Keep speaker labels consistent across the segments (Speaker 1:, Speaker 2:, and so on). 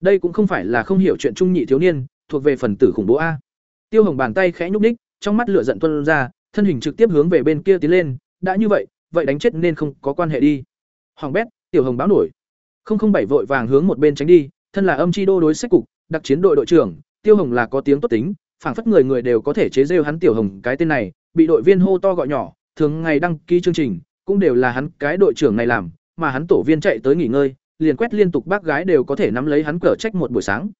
Speaker 1: đây cũng không phải là không hiểu chuyện trung nhị thiếu niên, thuộc về phần tử khủng bố a. Tiêu hồng bàn tay khẽ nhúc ních trong mắt lửa giận tuân ra, thân hình trực tiếp hướng về bên kia tiến lên, đã như vậy vậy đánh chết nên không có quan hệ đi. Hoàng bét, tiểu hồng báo nổi. Không không bảy vội vàng hướng một bên tránh đi, thân là âm chi đô đối sách cục, đặc chiến đội đội trưởng, tiêu hồng là có tiếng tốt tính, phảng phất người người đều có thể chế rêu hắn tiểu hồng, cái tên này, bị đội viên hô to gọi nhỏ, thường ngày đăng ký chương trình, cũng đều là hắn cái đội trưởng này làm, mà hắn tổ viên chạy tới nghỉ ngơi liền quét liên tục bác gái đều có thể nắm lấy hắn cở trách một buổi sáng.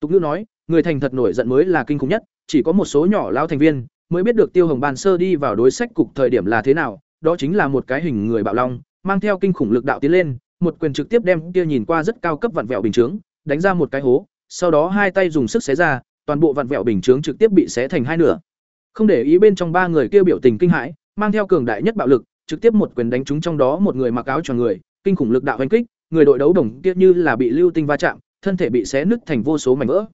Speaker 1: Tục ngữ nói, người thành thật nổi giận mới là kinh khủng nhất, chỉ có một số nhỏ lao thành viên mới biết được tiêu hồng bàn sơ đi vào đối sách cục thời điểm là thế nào, đó chính là một cái hình người bạo long, mang theo kinh khủng lực đạo tiến lên, một quyền trực tiếp đem kia nhìn qua rất cao cấp vặn vẹo bình chướng, đánh ra một cái hố, sau đó hai tay dùng sức xé ra, toàn bộ vặn vẹo bình chướng trực tiếp bị xé thành hai nửa. Không để ý bên trong ba người kia biểu tình kinh hãi, mang theo cường đại nhất bạo lực, trực tiếp một quyền đánh trúng trong đó một người mặc áo cho người, kinh khủng lực đạo hành kích người đội đấu đồng kia như là bị lưu tinh va chạm, thân thể bị xé nứt thành vô số mảnh vỡ.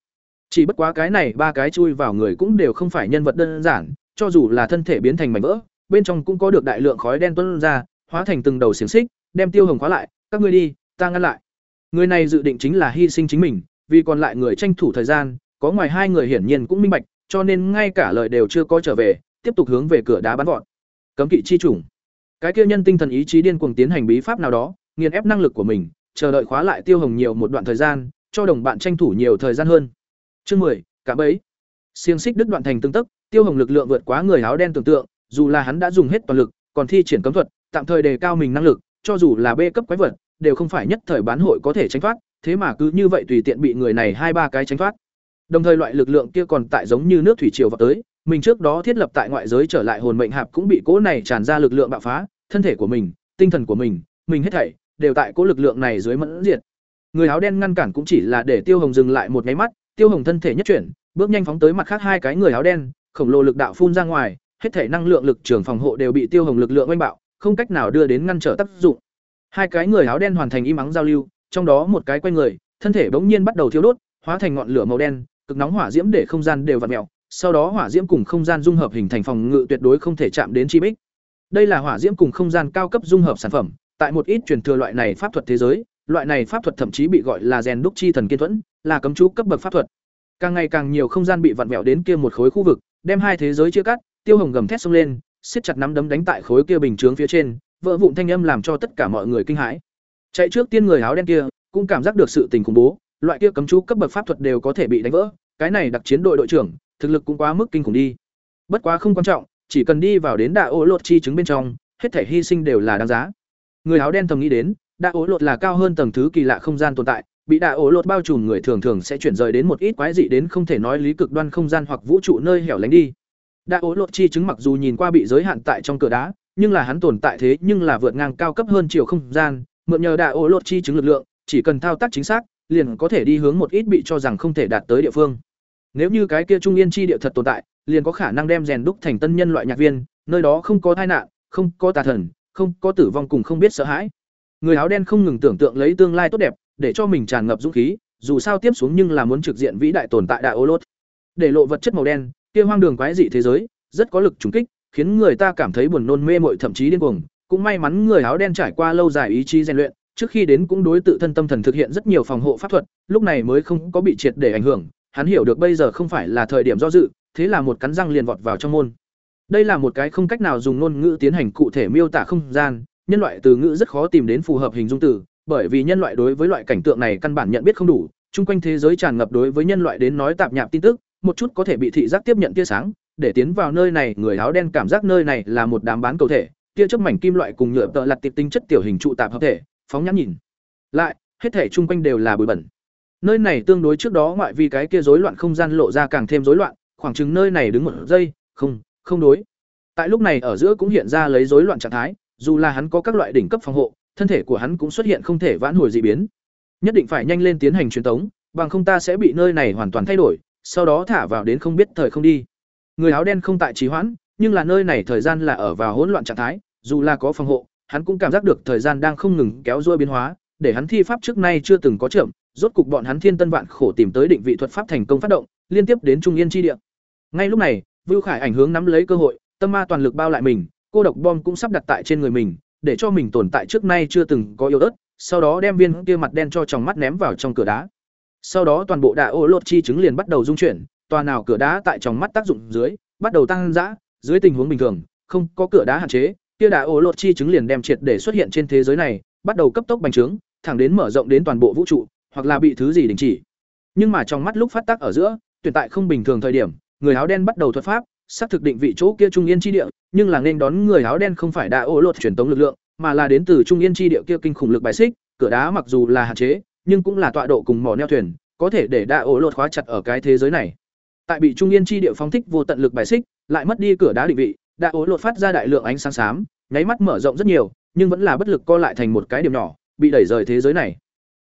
Speaker 1: Chỉ bất quá cái này ba cái chui vào người cũng đều không phải nhân vật đơn giản, cho dù là thân thể biến thành mảnh vỡ, bên trong cũng có được đại lượng khói đen tuôn ra, hóa thành từng đầu xiềng xích, đem tiêu hồng khóa lại, các ngươi đi, ta ngăn lại. Người này dự định chính là hy sinh chính mình, vì còn lại người tranh thủ thời gian, có ngoài hai người hiển nhiên cũng minh bạch, cho nên ngay cả lời đều chưa có trở về, tiếp tục hướng về cửa đá bắn vọt. Cấm kỵ chi chủng. Cái kia nhân tinh thần ý chí điên cuồng tiến hành bí pháp nào đó nghiền ép năng lực của mình, chờ đợi khóa lại tiêu hồng nhiều một đoạn thời gian, cho đồng bạn tranh thủ nhiều thời gian hơn chương mười cả bẫy. Xiên xích đứt đoạn thành tương tức tiêu hồng lực lượng vượt quá người áo đen tưởng tượng, dù là hắn đã dùng hết toàn lực, còn thi triển cấm thuật, tạm thời đề cao mình năng lực, cho dù là b cấp quái vật, đều không phải nhất thời bán hội có thể tránh thoát, thế mà cứ như vậy tùy tiện bị người này hai ba cái tránh thoát đồng thời loại lực lượng kia còn tại giống như nước thủy triều vào tới, mình trước đó thiết lập tại ngoại giới trở lại hồn mệnh hạp cũng bị cỗ này tràn ra lực lượng bạo phá, thân thể của mình, tinh thần của mình mình hết thảy đều tại cố lực lượng này dưới mẫn diệt. Người áo đen ngăn cản cũng chỉ là để tiêu hồng dừng lại một cái mắt, tiêu hồng thân thể nhất chuyển, bước nhanh phóng tới mặt khác hai cái người áo đen, khổng lồ lực đạo phun ra ngoài, hết thể năng lượng lực trường phòng hộ đều bị tiêu hồng lực lượng oanh bạo, không cách nào đưa đến ngăn trở tác dụng. Hai cái người áo đen hoàn thành im ắng giao lưu, trong đó một cái quay người, thân thể bỗng nhiên bắt đầu thiêu đốt, hóa thành ngọn lửa màu đen, cực nóng hỏa diễm để không gian đều vặn mèo, sau đó hỏa diễm cùng không gian dung hợp hình thành phòng ngự tuyệt đối không thể chạm đến chi bích. Đây là hỏa diễm cùng không gian cao cấp dung hợp sản phẩm tại một ít truyền thừa loại này pháp thuật thế giới, loại này pháp thuật thậm chí bị gọi là rèn đúc chi thần kiên thuẫn, là cấm chú cấp bậc pháp thuật. Càng ngày càng nhiều không gian bị vặn vẹo đến kia một khối khu vực, đem hai thế giới chia cắt, tiêu hồng gầm thét xông lên, siết chặt nắm đấm đánh tại khối kia bình chướng phía trên, vỡ vụn thanh âm làm cho tất cả mọi người kinh hãi. Chạy trước tiên người áo đen kia, cũng cảm giác được sự tình khủng bố, loại kia cấm chú cấp bậc pháp thuật đều có thể bị đánh vỡ, cái này đặc chiến đội đội trưởng, thực lực cũng quá mức kinh khủng đi. Bất quá không quan trọng, chỉ cần đi vào đến đạ ô lột chi chứng bên trong, hết thể hy sinh đều là đáng giá người áo đen thầm nghĩ đến đạ ố lột là cao hơn tầng thứ kỳ lạ không gian tồn tại, bị đạ ố lột bao trùm người thường thường sẽ chuyển rời đến một ít quái dị đến không thể nói lý cực đoan không gian hoặc vũ trụ nơi hẻo lánh đi. Đạ ố lột chi chứng mặc dù nhìn qua bị giới hạn tại trong cửa đá, nhưng là hắn tồn tại thế nhưng là vượt ngang cao cấp hơn chiều không gian, mượn nhờ đạ ố lột chi chứng lực lượng, chỉ cần thao tác chính xác, liền có thể đi hướng một ít bị cho rằng không thể đạt tới địa phương. Nếu như cái kia trung yên chi địa thật tồn tại, liền có khả năng đem rèn đúc thành tân nhân loại nhạc viên, nơi đó không có tai nạn, không có tà thần không có tử vong cùng không biết sợ hãi. Người áo đen không ngừng tưởng tượng lấy tương lai tốt đẹp, để cho mình tràn ngập dũng khí, dù sao tiếp xuống nhưng là muốn trực diện vĩ đại tồn tại đại ô lốt. Để lộ vật chất màu đen, kia hoang đường quái dị thế giới, rất có lực trùng kích, khiến người ta cảm thấy buồn nôn mê mội thậm chí điên cuồng. Cũng may mắn người áo đen trải qua lâu dài ý chí rèn luyện, trước khi đến cũng đối tự thân tâm thần thực hiện rất nhiều phòng hộ pháp thuật, lúc này mới không có bị triệt để ảnh hưởng. Hắn hiểu được bây giờ không phải là thời điểm do dự, thế là một cắn răng liền vọt vào trong môn đây là một cái không cách nào dùng ngôn ngữ tiến hành cụ thể miêu tả không gian nhân loại từ ngữ rất khó tìm đến phù hợp hình dung từ bởi vì nhân loại đối với loại cảnh tượng này căn bản nhận biết không đủ, chung quanh thế giới tràn ngập đối với nhân loại đến nói tạp nhạp tin tức, một chút có thể bị thị giác tiếp nhận tia sáng, để tiến vào nơi này, người áo đen cảm giác nơi này là một đám bán cầu thể, tia chớp mảnh kim loại cùng nhựa tợ lật tiệp tinh chất tiểu hình trụ tạp hợp thể, phóng nhãn nhìn. Lại, hết thể chung quanh đều là bụi bẩn. Nơi này tương đối trước đó ngoại vì cái kia rối loạn không gian lộ ra càng thêm rối loạn, khoảng chừng nơi này đứng một giây, không, không đối. Tại lúc này ở giữa cũng hiện ra lấy rối loạn trạng thái, dù là hắn có các loại đỉnh cấp phòng hộ, thân thể của hắn cũng xuất hiện không thể vãn hồi dị biến. Nhất định phải nhanh lên tiến hành truyền tống, bằng không ta sẽ bị nơi này hoàn toàn thay đổi, sau đó thả vào đến không biết thời không đi. Người áo đen không tại trì hoãn, nhưng là nơi này thời gian là ở vào hỗn loạn trạng thái, dù là có phòng hộ, hắn cũng cảm giác được thời gian đang không ngừng kéo dôi biến hóa, để hắn thi pháp trước nay chưa từng có chậm, rốt cục bọn hắn thiên tân vạn khổ tìm tới định vị thuật pháp thành công phát động, liên tiếp đến trung yên chi địa. Ngay lúc này, Vưu Khải ảnh hướng nắm lấy cơ hội, tâm ma toàn lực bao lại mình, cô độc bom cũng sắp đặt tại trên người mình, để cho mình tồn tại trước nay chưa từng có yêu ớt, sau đó đem viên kia mặt đen cho trong mắt ném vào trong cửa đá. Sau đó toàn bộ đà ô lột chi chứng liền bắt đầu rung chuyển, tòa nào cửa đá tại trong mắt tác dụng dưới, bắt đầu tăng dã, dưới tình huống bình thường, không có cửa đá hạn chế, kia đà ô lột chi chứng liền đem triệt để xuất hiện trên thế giới này, bắt đầu cấp tốc bành trướng, thẳng đến mở rộng đến toàn bộ vũ trụ, hoặc là bị thứ gì đình chỉ. Nhưng mà trong mắt lúc phát tác ở giữa, tuyển tại không bình thường thời điểm, người áo đen bắt đầu thuật pháp, xác thực định vị chỗ kia trung yên chi địa, nhưng là nên đón người áo đen không phải đã ô lột truyền tống lực lượng, mà là đến từ trung yên chi địa kia kinh khủng lực bài xích, cửa đá mặc dù là hạn chế, nhưng cũng là tọa độ cùng mỏ neo thuyền, có thể để đạ ổ lột khóa chặt ở cái thế giới này. Tại bị trung yên chi địa phóng thích vô tận lực bài xích, lại mất đi cửa đá định vị, đạ ổ lột phát ra đại lượng ánh sáng xám, nháy mắt mở rộng rất nhiều, nhưng vẫn là bất lực co lại thành một cái điểm nhỏ, bị đẩy rời thế giới này.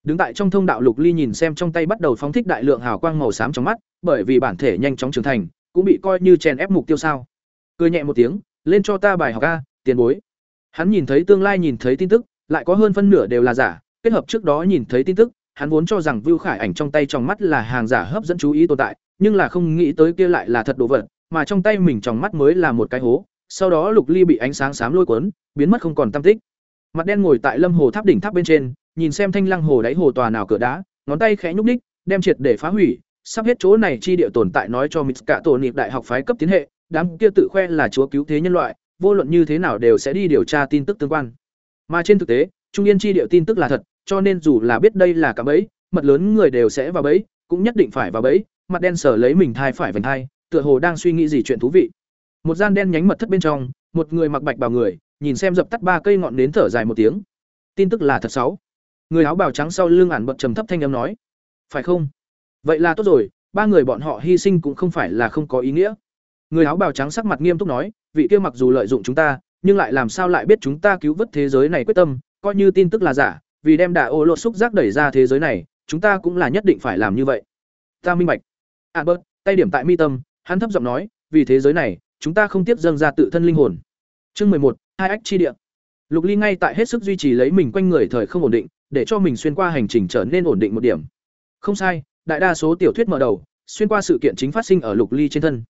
Speaker 1: Đứng tại trong thông đạo Lục Ly nhìn xem trong tay bắt đầu phóng thích đại lượng hào quang màu xám trong mắt, bởi vì bản thể nhanh chóng trưởng thành, cũng bị coi như chèn ép mục tiêu sao. Cười nhẹ một tiếng, lên cho ta bài học a, tiền bối. Hắn nhìn thấy tương lai nhìn thấy tin tức, lại có hơn phân nửa đều là giả, kết hợp trước đó nhìn thấy tin tức, hắn vốn cho rằng Vưu Khải ảnh trong tay trong mắt là hàng giả hấp dẫn chú ý tồn tại, nhưng là không nghĩ tới kia lại là thật đồ vật, mà trong tay mình trong mắt mới là một cái hố. Sau đó Lục Ly bị ánh sáng xám lôi cuốn, biến mất không còn tăm tích. Mặt đen ngồi tại Lâm Hồ tháp đỉnh tháp bên trên, nhìn xem thanh lăng hồ đáy hồ tòa nào cửa đá, ngón tay khẽ nhúc ních đem triệt để phá hủy, sắp hết chỗ này chi địa tồn tại nói cho mít cả tổ niệm đại học phái cấp tiến hệ, đám kia tự khoe là chúa cứu thế nhân loại, vô luận như thế nào đều sẽ đi điều tra tin tức tương quan. Mà trên thực tế, Trung Yên chi địa tin tức là thật, cho nên dù là biết đây là cả bẫy, mật lớn người đều sẽ vào bẫy, cũng nhất định phải vào bẫy, mặt đen sở lấy mình thai phải vành thai, tựa hồ đang suy nghĩ gì chuyện thú vị. Một gian đen nhánh mật thất bên trong, một người mặc bạch bào người, nhìn xem dập tắt ba cây ngọn nến thở dài một tiếng. Tin tức là thật sáu. Người áo bào trắng sau lưng ản bật trầm thấp thanh âm nói, "Phải không? Vậy là tốt rồi, ba người bọn họ hy sinh cũng không phải là không có ý nghĩa." Người áo bào trắng sắc mặt nghiêm túc nói, "Vị kia mặc dù lợi dụng chúng ta, nhưng lại làm sao lại biết chúng ta cứu vớt thế giới này quyết tâm, coi như tin tức là giả, vì đem đà ô lột xúc giác đẩy ra thế giới này chúng ta cũng là nhất định phải làm như vậy ta minh bạch albert tay điểm tại mi tâm hắn thấp giọng nói vì thế giới này chúng ta không tiếp dâng ra tự thân linh hồn chương mười một hai ách chi địa lục ly ngay tại hết sức duy trì lấy mình quanh người thời không ổn định để cho mình xuyên qua hành trình trở nên ổn định một điểm không sai đại đa số tiểu thuyết mở đầu xuyên qua sự kiện chính phát sinh ở lục ly trên thân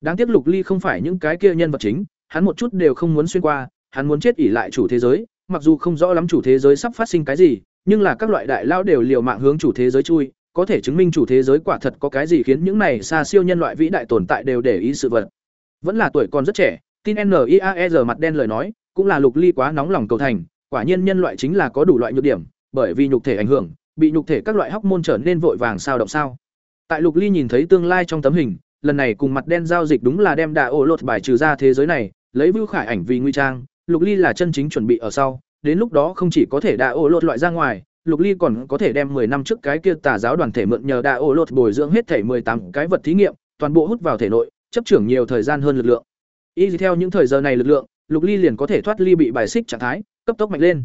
Speaker 1: đáng tiếc lục ly không phải những cái kia nhân vật chính hắn một chút đều không muốn xuyên qua hắn muốn chết ỉ lại chủ thế giới mặc dù không rõ lắm chủ thế giới sắp phát sinh cái gì, nhưng là các loại đại lao đều liều mạng hướng chủ thế giới chui, có thể chứng minh chủ thế giới quả thật có cái gì khiến những này xa siêu nhân loại vĩ đại tồn tại đều để ý sự vật. Vẫn là tuổi còn rất trẻ, tin NIAER mặt đen lời nói, cũng là Lục Ly quá nóng lòng cầu thành, quả nhiên nhân loại chính là có đủ loại nhược điểm, bởi vì nhục thể ảnh hưởng, bị nhục thể các loại hóc môn trở nên vội vàng sao động sao. Tại Lục Ly nhìn thấy tương lai trong tấm hình, lần này cùng mặt đen giao dịch đúng là đem đà ổ lột bài trừ ra thế giới này, lấy Vưu Khải ảnh vì nguy trang, Lục Ly là chân chính chuẩn bị ở sau, đến lúc đó không chỉ có thể đà ổ lột loại ra ngoài, Lục Ly còn có thể đem 10 năm trước cái kia tà giáo đoàn thể mượn nhờ đà ổ lột bồi dưỡng hết thể 18 cái vật thí nghiệm, toàn bộ hút vào thể nội, chấp trưởng nhiều thời gian hơn lực lượng. Y theo những thời giờ này lực lượng, Lục Ly liền có thể thoát ly bị bài xích trạng thái, cấp tốc mạnh lên.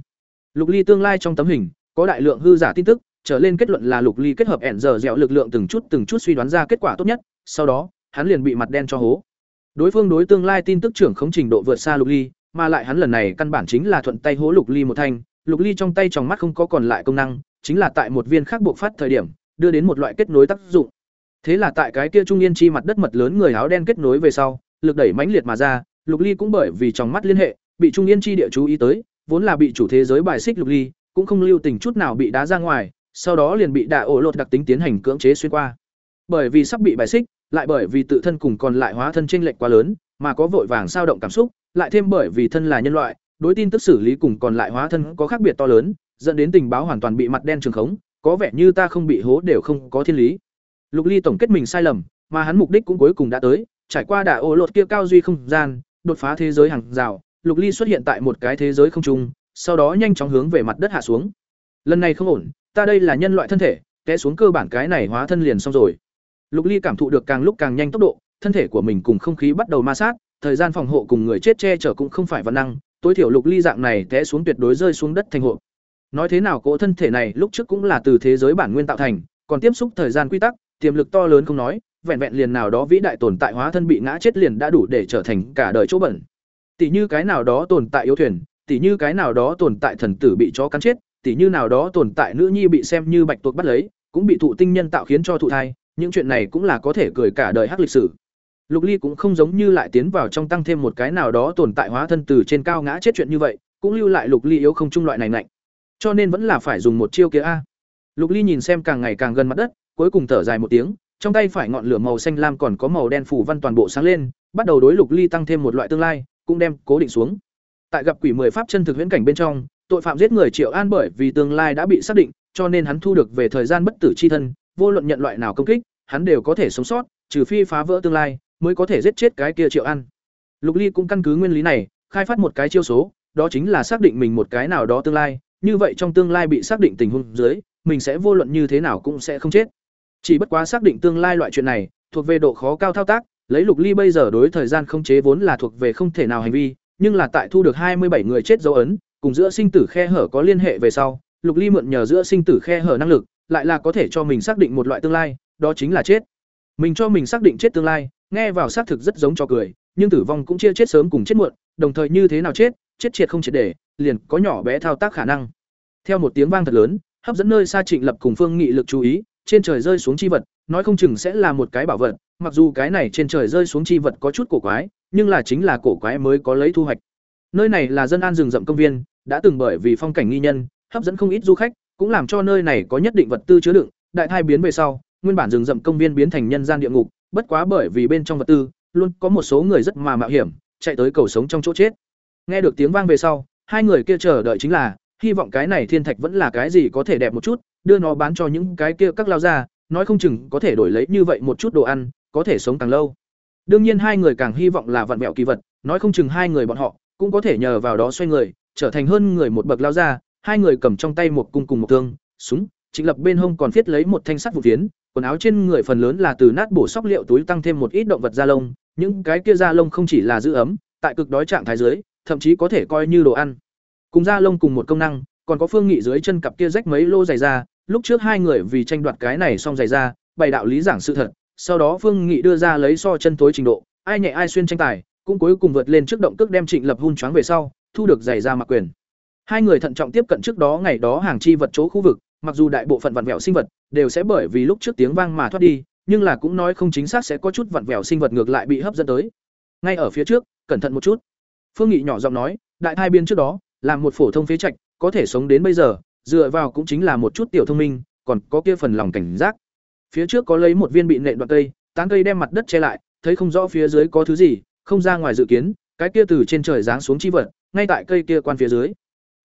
Speaker 1: Lục Ly tương lai trong tấm hình, có đại lượng hư giả tin tức, trở lên kết luận là Lục Ly kết hợp ẻn giờ dẻo lực lượng từng chút từng chút suy đoán ra kết quả tốt nhất, sau đó, hắn liền bị mặt đen cho hố. Đối phương đối tương lai tin tức trưởng không trình độ vượt xa Lục Ly, mà lại hắn lần này căn bản chính là thuận tay hố Lục Ly một thanh, Lục Ly trong tay trong mắt không có còn lại công năng, chính là tại một viên khác buộc phát thời điểm, đưa đến một loại kết nối tác dụng. Thế là tại cái kia trung yên chi mặt đất mật lớn người áo đen kết nối về sau, lực đẩy mãnh liệt mà ra, Lục Ly cũng bởi vì trong mắt liên hệ, bị trung yên chi địa chú ý tới, vốn là bị chủ thế giới bài xích Lục Ly, cũng không lưu tình chút nào bị đá ra ngoài, sau đó liền bị đạ ổ lột đặc tính tiến hành cưỡng chế xuyên qua. Bởi vì sắp bị bài xích, lại bởi vì tự thân cùng còn lại hóa thân chênh lệch quá lớn, mà có vội vàng sao động cảm xúc, lại thêm bởi vì thân là nhân loại, đối tin tức xử lý cùng còn lại hóa thân có khác biệt to lớn, dẫn đến tình báo hoàn toàn bị mặt đen trường khống, có vẻ như ta không bị hố đều không có thiên lý. Lục Ly tổng kết mình sai lầm, mà hắn mục đích cũng cuối cùng đã tới, trải qua đả ô lột kia cao duy không gian, đột phá thế giới hàng rào, Lục Ly xuất hiện tại một cái thế giới không trung, sau đó nhanh chóng hướng về mặt đất hạ xuống. Lần này không ổn, ta đây là nhân loại thân thể, té xuống cơ bản cái này hóa thân liền xong rồi. Lục Ly cảm thụ được càng lúc càng nhanh tốc độ, thân thể của mình cùng không khí bắt đầu ma sát, thời gian phòng hộ cùng người chết che chở cũng không phải văn năng, tối thiểu Lục Ly dạng này té xuống tuyệt đối rơi xuống đất thành hộ. Nói thế nào cỗ thân thể này lúc trước cũng là từ thế giới bản nguyên tạo thành, còn tiếp xúc thời gian quy tắc, tiềm lực to lớn không nói, vẹn vẹn liền nào đó vĩ đại tồn tại hóa thân bị ngã chết liền đã đủ để trở thành cả đời chỗ bẩn. Tỷ như cái nào đó tồn tại yếu thuyền, tỷ như cái nào đó tồn tại thần tử bị chó cắn chết, tỷ như nào đó tồn tại nữ nhi bị xem như bạch tuộc bắt lấy, cũng bị thụ tinh nhân tạo khiến cho thụ thai, những chuyện này cũng là có thể cười cả đời hắc lịch sử. Lục Ly cũng không giống như lại tiến vào trong tăng thêm một cái nào đó tồn tại hóa thân từ trên cao ngã chết chuyện như vậy, cũng lưu lại Lục Ly yếu không trung loại này nạnh, Cho nên vẫn là phải dùng một chiêu kia a. Lục Ly nhìn xem càng ngày càng gần mặt đất, cuối cùng thở dài một tiếng, trong tay phải ngọn lửa màu xanh lam còn có màu đen phủ văn toàn bộ sáng lên, bắt đầu đối Lục Ly tăng thêm một loại tương lai, cũng đem cố định xuống. Tại gặp quỷ mười pháp chân thực huyễn cảnh bên trong, tội phạm giết người Triệu An bởi vì tương lai đã bị xác định, cho nên hắn thu được về thời gian bất tử chi thân, vô luận nhận loại nào công kích, hắn đều có thể sống sót, trừ phi phá vỡ tương lai, mới có thể giết chết cái kia Triệu An. Lục Ly cũng căn cứ nguyên lý này, khai phát một cái chiêu số, đó chính là xác định mình một cái nào đó tương lai, như vậy trong tương lai bị xác định tình huống dưới, mình sẽ vô luận như thế nào cũng sẽ không chết. Chỉ bất quá xác định tương lai loại chuyện này, thuộc về độ khó cao thao tác, lấy Lục Ly bây giờ đối thời gian không chế vốn là thuộc về không thể nào hành vi, nhưng là tại thu được hai mươi bảy người chết dấu ấn, cùng giữa sinh tử khe hở có liên hệ về sau, Lục Ly mượn nhờ giữa sinh tử khe hở năng lực, lại là có thể cho mình xác định một loại tương lai, đó chính là chết. Mình cho mình xác định chết tương lai, nghe vào xác thực rất giống cho cười, nhưng tử vong cũng chia chết sớm cùng chết muộn, đồng thời như thế nào chết, chết triệt không triệt để, liền có nhỏ bé thao tác khả năng. Theo một tiếng vang thật lớn, hấp dẫn nơi xa Trịnh Lập cùng Phương Nghị lực chú ý, trên trời rơi xuống chi vật, nói không chừng sẽ là một cái bảo vật, mặc dù cái này trên trời rơi xuống chi vật có chút cổ quái, nhưng là chính là cổ quái mới có lấy thu hoạch. Nơi này là dân an rừng rậm công viên, đã từng bởi vì phong cảnh nghi nhân, hấp dẫn không ít du khách, cũng làm cho nơi này có nhất định vật tư chứa đựng, đại thai biến về sau, nguyên bản rừng rậm công viên biến thành nhân gian địa ngục, bất quá bởi vì bên trong vật tư, luôn có một số người rất mà mạo hiểm, chạy tới cầu sống trong chỗ chết. Nghe được tiếng vang về sau, hai người kia chờ đợi chính là, hy vọng cái này thiên thạch vẫn là cái gì có thể đẹp một chút, đưa nó bán cho những cái kia các lao ra, nói không chừng có thể đổi lấy như vậy một chút đồ ăn, có thể sống càng lâu. Đương nhiên hai người càng hy vọng là vận vẹo kỳ vật, nói không chừng hai người bọn họ cũng có thể nhờ vào đó xoay người, trở thành hơn người một bậc lao ra, hai người cầm trong tay một cung cùng một thương, súng, Trịnh Lập bên hông còn thiết lấy một thanh sắt vụ phiến, quần áo trên người phần lớn là từ nát bổ sóc liệu túi tăng thêm một ít động vật da lông, những cái kia da lông không chỉ là giữ ấm, tại cực đói trạng thái dưới, thậm chí có thể coi như đồ ăn. Cùng da lông cùng một công năng, còn có phương nghị dưới chân cặp kia rách mấy lô giày da, lúc trước hai người vì tranh đoạt cái này xong giày da, bày đạo lý giảng sự thật, sau đó Phương Nghị đưa ra lấy so chân tối trình độ, ai nhẹ ai xuyên tranh tài, cũng cuối cùng vượt lên trước động cước đem Trịnh Lập hun choáng về sau, thu được giày ra mặc quyền. Hai người thận trọng tiếp cận trước đó ngày đó hàng chi vật chỗ khu vực, mặc dù đại bộ phận vặn vẹo sinh vật đều sẽ bởi vì lúc trước tiếng vang mà thoát đi, nhưng là cũng nói không chính xác sẽ có chút vặn vẹo sinh vật ngược lại bị hấp dẫn tới. Ngay ở phía trước, cẩn thận một chút. Phương Nghị nhỏ giọng nói, đại thai biên trước đó, làm một phổ thông phế trạch, có thể sống đến bây giờ, dựa vào cũng chính là một chút tiểu thông minh, còn có kia phần lòng cảnh giác. Phía trước có lấy một viên bị nện đoạn cây, tán cây đem mặt đất che lại, thấy không rõ phía dưới có thứ gì, không ra ngoài dự kiến, cái kia từ trên trời giáng xuống chi vật, ngay tại cây kia quan phía dưới.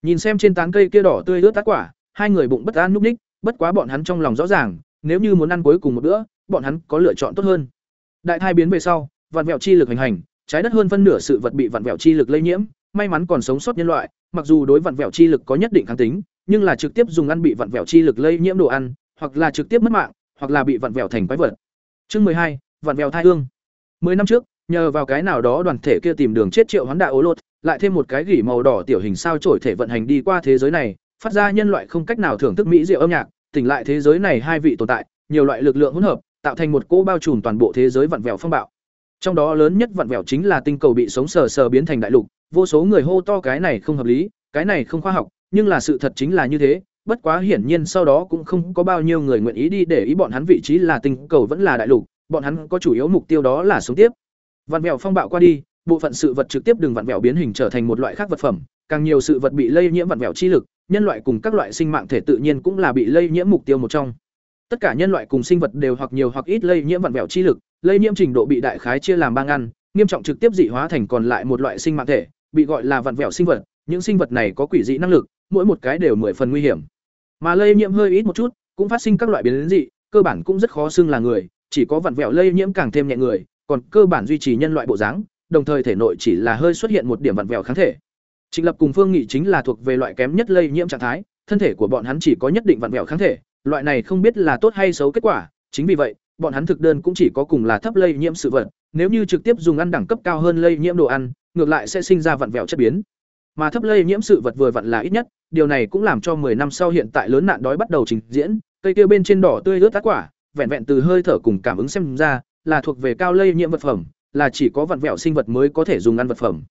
Speaker 1: Nhìn xem trên tán cây kia đỏ tươi ướt tác quả, hai người bụng bất an núp ních, bất quá bọn hắn trong lòng rõ ràng, nếu như muốn ăn cuối cùng một bữa, bọn hắn có lựa chọn tốt hơn. Đại thai biến về sau, vạn vẹo chi lực hành hành, trái đất hơn phân nửa sự vật bị vạn vẹo chi lực lây nhiễm, may mắn còn sống sót nhân loại, mặc dù đối vạn vẹo chi lực có nhất định kháng tính, nhưng là trực tiếp dùng ăn bị vạn vẹo chi lực lây nhiễm đồ ăn, hoặc là trực tiếp mất mạng, hoặc là bị vặn vẹo thành quái vật. Chương mười hai, vặn vẹo thai hương. Mười năm trước, nhờ vào cái nào đó đoàn thể kia tìm đường chết triệu hoán đại ố lột, lại thêm một cái gỉ màu đỏ tiểu hình sao chổi thể vận hành đi qua thế giới này, phát ra nhân loại không cách nào thưởng thức mỹ diệu âm nhạc, tỉnh lại thế giới này hai vị tồn tại, nhiều loại lực lượng hỗn hợp, tạo thành một cỗ bao trùm toàn bộ thế giới vặn vẹo phong bạo. Trong đó lớn nhất vặn vẹo chính là tinh cầu bị sống sờ sờ biến thành đại lục, vô số người hô to cái này không hợp lý, cái này không khoa học, nhưng là sự thật chính là như thế, bất quá hiển nhiên sau đó cũng không có bao nhiêu người nguyện ý đi để ý bọn hắn vị trí là tinh cầu vẫn là đại lục, bọn hắn có chủ yếu mục tiêu đó là sống tiếp. Vạn vẹo phong bạo qua đi, bộ phận sự vật trực tiếp đừng vạn vẹo biến hình trở thành một loại khác vật phẩm, càng nhiều sự vật bị lây nhiễm vạn vẹo chi lực, nhân loại cùng các loại sinh mạng thể tự nhiên cũng là bị lây nhiễm mục tiêu một trong. Tất cả nhân loại cùng sinh vật đều hoặc nhiều hoặc ít lây nhiễm vạn vẹo chi lực, lây nhiễm trình độ bị đại khái chia làm ba ngăn, nghiêm trọng trực tiếp dị hóa thành còn lại một loại sinh mạng thể, bị gọi là vạn vẹo sinh vật, những sinh vật này có quỷ dị năng lực, mỗi một cái đều mười phần nguy hiểm. Mà lây nhiễm hơi ít một chút, cũng phát sinh các loại biến dị, cơ bản cũng rất khó xưng là người, chỉ có vặn vẹo lây nhiễm càng thêm nhẹ người, còn cơ bản duy trì nhân loại bộ dáng, đồng thời thể nội chỉ là hơi xuất hiện một điểm vặn vẹo kháng thể. Trịnh Lập cùng Phương Nghị chính là thuộc về loại kém nhất lây nhiễm trạng thái, thân thể của bọn hắn chỉ có nhất định vặn vẹo kháng thể, loại này không biết là tốt hay xấu kết quả, chính vì vậy, bọn hắn thực đơn cũng chỉ có cùng là thấp lây nhiễm sự vật, nếu như trực tiếp dùng ăn đẳng cấp cao hơn lây nhiễm đồ ăn, ngược lại sẽ sinh ra vặn vẹo chất biến. Mà thấp lây nhiễm sự vật vừa vặn là ít nhất, điều này cũng làm cho 10 năm sau hiện tại lớn nạn đói bắt đầu trình diễn, cây kia bên trên đỏ tươi rớt tác quả, vẹn vẹn từ hơi thở cùng cảm ứng xem ra, là thuộc về cao lây nhiễm vật phẩm, là chỉ có vặn vẹo sinh vật mới có thể dùng ăn vật phẩm.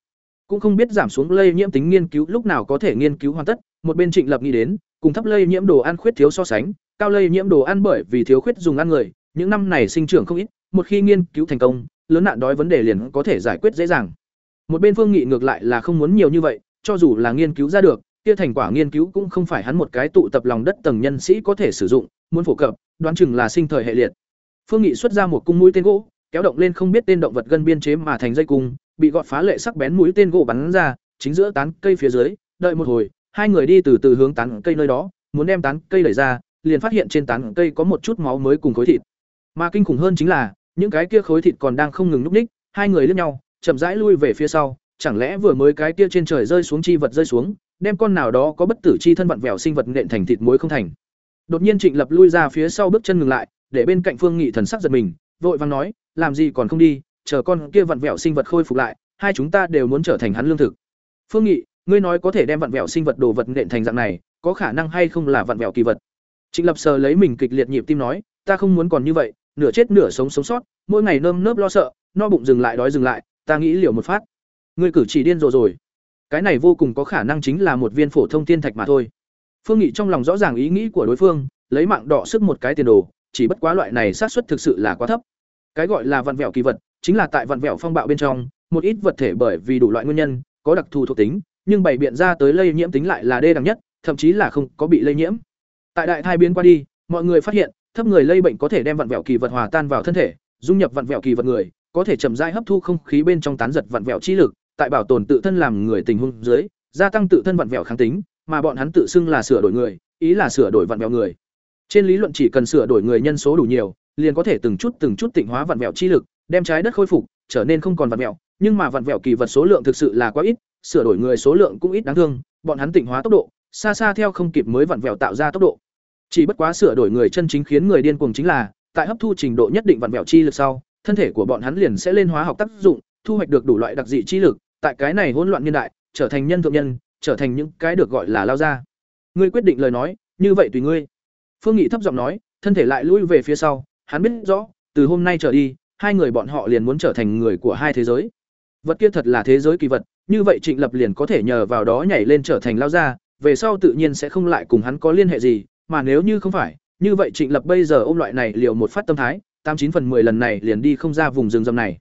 Speaker 1: Cũng không biết giảm xuống lây nhiễm tính nghiên cứu lúc nào có thể nghiên cứu hoàn tất, một bên Trịnh Lập nghĩ đến, cùng thấp lây nhiễm đồ ăn khuyết thiếu so sánh, cao lây nhiễm đồ ăn bởi vì thiếu khuyết dùng ăn người, những năm này sinh trưởng không ít, một khi nghiên cứu thành công, lớn nạn đói vấn đề liền có thể giải quyết dễ dàng. Một bên Phương Nghị ngược lại là không muốn nhiều như vậy, cho dù là nghiên cứu ra được, kia thành quả nghiên cứu cũng không phải hắn một cái tụ tập lòng đất tầng nhân sĩ có thể sử dụng, muốn phổ cập, đoán chừng là sinh thời hệ liệt. Phương Nghị xuất ra một cung mũi tên gỗ, kéo động lên không biết tên động vật gần biên chế mà thành dây cung, bị gọt phá lệ sắc bén mũi tên gỗ bắn ra, chính giữa tán cây phía dưới, đợi một hồi, hai người đi từ từ hướng tán cây nơi đó, muốn đem tán cây đẩy ra, liền phát hiện trên tán cây có một chút máu mới cùng khối thịt. Mà kinh khủng hơn chính là, những cái kia khối thịt còn đang không ngừng lúc ních, hai người liếc nhau, chậm rãi lui về phía sau, chẳng lẽ vừa mới cái kia trên trời rơi xuống chi vật rơi xuống, đem con nào đó có bất tử chi thân vặn vẹo sinh vật nện thành thịt muối không thành. Đột nhiên Trịnh Lập lui ra phía sau bước chân ngừng lại, để bên cạnh Phương Nghị thần sắc giật mình, vội vàng nói, làm gì còn không đi, chờ con kia vặn vẹo sinh vật khôi phục lại, hai chúng ta đều muốn trở thành hắn lương thực. Phương Nghị, ngươi nói có thể đem vặn vẹo sinh vật đồ vật nện thành dạng này, có khả năng hay không là vặn vẹo kỳ vật? Trịnh Lập sờ lấy mình kịch liệt nhịp tim nói, ta không muốn còn như vậy, nửa chết nửa sống sống sót, mỗi ngày nơm nớp lo sợ, no bụng dừng lại đói dừng lại, ta nghĩ liều một phát. Ngươi cử chỉ điên rồ rồi. Cái này vô cùng có khả năng chính là một viên phổ thông thiên thạch mà thôi. Phương Nghị trong lòng rõ ràng ý nghĩ của đối phương, lấy mạng đỏ sức một cái tiền đồ, chỉ bất quá loại này xác suất thực sự là quá thấp. Cái gọi là vặn vẹo kỳ vật, chính là tại vặn vẹo phong bạo bên trong, một ít vật thể bởi vì đủ loại nguyên nhân, có đặc thù thuộc tính, nhưng bày biện ra tới lây nhiễm tính lại là đê đẳng nhất, thậm chí là không có bị lây nhiễm. Tại đại thai biến qua đi, mọi người phát hiện, thấp người lây bệnh có thể đem vặn vẹo kỳ vật hòa tan vào thân thể, dung nhập vặn vẹo kỳ vật người, có thể chậm rãi hấp thu không khí bên trong tán giật vặn vẹo chi lực, tại bảo tồn tự thân làm người tình huống dưới, gia tăng tự thân vặn vẹo kháng tính, mà bọn hắn tự xưng là sửa đổi người, ý là sửa đổi vặn vẹo người. Trên lý luận chỉ cần sửa đổi người nhân số đủ nhiều, liền có thể từng chút từng chút tịnh hóa vặn vẹo chi lực, đem trái đất khôi phục, trở nên không còn vặn vẹo, nhưng mà vặn vẹo kỳ vật số lượng thực sự là quá ít, sửa đổi người số lượng cũng ít đáng thương, bọn hắn tịnh hóa tốc độ, xa xa theo không kịp mới vặn vẹo tạo ra tốc độ. Chỉ bất quá sửa đổi người chân chính khiến người điên cuồng chính là, tại hấp thu trình độ nhất định vặn vẹo chi lực sau, thân thể của bọn hắn liền sẽ lên hóa học tác dụng, thu hoạch được đủ loại đặc dị chi lực, tại cái này hỗn loạn niên đại, trở thành nhân thượng nhân, trở thành những cái được gọi là lao ra. Ngươi quyết định lời nói, như vậy tùy ngươi. Phương Nghị thấp giọng nói, thân thể lại lui về phía sau, hắn biết rõ, từ hôm nay trở đi, hai người bọn họ liền muốn trở thành người của hai thế giới. Vật kia thật là thế giới kỳ vật, như vậy Trịnh Lập liền có thể nhờ vào đó nhảy lên trở thành lao ra, về sau tự nhiên sẽ không lại cùng hắn có liên hệ gì, mà nếu như không phải, như vậy Trịnh Lập bây giờ ôm loại này liệu một phát tâm thái, tám chín phần 10 lần này liền đi không ra vùng rừng rậm này.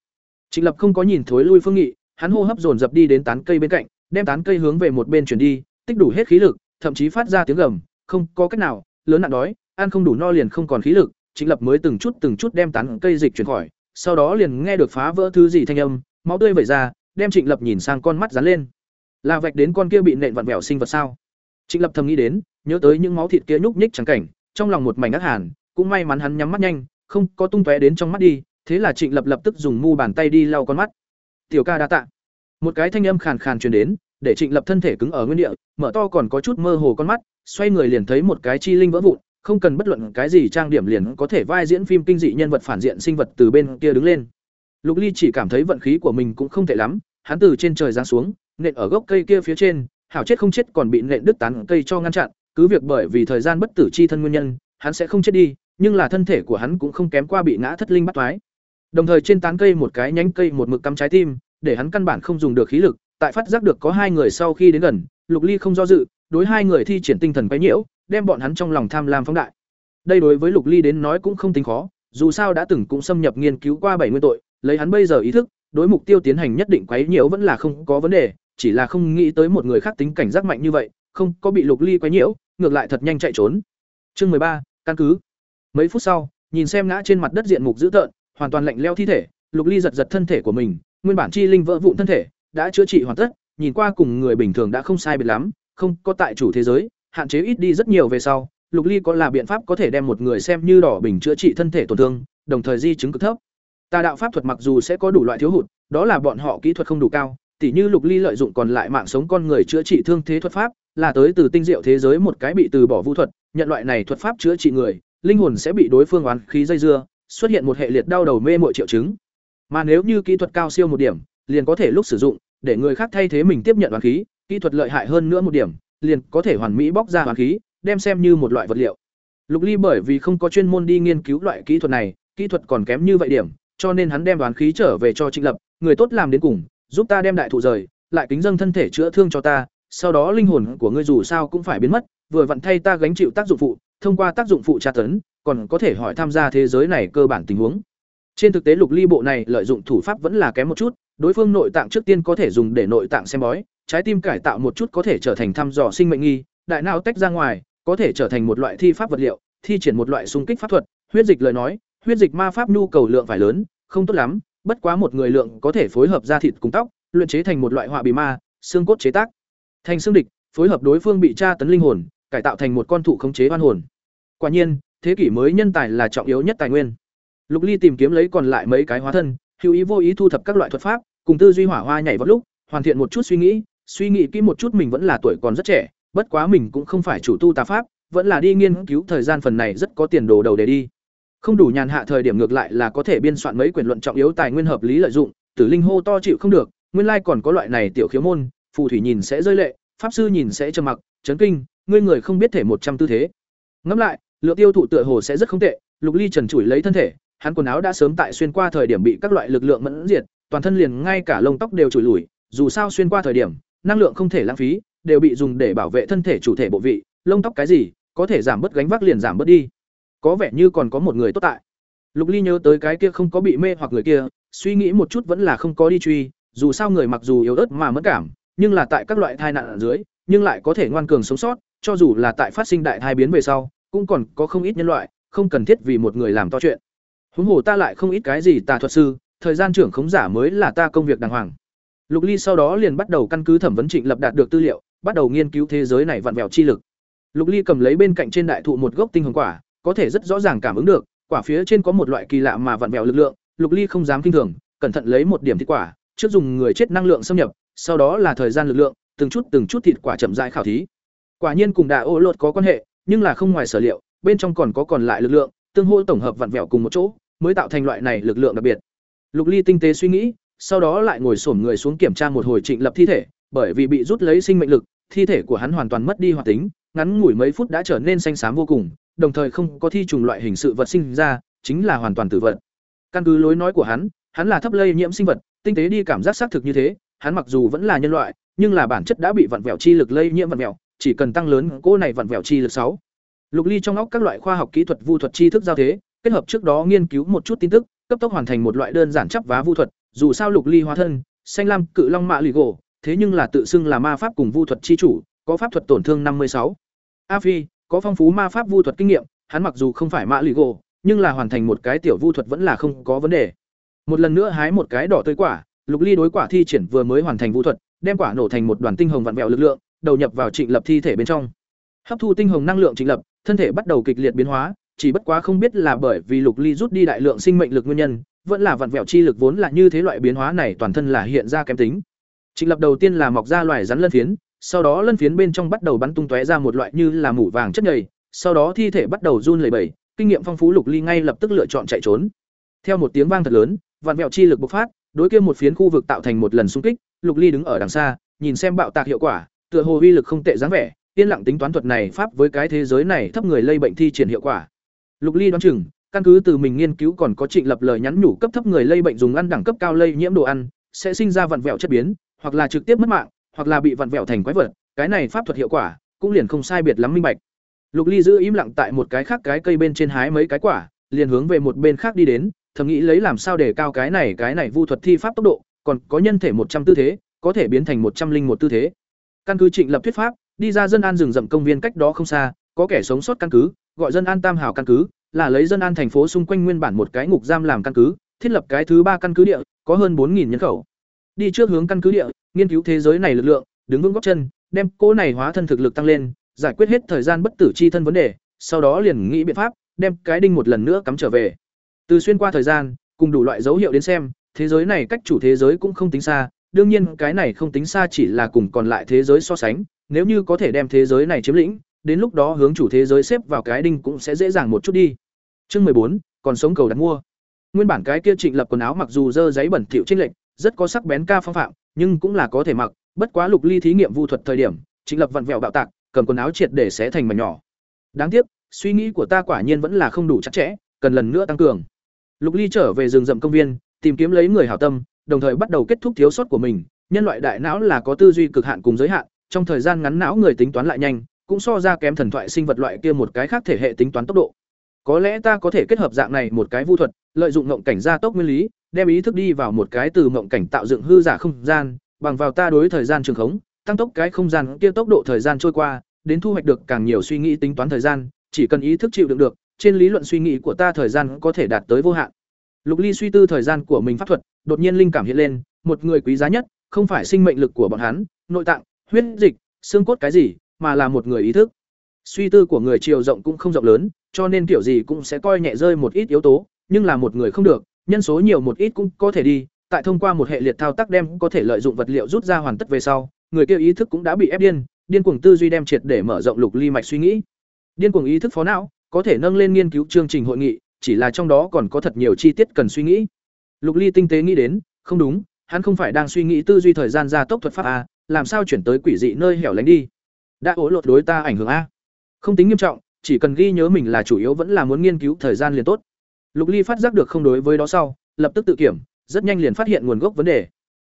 Speaker 1: Trịnh Lập không có nhìn thối lui Phương Nghị, hắn hô hấp dồn dập đi đến tán cây bên cạnh, đem tán cây hướng về một bên chuyển đi, tích đủ hết khí lực, thậm chí phát ra tiếng gầm, không có cách nào, lớn nạn đói, ăn không đủ no liền không còn khí lực, Trịnh Lập mới từng chút từng chút đem tán cây dịch chuyển khỏi, sau đó liền nghe được phá vỡ thứ gì thanh âm, máu tươi vẩy ra, đem Trịnh Lập nhìn sang con mắt dán lên. Là vạch đến con kia bị nện vặn vẹo sinh vật sao? Trịnh Lập thầm nghĩ đến, nhớ tới những máu thịt kia nhúc nhích chẳng cảnh, trong lòng một mảnh ác hàn, cũng may mắn hắn nhắm mắt nhanh, không có tung tóe đến trong mắt đi, thế là Trịnh Lập lập tức dùng mu bàn tay đi lau con mắt. "Tiểu ca đa tạ." Một cái thanh âm khàn khàn truyền đến, để Trịnh Lập thân thể cứng ở nguyên địa, mở to còn có chút mơ hồ con mắt, xoay người liền thấy một cái chi linh vỡ vụn, không cần bất luận cái gì trang điểm liền có thể vai diễn phim kinh dị nhân vật phản diện sinh vật từ bên kia đứng lên. Lục Ly chỉ cảm thấy vận khí của mình cũng không tệ lắm, hắn từ trên trời giáng xuống, nện ở gốc cây kia phía trên, hảo chết không chết còn bị nện đứt tán cây cho ngăn chặn, cứ việc bởi vì thời gian bất tử chi thân nguyên nhân, hắn sẽ không chết đi, nhưng là thân thể của hắn cũng không kém qua bị ngã thất linh bắt toái. Đồng thời trên tán cây một cái nhánh cây một mực cắm trái tim, để hắn căn bản không dùng được khí lực, tại phát giác được có hai người sau khi đến gần, Lục Ly không do dự, đối hai người thi triển tinh thần quấy nhiễu, đem bọn hắn trong lòng tham lam phóng đại. Đây đối với Lục Ly đến nói cũng không tính khó, dù sao đã từng cũng xâm nhập nghiên cứu qua bảy nguyên tội, lấy hắn bây giờ ý thức, đối mục tiêu tiến hành nhất định quấy nhiễu vẫn là không có vấn đề, chỉ là không nghĩ tới một người khác tính cảnh giác mạnh như vậy, không có bị Lục Ly quấy nhiễu, ngược lại thật nhanh chạy trốn. Chương ba căn cứ. Mấy phút sau, nhìn xem ngã trên mặt đất diện mục dữ tợn, hoàn toàn lạnh lẽo thi thể, Lục Ly giật giật thân thể của mình, nguyên bản chi linh vỡ vụn thân thể, đã chữa trị hoàn tất, nhìn qua cùng người bình thường đã không sai biệt lắm, không có tại chủ thế giới, hạn chế ít đi rất nhiều về sau, Lục Ly có là biện pháp có thể đem một người xem như đỏ bình chữa trị thân thể tổn thương, đồng thời di chứng cực thấp. Tà đạo pháp thuật mặc dù sẽ có đủ loại thiếu hụt, đó là bọn họ kỹ thuật không đủ cao, tỉ như Lục Ly lợi dụng còn lại mạng sống con người chữa trị thương thế thuật pháp, là tới từ tinh diệu thế giới một cái bị từ bỏ vu thuật, nhận loại này thuật pháp chữa trị người, linh hồn sẽ bị đối phương oán khí dây dưa, xuất hiện một hệ liệt đau đầu mê mội triệu chứng. Mà nếu như kỹ thuật cao siêu một điểm, liền có thể lúc sử dụng, để người khác thay thế mình tiếp nhận oán khí, kỹ thuật lợi hại hơn nữa một điểm, liền có thể hoàn mỹ bóc ra oán khí, đem xem như một loại vật liệu. Lục Ly bởi vì không có chuyên môn đi nghiên cứu loại kỹ thuật này, kỹ thuật còn kém như vậy điểm, cho nên hắn đem oán khí trở về cho Trịnh Lập, người tốt làm đến cùng, giúp ta đem đại thụ rời, lại kính dâng thân thể chữa thương cho ta, sau đó linh hồn của ngươi dù sao cũng phải biến mất, vừa vặn thay ta gánh chịu tác dụng phụ, thông qua tác dụng phụ tra tấn, còn có thể hỏi tham gia thế giới này cơ bản tình huống. Trên thực tế Lục Ly bộ này lợi dụng thủ pháp vẫn là kém một chút, đối phương nội tạng trước tiên có thể dùng để nội tạng xem bói, trái tim cải tạo một chút có thể trở thành thăm dò sinh mệnh nghi, đại não tách ra ngoài, có thể trở thành một loại thi pháp vật liệu, thi triển một loại xung kích pháp thuật, huyết dịch lời nói, huyết dịch ma pháp nhu cầu lượng phải lớn, không tốt lắm, bất quá một người lượng có thể phối hợp da thịt cùng tóc, luyện chế thành một loại họa bì ma, xương cốt chế tác. Thành xương địch, phối hợp đối phương bị tra tấn linh hồn, cải tạo thành một con thụ khống chế oan hồn. Quả nhiên, thế kỷ mới nhân tài là trọng yếu nhất tài nguyên. Lục Ly tìm kiếm lấy còn lại mấy cái hóa thân, hữu ý vô ý thu thập các loại thuật pháp, cùng tư duy hỏa hoa nhảy vào lúc, hoàn thiện một chút suy nghĩ, suy nghĩ kỹ một chút mình vẫn là tuổi còn rất trẻ, bất quá mình cũng không phải chủ tu tà pháp, vẫn là đi nghiên cứu thời gian phần này rất có tiền đồ đầu để đi. Không đủ nhàn hạ thời điểm ngược lại là có thể biên soạn mấy quyển luận trọng yếu tài nguyên hợp lý lợi dụng, Tử Linh hô to chịu không được, nguyên lai còn có loại này tiểu khiếu môn, phù thủy nhìn sẽ rơi lệ, pháp sư nhìn sẽ trầm mặc, chấn kinh, ngươi người không biết thể một trăm tư thế. Ngẫm lại, lượng tiêu thụ tựa hồ sẽ rất không tệ, Lục Ly trần trụi lấy thân thể, hắn quần áo đã sớm tại xuyên qua thời điểm bị các loại lực lượng mẫn diệt, toàn thân liền ngay cả lông tóc đều trụi lùi dù sao xuyên qua thời điểm, năng lượng không thể lãng phí, đều bị dùng để bảo vệ thân thể chủ thể bộ vị, lông tóc cái gì, có thể giảm bớt gánh vác liền giảm bớt đi. Có vẻ như còn có một người tốt tại. Lục Ly nhớ tới cái kia không có bị mê hoặc người kia, suy nghĩ một chút vẫn là không có đi truy, dù sao người mặc dù yếu ớt mà mất cảm, nhưng là tại các loại thai nạn ở dưới, nhưng lại có thể ngoan cường sống sót, cho dù là tại phát sinh đại thai biến về sau, cũng còn có không ít nhân loại, không cần thiết vì một người làm to chuyện. Huống hồ ta lại không ít cái gì tà thuật sư, thời gian trưởng khống giả mới là ta công việc đàng hoàng. Lục Ly sau đó liền bắt đầu căn cứ thẩm vấn Trịnh Lập đạt được tư liệu, bắt đầu nghiên cứu thế giới này vặn vẹo chi lực. Lục Ly cầm lấy bên cạnh trên đại thụ một gốc tinh hồng quả, có thể rất rõ ràng cảm ứng được, quả phía trên có một loại kỳ lạ mà vặn vẹo lực lượng, Lục Ly không dám kinh thường, cẩn thận lấy một điểm thịt quả, trước dùng người chết năng lượng xâm nhập, sau đó là thời gian lực lượng, từng chút từng chút thịt quả chậm rãi khảo thí. Quả nhiên cùng đà ô lột có quan hệ, nhưng là không ngoài sở liệu, bên trong còn có còn lại lực lượng, tương hỗ tổng hợp vặn vẹo cùng một chỗ, mới tạo thành loại này lực lượng đặc biệt. Lục Ly tinh tế suy nghĩ, sau đó lại ngồi xổm người xuống kiểm tra một hồi Trịnh Lập thi thể, bởi vì bị rút lấy sinh mệnh lực, thi thể của hắn hoàn toàn mất đi hoạt tính, ngắn ngủi mấy phút đã trở nên xanh xám vô cùng, đồng thời không có thi trùng loại hình sự vật sinh ra, chính là hoàn toàn tử vật. Căn cứ lối nói của hắn, hắn là thấp lây nhiễm sinh vật, tinh tế đi cảm giác xác thực như thế, hắn mặc dù vẫn là nhân loại, nhưng là bản chất đã bị vặn vẹo chi lực lây nhiễm vặn vẹo, chỉ cần tăng lớn cô này vặn vẹo chi lực sáu. Lục Ly trong óc các loại khoa học kỹ thuật vu thuật tri thức giao thế, kết hợp trước đó nghiên cứu một chút tin tức, cấp tốc hoàn thành một loại đơn giản chấp vá vu thuật, dù sao Lục Ly hóa thân, xanh lam cự long mạ lì gỗ, thế nhưng là tự xưng là ma pháp cùng vu thuật chi chủ, có pháp thuật tổn thương năm mươi sáu. A Phi, có phong phú ma pháp vu thuật kinh nghiệm, hắn mặc dù không phải mạ lì gỗ, nhưng là hoàn thành một cái tiểu vu thuật vẫn là không có vấn đề. Một lần nữa hái một cái đỏ tươi quả, Lục Ly đối quả thi triển vừa mới hoàn thành vu thuật, đem quả nổ thành một đoàn tinh hồng vặn vẹo lực lượng, đầu nhập vào Trịnh Lập thi thể bên trong. Hấp thu tinh hồng năng lượng Trịnh Lập, thân thể bắt đầu kịch liệt biến hóa, chỉ bất quá không biết là bởi vì Lục Ly rút đi đại lượng sinh mệnh lực nguyên nhân, vẫn là vặn vẹo chi lực vốn là như thế loại biến hóa này toàn thân là hiện ra kém tính. Trịnh Lập đầu tiên là mọc ra loài rắn lân phiến, sau đó lân phiến bên trong bắt đầu bắn tung tóe ra một loại như là mủ vàng chất nhầy, sau đó thi thể bắt đầu run lẩy bẩy, kinh nghiệm phong phú Lục Ly ngay lập tức lựa chọn chạy trốn. Theo một tiếng vang thật lớn, vạn vẹo chi lực bộc phát, đối kia một phiến khu vực tạo thành một lần xung kích, Lục Ly đứng ở đằng xa, nhìn xem bạo tạc hiệu quả, tựa hồ uy lực không tệ dáng vẻ, yên lặng tính toán thuật này pháp với cái thế giới này thấp người lây bệnh thi triển hiệu quả. Lục Ly đoán chừng, căn cứ từ mình nghiên cứu còn có Trịnh Lập lời nhắn nhủ cấp thấp người lây bệnh dùng ăn đẳng cấp cao lây nhiễm đồ ăn, sẽ sinh ra vặn vẹo chất biến, hoặc là trực tiếp mất mạng, hoặc là bị vặn vẹo thành quái vật, cái này pháp thuật hiệu quả cũng liền không sai biệt lắm minh bạch. Lục Ly giữ im lặng tại một cái khác cái cây bên trên hái mấy cái quả, liền hướng về một bên khác đi đến, thầm nghĩ lấy làm sao để cao cái này cái này vu thuật thi pháp tốc độ, còn có nhân thể một trăm tư thế, có thể biến thành một trăm linh một tư thế. Căn cứ Trịnh Lập thuyết pháp, đi ra dân an rừng rậm công viên cách đó không xa, có kẻ sống sót căn cứ, gọi dân an Tam Hảo căn cứ, là lấy dân an thành phố xung quanh nguyên bản một cái ngục giam làm căn cứ, thiết lập cái thứ ba căn cứ địa, có hơn bốn nhân khẩu. Đi trước hướng căn cứ địa, nghiên cứu thế giới này lực lượng, đứng vững góc chân, đem cô này hóa thân thực lực tăng lên, giải quyết hết thời gian bất tử chi thân vấn đề, sau đó liền nghĩ biện pháp, đem cái đinh một lần nữa cắm trở về. Từ xuyên qua thời gian, cùng đủ loại dấu hiệu đến xem, thế giới này cách chủ thế giới cũng không tính xa, đương nhiên cái này không tính xa chỉ là cùng còn lại thế giới so sánh, nếu như có thể đem thế giới này chiếm lĩnh, đến lúc đó hướng chủ thế giới xếp vào cái đinh cũng sẽ dễ dàng một chút đi. Chương mười bốn, còn sống cầu đặt mua. Nguyên bản cái kia Trịnh Lập quần áo mặc dù dơ giấy bẩn thỉu chênh lệch, rất có sắc bén ca phong phạm, nhưng cũng là có thể mặc, bất quá Lục Ly thí nghiệm vu thuật thời điểm, Trịnh Lập vặn vẹo bạo tạc, cầm quần áo triệt để xé thành mảnh nhỏ. Đáng tiếc, suy nghĩ của ta quả nhiên vẫn là không đủ chặt chẽ, cần lần nữa tăng cường. Lục Ly trở về rừng rậm công viên, tìm kiếm lấy người hảo tâm, đồng thời bắt đầu kết thúc thiếu sót của mình. Nhân loại đại não là có tư duy cực hạn cùng giới hạn, trong thời gian ngắn não người tính toán lại nhanh, cũng so ra kém thần thoại sinh vật loại kia một cái khác thể hệ tính toán tốc độ. Có lẽ ta có thể kết hợp dạng này một cái vu thuật, lợi dụng ngộng cảnh gia tốc nguyên lý, đem ý thức đi vào một cái từ ngộng cảnh tạo dựng hư giả không gian, bằng vào ta đối thời gian trường khống, tăng tốc cái không gian kia tốc độ thời gian trôi qua, đến thu hoạch được càng nhiều suy nghĩ tính toán thời gian, chỉ cần ý thức chịu đựng được, trên lý luận suy nghĩ của ta thời gian có thể đạt tới vô hạn. Lục Ly suy tư thời gian của mình pháp thuật, đột nhiên linh cảm hiện lên, một người quý giá nhất, không phải sinh mệnh lực của bọn hắn, nội tạng, huyết dịch, xương cốt cái gì, mà là một người ý thức. Suy tư của người chiều rộng cũng không rộng lớn, cho nên kiểu gì cũng sẽ coi nhẹ rơi một ít yếu tố, nhưng là một người không được, nhân số nhiều một ít cũng có thể đi, tại thông qua một hệ liệt thao tác đem có thể lợi dụng vật liệu rút ra hoàn tất về sau, người kia ý thức cũng đã bị ép điên, điên cuồng tư duy đem triệt để mở rộng lục ly mạch suy nghĩ. Điên cuồng ý thức phó não, có thể nâng lên nghiên cứu chương trình hội nghị, chỉ là trong đó còn có thật nhiều chi tiết cần suy nghĩ. Lục Ly tinh tế nghĩ đến, không đúng, hắn không phải đang suy nghĩ tư duy thời gian gia tốc thuật pháp a, làm sao chuyển tới quỷ dị nơi hẻo lánh đi? Đã ố lột đối ta ảnh hưởng a? Không tính nghiêm trọng, chỉ cần ghi nhớ mình là chủ yếu vẫn là muốn nghiên cứu thời gian liền tốt. Lục Ly phát giác được không đối với đó sau, lập tức tự kiểm, rất nhanh liền phát hiện nguồn gốc vấn đề.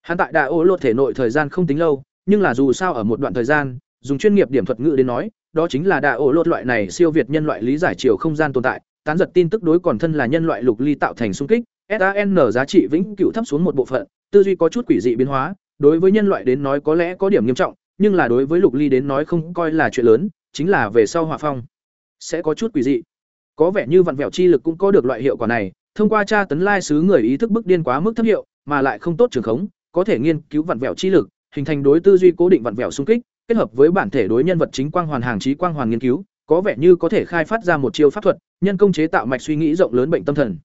Speaker 1: Hắn tại Đa Ô Lột thể nội thời gian không tính lâu, nhưng là dù sao ở một đoạn thời gian, dùng chuyên nghiệp điểm thuật ngữ đến nói, đó chính là Đa Ô Lột loại này siêu việt nhân loại lý giải chiều không gian tồn tại, tán giật tin tức đối còn thân là nhân loại lục ly tạo thành xung kích, SAN giá trị vĩnh cửu thấp xuống một bộ phận, tư duy có chút quỷ dị biến hóa, đối với nhân loại đến nói có lẽ có điểm nghiêm trọng, nhưng là đối với lục ly đến nói không coi là chuyện lớn, chính là về sau hỏa phong sẽ có chút quỷ dị. Có vẻ như vặn vẹo chi lực cũng có được loại hiệu quả này, thông qua tra tấn lai sứ người ý thức bức điên quá mức thấp hiệu, mà lại không tốt trường khống, có thể nghiên cứu vặn vẹo chi lực, hình thành đối tư duy cố định vặn vẹo xung kích, kết hợp với bản thể đối nhân vật chính quang hoàn hàng trí quang hoàn nghiên cứu, có vẻ như có thể khai phát ra một chiêu pháp thuật, nhân công chế tạo mạch suy nghĩ rộng lớn bệnh tâm thần.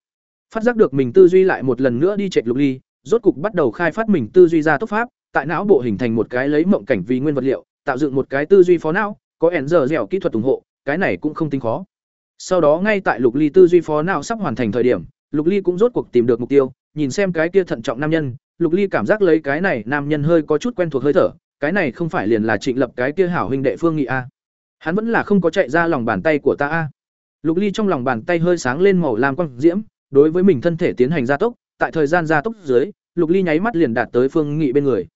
Speaker 1: Phát giác được mình tư duy lại một lần nữa đi chạy lục ly, rốt cục bắt đầu khai phát mình tư duy ra tốc pháp, tại não bộ hình thành một cái lấy mộng cảnh vì nguyên vật liệu, tạo dựng một cái tư duy phó não, có ẻn giờ dẻo kỹ thuật ủng hộ, cái này cũng không tính khó. Sau đó ngay tại lục ly tư duy phó não sắp hoàn thành thời điểm, lục ly cũng rốt cuộc tìm được mục tiêu, nhìn xem cái kia thận trọng nam nhân, lục ly cảm giác lấy cái này nam nhân hơi có chút quen thuộc hơi thở, cái này không phải liền là trịnh lập cái kia hảo huynh đệ phương nghị a hắn vẫn là không có chạy ra lòng bàn tay của ta a lục ly trong lòng bàn tay hơi sáng lên màu lam quang diễm đối với mình thân thể tiến hành gia tốc tại thời gian gia tốc dưới lục ly nháy mắt liền đạt tới phương nghị bên người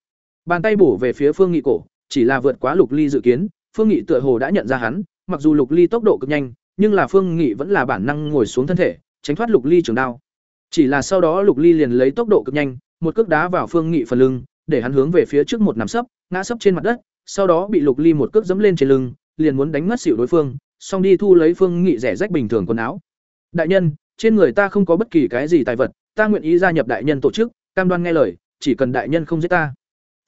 Speaker 1: bàn tay bổ về phía phương nghị cổ chỉ là vượt quá lục ly dự kiến phương nghị tựa hồ đã nhận ra hắn mặc dù lục ly tốc độ cực nhanh nhưng là phương nghị vẫn là bản năng ngồi xuống thân thể tránh thoát lục ly trường đao chỉ là sau đó lục ly liền lấy tốc độ cực nhanh một cước đá vào phương nghị phần lưng để hắn hướng về phía trước một nằm sấp ngã sấp trên mặt đất sau đó bị lục ly một cước dẫm lên trên lưng liền muốn đánh ngất xỉu đối phương, xong đi thu lấy Phương Nghị rẻ rách bình thường quần áo. Đại nhân, trên người ta không có bất kỳ cái gì tài vật, ta nguyện ý gia nhập đại nhân tổ chức, cam đoan nghe lời, chỉ cần đại nhân không giết ta.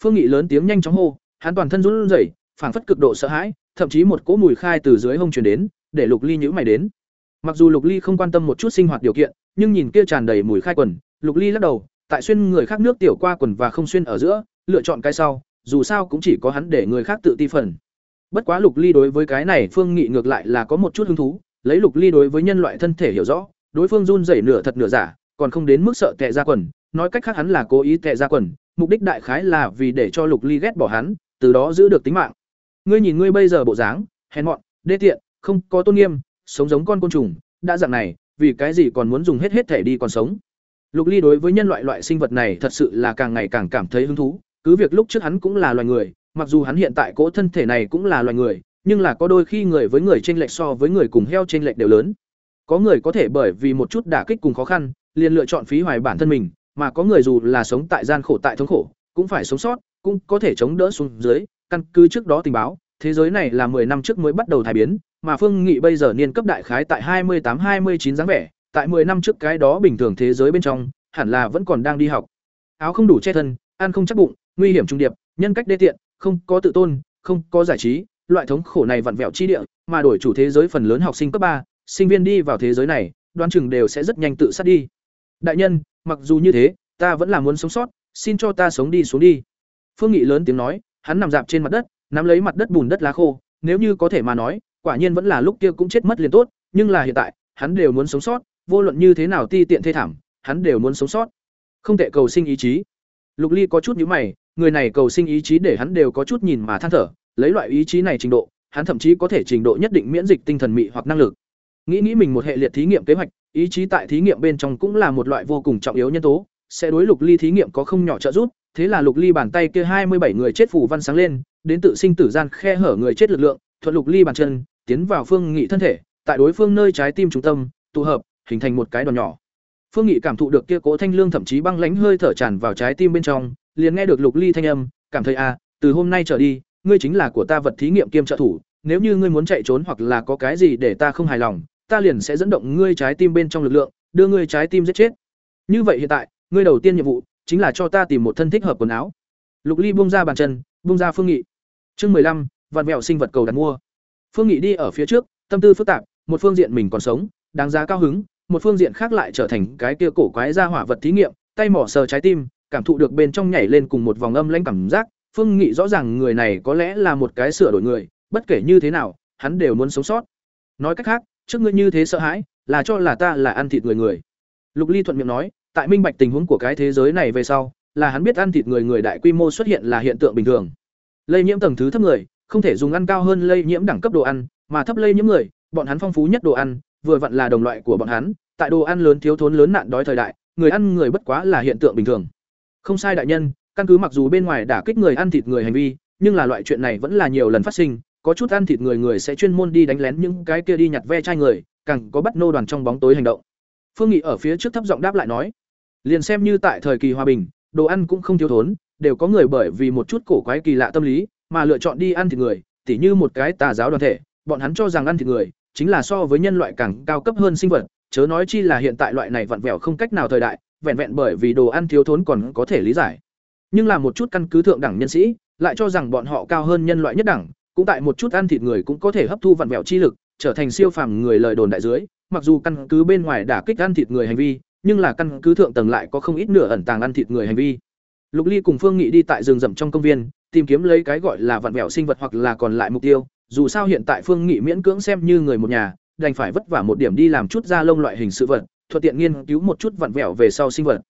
Speaker 1: Phương Nghị lớn tiếng nhanh chóng hô, hắn toàn thân run rẩy, phảng phất cực độ sợ hãi, thậm chí một cỗ mùi khai từ dưới hông truyền đến, để Lục Ly nhữ mày đến. Mặc dù Lục Ly không quan tâm một chút sinh hoạt điều kiện, nhưng nhìn kia tràn đầy mùi khai quần, Lục Ly lắc đầu, tại xuyên người khác nước tiểu qua quần và không xuyên ở giữa, lựa chọn cái sau, dù sao cũng chỉ có hắn để người khác tự ti phần. Bất quá Lục Ly đối với cái này Phương Nghị ngược lại là có một chút hứng thú, lấy Lục Ly đối với nhân loại thân thể hiểu rõ, đối phương run rẩy nửa thật nửa giả, còn không đến mức sợ tè ra quần, nói cách khác hắn là cố ý tè ra quần, mục đích đại khái là vì để cho Lục Ly ghét bỏ hắn, từ đó giữ được tính mạng. Ngươi nhìn ngươi bây giờ bộ dáng, hèn mọn, đê tiện, không có tôn nghiêm, sống giống con côn trùng, đã dạng này, vì cái gì còn muốn dùng hết hết thể đi còn sống. Lục Ly đối với nhân loại loại sinh vật này thật sự là càng ngày càng cảm thấy hứng thú, cứ việc lúc trước hắn cũng là loài người, mặc dù hắn hiện tại cỗ thân thể này cũng là loài người, nhưng là có đôi khi người với người chênh lệch so với người cùng heo chênh lệch đều lớn. Có người có thể bởi vì một chút đả kích cùng khó khăn, liền lựa chọn phí hoài bản thân mình, mà có người dù là sống tại gian khổ tại thống khổ, cũng phải sống sót, cũng có thể chống đỡ xuống dưới, căn cứ trước đó tình báo, thế giới này là 10 năm trước mới bắt đầu thay biến, mà Phương Nghị bây giờ niên cấp đại khái tại 28-29 dáng vẻ, tại 10 năm trước cái đó bình thường thế giới bên trong, hẳn là vẫn còn đang đi học. Áo không đủ che thân, ăn không chắc bụng, nguy hiểm trung điệp, nhân cách đê tiện, không có tự tôn, không có giải trí, loại thống khổ này vặn vẹo chi địa, mà đổi chủ thế giới phần lớn học sinh cấp ba, sinh viên đi vào thế giới này, đoán chừng đều sẽ rất nhanh tự sát đi. Đại nhân, mặc dù như thế, ta vẫn là muốn sống sót, xin cho ta sống đi xuống đi. Phương Nghị lớn tiếng nói, hắn nằm dạp trên mặt đất, nắm lấy mặt đất bùn đất lá khô, nếu như có thể mà nói, quả nhiên vẫn là lúc kia cũng chết mất liền tốt, nhưng là hiện tại, hắn đều muốn sống sót, vô luận như thế nào ti tiện thê thảm, hắn đều muốn sống sót. Không thể cầu sinh ý chí. Lục Ly có chút nhíu mày, người này cầu sinh ý chí để hắn đều có chút nhìn mà than thở, lấy loại ý chí này trình độ, hắn thậm chí có thể trình độ nhất định miễn dịch tinh thần mị hoặc năng lực. Nghĩ nghĩ mình một hệ liệt thí nghiệm kế hoạch, ý chí tại thí nghiệm bên trong cũng là một loại vô cùng trọng yếu nhân tố, sẽ đối Lục Ly thí nghiệm có không nhỏ trợ giúp, thế là Lục Ly bàn tay kia hai mươi bảy người chết phủ văn sáng lên, đến tự sinh tử gian khe hở người chết lực lượng, thuận Lục Ly bàn chân, tiến vào phương nghị thân thể, tại đối phương nơi trái tim trung tâm, tụ hợp, hình thành một cái đòn nhỏ. Phương Nghị cảm thụ được kia cố thanh lương thậm chí băng lãnh hơi thở tràn vào trái tim bên trong, liền nghe được Lục Ly thanh âm, cảm thấy a, à, từ hôm nay trở đi, ngươi chính là của ta vật thí nghiệm kiêm trợ thủ, nếu như ngươi muốn chạy trốn hoặc là có cái gì để ta không hài lòng, ta liền sẽ dẫn động ngươi trái tim bên trong lực lượng, đưa ngươi trái tim giết chết. Như vậy hiện tại, ngươi đầu tiên nhiệm vụ chính là cho ta tìm một thân thích hợp quần áo. Lục Ly buông ra bàn chân, buông ra Phương Nghị. Chương mười lăm, vạn mèo sinh vật cầu đặt mua. Phương Nghị đi ở phía trước, tâm tư phức tạp, một phương diện mình còn sống, đáng giá cao hứng, một phương diện khác lại trở thành cái kia cổ quái ra hỏa vật thí nghiệm, tay mỏ sờ trái tim, cảm thụ được bên trong nhảy lên cùng một vòng âm lãnh cảm giác, Phương Nghị rõ ràng người này có lẽ là một cái sửa đổi người, bất kể như thế nào, hắn đều muốn sống sót. Nói cách khác, trước ngươi như thế sợ hãi, là cho là ta là ăn thịt người người. Lục Ly thuận miệng nói, tại minh bạch tình huống của cái thế giới này về sau, là hắn biết ăn thịt người người đại quy mô xuất hiện là hiện tượng bình thường. Lây nhiễm tầng thứ thấp người, không thể dùng ăn cao hơn lây nhiễm đẳng cấp đồ ăn, mà thấp lây nhiễm người, bọn hắn phong phú nhất đồ ăn, vừa vặn là đồng loại của bọn hắn, tại đồ ăn lớn thiếu thốn lớn nạn đói thời đại, người ăn người bất quá là hiện tượng bình thường. Không sai đại nhân, căn cứ mặc dù bên ngoài đả kích người ăn thịt người hành vi, nhưng là loại chuyện này vẫn là nhiều lần phát sinh, có chút ăn thịt người người sẽ chuyên môn đi đánh lén những cái kia đi nhặt ve chai người, càng có bắt nô đoàn trong bóng tối hành động. Phương Nghị ở phía trước thấp giọng đáp lại nói, liền xem như tại thời kỳ hòa bình, đồ ăn cũng không thiếu thốn, đều có người bởi vì một chút cổ quái kỳ lạ tâm lý, mà lựa chọn đi ăn thịt người, tỉ như một cái tà giáo đoàn thể, bọn hắn cho rằng ăn thịt người chính là so với nhân loại càng cao cấp hơn sinh vật, chớ nói chi là hiện tại loại này vặn vẹo không cách nào thời đại, vẹn vẹn bởi vì đồ ăn thiếu thốn còn có thể lý giải. Nhưng là một chút căn cứ thượng đẳng nhân sĩ, lại cho rằng bọn họ cao hơn nhân loại nhất đẳng, cũng tại một chút ăn thịt người cũng có thể hấp thu vặn vẹo chi lực, trở thành siêu phàm người lời đồn đại dưới, mặc dù căn cứ bên ngoài đả kích ăn thịt người hành vi, nhưng là căn cứ thượng tầng lại có không ít nửa ẩn tàng ăn thịt người hành vi. Lục Ly cùng Phương Nghị đi tại rừng rậm trong công viên, tìm kiếm lấy cái gọi là vặn vẹo sinh vật hoặc là còn lại mục tiêu, dù sao hiện tại Phương Nghị miễn cưỡng xem như người một nhà, đành phải vất vả một điểm đi làm chút da lông loại hình sự vật, thuận tiện nghiên cứu một chút vặn vẹo về sau sinh vật.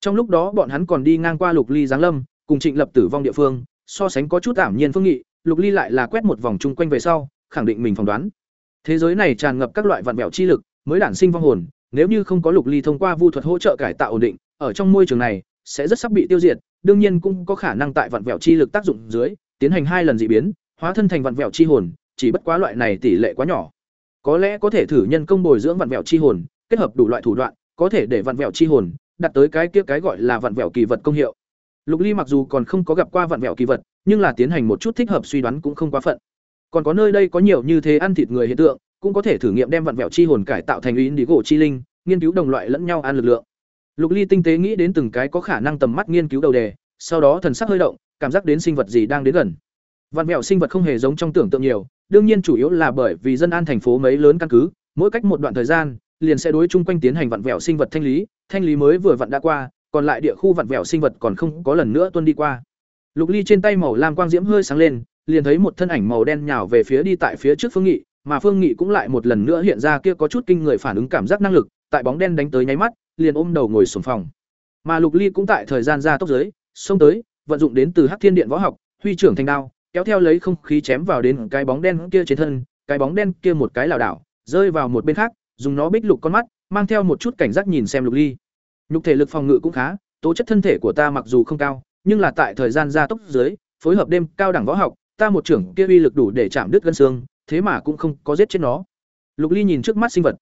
Speaker 1: Trong lúc đó bọn hắn còn đi ngang qua Lục Ly Giáng Lâm, cùng Trịnh Lập tử vong địa phương, so sánh có chút ảm nhiên Phương Nghị, Lục Ly lại là quét một vòng chung quanh về sau, khẳng định mình phỏng đoán. Thế giới này tràn ngập các loại vạn vẹo chi lực, mới đản sinh vong hồn, nếu như không có Lục Ly thông qua vu thuật hỗ trợ cải tạo ổn định, ở trong môi trường này sẽ rất sắp bị tiêu diệt, đương nhiên cũng có khả năng tại vạn vẹo chi lực tác dụng dưới, tiến hành hai lần dị biến, hóa thân thành vạn vẹo chi hồn, chỉ bất quá loại này tỷ lệ quá nhỏ. Có lẽ có thể thử nhân công bồi dưỡng vạn vẹo chi hồn, kết hợp đủ loại thủ đoạn, có thể để vạn vẹo chi hồn đặt tới cái kia cái gọi là vạn vẹo kỳ vật công hiệu. Lục Ly mặc dù còn không có gặp qua vạn vẹo kỳ vật, nhưng là tiến hành một chút thích hợp suy đoán cũng không quá phận. Còn có nơi đây có nhiều như thế ăn thịt người hiện tượng, cũng có thể thử nghiệm đem vặn vẹo chi hồn cải tạo thành ý đi gỗ chi linh, nghiên cứu đồng loại lẫn nhau ăn lực lượng. Lục Ly tinh tế nghĩ đến từng cái có khả năng tầm mắt nghiên cứu đầu đề, sau đó thần sắc hơi động, cảm giác đến sinh vật gì đang đến gần. Vạn vẹo sinh vật không hề giống trong tưởng tượng nhiều, đương nhiên chủ yếu là bởi vì dân an thành phố mấy lớn căn cứ, mỗi cách một đoạn thời gian, liền sẽ đối chung quanh tiến hành vặn vẹo sinh vật thanh lý, thanh lý mới vừa vặn đã qua, còn lại địa khu vặn vẹo sinh vật còn không có lần nữa tuân đi qua. Lục Ly trên tay màu lam quang diễm hơi sáng lên, liền thấy một thân ảnh màu đen nhào về phía đi tại phía trước Phương Nghị, mà Phương Nghị cũng lại một lần nữa hiện ra kia có chút kinh người phản ứng cảm giác năng lực, tại bóng đen đánh tới nháy mắt, liền ôm đầu ngồi xổm phòng. Mà Lục Ly cũng tại thời gian ra tốc dưới, xông tới, vận dụng đến từ Hắc Thiên Điện võ học, huy trưởng thành đao, kéo theo lấy không khí chém vào đến cái bóng đen kia trên thân, cái bóng đen kia một cái lảo đảo, rơi vào một bên khác, dùng nó bích lục con mắt, mang theo một chút cảnh giác nhìn xem Lục Ly. Nhục thể lực phòng ngự cũng khá, tố chất thân thể của ta mặc dù không cao, nhưng là tại thời gian gia tốc dưới, phối hợp đêm cao đẳng võ học, ta một trưởng kia uy lực đủ để chạm đứt gân xương, thế mà cũng không có giết chết nó. Lục Ly nhìn trước mắt sinh vật,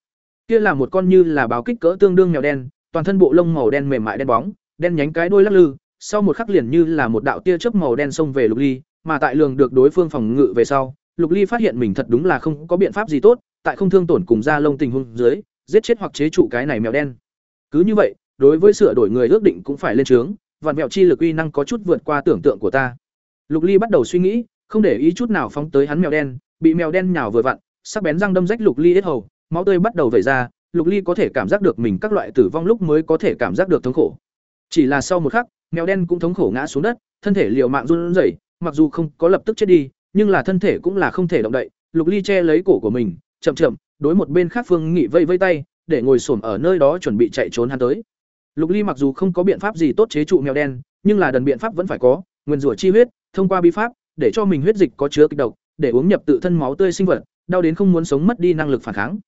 Speaker 1: kia là một con như là báo kích cỡ tương đương mèo đen, toàn thân bộ lông màu đen mềm mại đen bóng, đen nhánh cái đuôi lắc lư, sau một khắc liền như là một đạo tia chớp màu đen xông về Lục Ly, mà tại lường được đối phương phòng ngự về sau, Lục Ly phát hiện mình thật đúng là không có biện pháp gì tốt, tại không thương tổn cùng da lông tình huống dưới, giết chết hoặc chế trụ cái này mèo đen. Cứ như vậy, đối với sửa đổi người ước định cũng phải lên trướng, vạn mèo chi lực uy năng có chút vượt qua tưởng tượng của ta. Lục Ly bắt đầu suy nghĩ, không để ý chút nào phóng tới hắn mèo đen, bị mèo đen nhào vừa vặn, sắc bén răng đâm rách Lục Ly hết hầu, máu tươi bắt đầu vẩy ra, Lục Ly có thể cảm giác được mình các loại tử vong lúc mới có thể cảm giác được thống khổ. Chỉ là sau một khắc, mèo đen cũng thống khổ ngã xuống đất, thân thể liều mạng run rẩy, mặc dù không có lập tức chết đi, nhưng là thân thể cũng là không thể động đậy. Lục Ly che lấy cổ của mình, chậm chậm, đối một bên khác Phương Nghị vây vây tay, để ngồi xổm ở nơi đó chuẩn bị chạy trốn hắn tới. Lục Ly mặc dù không có biện pháp gì tốt chế trụ mèo đen, nhưng là đần biện pháp vẫn phải có, nguyên rủa chi huyết, thông qua bí pháp, để cho mình huyết dịch có chứa kịch độc, để uống nhập tự thân máu tươi sinh vật, đau đến không muốn sống mất đi năng lực phản kháng.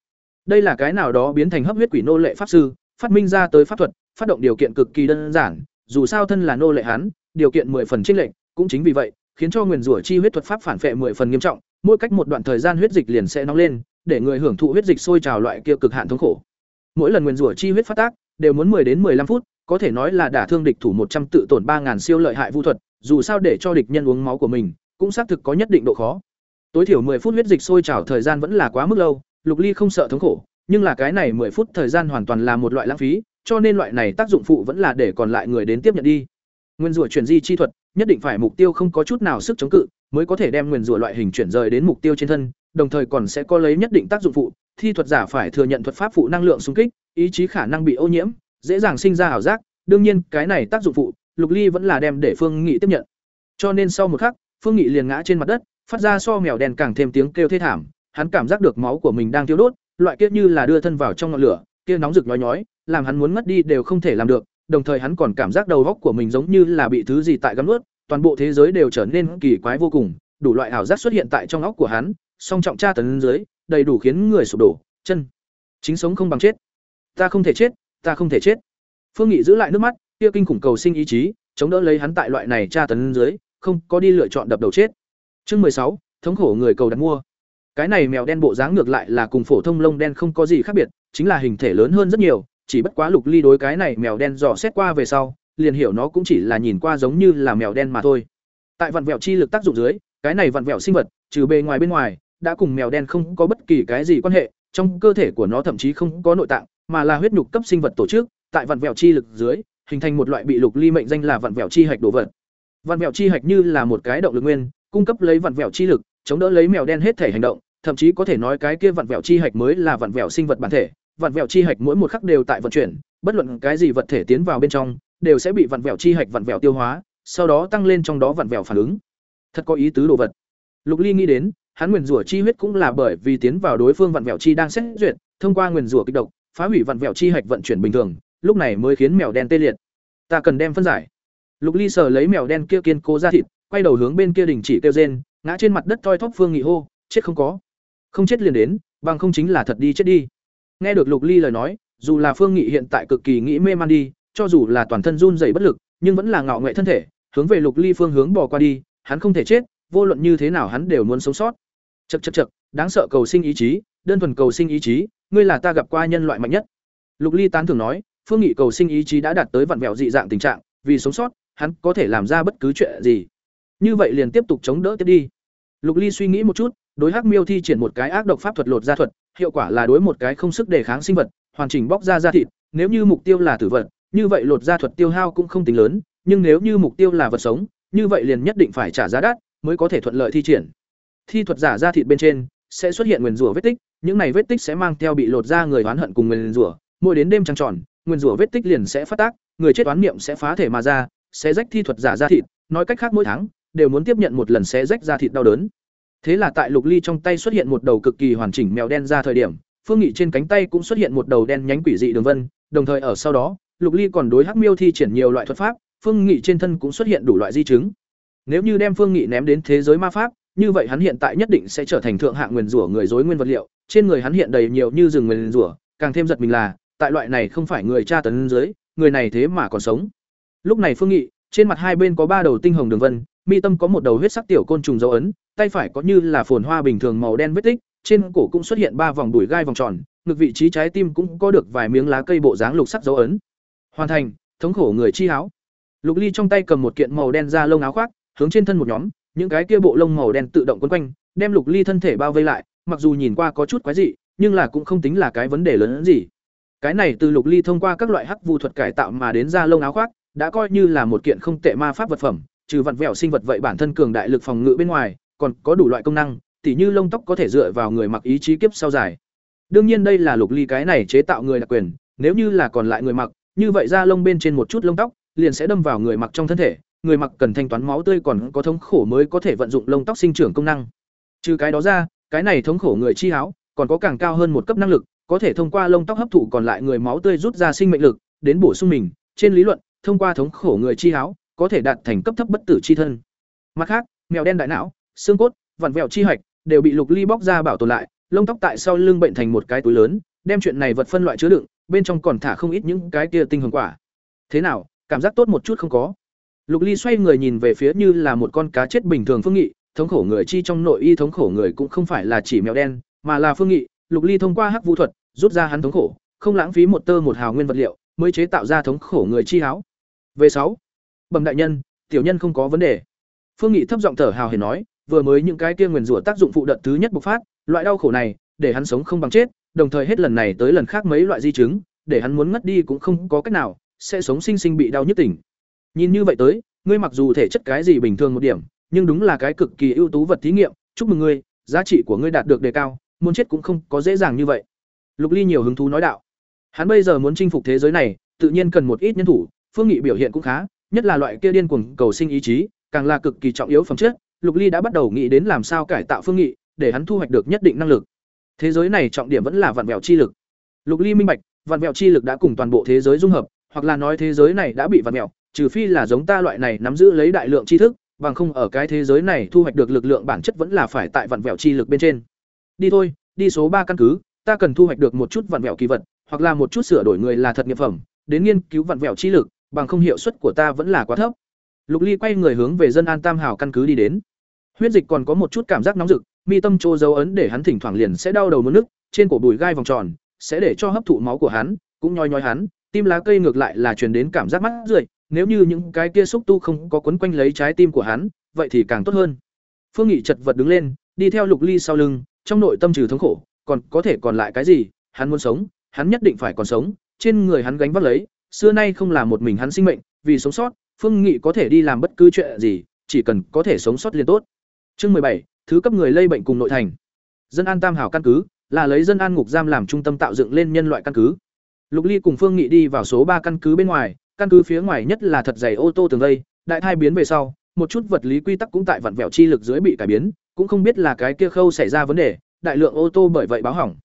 Speaker 1: Đây là cái nào đó biến thành hấp huyết quỷ nô lệ pháp sư, phát minh ra tới pháp thuật, phát động điều kiện cực kỳ đơn giản, dù sao thân là nô lệ hắn, điều kiện 10 phần chênh lệnh, cũng chính vì vậy, khiến cho nguyên rủa chi huyết thuật pháp phản phệ 10 phần nghiêm trọng, mỗi cách một đoạn thời gian huyết dịch liền sẽ nóng lên, để người hưởng thụ huyết dịch sôi trào loại kia cực hạn thống khổ. Mỗi lần nguyên rủa chi huyết phát tác, đều muốn 10 đến 15 phút, có thể nói là đả thương địch thủ 100 tự tổn 3000 siêu lợi hại vu thuật, dù sao để cho địch nhân uống máu của mình, cũng xác thực có nhất định độ khó. tối thiểu 10 phút huyết dịch sôi trào thời gian vẫn là quá mức lâu, Lục Ly không sợ thống khổ, nhưng là cái này 10 phút thời gian hoàn toàn là một loại lãng phí, cho nên loại này tác dụng phụ vẫn là để còn lại người đến tiếp nhận đi. Nguyên rủa chuyển di chi thuật, nhất định phải mục tiêu không có chút nào sức chống cự, mới có thể đem nguyên rủa loại hình chuyển rời đến mục tiêu trên thân, đồng thời còn sẽ có lấy nhất định tác dụng phụ, thi thuật giả phải thừa nhận thuật pháp phụ năng lượng xung kích, ý chí khả năng bị ô nhiễm, dễ dàng sinh ra ảo giác, đương nhiên, cái này tác dụng phụ, Lục Ly vẫn là đem để Phương Nghị tiếp nhận. Cho nên sau một khắc, Phương Nghị liền ngã trên mặt đất, phát ra so mèo đen càng thêm tiếng kêu thê thảm, hắn cảm giác được máu của mình đang thiêu đốt, loại kiếp như là đưa thân vào trong ngọn lửa, kia nóng rực nhói nhói, làm hắn muốn ngất đi đều không thể làm được, đồng thời hắn còn cảm giác đầu óc của mình giống như là bị thứ gì tại gắn nuốt, toàn bộ thế giới đều trở nên kỳ quái vô cùng, đủ loại ảo giác xuất hiện tại trong óc của hắn, song trọng tra tấn dưới, đầy đủ khiến người sụp đổ, chân chính sống không bằng chết. Ta không thể chết, ta không thể chết. Phương Nghị giữ lại nước mắt, kia kinh khủng cầu sinh ý chí, chống đỡ lấy hắn tại loại này tra tấn dưới, không có đi lựa chọn đập đầu chết. Chương mười sáu, thống khổ người cầu đặt mua. Cái này mèo đen bộ dáng ngược lại là cùng phổ thông lông đen không có gì khác biệt, chính là hình thể lớn hơn rất nhiều, chỉ bất quá Lục Ly đối cái này mèo đen dò xét qua về sau, liền hiểu nó cũng chỉ là nhìn qua giống như là mèo đen mà thôi. Tại vặn vẹo chi lực tác dụng dưới, cái này vặn vẹo sinh vật, trừ bề ngoài bên ngoài, đã cùng mèo đen không có bất kỳ cái gì quan hệ, trong cơ thể của nó thậm chí không có nội tạng, mà là huyết nhục cấp sinh vật tổ chức, tại vặn vẹo chi lực dưới, hình thành một loại bị Lục Ly mệnh danh là vặn vẹo chi hạch đồ vật. Vặn vẹo chi hạch như là một cái động lực nguyên, cung cấp lấy vặn vẹo chi lực, chống đỡ lấy mèo đen hết thể hành động, thậm chí có thể nói cái kia vặn vẹo chi hạch mới là vặn vẹo sinh vật bản thể, vặn vẹo chi hạch mỗi một khắc đều tại vận chuyển, bất luận cái gì vật thể tiến vào bên trong, đều sẽ bị vặn vẹo chi hạch vặn vẹo tiêu hóa, sau đó tăng lên trong đó vặn vẹo phản ứng. Thật có ý tứ đồ vật. Lục Ly nghĩ đến, hắn nguyên rủa chi huyết cũng là bởi vì tiến vào đối phương vặn vẹo chi đang xét duyệt, thông qua nguyên rủa kích độc, phá hủy vặn vẹo chi hạch vận chuyển bình thường, lúc này mới khiến mèo đen tê liệt. Ta cần đem phân giải. Lục Ly sờ lấy mèo đen kia kiên cố ra thịt, quay đầu hướng bên kia đình chỉ kêu rên, ngã trên mặt đất thoi thóp Phương Nghị hô, chết không có. Không chết liền đến, bằng không chính là thật đi chết đi. Nghe được Lục Ly lời nói, dù là Phương Nghị hiện tại cực kỳ nghĩ mê man đi, cho dù là toàn thân run rẩy bất lực, nhưng vẫn là ngạo nghệ thân thể, hướng về Lục Ly phương hướng bỏ qua đi, hắn không thể chết, vô luận như thế nào hắn đều muốn sống sót. Chậc chậc chậc, đáng sợ cầu sinh ý chí, đơn thuần cầu sinh ý chí, ngươi là ta gặp qua nhân loại mạnh nhất. Lục Ly tán thưởng nói, Phương Nghị cầu sinh ý chí đã đạt tới vặn vẹo dị dạng tình trạng, vì sống sót, hắn có thể làm ra bất cứ chuyện gì. Như vậy liền tiếp tục chống đỡ tiếp đi. Lục Ly suy nghĩ một chút, đối Hắc Miêu thi triển một cái ác độc pháp thuật lột ra thuật, hiệu quả là đối một cái không sức đề kháng sinh vật, hoàn chỉnh bóc ra da thịt, nếu như mục tiêu là tử vật, như vậy lột ra thuật tiêu hao cũng không tính lớn, nhưng nếu như mục tiêu là vật sống, như vậy liền nhất định phải trả giá đắt mới có thể thuận lợi thi triển. Thi thuật giả ra thịt bên trên sẽ xuất hiện nguyên rủa vết tích, những này vết tích sẽ mang theo bị lột ra người oán hận cùng nguyên rủa, mỗi đến đêm trăng tròn, nguyên rủa vết tích liền sẽ phát tác, người chết oán niệm sẽ phá thể mà ra, sẽ rách thi thuật giả ra thịt, nói cách khác mỗi tháng đều muốn tiếp nhận một lần sẽ rách ra thịt đau đớn. Thế là tại Lục Ly trong tay xuất hiện một đầu cực kỳ hoàn chỉnh mèo đen ra thời điểm, Phương Nghị trên cánh tay cũng xuất hiện một đầu đen nhánh quỷ dị đường vân, đồng thời ở sau đó, Lục Ly còn đối Hắc Miêu thi triển nhiều loại thuật pháp, Phương Nghị trên thân cũng xuất hiện đủ loại di chứng. Nếu như đem Phương Nghị ném đến thế giới ma pháp, như vậy hắn hiện tại nhất định sẽ trở thành thượng hạng nguyên rủa người dối nguyên vật liệu, trên người hắn hiện đầy nhiều như rừng nguyên rủa, càng thêm giật mình là, tại loại này không phải người tra tấn dưới, người này thế mà còn sống. Lúc này Phương Nghị, trên mặt hai bên có ba đầu tinh hồng đường vân, mi tâm có một đầu huyết sắc tiểu côn trùng dấu ấn, tay phải có như là phồn hoa bình thường màu đen vết tích, trên cổ cũng xuất hiện ba vòng đùi gai vòng tròn, ngực vị trí trái tim cũng có được vài miếng lá cây bộ dáng lục sắc dấu ấn. Hoàn thành, thống khổ người chi háo. Lục Ly trong tay cầm một kiện màu đen da lông áo khoác, hướng trên thân một nhóm, những cái kia bộ lông màu đen tự động quấn quanh, đem Lục Ly thân thể bao vây lại, mặc dù nhìn qua có chút quái dị, nhưng là cũng không tính là cái vấn đề lớn hơn gì. Cái này từ Lục Ly thông qua các loại hắc vu thuật cải tạo mà đến da lông áo khoác, đã coi như là một kiện không tệ ma pháp vật phẩm, trừ vặn vẹo sinh vật vậy bản thân cường đại lực phòng ngự bên ngoài, còn có đủ loại công năng, tỉ như lông tóc có thể dựa vào người mặc ý chí kiếp sau dài. Đương nhiên đây là Lục Ly cái này chế tạo người đặc quyền, nếu như là còn lại người mặc, như vậy da lông bên trên một chút lông tóc liền sẽ đâm vào người mặc trong thân thể, người mặc cần thanh toán máu tươi còn có thống khổ mới có thể vận dụng lông tóc sinh trưởng công năng. Trừ cái đó ra, cái này thống khổ người chi háo còn có càng cao hơn một cấp năng lực, có thể thông qua lông tóc hấp thụ còn lại người máu tươi rút ra sinh mệnh lực, đến bổ sung mình. Trên lý luận, thông qua thống khổ người chi háo có thể đạt thành cấp thấp bất tử chi thân. Mặt khác, mèo đen đại não, xương cốt, vặn vẹo chi hạch đều bị Lục Ly bóc ra bảo tồn lại, lông tóc tại sau lưng bệnh thành một cái túi lớn, đem chuyện này vật phân loại chứa đựng, bên trong còn thả không ít những cái kia tinh hồng quả. Thế nào, cảm giác tốt một chút không có? Lục Ly xoay người nhìn về phía như là một con cá chết bình thường Phương Nghị, thống khổ người chi trong nội y thống khổ người cũng không phải là chỉ mèo đen, mà là Phương Nghị, Lục Ly thông qua hắc vũ thuật, rút ra hắn thống khổ, không lãng phí một tơ một hào nguyên vật liệu, mới chế tạo ra thống khổ người chi háo. Về sáu, Bẩm đại nhân, tiểu nhân không có vấn đề. Phương Nghị thấp giọng thở hào hề nói, vừa mới những cái kia nguyền rủa tác dụng phụ đợt thứ nhất bộc phát, loại đau khổ này, để hắn sống không bằng chết, đồng thời hết lần này tới lần khác mấy loại di chứng, để hắn muốn ngất đi cũng không có cách nào, sẽ sống sinh sinh bị đau nhức tỉnh. Nhìn như vậy tới, ngươi mặc dù thể chất cái gì bình thường một điểm, nhưng đúng là cái cực kỳ ưu tú vật thí nghiệm, chúc mừng ngươi, giá trị của ngươi đạt được đề cao, muốn chết cũng không có dễ dàng như vậy. Lục Ly nhiều hứng thú nói đạo. Hắn bây giờ muốn chinh phục thế giới này, tự nhiên cần một ít nhân thủ, Phương Nghị biểu hiện cũng khá, nhất là loại kia điên cuồng cầu sinh ý chí, càng là cực kỳ trọng yếu phẩm chất, Lục Ly đã bắt đầu nghĩ đến làm sao cải tạo Phương Nghị, để hắn thu hoạch được nhất định năng lực. Thế giới này trọng điểm vẫn là vạn vẹo chi lực. Lục Ly minh bạch, vạn vẹo chi lực đã cùng toàn bộ thế giới dung hợp, hoặc là nói thế giới này đã bị vặn vẹo, trừ phi là giống ta loại này nắm giữ lấy đại lượng tri thức, bằng không ở cái thế giới này thu hoạch được lực lượng bản chất vẫn là phải tại vặn vẹo chi lực bên trên. Đi thôi, đi số ba căn cứ, ta cần thu hoạch được một chút vặn vẹo kỳ vật, hoặc là một chút sửa đổi người là thật nghiệp phẩm, đến nghiên cứu vặn vẹo chi lực, bằng không hiệu suất của ta vẫn là quá thấp. Lục Ly quay người hướng về dân an Tam Hảo căn cứ đi đến. Huyết dịch còn có một chút cảm giác nóng rực, mi tâm trô dấu ấn để hắn thỉnh thoảng liền sẽ đau đầu muốn nước, trên cổ bùi gai vòng tròn, sẽ để cho hấp thụ máu của hắn, cũng nhoi nhoi hắn, tim lá cây ngược lại là truyền đến cảm giác mắt rượi, nếu như những cái kia xúc tu không có quấn quanh lấy trái tim của hắn, vậy thì càng tốt hơn. Phương Nghị chật vật đứng lên, đi theo Lục Ly sau lưng, trong nội tâm trừ thống khổ, còn có thể còn lại cái gì? Hắn muốn sống, hắn nhất định phải còn sống, trên người hắn gánh vác lấy, xưa nay không là một mình hắn sinh mệnh, vì sống sót, Phương Nghị có thể đi làm bất cứ chuyện gì, chỉ cần có thể sống sót liền tốt. Chương bảy, thứ cấp người lây bệnh cùng nội thành. Dân an Tam Hảo căn cứ là lấy dân an ngục giam làm trung tâm tạo dựng lên nhân loại căn cứ. Lục Ly cùng Phương Nghị đi vào số ba căn cứ bên ngoài, căn cứ phía ngoài nhất là thật dày ô tô tường vây, đại thai biến về sau, một chút vật lý quy tắc cũng tại vặn vẹo chi lực dưới bị cải biến, cũng không biết là cái kia khâu xảy ra vấn đề, đại lượng ô tô bởi vậy báo hỏng.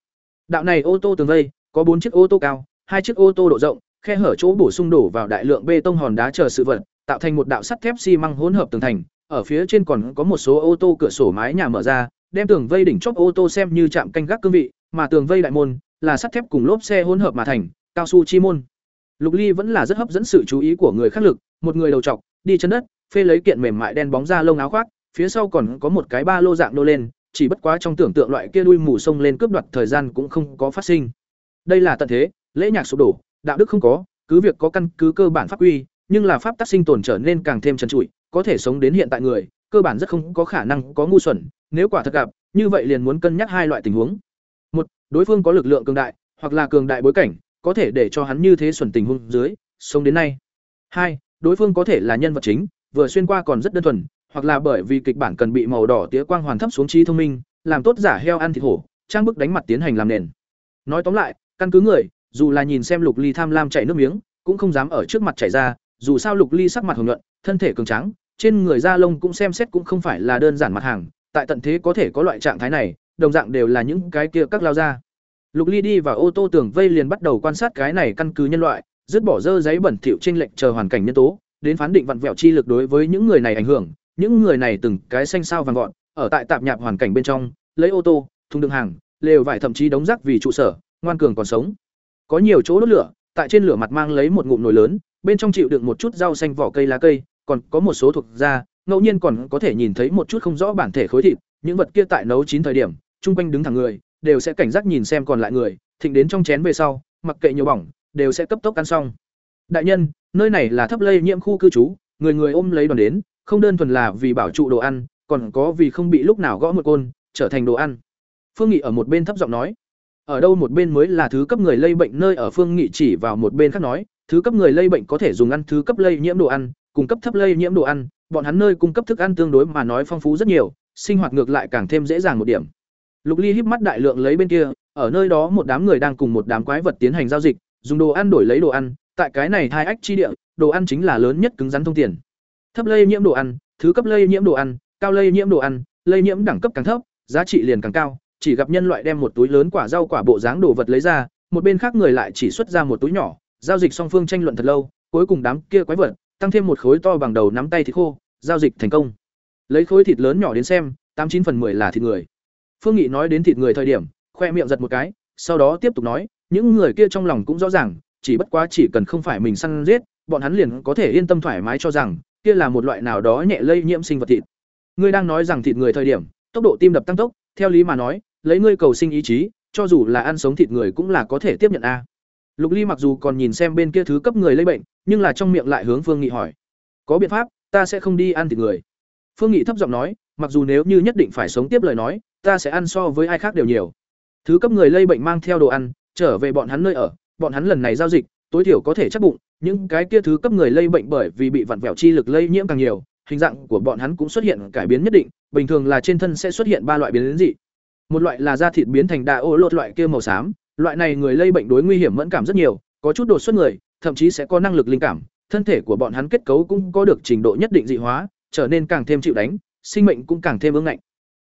Speaker 1: Đạo này ô tô tường vây, có bốn chiếc ô tô cao, hai chiếc ô tô độ rộng, khe hở chỗ bổ sung đổ vào đại lượng bê tông hòn đá chờ sự vật, tạo thành một đạo sắt thép xi măng hỗn hợp tường thành, ở phía trên còn có một số ô tô cửa sổ mái nhà mở ra, đem tường vây đỉnh chóp ô tô xem như trạm canh gác cương vị, mà tường vây đại môn là sắt thép cùng lốp xe hỗn hợp mà thành, cao su chi môn. Lục Ly vẫn là rất hấp dẫn sự chú ý của người khác lực, một người đầu trọc, đi chân đất, phê lấy kiện mềm mại đen bóng da lông áo khoác, phía sau còn có một cái ba lô dạng nô lên, chỉ bất quá trong tưởng tượng loại kia đuôi mù sông lên cướp đoạt thời gian cũng không có phát sinh. Đây là tận thế, lễ nhạc sụp đổ, đạo đức không có, cứ việc có căn cứ cơ bản pháp quy, nhưng là pháp tác sinh tồn trở nên càng thêm trần trụi, có thể sống đến hiện tại người, cơ bản rất không có khả năng có ngu xuẩn, nếu quả thật gặp, như vậy liền muốn cân nhắc hai loại tình huống. Đối phương có lực lượng cường đại, hoặc là cường đại bối cảnh, có thể để cho hắn như thế xuẩn tình hôn dưới, sống đến nay. Hai, đối phương có thể là nhân vật chính, vừa xuyên qua còn rất đơn thuần, hoặc là bởi vì kịch bản cần bị màu đỏ tía quang hoàn thấp xuống trí thông minh, làm tốt giả heo ăn thịt hổ, trang bức đánh mặt tiến hành làm nền. Nói tóm lại, căn cứ người, dù là nhìn xem Lục Ly tham lam chảy nước miếng, cũng không dám ở trước mặt chảy ra, dù sao Lục Ly sắc mặt hồng nhuận, thân thể cường tráng, trên người da lông cũng xem xét cũng không phải là đơn giản mặt hàng, tại tận thế có thể có loại trạng thái này, đồng dạng đều là những cái kia các lao ra. Lục Ly đi vào ô tô tường vây liền bắt đầu quan sát cái này căn cứ nhân loại, dứt bỏ dơ giấy bẩn thỉu trên lệnh chờ hoàn cảnh nhân tố, đến phán định vặn vẹo chi lực đối với những người này ảnh hưởng, những người này từng cái xanh sao vàng gọn ở tại tạp nhạp hoàn cảnh bên trong, lấy ô tô, thùng đựng hàng, lều vải thậm chí đống rác vì trụ sở, ngoan cường còn sống. Có nhiều chỗ đốt lửa, tại trên lửa mặt mang lấy một ngụm nồi lớn, bên trong chịu đựng một chút rau xanh vỏ cây lá cây, còn có một số thuộc da, ngẫu nhiên còn có thể nhìn thấy một chút không rõ bản thể khối thịt, những vật kia tại nấu chín thời điểm, trung quanh đứng thẳng người, đều sẽ cảnh giác nhìn xem còn lại người, thịnh đến trong chén về sau, mặc kệ nhiều bỏng, đều sẽ cấp tốc ăn xong. Đại nhân, nơi này là thấp lây nhiễm khu cư trú, người người ôm lấy đoàn đến, không đơn thuần là vì bảo trụ đồ ăn, còn có vì không bị lúc nào gõ một côn, trở thành đồ ăn. Phương Nghị ở một bên thấp giọng nói, ở đâu một bên mới là thứ cấp người lây bệnh nơi ở Phương Nghị chỉ vào một bên khác nói, thứ cấp người lây bệnh có thể dùng ăn thứ cấp lây nhiễm đồ ăn, cung cấp thấp lây nhiễm đồ ăn, bọn hắn nơi cung cấp thức ăn tương đối mà nói phong phú rất nhiều, sinh hoạt ngược lại càng thêm dễ dàng một điểm. Lục Ly híp mắt đại lượng lấy bên kia, ở nơi đó một đám người đang cùng một đám quái vật tiến hành giao dịch, dùng đồ ăn đổi lấy đồ ăn, tại cái này thai ách chi địa, đồ ăn chính là lớn nhất cứng rắn thông tiền. Thấp lây nhiễm đồ ăn, thứ cấp lây nhiễm đồ ăn, cao lây nhiễm đồ ăn, lây nhiễm đẳng cấp càng thấp, giá trị liền càng cao, chỉ gặp nhân loại đem một túi lớn quả rau quả bộ dáng đồ vật lấy ra, một bên khác người lại chỉ xuất ra một túi nhỏ, giao dịch song phương tranh luận thật lâu, cuối cùng đám kia quái vật tăng thêm một khối to bằng đầu nắm tay thịt khô, giao dịch thành công. Lấy khối thịt lớn nhỏ đến xem, tám chín phần 10 là thịt người. Phương Nghị nói đến thịt người thời điểm, khoe miệng giật một cái, sau đó tiếp tục nói, những người kia trong lòng cũng rõ ràng, chỉ bất quá chỉ cần không phải mình săn giết, bọn hắn liền có thể yên tâm thoải mái cho rằng, kia là một loại nào đó nhẹ lây nhiễm sinh vật thịt. Ngươi đang nói rằng thịt người thời điểm, tốc độ tim đập tăng tốc, theo lý mà nói, lấy ngươi cầu sinh ý chí, cho dù là ăn sống thịt người cũng là có thể tiếp nhận a. Lục Ly mặc dù còn nhìn xem bên kia thứ cấp người lây bệnh, nhưng là trong miệng lại hướng Phương Nghị hỏi: "Có biện pháp, ta sẽ không đi ăn thịt người." Phương Nghị thấp giọng nói: mặc dù nếu như nhất định phải sống tiếp lời nói, ta sẽ ăn so với ai khác đều nhiều. Thứ cấp người lây bệnh mang theo đồ ăn, trở về bọn hắn nơi ở, bọn hắn lần này giao dịch, tối thiểu có thể chắc bụng, những cái kia thứ cấp người lây bệnh bởi vì bị vặn vẹo chi lực lây nhiễm càng nhiều, hình dạng của bọn hắn cũng xuất hiện cải biến nhất định, bình thường là trên thân sẽ xuất hiện ba loại biến dị. Một loại là da thịt biến thành đa ô lột loại kia màu xám, loại này người lây bệnh đối nguy hiểm mẫn cảm rất nhiều, có chút đột xuất người, thậm chí sẽ có năng lực linh cảm, thân thể của bọn hắn kết cấu cũng có được trình độ nhất định dị hóa, trở nên càng thêm chịu đánh, sinh mệnh cũng càng thêm ương ngạnh.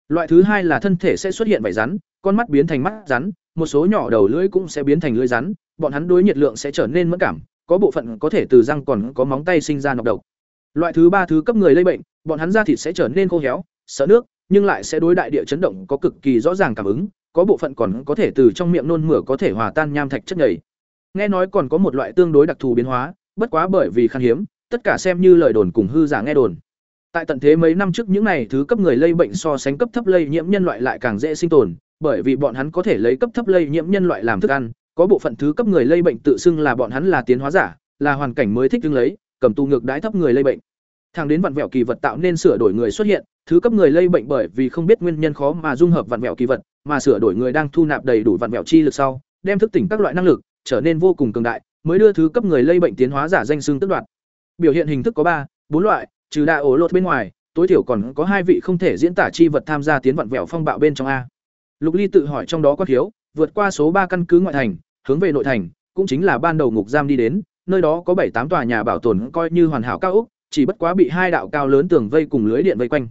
Speaker 1: Loại thứ hai là thân thể sẽ xuất hiện vảy rắn, con mắt biến thành mắt rắn, một số nhỏ đầu lưỡi cũng sẽ biến thành lưỡi rắn, bọn hắn đối nhiệt lượng sẽ trở nên mẫn cảm, có bộ phận có thể từ răng còn có móng tay sinh ra nọc độc. Loại thứ ba thứ cấp người lây bệnh, bọn hắn da thịt sẽ trở nên khô héo, sợ nước, nhưng lại sẽ đối đại địa chấn động có cực kỳ rõ ràng cảm ứng, có bộ phận còn có thể từ trong miệng nôn mửa có thể hòa tan nham thạch chất nhầy. Nghe nói còn có một loại tương đối đặc thù biến hóa, bất quá bởi vì khan hiếm, tất cả xem như lời đồn cùng hư giả nghe đồn. Tại tận thế mấy năm trước những này thứ cấp người lây bệnh so sánh cấp thấp lây nhiễm nhân loại lại càng dễ sinh tồn, bởi vì bọn hắn có thể lấy cấp thấp lây nhiễm nhân loại làm thức ăn, có bộ phận thứ cấp người lây bệnh tự xưng là bọn hắn là tiến hóa giả, là hoàn cảnh mới thích ứng lấy, cầm tu ngược đái thấp người lây bệnh. Thẳng đến vặn vẹo kỳ vật tạo nên sửa đổi người xuất hiện, thứ cấp người lây bệnh bởi vì không biết nguyên nhân khó mà dung hợp vặn vẹo kỳ vật, mà sửa đổi người đang thu nạp đầy đủ vặn vẹo chi lực sau, đem thức tỉnh các loại năng lực, trở nên vô cùng cường đại, mới đưa thứ cấp người lây bệnh tiến hóa giả danh xưng tức đoạt. Biểu hiện hình thức có ba, bốn loại, trừ đa ổ lột bên ngoài, tối thiểu còn có hai vị không thể diễn tả chi vật tham gia tiến vặn vẹo phong bạo bên trong a. Lục Ly tự hỏi trong đó có thiếu, vượt qua số ba căn cứ ngoại thành, hướng về nội thành, cũng chính là ban đầu ngục giam đi đến, nơi đó có bảy tám tòa nhà bảo tồn coi như hoàn hảo cao úc chỉ bất quá bị hai đạo cao lớn tường vây cùng lưới điện vây quanh.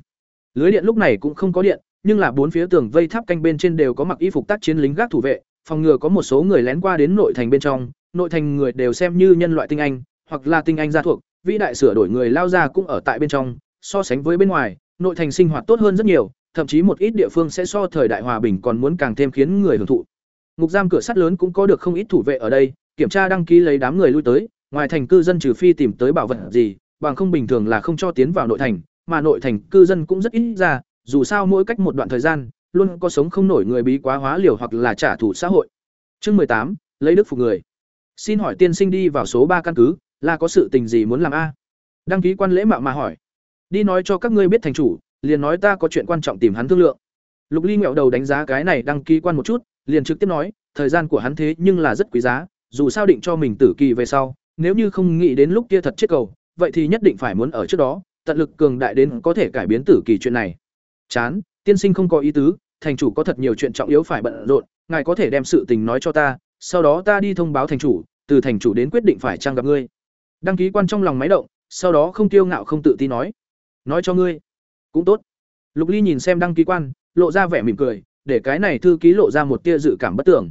Speaker 1: Lưới điện lúc này cũng không có điện, nhưng là bốn phía tường vây tháp canh bên trên đều có mặc y phục tác chiến lính gác thủ vệ, phòng ngừa có một số người lén qua đến nội thành bên trong, nội thành người đều xem như nhân loại tinh anh, hoặc là tinh anh gia thuộc, vĩ đại sửa đổi người lao ra cũng ở tại bên trong, so sánh với bên ngoài, nội thành sinh hoạt tốt hơn rất nhiều, thậm chí một ít địa phương sẽ so thời đại hòa bình còn muốn càng thêm khiến người hưởng thụ. Ngục giam cửa sắt lớn cũng có được không ít thủ vệ ở đây, kiểm tra đăng ký lấy đám người lui tới, ngoài thành cư dân trừ phi tìm tới bảo vật gì, bằng không bình thường là không cho tiến vào nội thành, mà nội thành cư dân cũng rất ít ra, dù sao mỗi cách một đoạn thời gian, luôn có sống không nổi người bí quá hóa liều hoặc là trả thù xã hội. Chương mười tám lấy đức phục người. Xin hỏi tiên sinh đi vào số ba căn cứ, là có sự tình gì muốn làm a? Đăng ký quan lễ mạo mà hỏi. Đi nói cho các ngươi biết thành chủ, liền nói ta có chuyện quan trọng tìm hắn thương lượng. Lục Ly ngẹo đầu đánh giá cái này đăng ký quan một chút, liền trực tiếp nói, thời gian của hắn thế nhưng là rất quý giá, dù sao định cho mình tử kỳ về sau, nếu như không nghĩ đến lúc kia thật chết cầu, vậy thì nhất định phải muốn ở trước đó, tận lực cường đại đến có thể cải biến tử kỳ chuyện này. Chán, tiên sinh không có ý tứ, thành chủ có thật nhiều chuyện trọng yếu phải bận rộn, ngài có thể đem sự tình nói cho ta, sau đó ta đi thông báo thành chủ, từ thành chủ đến quyết định phải trang gặp ngươi. Đăng ký quan trong lòng máy động, sau đó không tiêu ngạo không tự tin nói, nói cho ngươi, cũng tốt. Lục Ly nhìn xem đăng ký quan, lộ ra vẻ mỉm cười, để cái này thư ký lộ ra một tia dự cảm bất tưởng.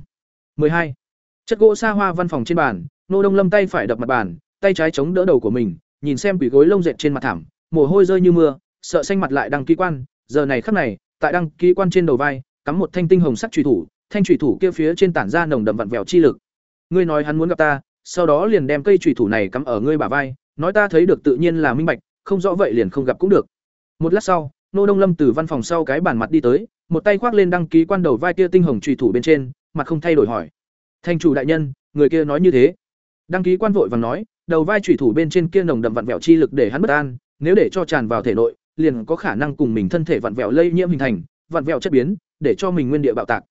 Speaker 1: 12. Chất gỗ xa hoa văn phòng trên bàn, Nô Đông Lâm tay phải đập mặt bàn, tay trái chống đỡ đầu của mình, nhìn xem quỷ gối lông dệt trên mặt thảm, mồ hôi rơi như mưa, sợ xanh mặt lại đăng ký quan, giờ này khắc này, tại đăng ký quan trên đầu vai, cắm một thanh tinh hồng sắc chủy thủ, thanh chủy thủ kia phía trên tản ra nồng đậm vặn vẹo chi lực. Ngươi nói hắn muốn gặp ta, sau đó liền đem cây chủy thủ này cắm ở ngươi bả vai, nói ta thấy được tự nhiên là minh bạch, không rõ vậy liền không gặp cũng được. Một lát sau, Nô Đông Lâm từ văn phòng sau cái bàn mặt đi tới, một tay khoác lên đăng ký quan đầu vai kia tinh hồng chủy thủ bên trên, mặt không thay đổi hỏi: "Thành chủ đại nhân, người kia nói như thế?" Đăng ký quan vội vàng nói, đầu vai chủy thủ bên trên kia nồng đậm vặn vẹo chi lực để hắn bất an, nếu để cho tràn vào thể nội, liền có khả năng cùng mình thân thể vặn vẹo lây nhiễm hình thành, vặn vẹo chất biến, để cho mình nguyên địa bạo tạc.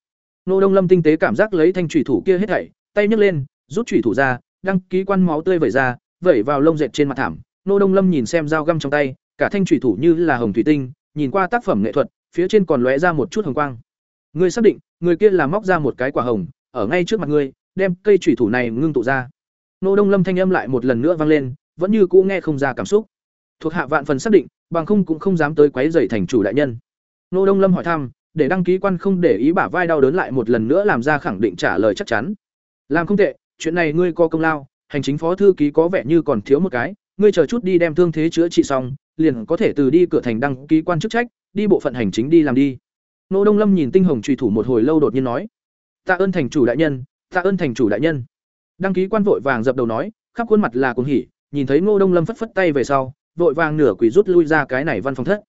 Speaker 1: Nô Đông Lâm tinh tế cảm giác lấy thanh chủy thủ kia hết thảy, tay nhấc lên, rút chủy thủ ra, đăng ký quan máu tươi vẩy ra, vẩy vào lông dệt trên mặt thảm. Nô Đông Lâm nhìn xem dao găm trong tay, cả thanh thủy thủ như là hồng thủy tinh, nhìn qua tác phẩm nghệ thuật, phía trên còn lóe ra một chút hồng quang. Ngươi xác định, người kia là móc ra một cái quả hồng, ở ngay trước mặt ngươi, đem cây thủy thủ này ngưng tụ ra. Nô Đông Lâm thanh âm lại một lần nữa vang lên, vẫn như cũ nghe không ra cảm xúc. Thuộc hạ vạn phần xác định, bằng không cũng không dám tới quấy rầy thành chủ đại nhân. Nô Đông Lâm hỏi thăm, để đăng ký quan không để ý bả vai đau đớn lại một lần nữa làm ra khẳng định trả lời chắc chắn. Làm không tệ, chuyện này ngươi có công lao, hành chính phó thư ký có vẻ như còn thiếu một cái, ngươi chờ chút đi đem thương thế chữa trị xong, liền có thể từ đi cửa thành đăng ký quan chức trách, đi bộ phận hành chính đi làm đi. Nô Đông Lâm nhìn Tinh Hồng Trùy thủ một hồi lâu đột nhiên nói: "Tạ ơn thành chủ đại nhân, tạ ơn thành chủ đại nhân." Đăng ký quan vội vàng dập đầu nói, khắp khuôn mặt là cuồng hỉ, nhìn thấy Ngô Đông Lâm phất phất tay về sau, vội vàng nửa quỷ rút lui ra cái này văn phòng thất.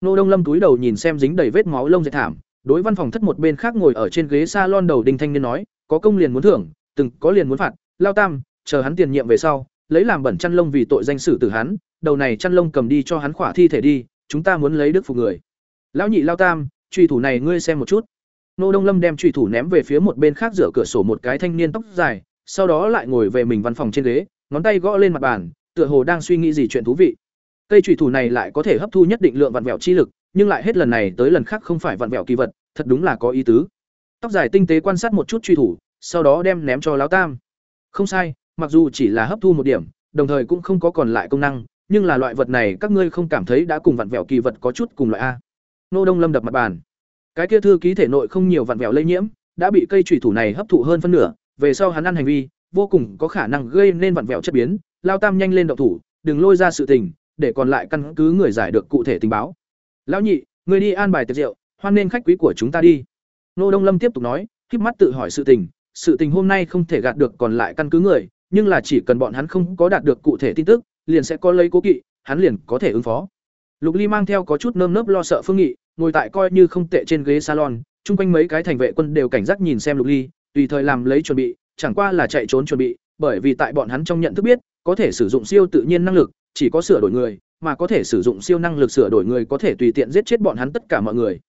Speaker 1: Ngô Đông Lâm túi đầu nhìn xem dính đầy vết máu lông dệt thảm, đối văn phòng thất một bên khác ngồi ở trên ghế salon đầu đinh thanh niên nói, có công liền muốn thưởng, từng có liền muốn phạt, lao tam, chờ hắn tiền nhiệm về sau, lấy làm bẩn chăn lông vì tội danh xử tử hắn, đầu này chăn lông cầm đi cho hắn khỏa thi thể đi, chúng ta muốn lấy đức phục người. lão nhị lao tam truy thủ này ngươi xem một chút. Nô đông lâm đem truy thủ ném về phía một bên khác giữa cửa sổ một cái thanh niên tóc dài sau đó lại ngồi về mình văn phòng trên ghế ngón tay gõ lên mặt bàn tựa hồ đang suy nghĩ gì chuyện thú vị. Cây truy thủ này lại có thể hấp thu nhất định lượng vặn vẹo chi lực nhưng lại hết lần này tới lần khác không phải vặn vẹo kỳ vật thật đúng là có ý tứ. Tóc dài tinh tế quan sát một chút truy thủ sau đó đem ném cho lão tam. Không sai, mặc dù chỉ là hấp thu một điểm, đồng thời cũng không có còn lại công năng, nhưng là loại vật này các ngươi không cảm thấy đã cùng vặn vẹo kỳ vật có chút cùng loại a. Nô đông lâm đập mặt bàn. Cái kia thư ký thể nội không nhiều vặn vẹo lây nhiễm, đã bị cây thủy thủ này hấp thụ hơn phân nửa, về sau hắn ăn hành vi, vô cùng có khả năng gây nên vặn vẹo chất biến lao tam nhanh lên động thủ, đừng lôi ra sự tình, để còn lại căn cứ người giải được cụ thể tình báo. Lão nhị người đi an bài tiệc rượu, hoan nên khách quý của chúng ta đi. Nô đông lâm tiếp tục nói, khép mắt tự hỏi sự tình sự tình hôm nay không thể gạt được còn lại căn cứ người, nhưng là chỉ cần bọn hắn không có đạt được cụ thể tin tức, liền sẽ có lấy cố kỵ, hắn liền có thể ứng phó. Lục ly mang theo có chút nơm nớp lo sợ phương nghị, ngồi tại coi như không tệ trên ghế salon, chung quanh mấy cái thành vệ quân đều cảnh giác nhìn xem lục ly, tùy thời làm lấy chuẩn bị, chẳng qua là chạy trốn chuẩn bị, bởi vì tại bọn hắn trong nhận thức biết, có thể sử dụng siêu tự nhiên năng lực, chỉ có sửa đổi người, mà có thể sử dụng siêu năng lực sửa đổi người có thể tùy tiện giết chết bọn hắn tất cả mọi người.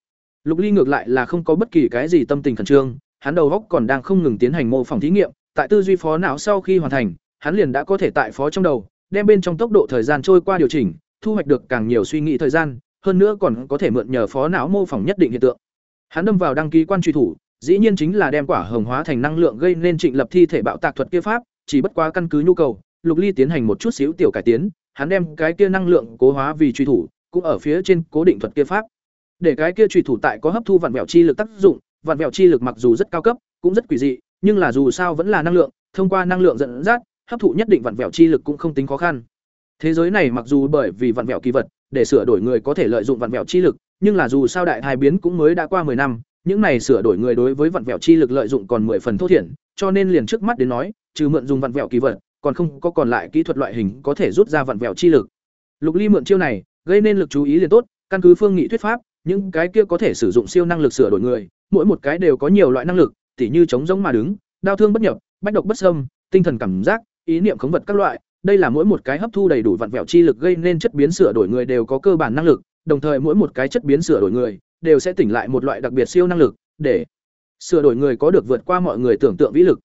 Speaker 1: Lục ly ngược lại là không có bất kỳ cái gì tâm tình khẩn trương hắn đầu góc còn đang không ngừng tiến hành mô phỏng thí nghiệm, tại tư duy phó não sau khi hoàn thành, hắn liền đã có thể tại phó trong đầu, đem bên trong tốc độ thời gian trôi qua điều chỉnh, thu hoạch được càng nhiều suy nghĩ thời gian, hơn nữa còn có thể mượn nhờ phó não mô phỏng nhất định hiện tượng. Hắn đâm vào đăng ký quan truy thủ, dĩ nhiên chính là đem quả hồng hóa thành năng lượng gây nên trịnh lập thi thể bạo tạc thuật kia pháp, chỉ bất quá căn cứ nhu cầu, lục ly tiến hành một chút xíu tiểu cải tiến, hắn đem cái kia năng lượng cố hóa vì truy thủ, cũng ở phía trên cố định thuật kia pháp. Để cái kia truy thủ tại có hấp thu vạn mẹo chi lực tác dụng vạn vẹo chi lực mặc dù rất cao cấp, cũng rất quỷ dị, nhưng là dù sao vẫn là năng lượng, thông qua năng lượng dẫn dắt, hấp thụ nhất định vạn vẹo chi lực cũng không tính khó khăn. Thế giới này mặc dù bởi vì vạn vẹo kỳ vật, để sửa đổi người có thể lợi dụng vạn vẹo chi lực, nhưng là dù sao đại hai biến cũng mới đã qua 10 năm, những này sửa đổi người đối với vạn vẹo chi lực lợi dụng còn 10 phần thô thiển, cho nên liền trước mắt đến nói, trừ mượn dùng vạn vẹo kỳ vật, còn không có còn lại kỹ thuật loại hình có thể rút ra vạn vẹo chi lực. Lục ly mượn chiêu này, gây nên lực chú ý liền tốt, căn cứ phương nghị thuyết pháp những cái kia có thể sử dụng siêu năng lực sửa đổi người mỗi một cái đều có nhiều loại năng lực tỉ như chống giống mà đứng đao thương bất nhập bách độc bất xâm, tinh thần cảm giác ý niệm khống vật các loại. Đây là mỗi một cái hấp thu đầy đủ vặn vẹo chi lực gây nên chất biến sửa đổi người đều có cơ bản năng lực đồng thời mỗi một cái chất biến sửa đổi người đều sẽ tỉnh lại một loại đặc biệt siêu năng lực để sửa đổi người có được vượt qua mọi người tưởng tượng vĩ lực.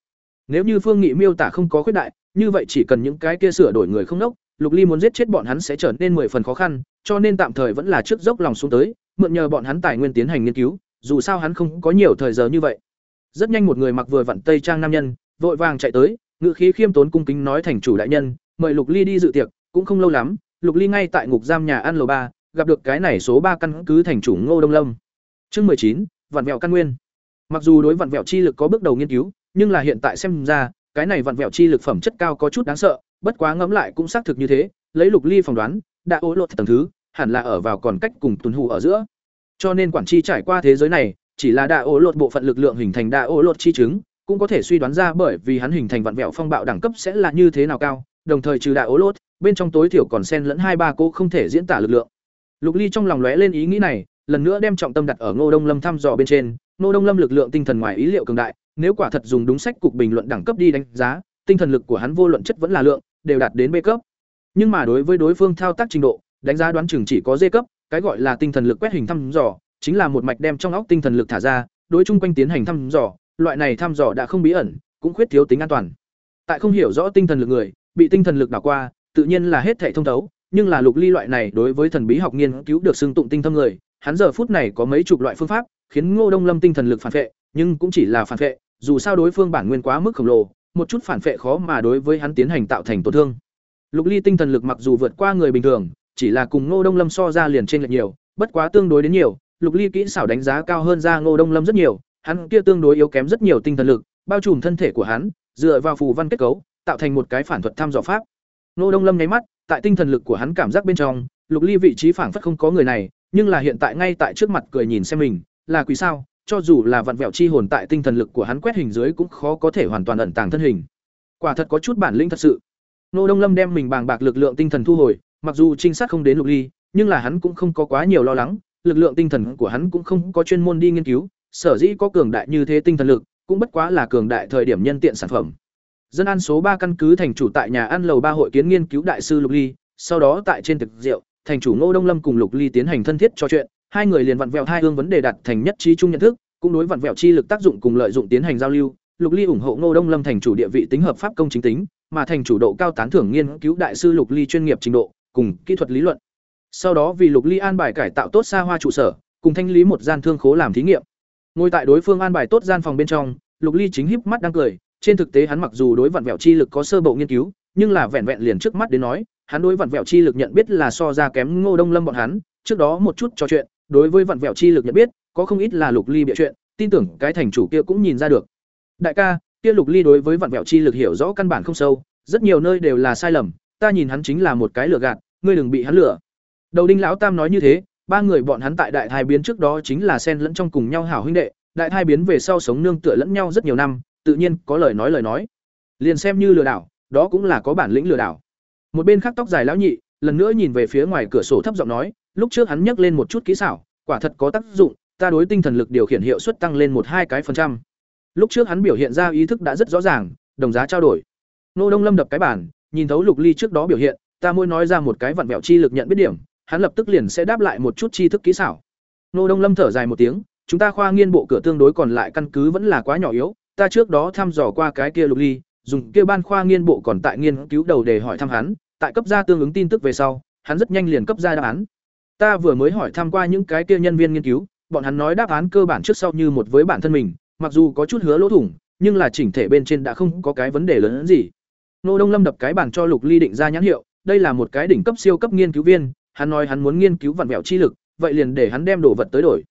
Speaker 1: Nếu như phương nghị miêu tả không có khuyết đại như vậy chỉ cần những cái kia sửa đổi người không nốc lục ly muốn giết chết bọn hắn sẽ trở nên mười phần khó khăn cho nên tạm thời vẫn là trước dốc lòng xuống tới, mượn nhờ bọn hắn tài nguyên tiến hành nghiên cứu, dù sao hắn không có nhiều thời giờ như vậy. Rất nhanh một người mặc vừa vặn tây trang nam nhân, vội vàng chạy tới ngự khí khiêm tốn cung kính nói thành chủ đại nhân, mời lục ly đi dự tiệc, cũng không lâu lắm, lục ly ngay tại ngục giam nhà ăn lầu ba, gặp được cái này số ba căn cứ thành chủ ngô đông lâm. Chương mười chín vạn vẹo căn nguyên. Mặc dù đối vạn vẹo chi lực có bước đầu nghiên cứu, nhưng là hiện tại xem ra, cái này vạn vẹo chi lực phẩm chất cao có chút đáng sợ, bất quá ngẫm lại cũng xác thực như thế, lấy lục ly phỏng đoán đã ố lột tầng thứ, hẳn là ở vào còn cách cùng tuần hù ở giữa. Cho nên quản tri trải qua thế giới này, chỉ là đa ố lột bộ phận lực lượng hình thành đa ố lột chi chứng, cũng có thể suy đoán ra bởi vì hắn hình thành vạn vẹo phong bạo đẳng cấp sẽ là như thế nào cao, đồng thời trừ đại ố lột, bên trong tối thiểu còn sen lẫn hai ba cô không thể diễn tả lực lượng. Lục ly trong lòng lóe lên ý nghĩ này, lần nữa đem trọng tâm đặt ở ngô đông lâm thăm dò bên trên. Ngô đông lâm lực lượng tinh thần ngoài ý liệu cường đại, nếu quả thật dùng đúng sách cục bình luận đẳng cấp đi đánh giá, tinh thần lực của hắn vô luận chất vẫn là lượng, đều đạt đến b cấp nhưng mà đối với đối phương thao tác trình độ đánh giá đoán chừng chỉ có dê cấp cái gọi là tinh thần lực quét hình thăm dò chính là một mạch đem trong óc tinh thần lực thả ra đối chung quanh tiến hành thăm dò loại này thăm dò đã không bí ẩn cũng khuyết thiếu tính an toàn tại không hiểu rõ tinh thần lực người bị tinh thần lực đảo qua, tự nhiên là hết thảy thông thấu, nhưng là Lục Ly loại này đối với thần bí học nghiên cứu được xưng tụng tinh thâm người, hắn giờ phút này có mấy chục loại phương pháp, khiến Ngô Đông Lâm tinh thần lực phản vệ nhưng cũng chỉ là phản vệ dù sao đối phương bản nguyên quá mức khổng lồ, một chút phản vệ khó mà đối với hắn tiến hành tạo thành tổn thương. Lục Ly tinh thần lực mặc dù vượt qua người bình thường, chỉ là cùng Ngô Đông Lâm so ra liền trên lệch nhiều, bất quá tương đối đến nhiều, Lục Ly kỹ xảo đánh giá cao hơn ra Ngô Đông Lâm rất nhiều, hắn kia tương đối yếu kém rất nhiều tinh thần lực, bao trùm thân thể của hắn, dựa vào phù văn kết cấu, tạo thành một cái phản thuật thăm dò pháp. Ngô Đông Lâm nháy mắt, tại tinh thần lực của hắn cảm giác bên trong, Lục Ly vị trí phản phất không có người này, nhưng là hiện tại ngay tại trước mặt cười nhìn xem mình, là quỷ sao? Cho dù là vặn vẹo chi hồn tại tinh thần lực của hắn quét hình dưới cũng khó có thể hoàn toàn ẩn tàng thân hình. Quả thật có chút bản lĩnh thật sự. Nô Đông Lâm đem mình bàng bạc lực lượng tinh thần thu hồi, mặc dù trinh sát không đến Lục Ly, nhưng là hắn cũng không có quá nhiều lo lắng, lực lượng tinh thần của hắn cũng không có chuyên môn đi nghiên cứu, sở dĩ có cường đại như thế tinh thần lực, cũng bất quá là cường đại thời điểm nhân tiện sản phẩm dân an số ba căn cứ thành chủ tại nhà ăn lầu ba hội kiến nghiên cứu đại sư lục ly sau đó tại trên thực rượu thành chủ ngô đông lâm cùng lục ly tiến hành thân thiết trò chuyện hai người liền vặn vẹo hai hương vấn đề đặt thành nhất trí chung nhận thức, cũng đối vặn vẹo chi lực tác dụng cùng lợi dụng tiến hành giao lưu. Lục Ly ủng hộ Ngô Đông Lâm thành chủ địa vị tính hợp pháp công chính tính, mà thành chủ độ cao tán thưởng nghiên cứu đại sư Lục Ly chuyên nghiệp trình độ, cùng kỹ thuật lý luận. Sau đó vì Lục Ly an bài cải tạo tốt xa hoa trụ sở, cùng thanh lý một gian thương khố làm thí nghiệm. Ngồi tại đối phương an bài tốt gian phòng bên trong, Lục Ly chính híp mắt đang cười, trên thực tế hắn mặc dù đối vặn vẹo chi lực có sơ bộ nghiên cứu, nhưng là vẹn vẹn liền trước mắt đến nói, hắn đối vặn vẹo chi lực nhận biết là so ra kém Ngô Đông Lâm bọn hắn, trước đó một chút trò chuyện, đối với vặn vẹo chi lực nhận biết, có không ít là Lục Ly bịa chuyện, tin tưởng cái thành chủ kia cũng nhìn ra được. Đại ca, kia Lục Ly đối với vạn vẹo chi lực hiểu rõ căn bản không sâu, rất nhiều nơi đều là sai lầm, ta nhìn hắn chính là một cái lừa gạt, ngươi đừng bị hắn lừa. Đầu đinh lão tam nói như thế, ba người bọn hắn tại đại thai biến trước đó chính là xen lẫn trong cùng nhau hảo huynh đệ, đại thai biến về sau sống nương tựa lẫn nhau rất nhiều năm, tự nhiên có lời nói lời nói. Liền xem như lừa đảo, đó cũng là có bản lĩnh lừa đảo. Một bên khác tóc dài lão nhị, lần nữa nhìn về phía ngoài cửa sổ thấp giọng nói, lúc trước hắn nhắc lên một chút kỹ xảo, quả thật có tác dụng, ta đối tinh thần lực điều khiển hiệu suất tăng lên một hai cái phần trăm. Lúc trước hắn biểu hiện ra ý thức đã rất rõ ràng, đồng giá trao đổi. Nô Đông Lâm đập cái bản, nhìn thấu Lục Ly trước đó biểu hiện, ta môi nói ra một cái vặn vẹo chi lực nhận biết điểm, hắn lập tức liền sẽ đáp lại một chút tri thức kỹ xảo. Nô Đông Lâm thở dài một tiếng, chúng ta khoa nghiên bộ cửa tương đối còn lại căn cứ vẫn là quá nhỏ yếu, ta trước đó thăm dò qua cái kia Lục Ly, dùng kia ban khoa nghiên bộ còn tại nghiên cứu đầu để hỏi thăm hắn, tại cấp ra tương ứng tin tức về sau, hắn rất nhanh liền cấp ra đáp án. Ta vừa mới hỏi thăm qua những cái kia nhân viên nghiên cứu, bọn hắn nói đáp án cơ bản trước sau như một với bản thân mình, mặc dù có chút hứa lỗ thủng, nhưng là chỉnh thể bên trên đã không có cái vấn đề lớn hơn gì. Nô Đông Lâm đập cái bàn cho Lục Ly định ra nhãn hiệu, đây là một cái đỉnh cấp siêu cấp nghiên cứu viên, hắn nói hắn muốn nghiên cứu vạn vẹo chi lực, vậy liền để hắn đem đồ vật tới đổi.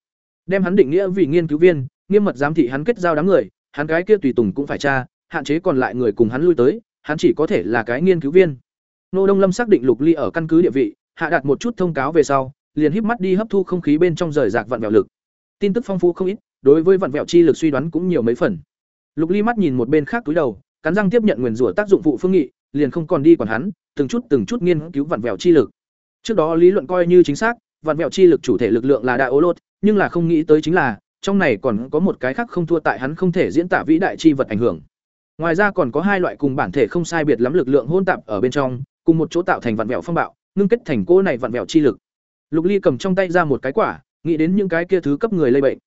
Speaker 1: Đem hắn định nghĩa vì nghiên cứu viên, nghiêm mật giám thị hắn kết giao đám người, hắn cái kia tùy tùng cũng phải tra, hạn chế còn lại người cùng hắn lui tới, hắn chỉ có thể là cái nghiên cứu viên. Nô Đông Lâm xác định Lục Ly ở căn cứ địa vị, hạ đạt một chút thông cáo về sau, liền híp mắt đi hấp thu không khí bên trong rời rạc vạn vẹo lực. Tin tức phong phú không ít, đối với vặn vẹo chi lực suy đoán cũng nhiều mấy phần. Lục Ly mắt nhìn một bên khác túi đầu, cắn răng tiếp nhận nguyên rủa tác dụng phụ phương nghị, liền không còn đi quản hắn, từng chút từng chút nghiên cứu vặn vẹo chi lực. Trước đó lý luận coi như chính xác, vặn vẹo chi lực chủ thể lực lượng là đại ố lột, nhưng là không nghĩ tới chính là, trong này còn có một cái khác không thua tại hắn không thể diễn tả vĩ đại chi vật ảnh hưởng. Ngoài ra còn có hai loại cùng bản thể không sai biệt lắm lực lượng hỗn tạp ở bên trong, cùng một chỗ tạo thành vặn vẹo phong bạo, ngưng kết thành cô này vặn vẹo chi lực. Lục Ly cầm trong tay ra một cái quả, nghĩ đến những cái kia thứ cấp người lây bệnh.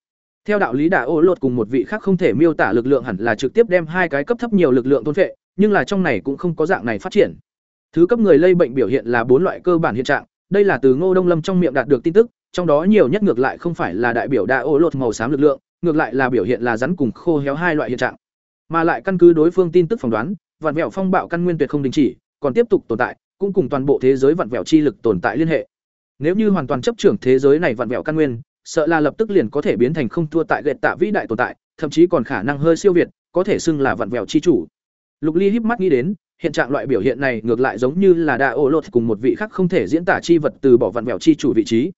Speaker 1: Theo đạo lý đả ô lột cùng một vị khác không thể miêu tả lực lượng hẳn là trực tiếp đem hai cái cấp thấp nhiều lực lượng thôn phệ, nhưng là trong này cũng không có dạng này phát triển. Thứ cấp người lây bệnh biểu hiện là bốn loại cơ bản hiện trạng, đây là từ Ngô Đông Lâm trong miệng đạt được tin tức, trong đó nhiều nhất ngược lại không phải là đại biểu Đả ô lột màu xám lực lượng, ngược lại là biểu hiện là rắn cùng khô héo hai loại hiện trạng. Mà lại căn cứ đối phương tin tức phỏng đoán, vạn vẹo phong bạo căn nguyên tuyệt không đình chỉ, còn tiếp tục tồn tại, cũng cùng toàn bộ thế giới vạn vẹo chi lực tồn tại liên hệ. Nếu như hoàn toàn chấp trưởng thế giới này vạn vẹo căn nguyên, sợ là lập tức liền có thể biến thành không thua tại gệt tạ vĩ đại tồn tại, thậm chí còn khả năng hơi siêu việt, có thể xưng là vạn vẹo chi chủ. Lục Ly híp mắt nghĩ đến, hiện trạng loại biểu hiện này ngược lại giống như là đa ô lột cùng một vị khác không thể diễn tả chi vật từ bỏ vạn vẹo chi chủ vị trí.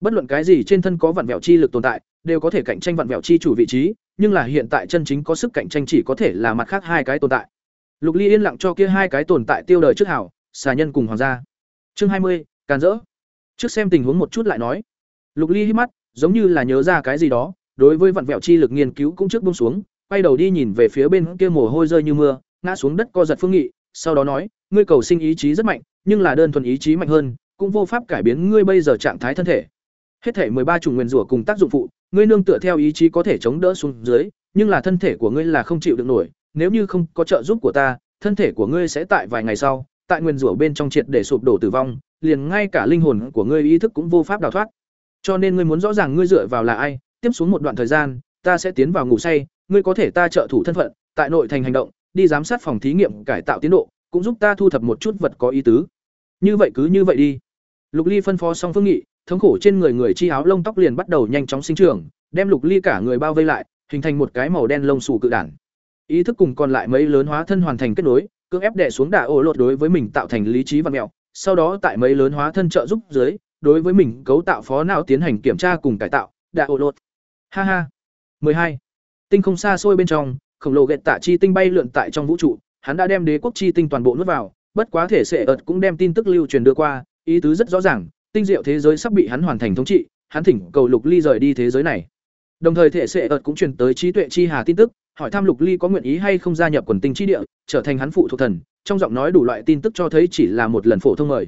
Speaker 1: Bất luận cái gì trên thân có vạn vẹo chi lực tồn tại, đều có thể cạnh tranh vạn vẹo chi chủ vị trí, nhưng là hiện tại chân chính có sức cạnh tranh chỉ có thể là mặt khác hai cái tồn tại. Lục Ly yên lặng cho kia hai cái tồn tại tiêu đời trước hảo, xà nhân cùng hoàng gia. Chương hai mươi, càn rỡ. Trước xem tình huống một chút lại nói. Lục Ly hít mắt, giống như là nhớ ra cái gì đó, đối với vặn vẹo chi lực nghiên cứu cũng trước buông xuống, quay đầu đi nhìn về phía bên kia mồ hôi rơi như mưa, ngã xuống đất co giật phương nghị, sau đó nói, ngươi cầu sinh ý chí rất mạnh, nhưng là đơn thuần ý chí mạnh hơn, cũng vô pháp cải biến ngươi bây giờ trạng thái thân thể. Hết thể ba chủng nguyên rủa cùng tác dụng phụ, ngươi nương tựa theo ý chí có thể chống đỡ xuống dưới, nhưng là thân thể của ngươi là không chịu được nổi, nếu như không có trợ giúp của ta, thân thể của ngươi sẽ tại vài ngày sau, tại nguyên rủa bên trong triệt để sụp đổ tử vong, liền ngay cả linh hồn của ngươi ý thức cũng vô pháp đào thoát. Cho nên ngươi muốn rõ ràng ngươi dựa vào là ai, tiếp xuống một đoạn thời gian, ta sẽ tiến vào ngủ say, ngươi có thể ta trợ thủ thân phận, tại nội thành hành động, đi giám sát phòng thí nghiệm cải tạo tiến độ, cũng giúp ta thu thập một chút vật có ý tứ. Như vậy cứ như vậy đi. Lục Ly phân phó xong phương nghị, thống khổ trên người người chi áo lông tóc liền bắt đầu nhanh chóng sinh trưởng, đem Lục Ly cả người bao vây lại, hình thành một cái màu đen lông xù cự đản. Ý thức cùng còn lại mấy lớn hóa thân hoàn thành kết nối, cưỡng ép đè xuống đả ổ lột đối với mình tạo thành lý trí văn mèo, sau đó tại mấy lớn hóa thân trợ giúp dưới, đối với mình cấu tạo phó não tiến hành kiểm tra cùng cải tạo, đã ổ lột. Ha ha. 12. Tinh không xa xôi bên trong, khổng lồ gẹt tạ chi tinh bay lượn tại trong vũ trụ, hắn đã đem đế quốc chi tinh toàn bộ nuốt vào, bất quá thể sẽ ợt cũng đem tin tức lưu truyền đưa qua, ý tứ rất rõ ràng, tinh diệu thế giới sắp bị hắn hoàn thành thống trị, hắn thỉnh cầu Lục Ly rời đi thế giới này. Đồng thời thể sẽ ợt cũng truyền tới trí tuệ chi hà tin tức, hỏi thăm Lục Ly có nguyện ý hay không gia nhập quần tinh chi địa, trở thành hắn phụ thuộc thần, trong giọng nói đủ loại tin tức cho thấy chỉ là một lần phổ thông mời.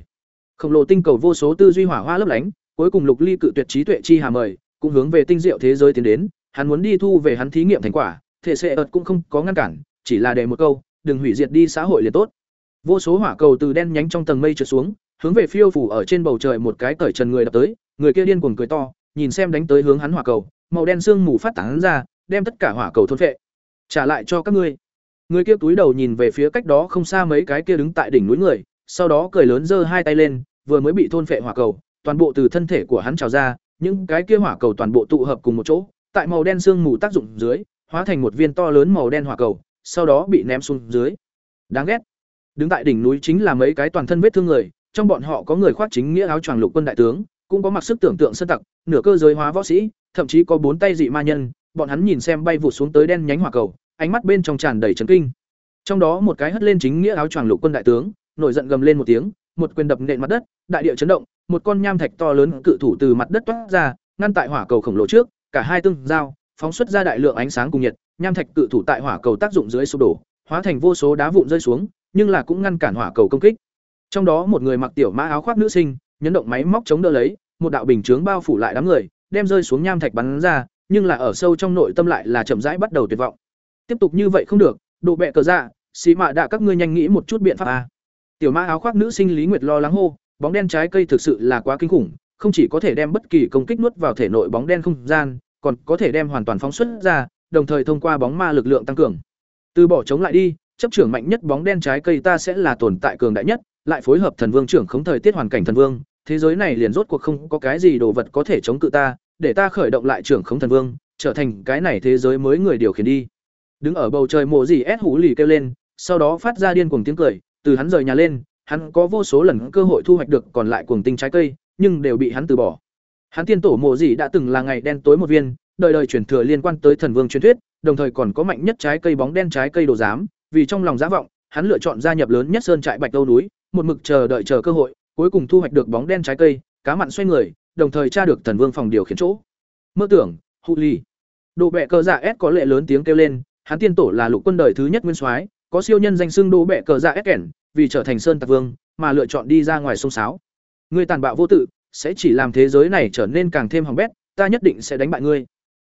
Speaker 1: Khổng lồ tinh cầu vô số tư duy hỏa hoa lấp lánh, cuối cùng lục ly cự tuyệt trí tuệ chi hà mời cũng hướng về tinh diệu thế giới tiến đến hắn muốn đi thu về hắn thí nghiệm thành quả thể sệ ợt cũng không có ngăn cản chỉ là để một câu đừng hủy diệt đi xã hội liền tốt. Vô số hỏa cầu từ đen nhánh trong tầng mây trượt xuống hướng về phiêu phủ ở trên bầu trời một cái cởi trần người đập tới người kia điên cuồng cười to nhìn xem đánh tới hướng hắn hỏa cầu màu đen sương mù phát tán ra đem tất cả hỏa cầu thôn phệ. Trả lại cho các ngươi người kia túi đầu nhìn về phía cách đó không xa mấy cái kia đứng tại đỉnh núi người, sau đó cười lớn giơ hai tay lên, vừa mới bị thôn phệ hỏa cầu, toàn bộ từ thân thể của hắn trào ra, những cái kia hỏa cầu toàn bộ tụ hợp cùng một chỗ, tại màu đen sương mù tác dụng dưới, hóa thành một viên to lớn màu đen hỏa cầu, sau đó bị ném xuống dưới. Đáng ghét. Đứng tại đỉnh núi chính là mấy cái toàn thân vết thương người, trong bọn họ có người khoác chính nghĩa áo choàng lục quân đại tướng, cũng có mặc sức tưởng tượng sân tặc, nửa cơ giới hóa võ sĩ, thậm chí có bốn tay dị ma nhân, bọn hắn nhìn xem bay vụt xuống tới đen nhánh hỏa cầu ánh mắt bên trong tràn đầy trấn kinh. Trong đó một cái hất lên chính nghĩa áo choàng lục quân đại tướng, nổi giận gầm lên một tiếng, một quyền đập nện mặt đất, đại địa chấn động, một con nham thạch to lớn cự thủ từ mặt đất toát ra, ngăn tại hỏa cầu khổng lồ trước, cả hai tương giao, phóng xuất ra đại lượng ánh sáng cùng nhiệt, nham thạch cự thủ tại hỏa cầu tác dụng dưới sụp đổ, hóa thành vô số đá vụn rơi xuống, nhưng là cũng ngăn cản hỏa cầu công kích. Trong đó một người mặc tiểu mã áo khoác nữ sinh, nhấn động máy móc chống đỡ lấy, một đạo bình chướng bao phủ lại đám người, đem rơi xuống nham thạch bắn ra, nhưng là ở sâu trong nội tâm lại là chậm rãi bắt đầu tuyệt vọng tiếp tục như vậy không được, độ bẹ cờ dạ xì mạ đạ các ngươi nhanh nghĩ một chút biện pháp à. tiểu mã áo khoác nữ sinh lý nguyệt lo lắng hô, bóng đen trái cây thực sự là quá kinh khủng, không chỉ có thể đem bất kỳ công kích nuốt vào thể nội bóng đen không gian, còn có thể đem hoàn toàn phóng xuất ra, đồng thời thông qua bóng ma lực lượng tăng cường từ bỏ chống lại đi, chấp trưởng mạnh nhất bóng đen trái cây ta sẽ là tồn tại cường đại nhất, lại phối hợp thần vương trưởng khống thời tiết hoàn cảnh thần vương, thế giới này liền rốt cuộc không có cái gì đồ vật có thể chống cự ta, để ta khởi động lại trưởng khống thần vương, trở thành cái này thế giới mới người điều khiển đi đứng ở bầu trời mộ gì ép hủ lì kêu lên, sau đó phát ra điên cuồng tiếng cười, từ hắn rời nhà lên, hắn có vô số lần cơ hội thu hoạch được còn lại cuồng tinh trái cây, nhưng đều bị hắn từ bỏ. Hắn tiên tổ mộ gì đã từng là ngày đen tối một viên, đời đời truyền thừa liên quan tới thần vương truyền thuyết, đồng thời còn có mạnh nhất trái cây bóng đen trái cây đồ giám, vì trong lòng giá vọng, hắn lựa chọn gia nhập lớn nhất sơn trại bạch đâu núi, một mực chờ đợi chờ cơ hội, cuối cùng thu hoạch được bóng đen trái cây, cá mặn xoay người, đồng thời tra được thần vương phòng điều khiển chỗ. Mơ tưởng, hụ ly độ bẹ cơ dạ s có lệ lớn tiếng kêu lên hắn tiên tổ là lục quân đời thứ nhất nguyên soái, có siêu nhân danh xưng đỗ bệ cờ dạ s kẻn vì trở thành sơn tạc vương, mà lựa chọn đi ra ngoài sông sáo. Ngươi tàn bạo vô tự, sẽ chỉ làm thế giới này trở nên càng thêm hỏng bét, ta nhất định sẽ đánh bại ngươi.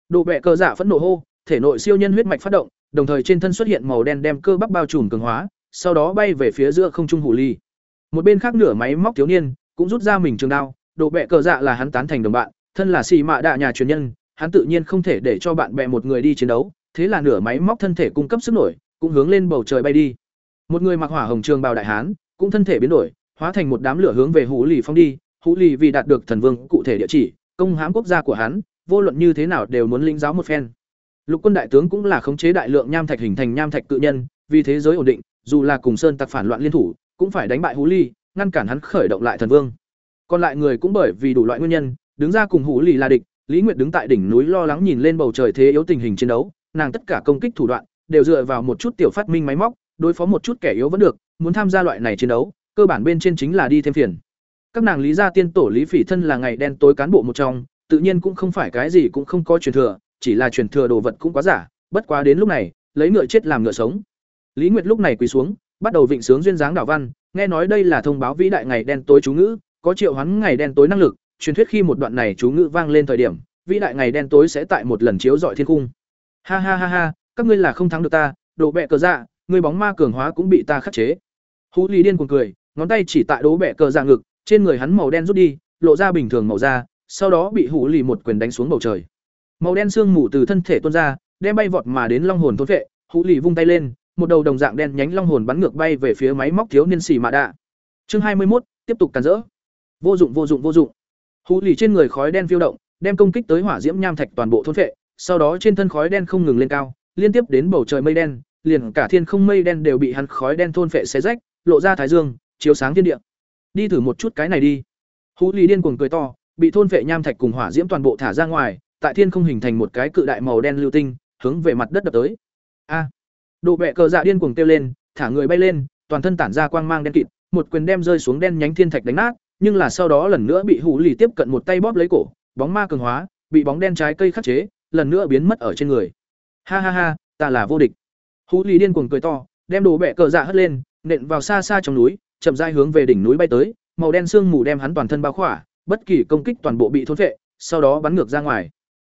Speaker 1: Đỗ Bệ cờ dạ phẫn nộ hô, thể nội siêu nhân huyết mạch phát động, đồng thời trên thân xuất hiện màu đen đem cơ bắp bao trùm cường hóa, sau đó bay về phía giữa không trung hủ ly. Một bên khác nửa máy móc thiếu niên, cũng rút ra mình trường đao, Đỗ Bệ cờ dạ là hắn tán thành đồng bạn, thân là xì mạ đạ nhà truyền nhân, hắn tự nhiên không thể để cho bạn bè một người đi chiến đấu thế là nửa máy móc thân thể cung cấp sức nổi, cũng hướng lên bầu trời bay đi. Một người mặc hỏa hồng trường bào đại hán, cũng thân thể biến đổi, hóa thành một đám lửa hướng về hủ lì phong đi. Hủ lì vì đạt được thần vương cụ thể địa chỉ, công hãm quốc gia của hắn, vô luận như thế nào đều muốn linh giáo một phen. Lục quân đại tướng cũng là khống chế đại lượng nham thạch hình thành nham thạch cự nhân, vì thế giới ổn định, dù là cùng sơn tặc phản loạn liên thủ, cũng phải đánh bại hú lì, ngăn cản hắn khởi động lại thần vương. Còn lại người cũng bởi vì đủ loại nguyên nhân, đứng ra cùng hú lì là địch, lý nguyệt đứng tại đỉnh núi lo lắng nhìn lên bầu trời thế yếu tình hình chiến đấu nàng tất cả công kích thủ đoạn, đều dựa vào một chút tiểu phát minh máy móc, đối phó một chút kẻ yếu vẫn được, muốn tham gia loại này chiến đấu, cơ bản bên trên chính là đi thêm phiền. Các nàng lý gia tiên tổ lý phỉ thân là ngày đen tối cán bộ một trong, tự nhiên cũng không phải cái gì cũng không có truyền thừa, chỉ là truyền thừa đồ vật cũng quá giả, bất quá đến lúc này, lấy ngựa chết làm ngựa sống. Lý nguyệt lúc này quỳ xuống, bắt đầu vịnh sướng duyên dáng đảo văn, nghe nói đây là thông báo vĩ đại ngày đen tối chú ngữ, có triệu hoán ngày đen tối năng lực, truyền thuyết khi một đoạn này chú ngữ vang lên thời điểm, vĩ đại ngày đen tối sẽ tại một lần chiếu dọi thiên cung ha ha ha ha, các ngươi là không thắng được ta đồ bẹ cờ dạ người bóng ma cường hóa cũng bị ta khắc chế. Hú lý điên cuồng cười, ngón tay chỉ tại đố bẹ cờ dạ ngực, trên người hắn màu đen rút đi, lộ ra bình thường màu da, sau đó bị hủ lì một quyền đánh xuống bầu trời. Màu đen sương mù từ thân thể tuôn ra, đem bay vọt mà đến long hồn thôn vệ hủ lì vung tay lên, một đầu đồng dạng đen nhánh long hồn bắn ngược bay về phía máy móc thiếu niên xì mạ đạ. Chương hai mươi một tiếp tục càn rỡ. Vô dụng vô dụng vô dụng. Hủ lì trên người khói đen phiêu động, đem công kích tới hỏa diễm nham thạch toàn bộ thôn vệ sau đó trên thân khói đen không ngừng lên cao liên tiếp đến bầu trời mây đen liền cả thiên không mây đen đều bị hắn khói đen thôn phệ xé rách lộ ra thái dương chiếu sáng thiên địa. Đi thử một chút cái này đi. Hú lì điên cuồng cười to bị thôn phệ nham thạch cùng hỏa diễm toàn bộ thả ra ngoài tại thiên không hình thành một cái cự đại màu đen lưu tinh hướng về mặt đất đập tới. A. À, độ bệ cờ dạ điên cuồng kêu lên thả người bay lên toàn thân tản ra quang mang đen kịt một quyền đem rơi xuống đen nhánh thiên thạch đánh nát nhưng là sau đó lần nữa bị hủ lì tiếp cận một tay bóp lấy cổ bóng ma cường hóa bị bóng đen trái cây khắc chế lần nữa biến mất ở trên người ha ha ha ta là vô địch hủ lì điên cuồng cười to đem đồ bẹ cờ dạ hất lên nện vào xa xa trong núi chậm rãi hướng về đỉnh núi bay tới màu đen sương mù đem hắn toàn thân bao khỏa bất kỳ công kích toàn bộ bị thôn phệ, sau đó bắn ngược ra ngoài.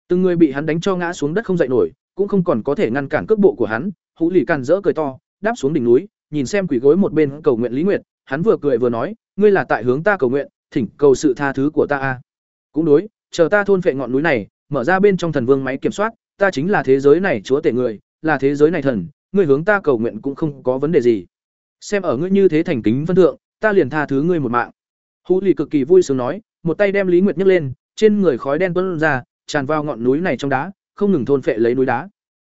Speaker 1: Từng người bị hắn đánh cho ngã xuống đất không dậy nổi, cũng không còn có thể ngăn cản cước bộ của hắn, Hú lì càn rỡ cười to, đáp xuống đỉnh núi, nhìn xem quỷ gối một bên cầu nguyện Lý Nguyệt, hắn vừa cười vừa nói, ngươi là tại hướng ta cầu nguyện, thỉnh cầu sự tha thứ của ta a. Cũng đối, chờ ta thôn phệ ngọn núi này, mở ra bên trong thần vương máy kiểm soát, ta chính là thế giới này chúa tể người, là thế giới này thần, ngươi hướng ta cầu nguyện cũng không có vấn đề gì. Xem ở ngươi như thế thành kính vân thượng, ta liền tha thứ ngươi một mạng. hữu lì cực kỳ vui sướng nói, một tay đem Lý Nguyệt nhấc lên, trên người khói đen tuân ra, tràn vào ngọn núi này trong đá, không ngừng thôn phệ lấy núi đá.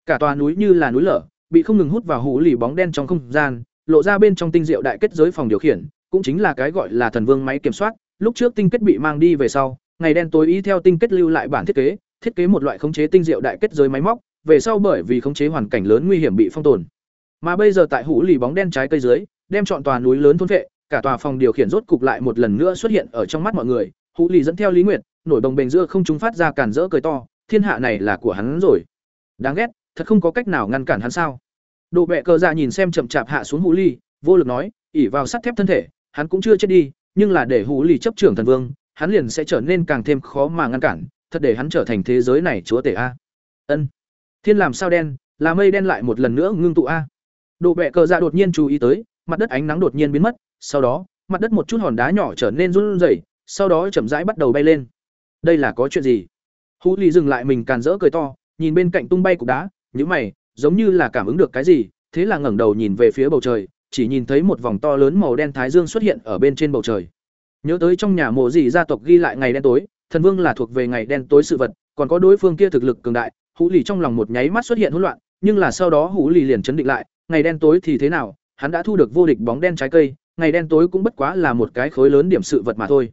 Speaker 1: Cả tòa núi như là núi lở, bị không ngừng hút vào hữu lì bóng đen trong không gian, lộ ra bên trong tinh diệu đại kết giới phòng điều khiển, cũng chính là cái gọi là thần vương máy kiểm soát, lúc trước tinh kết bị mang đi về sau, ngày đen tối ý theo tinh kết lưu lại bản thiết kế, thiết kế một loại khống chế tinh diệu đại kết giới máy móc, về sau bởi vì khống chế hoàn cảnh lớn nguy hiểm bị phong tồn. Mà bây giờ tại hũ lì bóng đen trái cây dưới, đem chọn tòa núi lớn thôn vệ, cả tòa phòng điều khiển rốt cục lại một lần nữa xuất hiện ở trong mắt mọi người, hũ lì dẫn theo Lý Nguyệt, nổi bồng bềnh giữa không trung phát ra cản rỡ cười to, thiên hạ này là của hắn rồi. Đáng ghét, thật không có cách nào ngăn cản hắn sao? Đồ bệ cờ dạ nhìn xem chậm chạp hạ xuống hũ lì, vô lực nói, ỉ vào sắt thép thân thể, hắn cũng chưa chết đi, nhưng là để hũ lì chấp trưởng thần vương, hắn liền sẽ trở nên càng thêm khó mà ngăn cản, thật để hắn trở thành thế giới này chúa tể a. Ân. Thiên làm sao đen, là mây đen lại một lần nữa ngưng tụ a. Đồ bẹ cờ dạ đột nhiên chú ý tới, mặt đất ánh nắng đột nhiên biến mất, sau đó, mặt đất một chút hòn đá nhỏ trở nên run rẩy, sau đó chậm rãi bắt đầu bay lên. Đây là có chuyện gì? Hú Lì dừng lại mình càn rỡ cười to, nhìn bên cạnh tung bay cục đá, nhữ mày, giống như là cảm ứng được cái gì, thế là ngẩng đầu nhìn về phía bầu trời, chỉ nhìn thấy một vòng to lớn màu đen thái dương xuất hiện ở bên trên bầu trời. Nhớ tới trong nhà mộ gì gia tộc ghi lại ngày đen tối, thần vương là thuộc về ngày đen tối sự vật, còn có đối phương kia thực lực cường đại, Hủ Lì trong lòng một nháy mắt xuất hiện hỗn loạn, nhưng là sau đó Hủ Lì liền chấn định lại, ngày đen tối thì thế nào, hắn đã thu được vô địch bóng đen trái cây, ngày đen tối cũng bất quá là một cái khối lớn điểm sự vật mà thôi.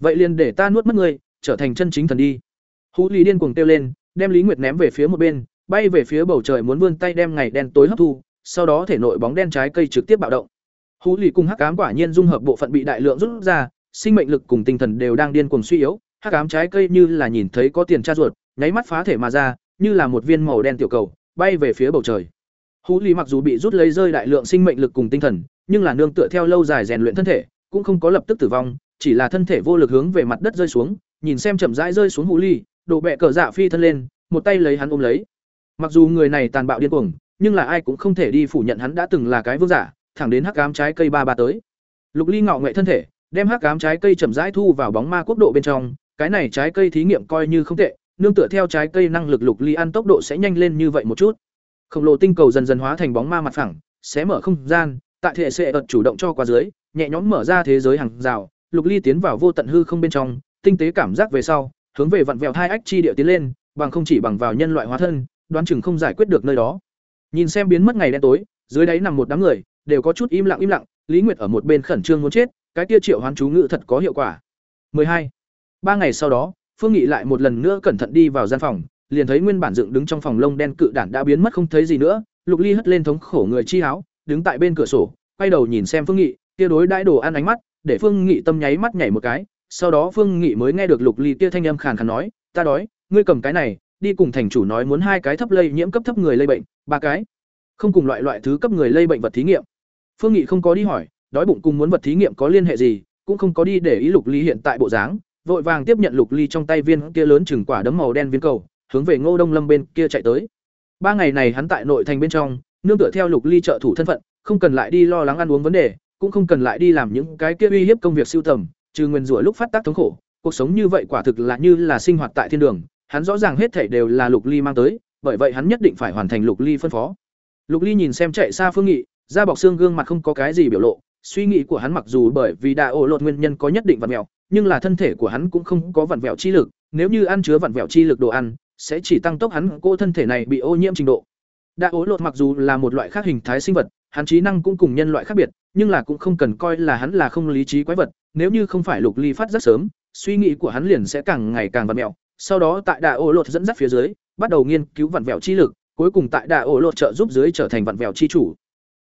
Speaker 1: Vậy liền để ta nuốt mất ngươi, trở thành chân chính thần đi. Hú Lì điên cuồng kêu lên, đem Lý Nguyệt ném về phía một bên, bay về phía bầu trời muốn vươn tay đem ngày đen tối hấp thu, sau đó thể nội bóng đen trái cây trực tiếp bạo động. Hú Lì cùng Hắc Ám quả nhiên dung hợp bộ phận bị đại lượng rút ra, sinh mệnh lực cùng tinh thần đều đang điên cuồng suy yếu, Hắc Ám trái cây như là nhìn thấy có tiền tra ruột, nháy mắt phá thể mà ra, như là một viên màu đen tiểu cầu, bay về phía bầu trời. Hú Lý mặc dù bị rút lấy rơi đại lượng sinh mệnh lực cùng tinh thần, nhưng là nương tựa theo lâu dài rèn luyện thân thể, cũng không có lập tức tử vong, chỉ là thân thể vô lực hướng về mặt đất rơi xuống, nhìn xem chậm rãi rơi xuống Hú Ly, đổ bẹ cờ dạ phi thân lên, một tay lấy hắn ôm lấy. Mặc dù người này tàn bạo điên cuồng, nhưng là ai cũng không thể đi phủ nhận hắn đã từng là cái vương giả, thẳng đến hắc ám trái cây ba ba tới. Lục Ly ngọ nghệ thân thể, đem hắc ám trái cây chậm rãi thu vào bóng ma quốc độ bên trong, cái này trái cây thí nghiệm coi như không tệ, nương tựa theo trái cây năng lực Lục Ly ăn tốc độ sẽ nhanh lên như vậy một chút. Khổng lồ tinh cầu dần dần hóa thành bóng ma mặt phẳng xé mở không gian tại thể sẽ ợt chủ động cho qua dưới nhẹ nhõm mở ra thế giới hàng rào lục ly tiến vào vô tận hư không bên trong tinh tế cảm giác về sau hướng về vặn vẹo hai ách chi địa tiến lên bằng không chỉ bằng vào nhân loại hóa thân đoán chừng không giải quyết được nơi đó. Nhìn xem biến mất ngày đen tối dưới đáy nằm một đám người đều có chút im lặng im lặng lý nguyệt ở một bên khẩn trương muốn chết cái kia triệu hoán chú ngự thật có hiệu quả. 12 ba ngày sau đó, phương nghị lại một lần nữa cẩn thận đi vào gian phòng, liền thấy nguyên bản dựng đứng trong phòng lông đen cự đản đã biến mất không thấy gì nữa, lục ly hất lên thống khổ người chi háo đứng tại bên cửa sổ, quay đầu nhìn xem phương nghị tia đối đãi đồ ăn ánh mắt, để phương nghị tâm nháy mắt nhảy một cái, sau đó phương nghị mới nghe được lục ly tia thanh âm khàn khàn nói, ta đói, ngươi cầm cái này, đi cùng thành chủ nói muốn hai cái thấp lây nhiễm cấp thấp người lây bệnh, ba cái. Không cùng loại loại thứ cấp người lây bệnh vật thí nghiệm. Phương nghị không có đi hỏi, đói bụng cùng muốn vật thí nghiệm có liên hệ gì, cũng không có đi để ý lục ly hiện tại bộ dáng vội vàng tiếp nhận lục ly trong tay viên kia lớn chừng quả đấm màu đen viên cầu hướng về Ngô Đông Lâm bên kia chạy tới. Ba ngày này hắn tại nội thành bên trong, nương tựa theo Lục Ly trợ thủ thân phận, không cần lại đi lo lắng ăn uống vấn đề, cũng không cần lại đi làm những cái kia uy hiếp công việc siêu tầm, trừ nguyên rủa lúc phát tác thống khổ, cuộc sống như vậy quả thực là như là sinh hoạt tại thiên đường, hắn rõ ràng hết thảy đều là Lục Ly mang tới, bởi vậy hắn nhất định phải hoàn thành Lục Ly phân phó. Lục Ly nhìn xem chạy xa Phương Nghị, da bọc xương gương mặt không có cái gì biểu lộ, suy nghĩ của hắn mặc dù bởi vì đã ổ lột nguyên nhân có nhất định vặn vẹo, nhưng là thân thể của hắn cũng không có vặn vẹo chi lực, nếu như ăn chứa vặn vẹo chi lực đồ ăn, sẽ chỉ tăng tốc hắn cô thân thể này bị ô nhiễm trình độ. Đa ố lột mặc dù là một loại khác hình thái sinh vật, hắn trí năng cũng cùng nhân loại khác biệt, nhưng là cũng không cần coi là hắn là không lý trí quái vật, nếu như không phải Lục Ly phát rất sớm, suy nghĩ của hắn liền sẽ càng ngày càng vặn vẹo. Sau đó tại đà ố lột dẫn dắt phía dưới, bắt đầu nghiên cứu vặn vẹo chi lực, cuối cùng tại đà ố lột trợ giúp dưới trở thành vặn vẹo chi chủ.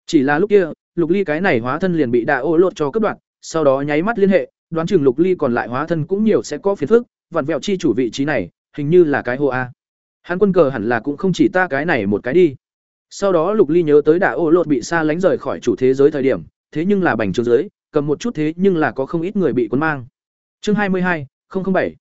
Speaker 1: Chỉ là lúc kia, Lục Ly cái này hóa thân liền bị Đa ô lột cho cướp đoạt, sau đó nháy mắt liên hệ, đoán chừng Lục Ly còn lại hóa thân cũng nhiều sẽ có phiền phức, vặn vẹo chi chủ vị trí này, hình như là cái hô a. Hắn quân cờ hẳn là cũng không chỉ ta cái này một cái đi. Sau đó Lục Ly nhớ tới đạ ô lột bị xa lánh rời khỏi chủ thế giới thời điểm, thế nhưng là bành trướng giới, cầm một chút thế nhưng là có không ít người bị cuốn mang. Chương hai mươi hai, 007.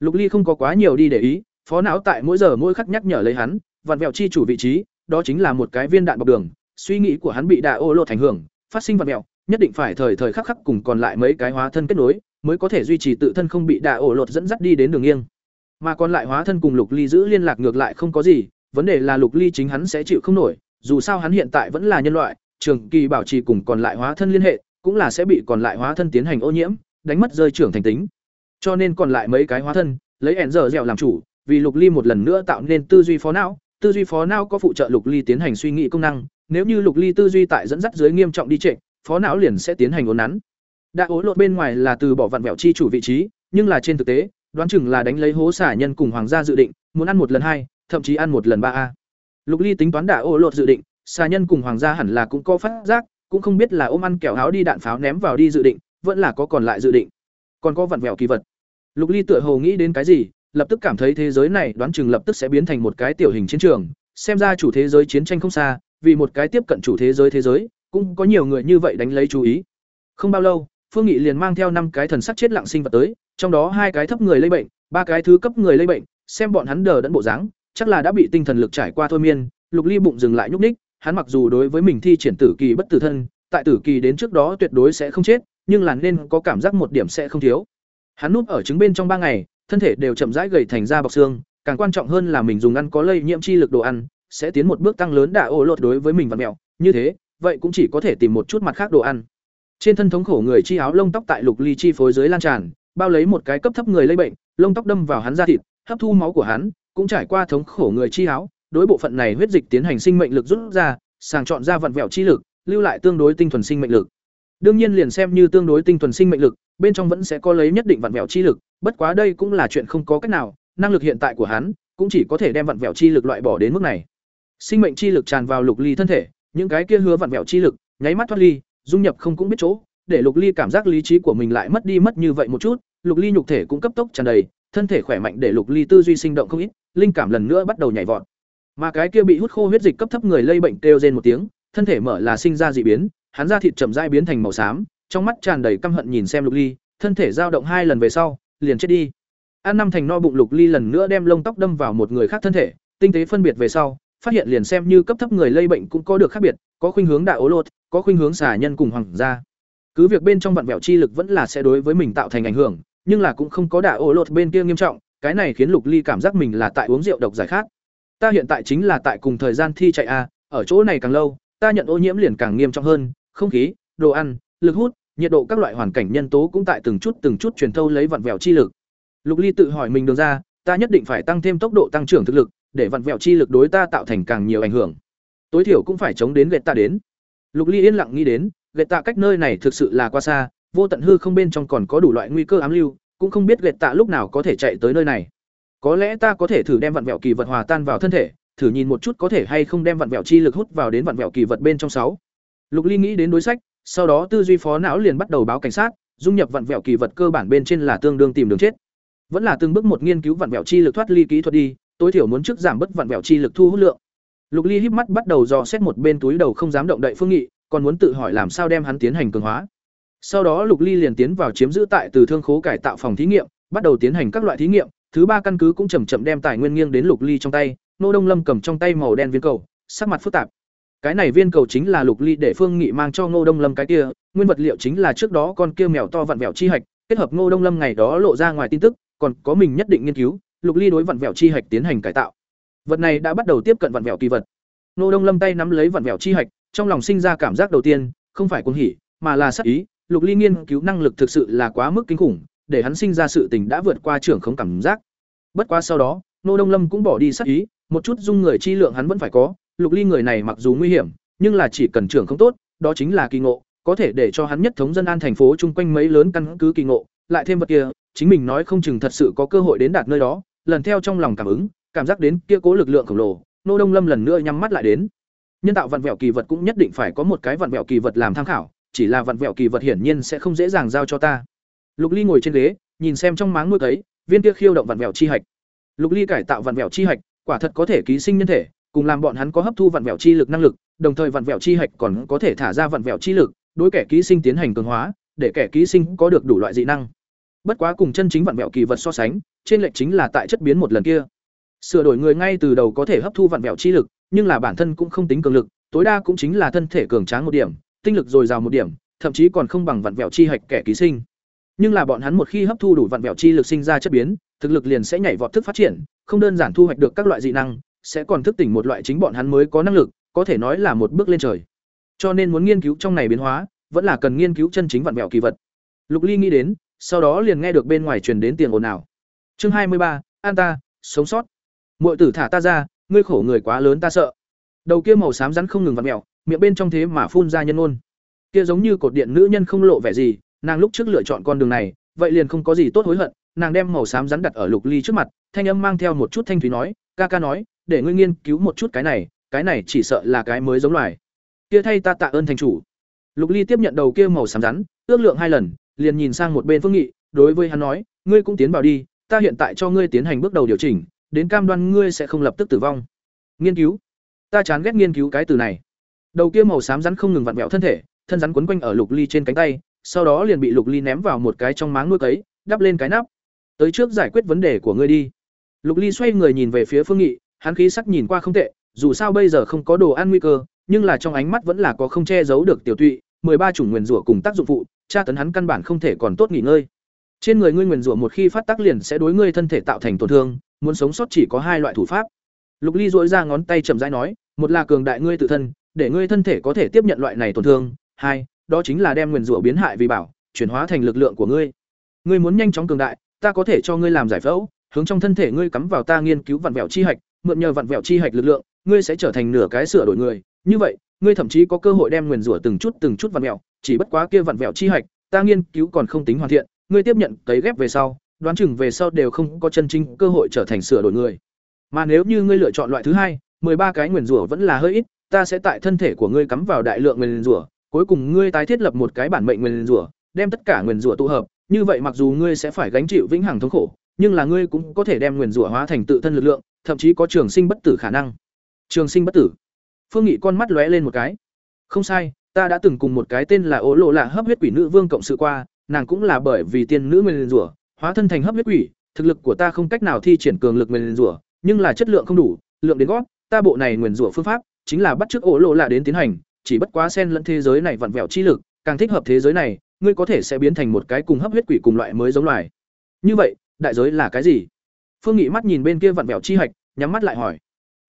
Speaker 1: Lục Ly không có quá nhiều đi để ý, phó não tại mỗi giờ mỗi khắc nhắc nhở lấy hắn, vặn vẹo chi chủ vị trí, đó chính là một cái viên đạn bọc đường, suy nghĩ của hắn bị đạ ô lột ảnh hưởng, phát sinh vật mẹo nhất định phải thời thời khắc khắc cùng còn lại mấy cái hóa thân kết nối, mới có thể duy trì tự thân không bị đạ ô lột dẫn dắt đi đến đường nghiêng. Mà còn lại hóa thân cùng Lục Ly giữ liên lạc ngược lại không có gì, vấn đề là Lục Ly chính hắn sẽ chịu không nổi, dù sao hắn hiện tại vẫn là nhân loại, trường kỳ bảo trì cùng còn lại hóa thân liên hệ, cũng là sẽ bị còn lại hóa thân tiến hành ô nhiễm, đánh mất rơi trưởng thành tính. Cho nên còn lại mấy cái hóa thân, lấy ẻn giờ dẻo làm chủ, vì Lục Ly một lần nữa tạo nên tư duy phó não, tư duy phó não có phụ trợ Lục Ly tiến hành suy nghĩ công năng, nếu như Lục Ly tư duy tại dẫn dắt dưới nghiêm trọng đi trệ, phó não liền sẽ tiến hành uốn nắn. Đã ố lột bên ngoài là từ bỏ vặn vẹo chi chủ vị trí, nhưng là trên thực tế, đoán chừng là đánh lấy hố xả nhân cùng hoàng gia dự định, muốn ăn một lần hai, thậm chí ăn một lần ba a. Lục Ly tính toán đã ố lột dự định, xà nhân cùng hoàng gia hẳn là cũng có phát giác, cũng không biết là ôm ăn kẹo háo đi đạn pháo ném vào đi dự định, vẫn là có còn lại dự định. Còn có vặn vẹo kỳ vật. Lục Ly tựa hồ nghĩ đến cái gì, lập tức cảm thấy thế giới này đoán chừng lập tức sẽ biến thành một cái tiểu hình chiến trường, xem ra chủ thế giới chiến tranh không xa, vì một cái tiếp cận chủ thế giới thế giới, cũng có nhiều người như vậy đánh lấy chú ý. Không bao lâu, Phương Nghị liền mang theo năm cái thần sắc chết lặng sinh vật tới, trong đó hai cái thấp người lây bệnh, ba cái thứ cấp người lây bệnh, xem bọn hắn đờ đẫn bộ dáng, chắc là đã bị tinh thần lực trải qua thôi miên, Lục Ly bụng dừng lại nhúc nhích, hắn mặc dù đối với mình thi triển tử kỳ bất tử thân, tại tử kỳ đến trước đó tuyệt đối sẽ không chết, nhưng là nên có cảm giác một điểm sẽ không thiếu. Hắn núp ở trứng bên trong ba ngày, thân thể đều chậm rãi gầy thành da bọc xương, càng quan trọng hơn là mình dùng ăn có lây nhiễm chi lực đồ ăn, sẽ tiến một bước tăng lớn đả ô lột đối với mình và mèo, như thế, vậy cũng chỉ có thể tìm một chút mặt khác đồ ăn. Trên thân thống khổ người chi áo lông tóc tại lục ly chi phối dưới lan tràn, bao lấy một cái cấp thấp người lây bệnh, lông tóc đâm vào hắn da thịt, hấp thu máu của hắn, cũng trải qua thống khổ người chi áo, đối bộ phận này huyết dịch tiến hành sinh mệnh lực rút ra, sàng chọn ra vặn vẹo chi lực, lưu lại tương đối tinh thuần sinh mệnh lực. Đương nhiên liền xem như tương đối tinh thuần sinh mệnh lực, bên trong vẫn sẽ có lấy nhất định vặn vẹo chi lực, bất quá đây cũng là chuyện không có cách nào, năng lực hiện tại của hắn cũng chỉ có thể đem vặn vẹo chi lực loại bỏ đến mức này. Sinh mệnh chi lực tràn vào Lục Ly thân thể, những cái kia hứa vặn vẹo chi lực, nháy mắt thoát ly, dung nhập không cũng biết chỗ, để Lục Ly cảm giác lý trí của mình lại mất đi mất như vậy một chút, Lục Ly nhục thể cũng cấp tốc tràn đầy, thân thể khỏe mạnh để Lục Ly tư duy sinh động không ít, linh cảm lần nữa bắt đầu nhảy vọt. Mà cái kia bị hút khô huyết dịch cấp thấp người lây bệnh kêu rên một tiếng, thân thể mở là sinh ra dị biến, hắn da thịt chậm dai biến thành màu xám, trong mắt tràn đầy căm hận nhìn xem Lục Ly, thân thể dao động hai lần về sau, liền chết đi. An năm thành no bụng Lục Ly lần nữa đem lông tóc đâm vào một người khác thân thể, tinh tế phân biệt về sau, phát hiện liền xem như cấp thấp người lây bệnh cũng có được khác biệt, có khuynh hướng đại ố lột, có khuynh hướng xà nhân cùng hoàng gia. Cứ việc bên trong vận vẹo chi lực vẫn là sẽ đối với mình tạo thành ảnh hưởng, nhưng là cũng không có đại ố lột bên kia nghiêm trọng, cái này khiến Lục Ly cảm giác mình là tại uống rượu độc giải khát. Ta hiện tại chính là tại cùng thời gian thi chạy a, ở chỗ này càng lâu, ta nhận ô nhiễm liền càng nghiêm trọng hơn, không khí, đồ ăn, lực hút, nhiệt độ các loại hoàn cảnh nhân tố cũng tại từng chút từng chút truyền thâu lấy vặn vẹo chi lực. Lục Ly tự hỏi mình đường ra, ta nhất định phải tăng thêm tốc độ tăng trưởng thực lực, để vặn vẹo chi lực đối ta tạo thành càng nhiều ảnh hưởng. Tối thiểu cũng phải chống đến gệt ta đến. Lục Ly yên lặng nghĩ đến, gệt tạ cách nơi này thực sự là quá xa, vô tận hư không bên trong còn có đủ loại nguy cơ ám lưu, cũng không biết gệt tạ lúc nào có thể chạy tới nơi này. Có lẽ ta có thể thử đem vặn vẹo kỳ vật hòa tan vào thân thể, thử nhìn một chút có thể hay không đem vặn vẹo chi lực hút vào đến vặn vẹo kỳ vật bên trong sáu. Lục Ly nghĩ đến đối sách, sau đó tư duy phó não liền bắt đầu báo cảnh sát, dung nhập vặn vẹo kỳ vật cơ bản bên trên là tương đương tìm đường chết. Vẫn là từng bước một nghiên cứu vặn vẹo chi lực thoát ly kỹ thuật đi, tối thiểu muốn trước giảm bớt vặn vẹo chi lực thu hút lượng. Lục Ly híp mắt bắt đầu dò xét một bên túi đầu không dám động đậy Phương Nghị, còn muốn tự hỏi làm sao đem hắn tiến hành cường hóa. Sau đó Lục Ly liền tiến vào chiếm giữ tại từ thương khố cải tạo phòng thí nghiệm, bắt đầu tiến hành các loại thí nghiệm, thứ ba căn cứ cũng chậm chậm đem tài nguyên nghiêng đến Lục Ly trong tay, Nô Đông Lâm cầm trong tay màu đen viên cầu, sắc mặt phức tạp. Cái này viên cầu chính là Lục Ly để Phương Nghị mang cho Ngô Đông Lâm cái kia, nguyên vật liệu chính là trước đó con kia mèo to vặn vẹo chi hạch, kết hợp Ngô Đông Lâm ngày đó lộ ra ngoài tin tức, còn có mình nhất định nghiên cứu, Lục Ly đối vặn vẹo chi hạch tiến hành cải tạo. Vật này đã bắt đầu tiếp cận vặn vẹo kỳ vật. Nô Đông Lâm tay nắm lấy vặn vẹo chi hạch, trong lòng sinh ra cảm giác đầu tiên, không phải cuồng hỉ, mà là sắc ý, Lục Ly nghiên cứu năng lực thực sự là quá mức kinh khủng, để hắn sinh ra sự tình đã vượt qua trưởng không cảm giác. Bất quá sau đó, Nô Đông Lâm cũng bỏ đi sắc ý, một chút dung người chi lượng hắn vẫn phải có, Lục Ly người này mặc dù nguy hiểm, nhưng là chỉ cần trưởng không tốt, đó chính là kỳ ngộ, có thể để cho hắn nhất thống dân an thành phố chung quanh mấy lớn căn cứ kỳ ngộ, lại thêm vật kia, chính mình nói không chừng thật sự có cơ hội đến đạt nơi đó, lần theo trong lòng cảm ứng, cảm giác đến kia cố lực lượng khổng lồ, Nô Đông Lâm lần nữa nhắm mắt lại đến. Nhân tạo vặn vẹo kỳ vật cũng nhất định phải có một cái vặn vẹo kỳ vật làm tham khảo, chỉ là vặn vẹo kỳ vật hiển nhiên sẽ không dễ dàng giao cho ta. Lục Ly ngồi trên ghế, nhìn xem trong máng nuôi thấy, viên kia khiêu động vặn vẹo chi hạch. Lục Ly cải tạo vặn vẹo chi hạch, quả thật có thể ký sinh nhân thể, cùng làm bọn hắn có hấp thu vặn vẹo chi lực năng lực, đồng thời vặn vẹo chi hạch còn có thể thả ra vặn vẹo chi lực, đối kẻ ký sinh tiến hành cường hóa, để kẻ ký sinh có được đủ loại dị năng. bất quá cùng chân chính vặn vẹo kỳ vật so sánh trên lệch chính là tại chất biến một lần kia. Sửa đổi người ngay từ đầu có thể hấp thu vạn vẹo chi lực, nhưng là bản thân cũng không tính cường lực, tối đa cũng chính là thân thể cường tráng một điểm, tinh lực dồi dào một điểm, thậm chí còn không bằng vạn vẹo chi hạch kẻ ký sinh. Nhưng là bọn hắn một khi hấp thu đủ vạn vẹo chi lực sinh ra chất biến, thực lực liền sẽ nhảy vọt thức phát triển, không đơn giản thu hoạch được các loại dị năng, sẽ còn thức tỉnh một loại chính bọn hắn mới có năng lực, có thể nói là một bước lên trời. Cho nên muốn nghiên cứu trong này biến hóa, vẫn là cần nghiên cứu chân chính vạn vẹo kỳ vật. Lục ly nghĩ đến, sau đó liền nghe được bên ngoài truyền đến tiền ồn ào chương hai mươi ba, an ta, sống sót. Mọi tử thả ta ra, ngươi khổ người quá lớn ta sợ. Đầu kia màu xám rắn không ngừng vặn mèo, miệng bên trong thế mà phun ra nhân ôn kia giống như cột điện nữ nhân không lộ vẻ gì, nàng lúc trước lựa chọn con đường này, vậy liền không có gì tốt hối hận, nàng đem màu xám rắn đặt ở lục ly trước mặt, thanh âm mang theo một chút thanh thúy nói, ca ca nói, để ngươi nghiên cứu một chút cái này cái này chỉ sợ là cái mới giống loài. Kia thay ta tạ ơn thành chủ. Lục ly tiếp nhận đầu kia màu xám rắn, ước lượng hai lần, liền nhìn sang một bên phương nghị, đối với hắn nói, ngươi cũng tiến vào đi ta hiện tại cho ngươi tiến hành bước đầu điều chỉnh, đến cam đoan ngươi sẽ không lập tức tử vong. Nghiên cứu. Ta chán ghét nghiên cứu cái từ này. Đầu kia màu xám rắn không ngừng vặn vẹo thân thể, thân rắn quấn quanh ở lục ly trên cánh tay, sau đó liền bị lục ly ném vào một cái trong máng nuôi cấy, đắp lên cái nắp. Tới trước giải quyết vấn đề của ngươi đi. Lục ly xoay người nhìn về phía phương nghị, hắn khí sắc nhìn qua không tệ, dù sao bây giờ không có đồ ăn nguy cơ, nhưng là trong ánh mắt vẫn là có không che giấu được tiểu tụy ba chủng nguyền rủa cùng tác dụng phụ, tra tấn hắn căn bản không thể còn tốt nghỉ ngơi trên người ngươi nguyền rủa một khi phát tác liền sẽ đối ngươi thân thể tạo thành tổn thương, muốn sống sót chỉ có hai loại thủ pháp. Lục ly dỗi ra ngón tay chậm rãi nói, một là cường đại ngươi tự thân, để ngươi thân thể có thể tiếp nhận loại này tổn thương. Hai, đó chính là đem nguyền rủa biến hại vì bảo, chuyển hóa thành lực lượng của ngươi. Ngươi muốn nhanh chóng cường đại, ta có thể cho ngươi làm giải phẫu, hướng trong thân thể ngươi cắm vào ta nghiên cứu vặn vẹo chi hạch, mượn nhờ vặn vẹo chi hạch lực lượng, ngươi sẽ trở thành nửa cái sửa đổi người. Như vậy, ngươi thậm chí có cơ hội đem nguyền rủa từng chút từng chút vặn vẹo, chỉ bất quá kia vặn vẹo chi hạch, ta nghiên cứu còn không tính hoàn thiện ngươi tiếp nhận cấy ghép về sau, đoán chừng về sau đều không có chân chính cơ hội trở thành sửa đổi người. Mà nếu như ngươi lựa chọn loại thứ hai ba cái nguyền rủa vẫn là hơi ít, ta sẽ tại thân thể của ngươi cắm vào đại lượng nguyền rủa, cuối cùng ngươi tái thiết lập một cái bản mệnh nguyền rủa, đem tất cả nguyền rủa tụ hợp, như vậy mặc dù ngươi sẽ phải gánh chịu vĩnh hằng thống khổ, nhưng là ngươi cũng có thể đem nguyền rủa hóa thành tự thân lực lượng, thậm chí có trường sinh bất tử khả năng. Trường sinh bất tử. Phương nghị con mắt lóe lên một cái. Không sai, ta đã từng cùng một cái tên là ố lộ lạ hấp huyết quỷ nữ vương cộng sự qua nàng cũng là bởi vì tiên nữ nguyên rủa, hóa thân thành hấp huyết quỷ, thực lực của ta không cách nào thi triển cường lực nguyên rủa, nhưng là chất lượng không đủ, lượng đến gót, ta bộ này nguyên rủa phương pháp chính là bắt chước ổ lộ lạ đến tiến hành, chỉ bất quá sen lẫn thế giới này vặn vẹo chi lực, càng thích hợp thế giới này, ngươi có thể sẽ biến thành một cái cùng hấp huyết quỷ cùng loại mới giống loài. Như vậy, đại giới là cái gì? Phương nghị mắt nhìn bên kia vặn vẹo chi hạch, nhắm mắt lại hỏi.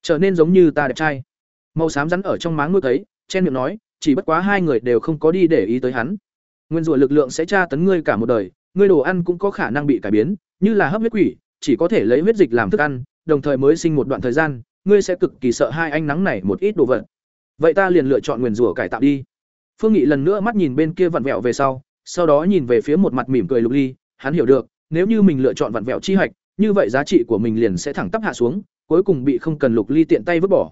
Speaker 1: Trở nên giống như ta đẹp trai. Màu xám rắn ở trong máng nuôi thấy, chen miệng nói, chỉ bất quá hai người đều không có đi để ý tới hắn nguyên rủa lực lượng sẽ tra tấn ngươi cả một đời, ngươi đồ ăn cũng có khả năng bị cải biến, như là hấp huyết quỷ, chỉ có thể lấy huyết dịch làm thức ăn, đồng thời mới sinh một đoạn thời gian, ngươi sẽ cực kỳ sợ hai ánh nắng này một ít đồ vật. Vậy ta liền lựa chọn nguyền rủa cải tạo đi. Phương nghị lần nữa mắt nhìn bên kia vặn vẹo về sau sau đó nhìn về phía một mặt mỉm cười lục ly, hắn hiểu được, nếu như mình lựa chọn vặn vẹo chi hạch, như vậy giá trị của mình liền sẽ thẳng tắp hạ xuống, cuối cùng bị không cần lục ly tiện tay vứt bỏ.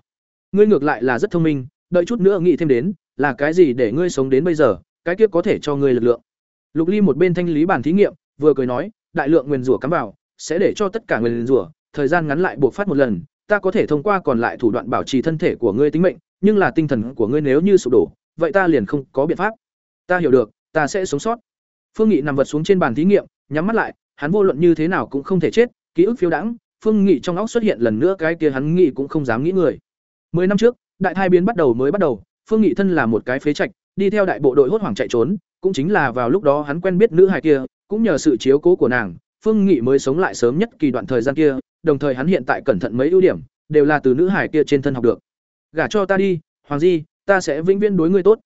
Speaker 1: Ngươi ngược lại là rất thông minh, đợi chút nữa nghĩ thêm đến, là cái gì để ngươi sống đến bây giờ cái kia có thể cho ngươi lực lượng. Lục ly một bên thanh lý bản thí nghiệm, vừa cười nói, đại lượng nguyên rủa cắm vào, sẽ để cho tất cả nguyên rủa, thời gian ngắn lại buộc phát một lần, ta có thể thông qua còn lại thủ đoạn bảo trì thân thể của ngươi tính mệnh, nhưng là tinh thần của ngươi nếu như sụp đổ, vậy ta liền không có biện pháp. Ta hiểu được, ta sẽ sống sót. Phương nghị nằm vật xuống trên bàn thí nghiệm, nhắm mắt lại, hắn vô luận như thế nào cũng không thể chết, ký ức phiêu đãng, phương nghị trong óc xuất hiện lần nữa cái kia hắn nghĩ cũng không dám nghĩ người. Mười năm trước, đại thai biến bắt đầu mới bắt đầu, phương nghị thân là một cái phế trạch đi theo đại bộ đội hốt hoảng chạy trốn, cũng chính là vào lúc đó hắn quen biết nữ hài kia, cũng nhờ sự chiếu cố của nàng, phương nghị mới sống lại sớm nhất kỳ đoạn thời gian kia, đồng thời hắn hiện tại cẩn thận mấy ưu điểm, đều là từ nữ hài kia trên thân học được. Gả cho ta đi, hoàng di, ta sẽ vĩnh viễn đối ngươi tốt.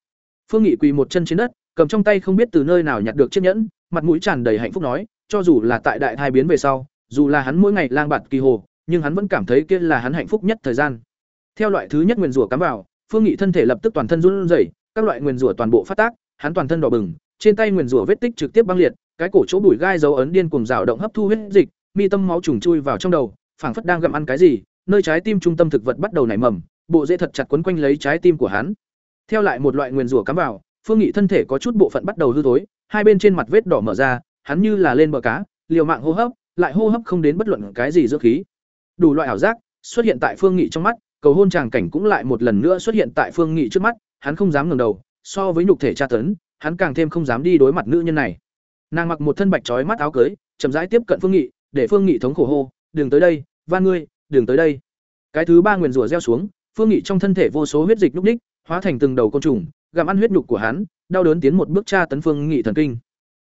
Speaker 1: Phương nghị quỳ một chân trên đất, cầm trong tay không biết từ nơi nào nhặt được chiếc nhẫn, mặt mũi tràn đầy hạnh phúc nói, cho dù là tại đại thai biến về sau, dù là hắn mỗi ngày lang bạt kỳ hồ, nhưng hắn vẫn cảm thấy kia là hắn hạnh phúc nhất thời gian. Theo loại thứ nhất nguyên rủa cắm vào, phương nghị thân thể lập tức toàn thân run rẩy các loại nguyền rủa toàn bộ phát tác, hắn toàn thân đỏ bừng, trên tay nguyền rủa vết tích trực tiếp băng liệt, cái cổ chỗ bụi gai dấu ấn điên cuồng rào động hấp thu huyết dịch, mi tâm máu trùng chui vào trong đầu, phảng phất đang gặm ăn cái gì, nơi trái tim trung tâm thực vật bắt đầu nảy mầm, bộ dễ thật chặt quấn quanh lấy trái tim của hắn. Theo lại một loại nguyền rủa cắm vào, phương nghị thân thể có chút bộ phận bắt đầu hư thối, hai bên trên mặt vết đỏ mở ra, hắn như là lên bờ cá, liều mạng hô hấp, lại hô hấp không đến bất luận cái gì dưỡng khí. Đủ loại ảo giác xuất hiện tại phương nghị trong mắt, cầu hôn tràng cảnh cũng lại một lần nữa xuất hiện tại phương nghị trước mắt hắn không dám ngẩng đầu, so với nhục thể tra tấn, hắn càng thêm không dám đi đối mặt nữ nhân này. Nàng mặc một thân bạch trói mắt áo cưới, chậm rãi tiếp cận phương nghị, để phương nghị thống khổ hô, đừng tới đây, van ngươi, đừng tới đây. Cái thứ ba nguyền rủa gieo xuống, phương nghị trong thân thể vô số huyết dịch núc ních, hóa thành từng đầu côn trùng, gặm ăn huyết nhục của hắn, đau đớn tiến một bước tra tấn phương nghị thần kinh.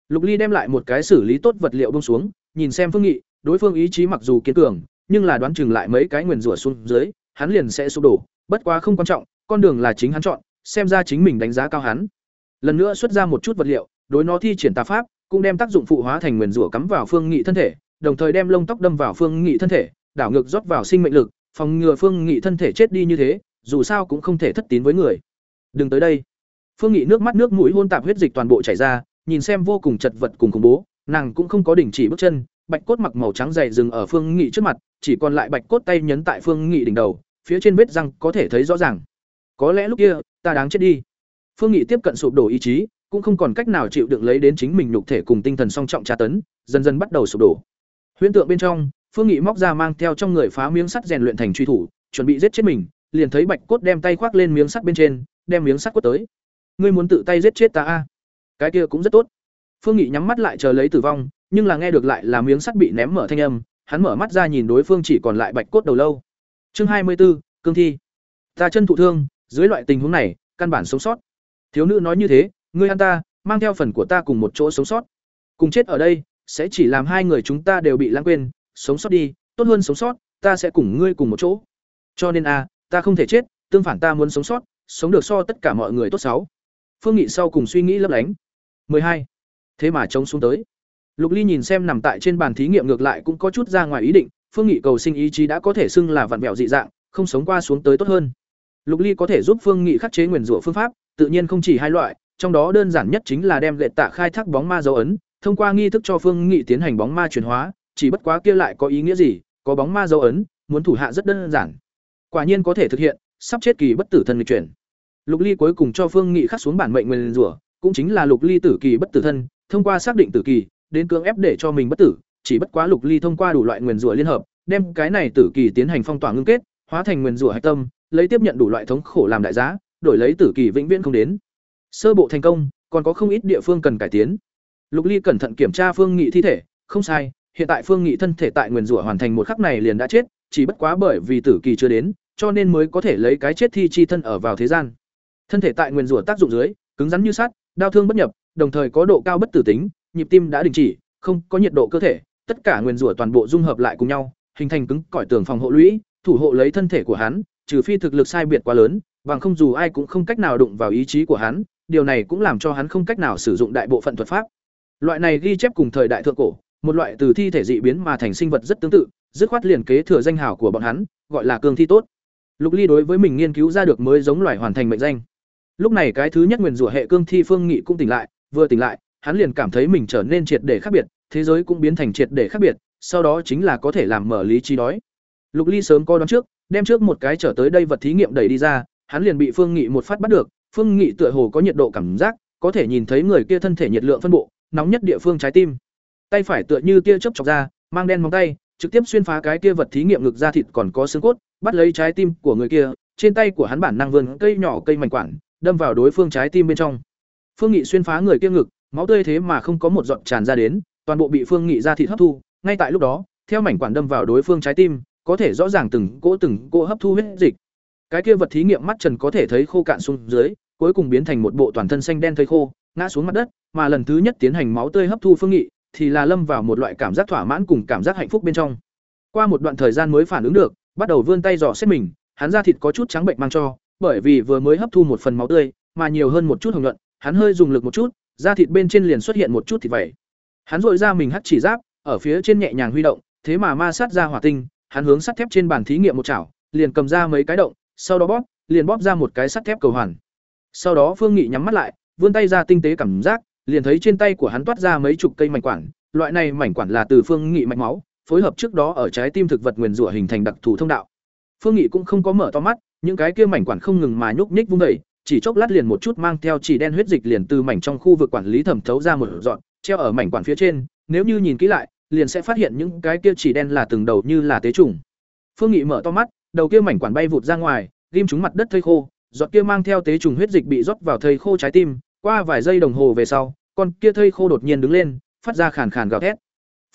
Speaker 1: Lục ly đem lại một cái xử lý tốt vật liệu bông xuống, nhìn xem phương nghị, đối phương ý chí mặc dù kiên cường, nhưng là đoán chừng lại mấy cái nguyền rủa xuống dưới, hắn liền sẽ sụp đổ, bất quá không quan trọng, con đường là chính hắn chọn xem ra chính mình đánh giá cao hắn. Lần nữa xuất ra một chút vật liệu, đối nó thi triển tà pháp, cũng đem tác dụng phụ hóa thành nguyền rủa cắm vào phương nghị thân thể, đồng thời đem lông tóc đâm vào phương nghị thân thể, đảo ngược rót vào sinh mệnh lực, phòng ngừa phương nghị thân thể chết đi như thế, dù sao cũng không thể thất tín với người. Đừng tới đây. Phương nghị nước mắt nước mũi hôn tạp huyết dịch toàn bộ chảy ra, nhìn xem vô cùng chật vật cùng khủng bố, nàng cũng không có đình chỉ bước chân, bạch cốt mặc màu trắng dày dừng ở phương nghị trước mặt, chỉ còn lại bạch cốt tay nhấn tại phương nghị đỉnh đầu, phía trên vết răng có thể thấy rõ ràng. Có lẽ lúc kia ta đáng chết đi. Phương nghị tiếp cận sụp đổ ý chí cũng không còn cách nào chịu đựng lấy đến chính mình nhục thể cùng tinh thần song trọng tra tấn dần dần bắt đầu sụp đổ. Huyễn tượng bên trong phương nghị móc ra mang theo trong người phá miếng sắt rèn luyện thành truy thủ chuẩn bị giết chết mình liền thấy bạch cốt đem tay khoác lên miếng sắt bên trên đem miếng sắt quất tới. Ngươi muốn tự tay giết chết ta a? Cái kia cũng rất tốt. Phương nghị nhắm mắt lại chờ lấy tử vong nhưng là nghe được lại là miếng sắt bị ném mở thanh âm hắn mở mắt ra nhìn đối phương chỉ còn lại bạch cốt đầu lâu. Chương hai mươi 24, cương thi. Ta chân thụ thương dưới loại tình huống này, căn bản sống sót. Thiếu nữ nói như thế, ngươi ăn ta, mang theo phần của ta cùng một chỗ sống sót. Cùng chết ở đây, sẽ chỉ làm hai người chúng ta đều bị lãng quên. Sống sót đi, tốt hơn sống sót, ta sẽ cùng ngươi cùng một chỗ. Cho nên a, ta không thể chết, tương phản ta muốn sống sót, sống được so tất cả mọi người tốt xấu phương nghị sau cùng suy nghĩ lấp lánh. Hai. Thế mà trông xuống tới. Lục ly nhìn xem nằm tại trên bàn thí nghiệm ngược lại cũng có chút ra ngoài ý định, phương nghị cầu sinh ý chí đã có thể xưng là vặn vẹo dị dạng, không sống qua xuống tới tốt hơn lục ly có thể giúp phương nghị khắc chế nguyền rủa phương pháp, tự nhiên không chỉ hai loại, trong đó đơn giản nhất chính là đem lệ tạ khai thác bóng ma dấu ấn, thông qua nghi thức cho phương nghị tiến hành bóng ma chuyển hóa, chỉ bất quá kia lại có ý nghĩa gì, có bóng ma dấu ấn, muốn thủ hạ rất đơn giản. Quả nhiên có thể thực hiện, sắp chết kỳ bất tử thân lịch chuyển. Lục ly cuối cùng cho phương nghị khắc xuống bản mệnh nguyên rủa, cũng chính là lục ly tử kỳ bất tử thân, thông qua xác định tử kỳ, đến cưỡng ép để cho mình bất tử, chỉ bất quá lục ly thông qua đủ loại nguyên rủa liên hợp, đem cái này tử kỳ tiến hành phong tỏa ngưng kết, hóa thành nguyên rủa hạch tâm lấy tiếp nhận đủ loại thống khổ làm đại giá, đổi lấy tử kỳ vĩnh viễn không đến. Sơ bộ thành công, còn có không ít địa phương cần cải tiến. Lục ly cẩn thận kiểm tra phương nghị thi thể, không sai, hiện tại phương nghị thân thể tại nguyên rủa hoàn thành một khắc này liền đã chết, chỉ bất quá bởi vì tử kỳ chưa đến, cho nên mới có thể lấy cái chết thi chi thân ở vào thế gian. Thân thể tại nguyên rủa tác dụng dưới, cứng rắn như sắt, đau thương bất nhập, đồng thời có độ cao bất tử tính, nhịp tim đã đình chỉ, không có nhiệt độ cơ thể, tất cả nguyên rủa toàn bộ dung hợp lại cùng nhau, hình thành cứng cỏi tường phòng hộ lũy, thủ hộ lấy thân thể của hắn trừ phi thực lực sai biệt quá lớn, bằng không dù ai cũng không cách nào đụng vào ý chí của hắn, điều này cũng làm cho hắn không cách nào sử dụng đại bộ phận thuật pháp. Loại này ghi chép cùng thời đại thượng cổ, một loại từ thi thể dị biến mà thành sinh vật rất tương tự, dứt khoát liền kế thừa danh hào của bọn hắn, gọi là cương thi tốt. Lục ly đối với mình nghiên cứu ra được mới giống loài hoàn thành mệnh danh. Lúc này cái thứ nhất nguyền rủa hệ cương thi phương nghị cũng tỉnh lại, vừa tỉnh lại, hắn liền cảm thấy mình trở nên triệt để khác biệt, thế giới cũng biến thành triệt để khác biệt, sau đó chính là có thể làm mở lý trí đói. Lục ly sớm coi đón trước đem trước một cái trở tới đây vật thí nghiệm đẩy đi ra, hắn liền bị phương nghị một phát bắt được. Phương nghị tựa hồ có nhiệt độ cảm giác, có thể nhìn thấy người kia thân thể nhiệt lượng phân bộ, nóng nhất địa phương trái tim. Tay phải tựa như tia chớp chọc ra, mang đen móng tay, trực tiếp xuyên phá cái kia vật thí nghiệm ngực da thịt còn có xương cốt, bắt lấy trái tim của người kia. Trên tay của hắn bản năng vươn cây nhỏ cây mảnh quản đâm vào đối phương trái tim bên trong. Phương nghị xuyên phá người kia ngực, máu tươi thế mà không có một giọt tràn ra đến, toàn bộ bị phương nghị da thịt hấp thu. Ngay tại lúc đó, theo mảnh quản đâm vào đối phương trái tim có thể rõ ràng từng cỗ từng cỗ hấp thu huyết dịch. Cái kia vật thí nghiệm mắt trần có thể thấy khô cạn xuống dưới, cuối cùng biến thành một bộ toàn thân xanh đen thây khô, ngã xuống mặt đất, mà lần thứ nhất tiến hành máu tươi hấp thu phương nghị, thì là lâm vào một loại cảm giác thỏa mãn cùng cảm giác hạnh phúc bên trong. Qua một đoạn thời gian mới phản ứng được, bắt đầu vươn tay dò xét mình, hắn da thịt có chút trắng bệnh mang cho, bởi vì vừa mới hấp thu một phần máu tươi, mà nhiều hơn một chút hồng nhuận, hắn hơi dùng lực một chút, da thịt bên trên liền xuất hiện một chút thịt vẩy. Hắn dội ra mình hắt chỉ giáp, ở phía trên nhẹ nhàng huy động, thế mà ma sát ra hỏa tinh hắn hướng sắt thép trên bàn thí nghiệm một chảo, liền cầm ra mấy cái động, sau đó bóp, liền bóp ra một cái sắt thép cầu hoàn. Sau đó phương nghị nhắm mắt lại, vươn tay ra tinh tế cảm giác, liền thấy trên tay của hắn toát ra mấy chục cây mảnh quản, loại này mảnh quản là từ phương nghị mạch máu, phối hợp trước đó ở trái tim thực vật nguyền rủa hình thành đặc thù thông đạo. Phương nghị cũng không có mở to mắt, những cái kia mảnh quản không ngừng mà nhúc nhích vung đẩy chỉ chốc lát liền một chút mang theo chỉ đen huyết dịch liền từ mảnh trong khu vực quản lý thẩm thấu ra một dọn treo ở mảnh quản phía trên, nếu như nhìn kỹ lại liền sẽ phát hiện những cái kia chỉ đen là từng đầu như là tế trùng phương nghị mở to mắt đầu kia mảnh quản bay vụt ra ngoài ghim trúng mặt đất thây khô giọt kia mang theo tế trùng huyết dịch bị rót vào thây khô trái tim qua vài giây đồng hồ về sau con kia thây khô đột nhiên đứng lên phát ra khàn khàn gào thét.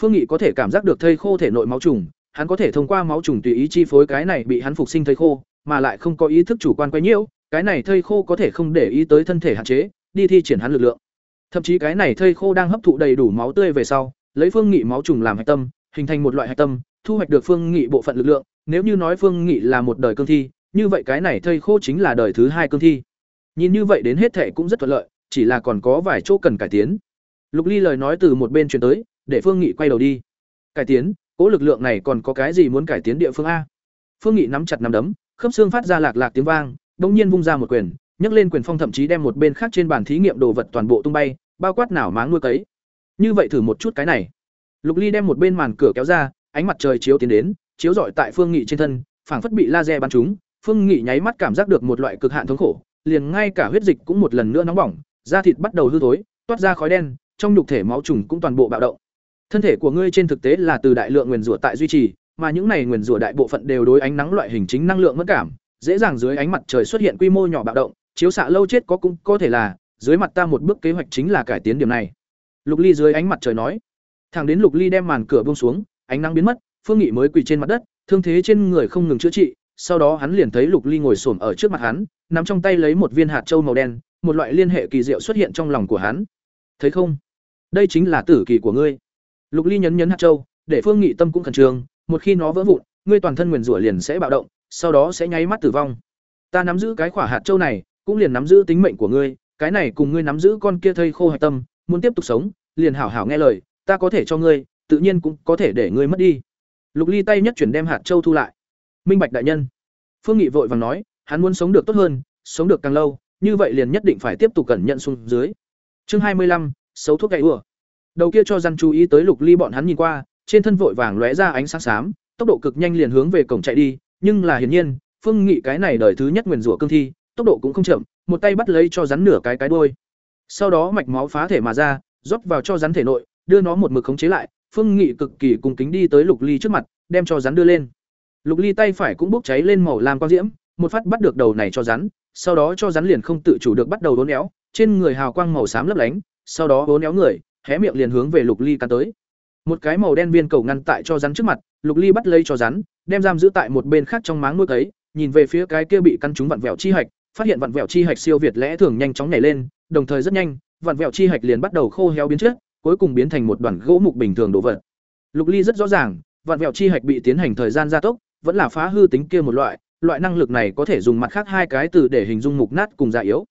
Speaker 1: Phương Nghị có thể cảm giác được thây khô thể nội máu trùng, hắn có thể thông qua máu trùng tùy ý chi phối cái này bị hắn phục sinh thây khô, mà lại không có ý thức chủ quan quấy nhiễu, cái này thây khô có thể không để ý tới thân thể hạn chế, đi thi triển hắn lực lượng. Thậm chí cái này thây khô đang hấp thụ đầy đủ máu tươi về sau, lấy Phương Nghị máu trùng làm hạch tâm, hình thành một loại hạch tâm, thu hoạch được Phương Nghị bộ phận lực lượng, nếu như nói Phương Nghị là một đời cương thi, như vậy cái này thây khô chính là đời thứ hai cương thi. Nhìn như vậy đến hết thệ cũng rất thuận lợi, chỉ là còn có vài chỗ cần cải tiến. Lục Ly lời nói từ một bên truyền tới, để Phương Nghị quay đầu đi. Cải tiến, cỗ lực lượng này còn có cái gì muốn cải tiến địa phương a? Phương Nghị nắm chặt nắm đấm, khớp xương phát ra lạc lạc tiếng vang, đột nhiên vung ra một quyền, nhấc lên quyền phong thậm chí đem một bên khác trên bàn thí nghiệm đồ vật toàn bộ tung bay, bao quát nào máng nuôi cấy. Như vậy thử một chút cái này. Lục Ly đem một bên màn cửa kéo ra, ánh mặt trời chiếu tiến đến, chiếu rọi tại Phương Nghị trên thân, phảng phất bị laser bắn trúng, Phương Nghị nháy mắt cảm giác được một loại cực hạn thống khổ, liền ngay cả huyết dịch cũng một lần nữa nóng bỏng, da thịt bắt đầu hư thối, toát ra khói đen, trong nhục thể máu trùng cũng toàn bộ bạo động. Thân thể của ngươi trên thực tế là từ đại lượng nguyên rủa tại duy trì, mà những này nguyên rủa đại bộ phận đều đối ánh nắng loại hình chính năng lượng mất cảm, dễ dàng dưới ánh mặt trời xuất hiện quy mô nhỏ bạo động, chiếu xạ lâu chết có cũng có thể là, dưới mặt ta một bước kế hoạch chính là cải tiến điểm này. Lục Ly dưới ánh mặt trời nói. Thẳng đến Lục Ly đem màn cửa buông xuống, ánh nắng biến mất, Phương Nghị mới quỳ trên mặt đất, thương thế trên người không ngừng chữa trị, sau đó hắn liền thấy Lục Ly ngồi xổm ở trước mặt hắn, nắm trong tay lấy một viên hạt châu màu đen, một loại liên hệ kỳ diệu xuất hiện trong lòng của hắn. Thấy không? Đây chính là tử kỳ của ngươi. Lục Ly nhấn nhấn hạt châu, để Phương Nghị tâm cũng khẩn trương, một khi nó vỡ vụn, ngươi toàn thân nguyên rủa liền sẽ bạo động, sau đó sẽ nháy mắt tử vong. Ta nắm giữ cái quả hạt châu này, cũng liền nắm giữ tính mệnh của ngươi, cái này cùng ngươi nắm giữ con kia thây khô hạch tâm, muốn tiếp tục sống, liền hảo hảo nghe lời, ta có thể cho ngươi, tự nhiên cũng có thể để ngươi mất đi. Lục Ly tay nhất chuyển đem hạt châu thu lại. Minh Bạch đại nhân. Phương Nghị vội vàng nói, hắn muốn sống được tốt hơn, sống được càng lâu, như vậy liền nhất định phải tiếp tục cẩn nhận xuống dưới. Chương hai mươi lăm, xấu thuốc gậy ủa. Đầu kia cho răn chú ý tới Lục Ly bọn hắn nhìn qua, trên thân vội vàng lóe ra ánh sáng xám, tốc độ cực nhanh liền hướng về cổng chạy đi, nhưng là hiển nhiên, Phương Nghị cái này đời thứ nhất nguyên rủa cương thi, tốc độ cũng không chậm, một tay bắt lấy cho rắn nửa cái cái đuôi. Sau đó mạch máu phá thể mà ra, rót vào cho rắn thể nội, đưa nó một mực khống chế lại, Phương Nghị cực kỳ cung kính đi tới Lục Ly trước mặt, đem cho rắn đưa lên. Lục Ly tay phải cũng bốc cháy lên màu lam quang diễm, một phát bắt được đầu này cho rắn, sau đó cho rắn liền không tự chủ được bắt đầu đốn éo, trên người hào quang màu xám lấp lánh, sau đó đốn éo người, hé miệng liền hướng về Lục Ly cắn tới. Một cái màu đen viên cầu ngăn tại cho rắn trước mặt, Lục Ly bắt lấy cho rắn, đem giam giữ tại một bên khác trong máng nuôi cấy, nhìn về phía cái kia bị căn trúng vặn vẹo chi hạch, phát hiện vặn vẹo chi hạch siêu việt lẽ thường nhanh chóng nhảy lên, đồng thời rất nhanh, vặn vẹo chi hạch liền bắt đầu khô héo biến chất, cuối cùng biến thành một đoàn gỗ mục bình thường đổ vật. Lục Ly rất rõ ràng, vặn vẹo chi hạch bị tiến hành thời gian gia tốc, vẫn là phá hư tính kia một loại, loại năng lực này có thể dùng mặt khác hai cái từ để hình dung mục nát cùng già yếu.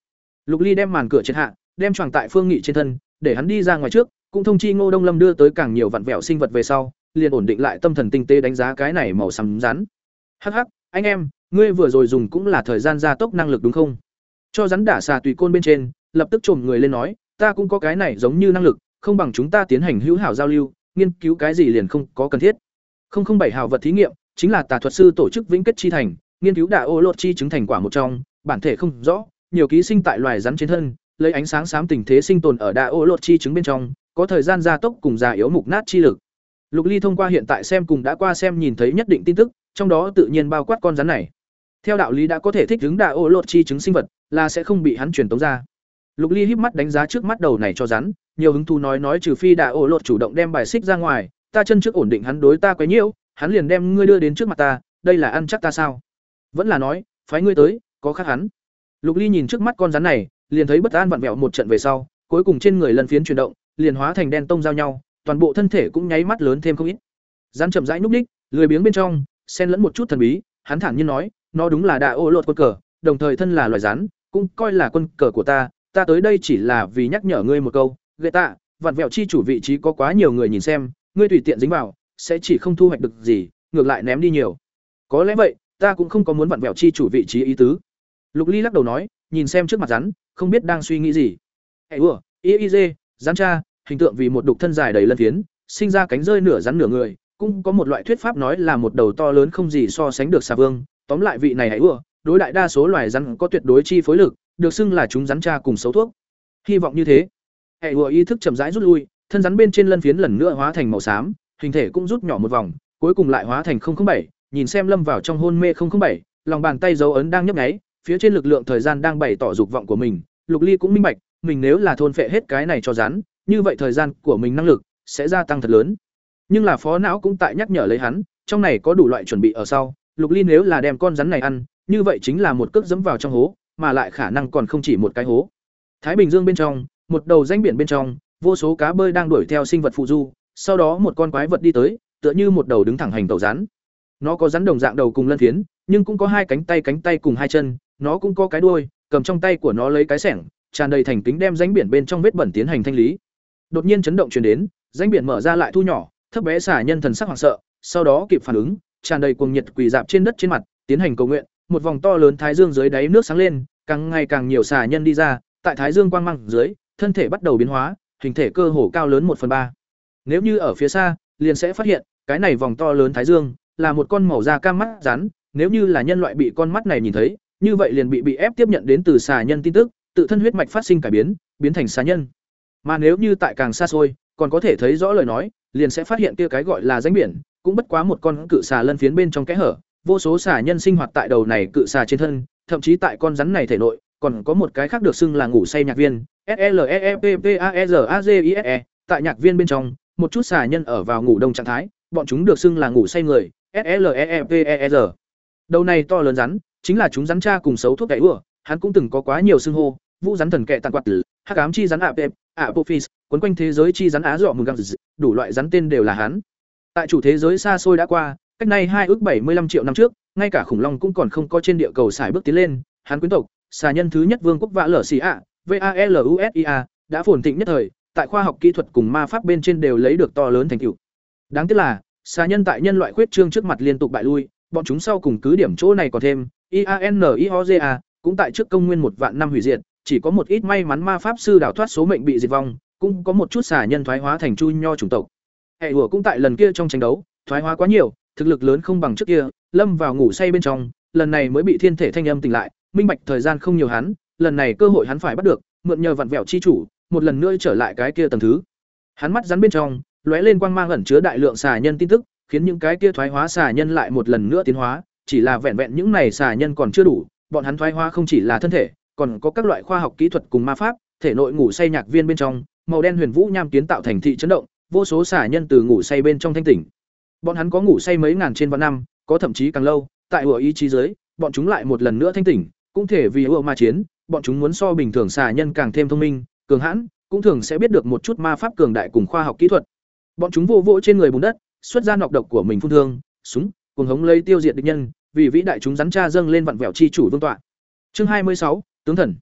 Speaker 1: Lục Ly đem màn cửa triệt hạ, đem choàng tại Phương Nghị trên thân, để hắn đi ra ngoài trước, cũng thông chi Ngô Đông Lâm đưa tới càng nhiều vặn vẹo sinh vật về sau, liền ổn định lại tâm thần tinh tế đánh giá cái này màu xám rắn. Hắc hắc, anh em, ngươi vừa rồi dùng cũng là thời gian gia tốc năng lực đúng không? Cho rắn đả xà tùy côn bên trên, lập tức trồm người lên nói, ta cũng có cái này giống như năng lực, không bằng chúng ta tiến hành hữu hảo giao lưu, nghiên cứu cái gì liền không có cần thiết. Không không bảy hào vật thí nghiệm, chính là tà thuật sư tổ chức vĩnh kết chi thành, nghiên cứu đạ ô lột chi chứng thành quả một trong, bản thể không rõ, nhiều ký sinh tại loài rắn trên thân, lấy ánh sáng xám tình thế sinh tồn ở đạ ô lột chi chứng bên trong, có thời gian gia tốc cùng già yếu mục nát chi lực. Lục Ly thông qua hiện tại xem cùng đã qua xem nhìn thấy nhất định tin tức, trong đó tự nhiên bao quát con rắn này. Theo đạo lý đã có thể thích ứng đạ ô lột chi chứng sinh vật, là sẽ không bị hắn truyền tống ra. Lục Ly híp mắt đánh giá trước mắt đầu này cho rắn, nhiều hứng thú nói nói trừ phi đã ổ lột chủ động đem bài xích ra ngoài, ta chân trước ổn định hắn đối ta quấy nhiễu, hắn liền đem ngươi đưa đến trước mặt ta, đây là ăn chắc ta sao? Vẫn là nói, phái ngươi tới, có khác hắn. Lục Ly nhìn trước mắt con rắn này, liền thấy bất an vặn vẹo một trận về sau, cuối cùng trên người lần phiến chuyển động, liền hóa thành đen tông giao nhau, toàn bộ thân thể cũng nháy mắt lớn thêm không ít. Rắn chậm rãi núp đích, lười biếng bên trong, xen lẫn một chút thần bí, hắn thản nhiên nói, nó đúng là đại ô lột quân cờ, đồng thời thân là loài rắn, cũng coi là quân cờ của ta, ta tới đây chỉ là vì nhắc nhở ngươi một câu, ghệ tạ, vặn vẹo chi chủ vị trí có quá nhiều người nhìn xem, ngươi tùy tiện dính vào, sẽ chỉ không thu hoạch được gì, ngược lại ném đi nhiều. Có lẽ vậy, ta cũng không có muốn vặn vẹo chi chủ vị trí ý tứ. Lục Ly lắc đầu nói, nhìn xem trước mặt rắn, không biết đang suy nghĩ gì. Hệ ủa, y y dê, rắn cha, hình tượng vì một đục thân dài đầy lân phiến, sinh ra cánh rơi nửa rắn nửa người, cũng có một loại thuyết pháp nói là một đầu to lớn không gì so sánh được xà vương, tóm lại vị này hãy ủa, đối đại đa số loài rắn có tuyệt đối chi phối lực, được xưng là chúng rắn cha cùng xấu thuốc. Hy vọng như thế. Hệ ủa ý thức chậm rãi rút lui, thân rắn bên trên lân phiến lần nữa hóa thành màu xám, hình thể cũng rút nhỏ một vòng, cuối cùng lại hóa thành 007, nhìn xem lâm vào trong hôn mê 007, lòng bàn tay dấu ấn đang nhấp nháy, phía trên lực lượng thời gian đang bày tỏ dục vọng của mình, Lục Ly cũng minh bạch, mình nếu là thôn phệ hết cái này cho rắn, như vậy thời gian của mình năng lực sẽ gia tăng thật lớn. Nhưng là phó não cũng tại nhắc nhở lấy hắn, trong này có đủ loại chuẩn bị ở sau, Lục Ly nếu là đem con rắn này ăn, như vậy chính là một cước dẫm vào trong hố, mà lại khả năng còn không chỉ một cái hố. Thái Bình Dương bên trong, một đầu danh biển bên trong, vô số cá bơi đang đuổi theo sinh vật phụ du, sau đó một con quái vật đi tới, tựa như một đầu đứng thẳng hành tẩu rắn. Nó có rắn đồng dạng đầu cùng lân phiến, nhưng cũng có hai cánh tay cánh tay cùng hai chân, nó cũng có cái đuôi, cầm trong tay của nó lấy cái xẻng, tràn đầy thành kính đem danh biển bên trong vết bẩn tiến hành thanh lý. Đột nhiên chấn động truyền đến, danh biển mở ra lại thu nhỏ, thấp bé xả nhân thần sắc hoảng sợ, sau đó kịp phản ứng, tràn đầy cuồng nhiệt quỳ dạp trên đất trên mặt, tiến hành cầu nguyện, một vòng to lớn thái dương dưới đáy nước sáng lên, càng ngày càng nhiều xà nhân đi ra, tại thái dương quang mang dưới, thân thể bắt đầu biến hóa, hình thể cơ hồ cao lớn một phần ba. Nếu như ở phía xa, liền sẽ phát hiện, cái này vòng to lớn thái dương là một con màu da cam mắt rắn, nếu như là nhân loại bị con mắt này nhìn thấy, như vậy liền bị bị ép tiếp nhận đến từ xà nhân tin tức, tự thân huyết mạch phát sinh cải biến, biến thành xà nhân. Mà nếu như tại càng xa xôi, còn có thể thấy rõ lời nói, liền sẽ phát hiện kia cái gọi là danh biển, cũng bất quá một con cự xà lân phiến bên trong kẽ hở, vô số xà nhân sinh hoạt tại đầu này cự xà trên thân, thậm chí tại con rắn này thể nội, còn có một cái khác được xưng là ngủ say nhạc viên, S L E A R G I S tại nhạc viên bên trong, một chút xà nhân ở vào ngủ đông trạng thái, bọn chúng được xưng là ngủ say người, S L E E R. Đầu này to lớn rắn, chính là chúng rắn cha cùng xấu thuốc cậy ủa, hắn cũng từng có quá nhiều xưng hô, vũ rắn thần kệ tàn quạt tử, hắc ám chi rắn ạ Apophis, quấn quanh thế giới chi rắn á dọ mừng găng đủ loại rắn tên đều là hắn. Tại chủ thế giới xa xôi đã qua, cách nay hai ước bảy mươi 75 triệu năm trước, ngay cả khủng long cũng còn không có trên địa cầu xài bước tiến lên, hắn quyến tộc, xà nhân thứ nhất vương quốc vã lở xì ạ, VALUSIA, đã phồn thịnh nhất thời, tại khoa học kỹ thuật cùng ma pháp bên trên đều lấy được to lớn thành tựu. Đáng tiếc là, xà nhân tại nhân loại khuyết trương trước mặt liên tục bại lui, bọn chúng sau cùng cứ điểm chỗ này còn thêm, IANIOJA, cũng tại trước công nguyên một vạn năm hủy diệt, chỉ có một ít may mắn ma pháp sư đào thoát số mệnh bị diệt vong, cũng có một chút xà nhân thoái hóa thành chu nho chủng tộc. Hệ hùa cũng tại lần kia trong tranh đấu, thoái hóa quá nhiều, thực lực lớn không bằng trước kia, lâm vào ngủ say bên trong, lần này mới bị thiên thể thanh âm tỉnh lại, minh bạch thời gian không nhiều hắn, lần này cơ hội hắn phải bắt được, mượn nhờ vặn vẹo chi chủ, một lần nữa trở lại cái kia tầng thứ. Hắn mắt rắn bên trong, lóe lên quang mang ẩn chứa đại lượng xà nhân tin tức, khiến những cái kia thoái hóa xà nhân lại một lần nữa tiến hóa, chỉ là vẹn vẹn những này xà nhân còn chưa đủ, bọn hắn thoái hóa không chỉ là thân thể, còn có các loại khoa học kỹ thuật cùng ma pháp, thể nội ngủ say nhạc viên bên trong, màu đen huyền vũ nham kiến tạo thành thị chấn động, vô số xà nhân từ ngủ say bên trong thanh tỉnh. Bọn hắn có ngủ say mấy ngàn trên vạn năm, có thậm chí càng lâu, tại ủa ý chí giới, bọn chúng lại một lần nữa thanh tỉnh, cũng thể vì ủa ma chiến, bọn chúng muốn so bình thường xà nhân càng thêm thông minh, cường hãn, cũng thường sẽ biết được một chút ma pháp cường đại cùng khoa học kỹ thuật. Bọn chúng vô vỗ trên người bùn đất, xuất ra nọc độc của mình phun thương, súng, cùng hống lấy tiêu diệt địch nhân, vì vĩ đại chúng rắn cha dâng lên vặn vẹo chi chủ vương tọa. Chương hai mươi sáu tướng thần.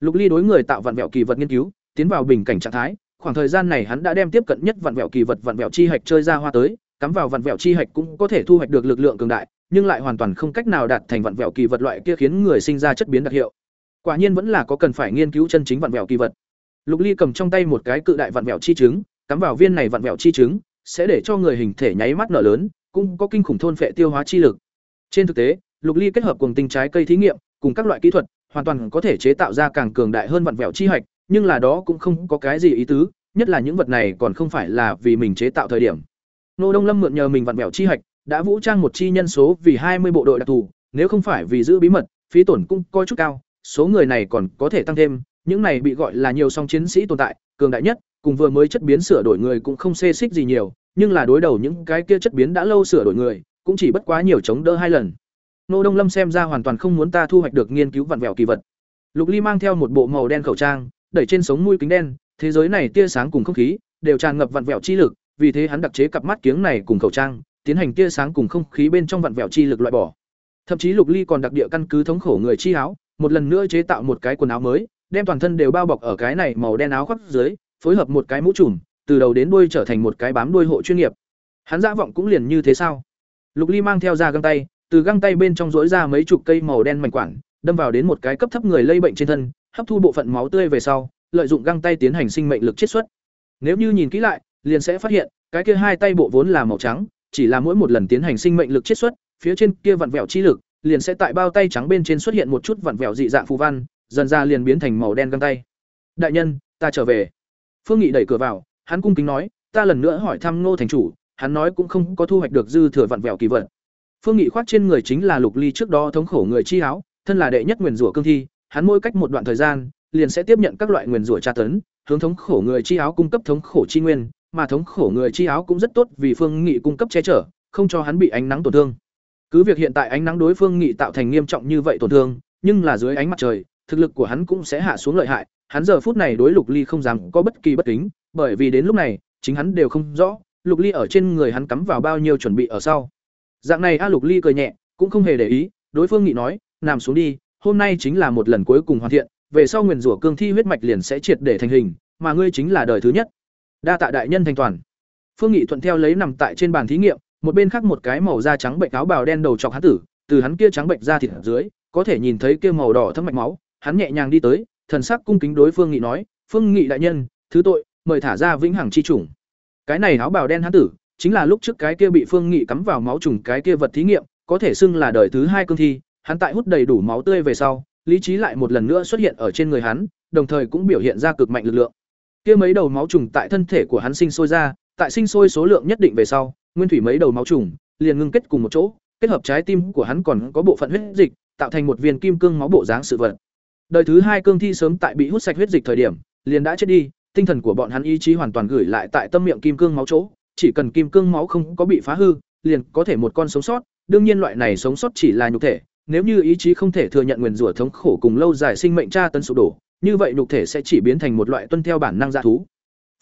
Speaker 1: Lục Ly đối người tạo vặn vẹo kỳ vật nghiên cứu, tiến vào bình cảnh trạng thái, khoảng thời gian này hắn đã đem tiếp cận nhất vặn vẹo kỳ vật vặn vẹo chi hạch chơi ra hoa tới, cắm vào vặn vẹo chi hạch cũng có thể thu hoạch được lực lượng cường đại, nhưng lại hoàn toàn không cách nào đạt thành vặn vẹo kỳ vật loại kia khiến người sinh ra chất biến đặc hiệu. Quả nhiên vẫn là có cần phải nghiên cứu chân chính vặn vẹo kỳ vật. Lục Ly cầm trong tay một cái cự đại vặn vẹo chi trứng, cắm vào viên này vặn vẹo chi trứng, sẽ để cho người hình thể nháy mắt nở lớn, cũng có kinh khủng thôn phệ tiêu hóa chi lực. Trên thực tế, Lục Ly kết hợp cùng tinh trái cây thí nghiệm, cùng các loại kỹ thuật, hoàn toàn có thể chế tạo ra càng cường đại hơn vặn vẹo chi hạch, nhưng là đó cũng không có cái gì ý tứ, nhất là những vật này còn không phải là vì mình chế tạo thời điểm. Nô Đông Lâm mượn nhờ mình vặn vẹo chi hạch, đã vũ trang một chi nhân số vì hai mươi bộ đội đặc thù, nếu không phải vì giữ bí mật, phí tổn cũng coi chút cao, số người này còn có thể tăng thêm, những này bị gọi là nhiều song chiến sĩ tồn tại, cường đại nhất, cùng vừa mới chất biến sửa đổi người cũng không xê xích gì nhiều, nhưng là đối đầu những cái kia chất biến đã lâu sửa đổi người, cũng chỉ bất quá nhiều chống đỡ hai lần. Nô Đông Lâm xem ra hoàn toàn không muốn ta thu hoạch được nghiên cứu vặn vẹo kỳ vật. Lục Ly mang theo một bộ màu đen khẩu trang, đẩy trên sống mũi kính đen, thế giới này tia sáng cùng không khí đều tràn ngập vặn vẹo chi lực, vì thế hắn đặc chế cặp mắt kiếng này cùng khẩu trang, tiến hành tia sáng cùng không khí bên trong vặn vẹo chi lực loại bỏ. Thậm chí Lục Ly còn đặc địa căn cứ thống khổ người chi áo, một lần nữa chế tạo một cái quần áo mới, đem toàn thân đều bao bọc ở cái này màu đen áo khoác dưới, phối hợp một cái mũ trùm, từ đầu đến đuôi trở thành một cái bám đuôi hộ chuyên nghiệp. Hắn dã vọng cũng liền như thế sao? Lục Ly mang theo ra găng tay, từ găng tay bên trong rỗi ra mấy chục cây màu đen mảnh quản, đâm vào đến một cái cấp thấp người lây bệnh trên thân, hấp thu bộ phận máu tươi về sau, lợi dụng găng tay tiến hành sinh mệnh lực chiết xuất. Nếu như nhìn kỹ lại, liền sẽ phát hiện, cái kia hai tay bộ vốn là màu trắng, chỉ là mỗi một lần tiến hành sinh mệnh lực chiết xuất, phía trên kia vặn vẹo chi lực, liền sẽ tại bao tay trắng bên trên xuất hiện một chút vặn vẹo dị dạng phù văn, dần ra liền biến thành màu đen găng tay. Đại nhân, ta trở về. Phương Nghị đẩy cửa vào, hắn cung kính nói, ta lần nữa hỏi thăm Ngô thành chủ, hắn nói cũng không có thu hoạch được dư thừa vặn vẹo kỳ vật. Phương Nghị khoác trên người chính là Lục Ly trước đó thống khổ người chi áo, thân là đệ nhất nguyên rủa cương thi, hắn mỗi cách một đoạn thời gian liền sẽ tiếp nhận các loại nguyền rủa tra tấn, hướng thống khổ người chi áo cung cấp thống khổ chi nguyên, mà thống khổ người chi áo cũng rất tốt vì Phương Nghị cung cấp che chở, không cho hắn bị ánh nắng tổn thương. Cứ việc hiện tại ánh nắng đối Phương Nghị tạo thành nghiêm trọng như vậy tổn thương, nhưng là dưới ánh mặt trời, thực lực của hắn cũng sẽ hạ xuống lợi hại, hắn giờ phút này đối Lục Ly không dám có bất kỳ bất kính, bởi vì đến lúc này, chính hắn đều không rõ, Lục Ly ở trên người hắn cắm vào bao nhiêu chuẩn bị ở sau. Dạng này A Lục Ly cười nhẹ, cũng không hề để ý, đối phương nghị nói, "Nằm xuống đi, hôm nay chính là một lần cuối cùng hoàn thiện, về sau nguyền rủa cương thi huyết mạch liền sẽ triệt để thành hình, mà ngươi chính là đời thứ nhất." Đa tạ đại nhân thành toàn. Phương Nghị thuận theo lấy nằm tại trên bàn thí nghiệm, một bên khác một cái màu da trắng bệnh áo bào đen đầu trọc hắn tử, từ hắn kia trắng bệnh da thịt ở dưới, có thể nhìn thấy kia màu đỏ thấm mạch máu, hắn nhẹ nhàng đi tới, thần sắc cung kính đối Phương Nghị nói, "Phương Nghị đại nhân, thứ tội, mời thả ra vĩnh hằng chi chủng." Cái này áo bào đen hắn tử, chính là lúc trước cái kia bị Phương Nghị cắm vào máu trùng cái kia vật thí nghiệm, có thể xưng là đời thứ hai cương thi, hắn tại hút đầy đủ máu tươi về sau, lý trí lại một lần nữa xuất hiện ở trên người hắn, đồng thời cũng biểu hiện ra cực mạnh lực lượng. Kia mấy đầu máu trùng tại thân thể của hắn sinh sôi ra, tại sinh sôi số lượng nhất định về sau, nguyên thủy mấy đầu máu trùng liền ngưng kết cùng một chỗ, kết hợp trái tim của hắn còn có bộ phận huyết dịch, tạo thành một viên kim cương máu bộ dáng sự vật. Đời thứ hai cương thi sớm tại bị hút sạch huyết dịch thời điểm, liền đã chết đi, tinh thần của bọn hắn ý chí hoàn toàn gửi lại tại tâm miệng kim cương máu chỗ, chỉ cần kim cương máu không có bị phá hư, liền có thể một con sống sót, đương nhiên loại này sống sót chỉ là nhục thể, nếu như ý chí không thể thừa nhận nguyền rủa thống khổ cùng lâu dài sinh mệnh tra tấn sụp đổ, như vậy nhục thể sẽ chỉ biến thành một loại tuân theo bản năng dạ thú.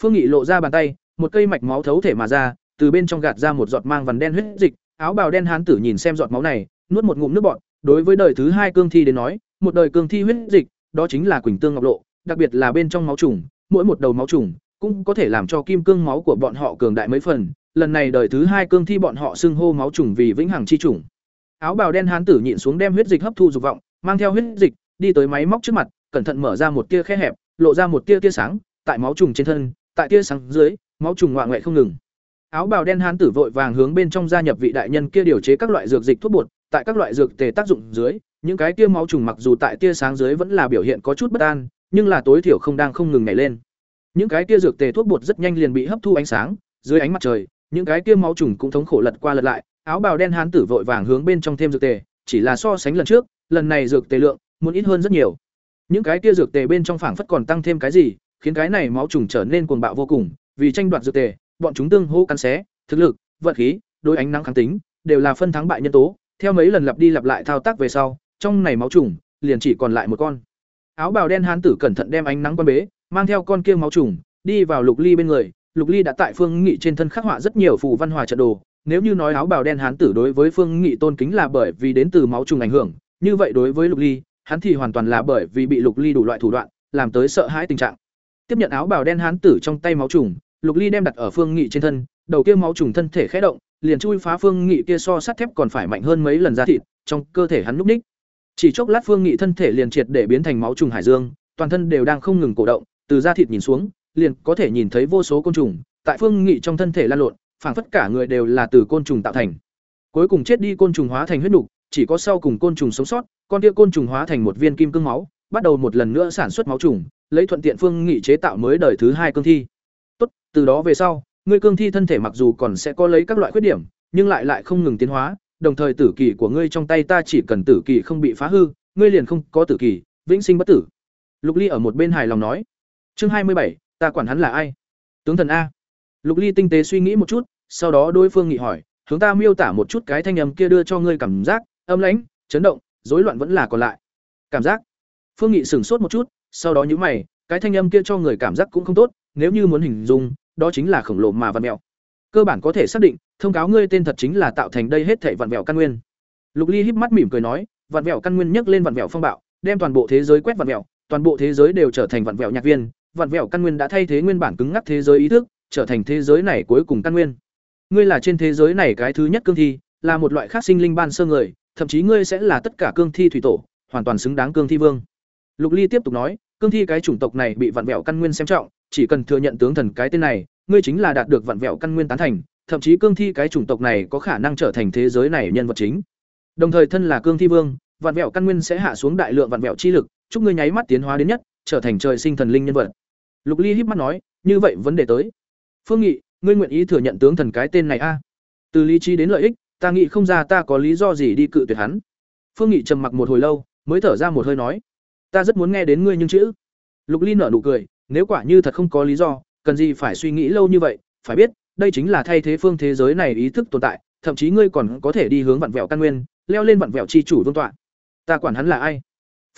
Speaker 1: Phương Nghị lộ ra bàn tay, một cây mạch máu thấu thể mà ra, từ bên trong gạt ra một giọt mang vằn đen huyết dịch, áo bào đen hán tử nhìn xem giọt máu này, nuốt một ngụm nước bọt, đối với đời thứ hai cương thi đến nói, một đời cương thi huyết dịch, đó chính là quỳnh tương ngọc lộ, đặc biệt là bên trong máu trùng, mỗi một đầu máu trùng cũng có thể làm cho kim cương máu của bọn họ cường đại mấy phần, lần này đời thứ hai cương thi bọn họ xưng hô máu trùng vì vĩnh hằng chi trùng. Áo bào đen hán tử nhịn xuống đem huyết dịch hấp thu dục vọng, mang theo huyết dịch, đi tới máy móc trước mặt, cẩn thận mở ra một tia khe hẹp, lộ ra một tia tia sáng, tại máu trùng trên thân, tại tia sáng dưới, máu trùng ngoạ ngoại không ngừng. Áo bào đen hán tử vội vàng hướng bên trong gia nhập vị đại nhân kia điều chế các loại dược dịch thuốc bột, tại các loại dược tề tác dụng dưới, những cái tia máu trùng mặc dù tại tia sáng dưới vẫn là biểu hiện có chút bất an, nhưng là tối thiểu không đang không ngừng nhảy lên. Những cái tia dược tề thuốc bột rất nhanh liền bị hấp thu ánh sáng, dưới ánh mặt trời, những cái tia máu trùng cũng thống khổ lật qua lật lại, áo bào đen hán tử vội vàng hướng bên trong thêm dược tề, chỉ là so sánh lần trước, lần này dược tề lượng muốn ít hơn rất nhiều. Những cái tia dược tề bên trong phảng phất còn tăng thêm cái gì, khiến cái này máu trùng trở nên cuồng bạo vô cùng, vì tranh đoạt dược tề, bọn chúng tương hô cắn xé, thực lực, vận khí, đôi ánh nắng kháng tính, đều là phân thắng bại nhân tố, theo mấy lần lặp đi lặp lại thao tác về sau, trong này máu trùng liền chỉ còn lại một con. Áo bào đen hán tử cẩn thận đem ánh nắng quan bế, mang theo con kia máu trùng, đi vào Lục Ly bên người, Lục Ly đã tại Phương Nghị trên thân khắc họa rất nhiều phù văn hòa trận đồ, nếu như nói áo bào đen hán tử đối với Phương Nghị tôn kính là bởi vì đến từ máu trùng ảnh hưởng, như vậy đối với Lục Ly, hắn thì hoàn toàn là bởi vì bị Lục Ly đủ loại thủ đoạn, làm tới sợ hãi tình trạng. Tiếp nhận áo bào đen hán tử trong tay máu trùng, Lục Ly đem đặt ở Phương Nghị trên thân, đầu kia máu trùng thân thể khẽ động, liền chui phá Phương Nghị kia so sắt thép còn phải mạnh hơn mấy lần ra thịt, trong cơ thể hắn núp ních. Chỉ chốc lát Phương Nghị thân thể liền triệt để biến thành máu trùng hải dương, toàn thân đều đang không ngừng cổ động, từ da thịt nhìn xuống, liền có thể nhìn thấy vô số côn trùng tại Phương Nghị trong thân thể lan lộn, phảng phất cả người đều là từ côn trùng tạo thành. Cuối cùng chết đi côn trùng hóa thành huyết nục, chỉ có sau cùng côn trùng sống sót, con kia côn trùng hóa thành một viên kim cương máu, bắt đầu một lần nữa sản xuất máu trùng, lấy thuận tiện Phương Nghị chế tạo mới đời thứ hai cương thi. Tốt, từ đó về sau, ngươi cương thi thân thể mặc dù còn sẽ có lấy các loại khuyết điểm, nhưng lại lại không ngừng tiến hóa, đồng thời tử kỳ của ngươi trong tay ta chỉ cần tử kỳ không bị phá hư, ngươi liền không có tử kỳ, vĩnh sinh bất tử. Lục Ly ở một bên hài lòng nói. Chương hai mươi bảy, ta quản hắn là ai? Tướng thần a. Lục Ly tinh tế suy nghĩ một chút, sau đó đối phương nghị hỏi, hướng ta miêu tả một chút cái thanh âm kia đưa cho ngươi cảm giác, âm lãnh, chấn động, rối loạn vẫn là còn lại. Cảm giác. Phương Nghị sửng sốt một chút, sau đó nhíu mày, cái thanh âm kia cho người cảm giác cũng không tốt, nếu như muốn hình dung, đó chính là khổng lồ mà vặn mèo. Cơ bản có thể xác định, thông cáo ngươi tên thật chính là tạo thành đây hết thảy vặn vẹo căn nguyên. Lục Ly híp mắt mỉm cười nói, vặn vẹo căn nguyên nhấc lên vặn vẹo phong bạo, đem toàn bộ thế giới quét vặn vẹo, toàn bộ thế giới đều trở thành vặn vẹo nhạc viên, vặn vẹo căn nguyên đã thay thế nguyên bản cứng ngắc thế giới ý thức, trở thành thế giới này cuối cùng căn nguyên. Ngươi là trên thế giới này cái thứ nhất cương thi, là một loại khác sinh linh ban sơ người, thậm chí ngươi sẽ là tất cả cương thi thủy tổ, hoàn toàn xứng đáng cương thi vương. Lục Ly tiếp tục nói, cương thi cái chủng tộc này bị vặn vẹo căn nguyên xem trọng, chỉ cần thừa nhận tướng thần cái tên này, ngươi chính là đạt được vặn vẹo căn nguyên tán thành, thậm chí cương thi cái chủng tộc này có khả năng trở thành thế giới này nhân vật chính. Đồng thời thân là cương thi vương, vạn vẹo căn nguyên sẽ hạ xuống đại lượng vạn vẹo chi lực, chúc ngươi nháy mắt tiến hóa đến nhất, trở thành trời sinh thần linh nhân vật. Lục Ly híp mắt nói, như vậy vấn đề tới. Phương Nghị, ngươi nguyện ý thừa nhận tướng thần cái tên này a? Từ lý trí đến lợi ích, ta nghĩ không ra ta có lý do gì đi cự tuyệt hắn. Phương Nghị trầm mặc một hồi lâu, mới thở ra một hơi nói, ta rất muốn nghe đến ngươi nhưng chữ. Lục Ly nở nụ cười, nếu quả như thật không có lý do, cần gì phải suy nghĩ lâu như vậy, phải biết, đây chính là thay thế phương thế giới này ý thức tồn tại, thậm chí ngươi còn có thể đi hướng vặn vẹo căn nguyên, leo lên vặn vẹo chi chủ vương tọa. Ta quản hắn là ai?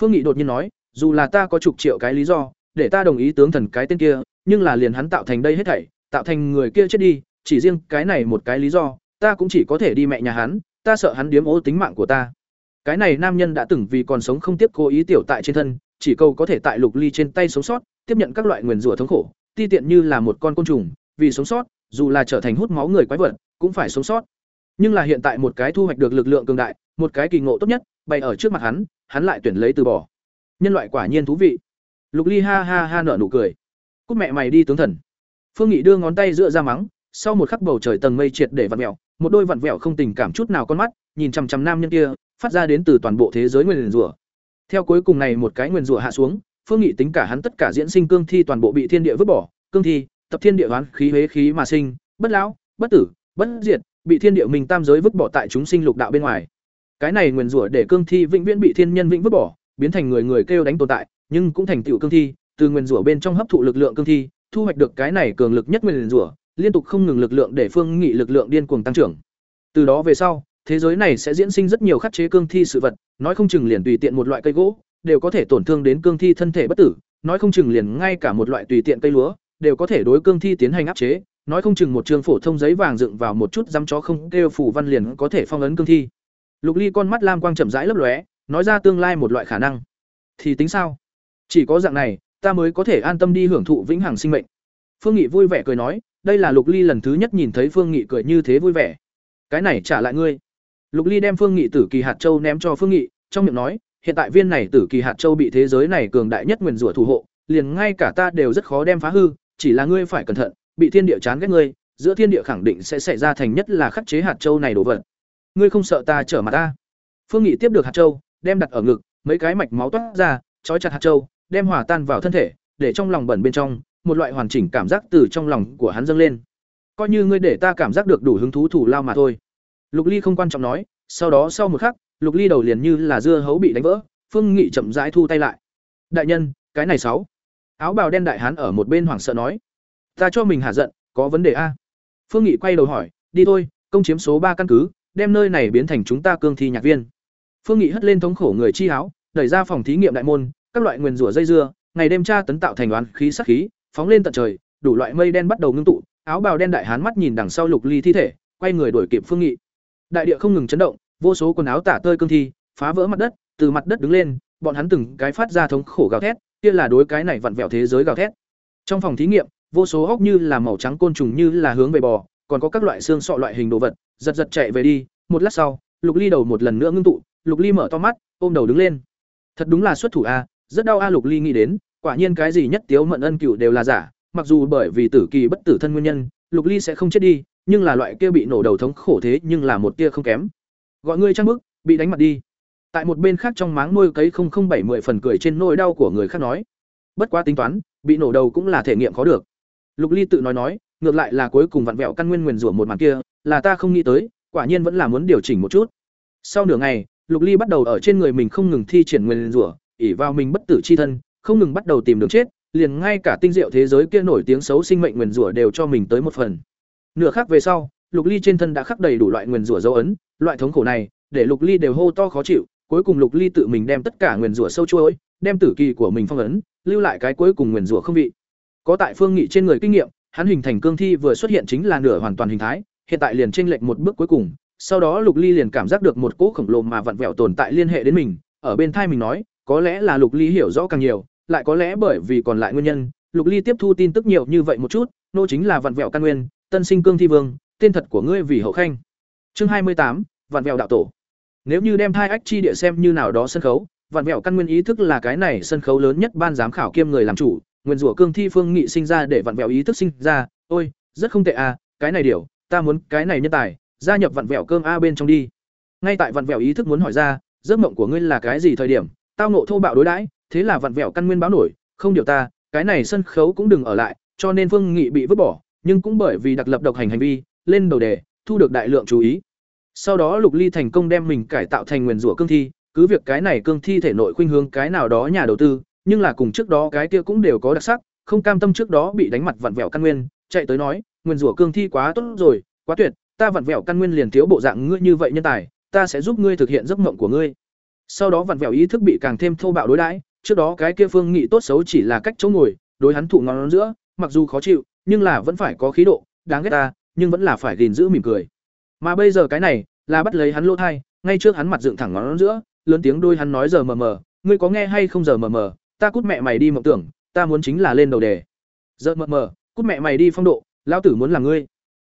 Speaker 1: Phương Nghị đột nhiên nói, dù là ta có chục triệu cái lý do, để ta đồng ý tướng thần cái tên kia, nhưng là liền hắn tạo thành đây hết thảy, tạo thành người kia chết đi, chỉ riêng cái này một cái lý do, ta cũng chỉ có thể đi mẹ nhà hắn, ta sợ hắn điếm ô tính mạng của ta. Cái này nam nhân đã từng vì còn sống không tiếc cố ý tiểu tại trên thân, chỉ cầu có thể tại Lục Ly trên tay sống sót, tiếp nhận các loại nguyền rủa thống khổ, ti tiện như là một con côn trùng, vì sống sót, dù là trở thành hút máu người quái vật, cũng phải sống sót. Nhưng là hiện tại một cái thu hoạch được lực lượng cường đại, một cái kỳ ngộ tốt nhất, bày ở trước mặt hắn, hắn lại tuyển lấy từ bỏ. Nhân loại quả nhiên thú vị. Lục Ly ha ha ha nở nụ cười. Cút mẹ mày đi tướng thần. Phương Nghị đưa ngón tay dựa ra mắng, sau một khắc bầu trời tầng mây triệt để vặn vẹo, một đôi vặn vẹo không tình cảm chút nào con mắt, nhìn chằm chằm nam nhân kia, phát ra đến từ toàn bộ thế giới nguyên rủa. Theo cuối cùng này một cái nguyên rủa hạ xuống, Phương Nghị tính cả hắn tất cả diễn sinh cương thi toàn bộ bị thiên địa vứt bỏ, cương thi, tập thiên địa hoán khí huế khí mà sinh, bất lão, bất tử, bất diệt, bị thiên địa mình tam giới vứt bỏ tại chúng sinh lục đạo bên ngoài. Cái này nguyên rủa để cương thi vĩnh viễn bị thiên nhân vĩnh vứt bỏ, biến thành người người kêu đánh tồn tại, nhưng cũng thành tiểu cương thi, từ nguyên rủa bên trong hấp thụ lực lượng cương thi, thu hoạch được cái này cường lực nhất nguyên rủa, liên tục không ngừng lực lượng để Phương Nghị lực lượng điên cuồng tăng trưởng. Từ đó về sau, thế giới này sẽ diễn sinh rất nhiều khắc chế cương thi sự vật, nói không chừng liền tùy tiện một loại cây gỗ đều có thể tổn thương đến cương thi thân thể bất tử, nói không chừng liền ngay cả một loại tùy tiện cây lúa đều có thể đối cương thi tiến hành áp chế, nói không chừng một trường phổ thông giấy vàng dựng vào một chút dăm chó không kêu phủ văn liền có thể phong ấn cương thi. Lục Ly con mắt lam quang chậm rãi lấp lóe, nói ra tương lai một loại khả năng. Thì tính sao? Chỉ có dạng này, ta mới có thể an tâm đi hưởng thụ vĩnh hằng sinh mệnh. Phương Nghị vui vẻ cười nói, đây là Lục Ly lần thứ nhất nhìn thấy Phương Nghị cười như thế vui vẻ. Cái này trả lại ngươi. Lục Ly đem Phương Nghị Tử Kỳ hạt châu ném cho Phương Nghị, trong miệng nói, hiện tại viên này Tử Kỳ hạt châu bị thế giới này cường đại nhất nguyền rủa thủ hộ, liền ngay cả ta đều rất khó đem phá hư, chỉ là ngươi phải cẩn thận, bị thiên địa chán ghét ngươi, giữa thiên địa khẳng định sẽ xảy ra thành nhất là khắc chế hạt châu này đổ vật. Ngươi không sợ ta trở mặt ta? Phương Nghị tiếp được hạt châu, đem đặt ở ngực, mấy cái mạch máu toát ra, trói chặt hạt châu, đem hòa tan vào thân thể, để trong lòng bẩn bên trong, một loại hoàn chỉnh cảm giác từ trong lòng của hắn dâng lên. Coi như ngươi để ta cảm giác được đủ hứng thú thủ lao mà thôi. Lục Ly không quan trọng nói, sau đó sau một khắc, Lục Ly đầu liền như là dưa hấu bị đánh vỡ, Phương Nghị chậm rãi thu tay lại. Đại nhân, cái này sáu. Áo bào đen đại hán ở một bên hoảng sợ nói, ta cho mình hạ giận, có vấn đề a? Phương Nghị quay đầu hỏi, đi thôi, công chiếm số ba căn cứ, đem nơi này biến thành chúng ta cương thi nhạc viên. Phương Nghị hất lên thống khổ người chi áo, đẩy ra phòng thí nghiệm đại môn, các loại nguyên rủa dây dưa, ngày đêm tra tấn tạo thành đoán khí sắc khí, phóng lên tận trời, đủ loại mây đen bắt đầu ngưng tụ, áo bào đen đại hán mắt nhìn đằng sau Lục Ly thi thể, quay người đuổi kịp Phương Nghị. Đại địa không ngừng chấn động, vô số quần áo tả tơi cương thi, phá vỡ mặt đất, từ mặt đất đứng lên, bọn hắn từng cái phát ra thống khổ gào thét, kia là đối cái này vặn vẹo thế giới gào thét. Trong phòng thí nghiệm, vô số hốc như là màu trắng côn trùng như là hướng về bò, còn có các loại xương sọ loại hình đồ vật, giật giật chạy về đi, một lát sau, Lục Ly đầu một lần nữa ngưng tụ, Lục Ly mở to mắt, ôm đầu đứng lên. Thật đúng là xuất thủ a, rất đau a Lục Ly nghĩ đến, quả nhiên cái gì nhất tiếu mận ân cựu đều là giả, mặc dù bởi vì tử kỳ bất tử thân nguyên nhân, Lục Ly sẽ không chết đi, nhưng là loại kia bị nổ đầu thống khổ thế nhưng là một tia không kém. Gọi ngươi trang bức, bị đánh mặt đi. Tại một bên khác trong máng nuôi cấy không không bảy mười phần cười trên nỗi đau của người khác nói. Bất quá tính toán, bị nổ đầu cũng là thể nghiệm khó được. Lục Ly tự nói nói, ngược lại là cuối cùng vặn vẹo căn nguyên nguyền rủa một màn kia, là ta không nghĩ tới, quả nhiên vẫn là muốn điều chỉnh một chút. Sau nửa ngày, Lục Ly bắt đầu ở trên người mình không ngừng thi triển nguyền rủa, ỉ vào mình bất tử chi thân, không ngừng bắt đầu tìm đường chết, liền ngay cả tinh diệu thế giới kia nổi tiếng xấu sinh mệnh nguyền rủa đều cho mình tới một phần. Nửa khắc về sau, Lục Ly trên thân đã khắc đầy đủ loại nguyền rủa dấu ấn, loại thống khổ này, để Lục Ly đều hô to khó chịu, cuối cùng Lục Ly tự mình đem tất cả nguyền rủa sâu chuỗi, đem tử kỳ của mình phong ấn, lưu lại cái cuối cùng nguyền rủa không vị. Có tại Phương Nghị trên người kinh nghiệm, hắn hình thành cương thi vừa xuất hiện chính là nửa hoàn toàn hình thái, hiện tại liền chênh lệch một bước cuối cùng, sau đó Lục Ly liền cảm giác được một cỗ khổng lồ mà vặn vẹo tồn tại liên hệ đến mình, ở bên thai mình nói, có lẽ là Lục Ly hiểu rõ càng nhiều, lại có lẽ bởi vì còn lại nguyên nhân, Lục Ly tiếp thu tin tức nhiều như vậy một chút, nô chính là vạn vẹo căn nguyên, tân sinh cương thi vương, tên thật của ngươi vì hậu khanh. Chương hai mươi tám, vạn vẹo đạo tổ. Nếu như đem hai ách chi địa xem như nào đó sân khấu, vạn vẹo căn nguyên ý thức là cái này sân khấu lớn nhất ban giám khảo kiêm người làm chủ, nguyên rủa cương thi phương nghị sinh ra để vạn vẹo ý thức sinh ra, ôi, rất không tệ à, cái này điều, ta muốn cái này nhân tài, gia nhập vạn vẹo cơm a bên trong đi. Ngay tại vạn vẹo ý thức muốn hỏi ra, giấc mộng của ngươi là cái gì thời điểm, tao ngộ thô bạo đối đãi, thế là vặn vẹo căn nguyên báo nổi, không điều ta, cái này sân khấu cũng đừng ở lại, cho nên vương Nghị bị vứt bỏ, nhưng cũng bởi vì đặc lập độc hành hành vi, lên đầu đề, thu được đại lượng chú ý. Sau đó Lục Ly thành công đem mình cải tạo thành nguyên rủa cương thi, cứ việc cái này cương thi thể nội khuynh hướng cái nào đó nhà đầu tư, nhưng là cùng trước đó cái kia cũng đều có đặc sắc, không cam tâm trước đó bị đánh mặt vặn vẹo căn nguyên, chạy tới nói, nguyên rủa cương thi quá tốt rồi, quá tuyệt, ta vặn vẹo căn nguyên liền thiếu bộ dạng ngươi như vậy nhân tài, ta sẽ giúp ngươi thực hiện giấc mộng của ngươi. Sau đó vặn vẹo ý thức bị càng thêm thô bạo đối đãi, trước đó cái kia phương nghị tốt xấu chỉ là cách chỗ ngồi, đối hắn thụ ngón giữa, mặc dù khó chịu, nhưng là vẫn phải có khí độ, đáng ghét ta, nhưng vẫn là phải gìn giữ mỉm cười. Mà bây giờ cái này, là bắt lấy hắn lỗ thai, ngay trước hắn mặt dựng thẳng ngón giữa, lớn tiếng đôi hắn nói giờ mờ mờ, ngươi có nghe hay không giờ mờ mờ, ta cút mẹ mày đi mộng tưởng, ta muốn chính là lên đầu đề. Giờ mờ mờ, cút mẹ mày đi phong độ, lão tử muốn là ngươi.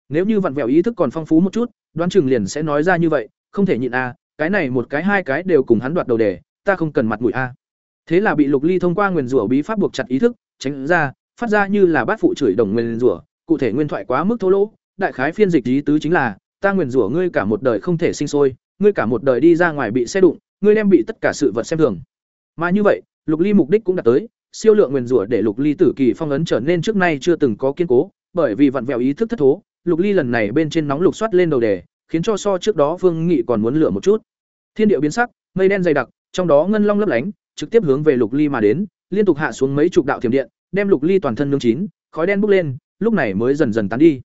Speaker 1: Nếu như vặn vẹo ý thức còn phong phú một chút, đoán chừng liền sẽ nói ra như vậy, không thể nhịn a, à, cái này một cái hai cái đều cùng hắn đoạt đầu đề, ta không cần mặt mũi a. À. Thế là bị Lục Ly thông qua nguyên rủa bí pháp buộc chặt ý thức, tránh ra, phát ra như là bát phụ chửi đồng nguyên rủa, cụ thể nguyên thoại quá mức thô lỗ, đại khái phiên dịch lý tứ chính là, ta nguyền rủa ngươi cả một đời không thể sinh sôi, ngươi cả một đời đi ra ngoài bị xe đụng, ngươi đem bị tất cả sự vật xem thường. Mà như vậy, Lục Ly mục đích cũng đạt tới, siêu lượng nguyền rủa để Lục Ly tử kỳ phong ấn trở nên trước nay chưa từng có kiên cố, bởi vì vặn vẹo ý thức thất thố, Lục Ly lần này bên trên nóng lục soát lên đầu đề, khiến cho so trước đó Vương Nghị còn muốn lửa một chút. Thiên địa biến sắc, mây đen dày đặc, trong đó ngân long lấp lánh, trực tiếp hướng về Lục Ly mà đến, liên tục hạ xuống mấy chục đạo thiểm điện, đem Lục Ly toàn thân nướng chín, khói đen bốc lên, lúc này mới dần dần tán đi.